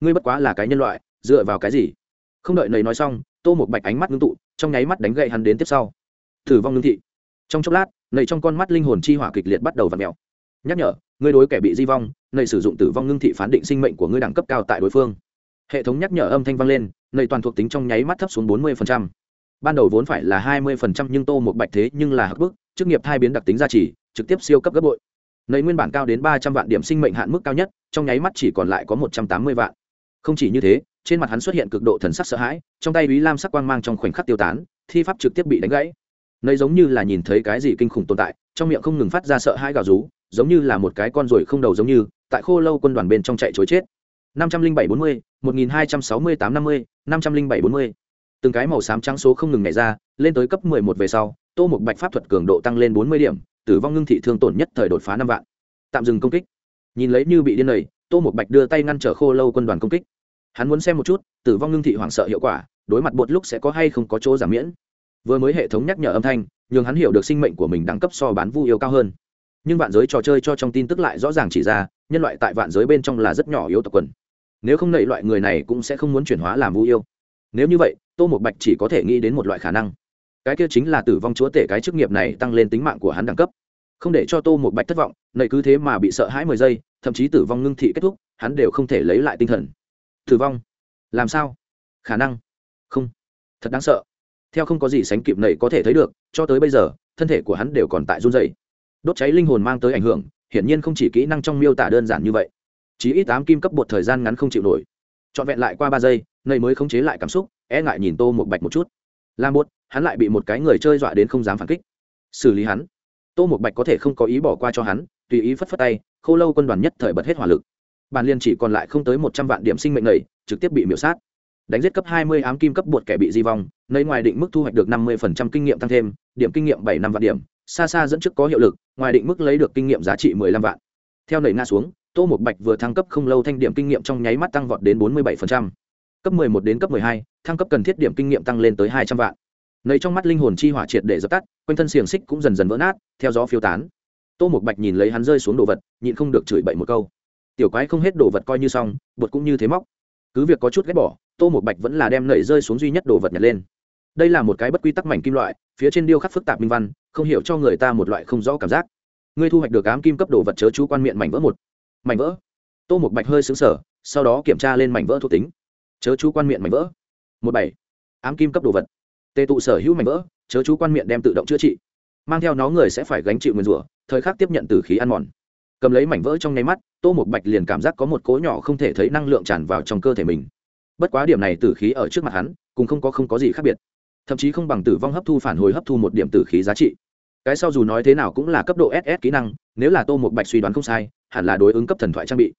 Ngươi bất quá là cái nhân loại, dựa vào cái gì? Không đợi nầy nói xong, tô một bạch ánh mắt ngưng tụ, trong nháy mắt đánh gậy hắn đến tiếp sau. Thử vong ngưng thị. Trong chốc lát nầy trong con mắt linh hồn chi hỏa kịch liệt bắt đầu v ặ mèo. Nhắc nhở ngươi đối kẻ bị di vong, nầy sử dụng tử vong ngưng thị phán định sinh mệnh của ngươi đẳng cấp cao tại đối phương. Hệ thống nhắc nhở âm thanh vang lên, nầy toàn thuộc tính trong nháy mắt thấp xuống bốn mươi ban đầu vốn phải là hai mươi nhưng tô một bạch thế nhưng là hấp bức, chức nghiệp thai biến đặc tính gia trì, trực tiếp siêu cấp gấp bội. Nầy nguyên bản cao đến ba trăm vạn điểm sinh mệnh hạn mức cao nhất, trong nháy mắt chỉ còn lại có một trăm tám mươi vạn. Không chỉ như thế, trên mặt hắn xuất hiện cực độ thần sắc sợ hãi, trong tay ý lam sắc quang mang trong khoảnh khắc tiêu tán, thi pháp trực tiếp bị đánh gãy. Nơi giống như là nhìn thấy cái gì kinh khủng tồn tại, trong miệng không ngừng phát ra sợ hãi gào rú giống như là một cái con ruồi không đầu giống như, tại khô lâu quân đoàn bên trong chạy chối chết. Năm trăm linh bảy bốn mươi, một nghìn hai trăm sáu mươi tám năm mươi, năm trăm linh bảy bốn mươi. Từng cái màu xám trắng số không ngừng nhảy ra, lên tới cấp mười một về sau, tô một bạch pháp thuật cường độ tăng lên bốn mươi điểm, tử vong ngưng thị thương tổn nhất thời đột phá năm vạn. Tạm dừng công kích. Nhìn lấy như bị điên lầy tô một bạch đưa tay ngăn trở khô lâu quân đoàn công kích. Hắn muốn xem một chút, tử vong ngưng thị hoảng sợ hiệu quả, đối mặt bột lúc sẽ có hay không có chỗ giảm miễn. Vừa mới hệ thống nhắc nhở âm thanh, nhường hắn hiểu được sinh mệnh của mình đẳng cấp so bán vu yêu cao hơn nhưng vạn giới trò chơi cho trong tin tức lại rõ ràng chỉ ra, nhân loại tại vạn giới bên trong là rất nhỏ yếu tập quần. Nếu không nảy loại người này cũng sẽ không muốn chuyển hóa làm vũ yêu. Nếu như vậy, tô một bạch chỉ có thể nghĩ đến một loại khả năng. Cái kia chính là tử vong chúa tể cái chức nghiệp này tăng lên tính mạng của hắn đẳng cấp. Không để cho tô một bạch thất vọng, nảy cứ thế mà bị sợ hãi mười giây, thậm chí tử vong ngưng thị kết thúc, hắn đều không thể lấy lại tinh thần. Tử vong? Làm sao? Khả năng? Không. Thật đáng sợ. Theo không có gì sánh kịp nảy có thể thấy được, cho tới bây giờ, thân thể của hắn đều còn tại run dày đốt cháy linh hồn mang tới ảnh hưởng, hiển nhiên không chỉ kỹ năng trong miêu tả đơn giản như vậy. Chỉ ít tám kim cấp bột thời gian ngắn không chịu nổi. Trọn vẹn lại qua ba giây nầy mới khống chế lại cảm xúc e ngại nhìn tô một bạch một chút. Làm bột, hắn lại bị một cái người chơi dọa đến không dám phản kích. Xử lý hắn. Tô một bạch có thể không có ý bỏ qua cho hắn, tùy ý phất phất tay k h ô lâu quân đoàn nhất thời bật hết hỏa lực. Bàn liên chỉ còn lại không tới một trăm vạn điểm sinh mệnh nầy trực tiếp bị miễu sát. Đánh giết cấp hai mươi ám kim cấp bột kẻ bị di vong, nơi ngoài định mức thu hoạch được năm mươi kinh nghiệm tăng thêm, điểm kinh nghiệm bảy năm vạn điểm xa xa dẫn trước có hiệu lực, ngoài định mức lấy được kinh nghiệm giá trị mười lăm vạn. Theo nầy nga xuống, tô một bạch vừa thăng cấp không lâu thanh điểm kinh nghiệm trong nháy mắt tăng vọt đến bốn mươi bảy cấp mười một đến cấp mười hai, thăng cấp cần thiết điểm kinh nghiệm tăng lên tới hai trăm vạn. Nầy trong mắt linh hồn chi hỏa triệt để dập tắt, quanh thân xiềng xích cũng dần dần vỡ nát, theo gió phiêu tán. Tô một bạch nhìn lấy hắn rơi xuống đồ vật, nhịn không được chửi bậy một câu. Tiểu quái không hết đồ vật coi như xong, bột cũng như thế móc. Cứ việc có chút ghét bỏ, tô một bạch vẫn là đem nảy rơi xuống duy nhất đồ vật nhặt lên. Đây là một cái bất quy tắc mảnh kim loại, phía trên điêu khắc phức tạp minh văn không hiểu cho người ta một loại không rõ cảm giác. Ngươi thu hoạch được ám kim cấp đồ vật chớ chú quan miệng mảnh vỡ một. Mảnh vỡ? Tô một bạch hơi xứng sở sau đó kiểm tra lên mảnh vỡ thuộc tính. Chớ chú quan miệng mảnh vỡ. Một bảy. Ám kim cấp đồ vật. Tê tụ sở hữu mảnh vỡ, chớ chú quan miệng đem tự động chữa trị. Mang theo nó người sẽ phải gánh chịu nguyên rủa, thời khắc tiếp nhận từ khí ăn mòn. Cầm lấy mảnh vỡ trong nháy mắt, tô một bạch liền cảm giác có một cố nhỏ không thể thấy năng lượng tràn vào trong cơ thể mình. Bất quá điểm này tử khí ở trước mặt hắn, cũng không có không có gì khác biệt. Thậm chí không bằng tử vong hấp thu phản hồi hấp thu một điểm tử khí giá trị cái sau dù nói thế nào cũng là cấp độ ss kỹ năng, nếu là tô một bạch suy đoán không sai, hẳn là đối ứng cấp thần thoại trang bị.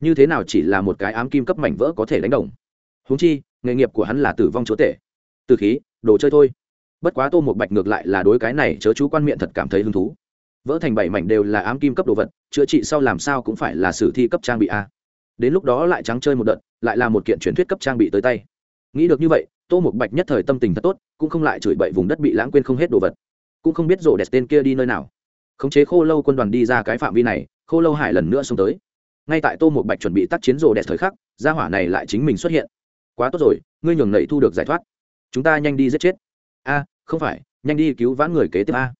Như thế nào chỉ là một cái ám kim cấp mảnh vỡ có thể đánh đồng. Húng chi, nghề nghiệp của hắn là tử vong chúa tể. Từ khí, đồ chơi thôi. Bất quá tô một bạch ngược lại là đối cái này chớ chú quan miệng thật cảm thấy hứng thú. Vỡ thành bảy mảnh đều là ám kim cấp đồ vật, chữa trị sau làm sao cũng phải là sử thi cấp trang bị a. Đến lúc đó lại trắng chơi một đợt, lại là một kiện truyền thuyết cấp trang bị tới tay. Nghĩ được như vậy, tô một bạch nhất thời tâm tình thật tốt, cũng không lại chửi bậy vùng đất bị lãng quên không hết đồ vật cũng không biết rổ đẹp tên kia đi nơi nào. Khống chế khô lâu quân đoàn đi ra cái phạm vi này, khô lâu hải lần nữa xông tới. Ngay tại tô một bạch chuẩn bị tác chiến rồ đẹp thời khắc, gia hỏa này lại chính mình xuất hiện. Quá tốt rồi, ngươi nhường nẩy thu được giải thoát. Chúng ta nhanh đi giết chết. A, không phải, nhanh đi cứu vãn người kế tiếp a.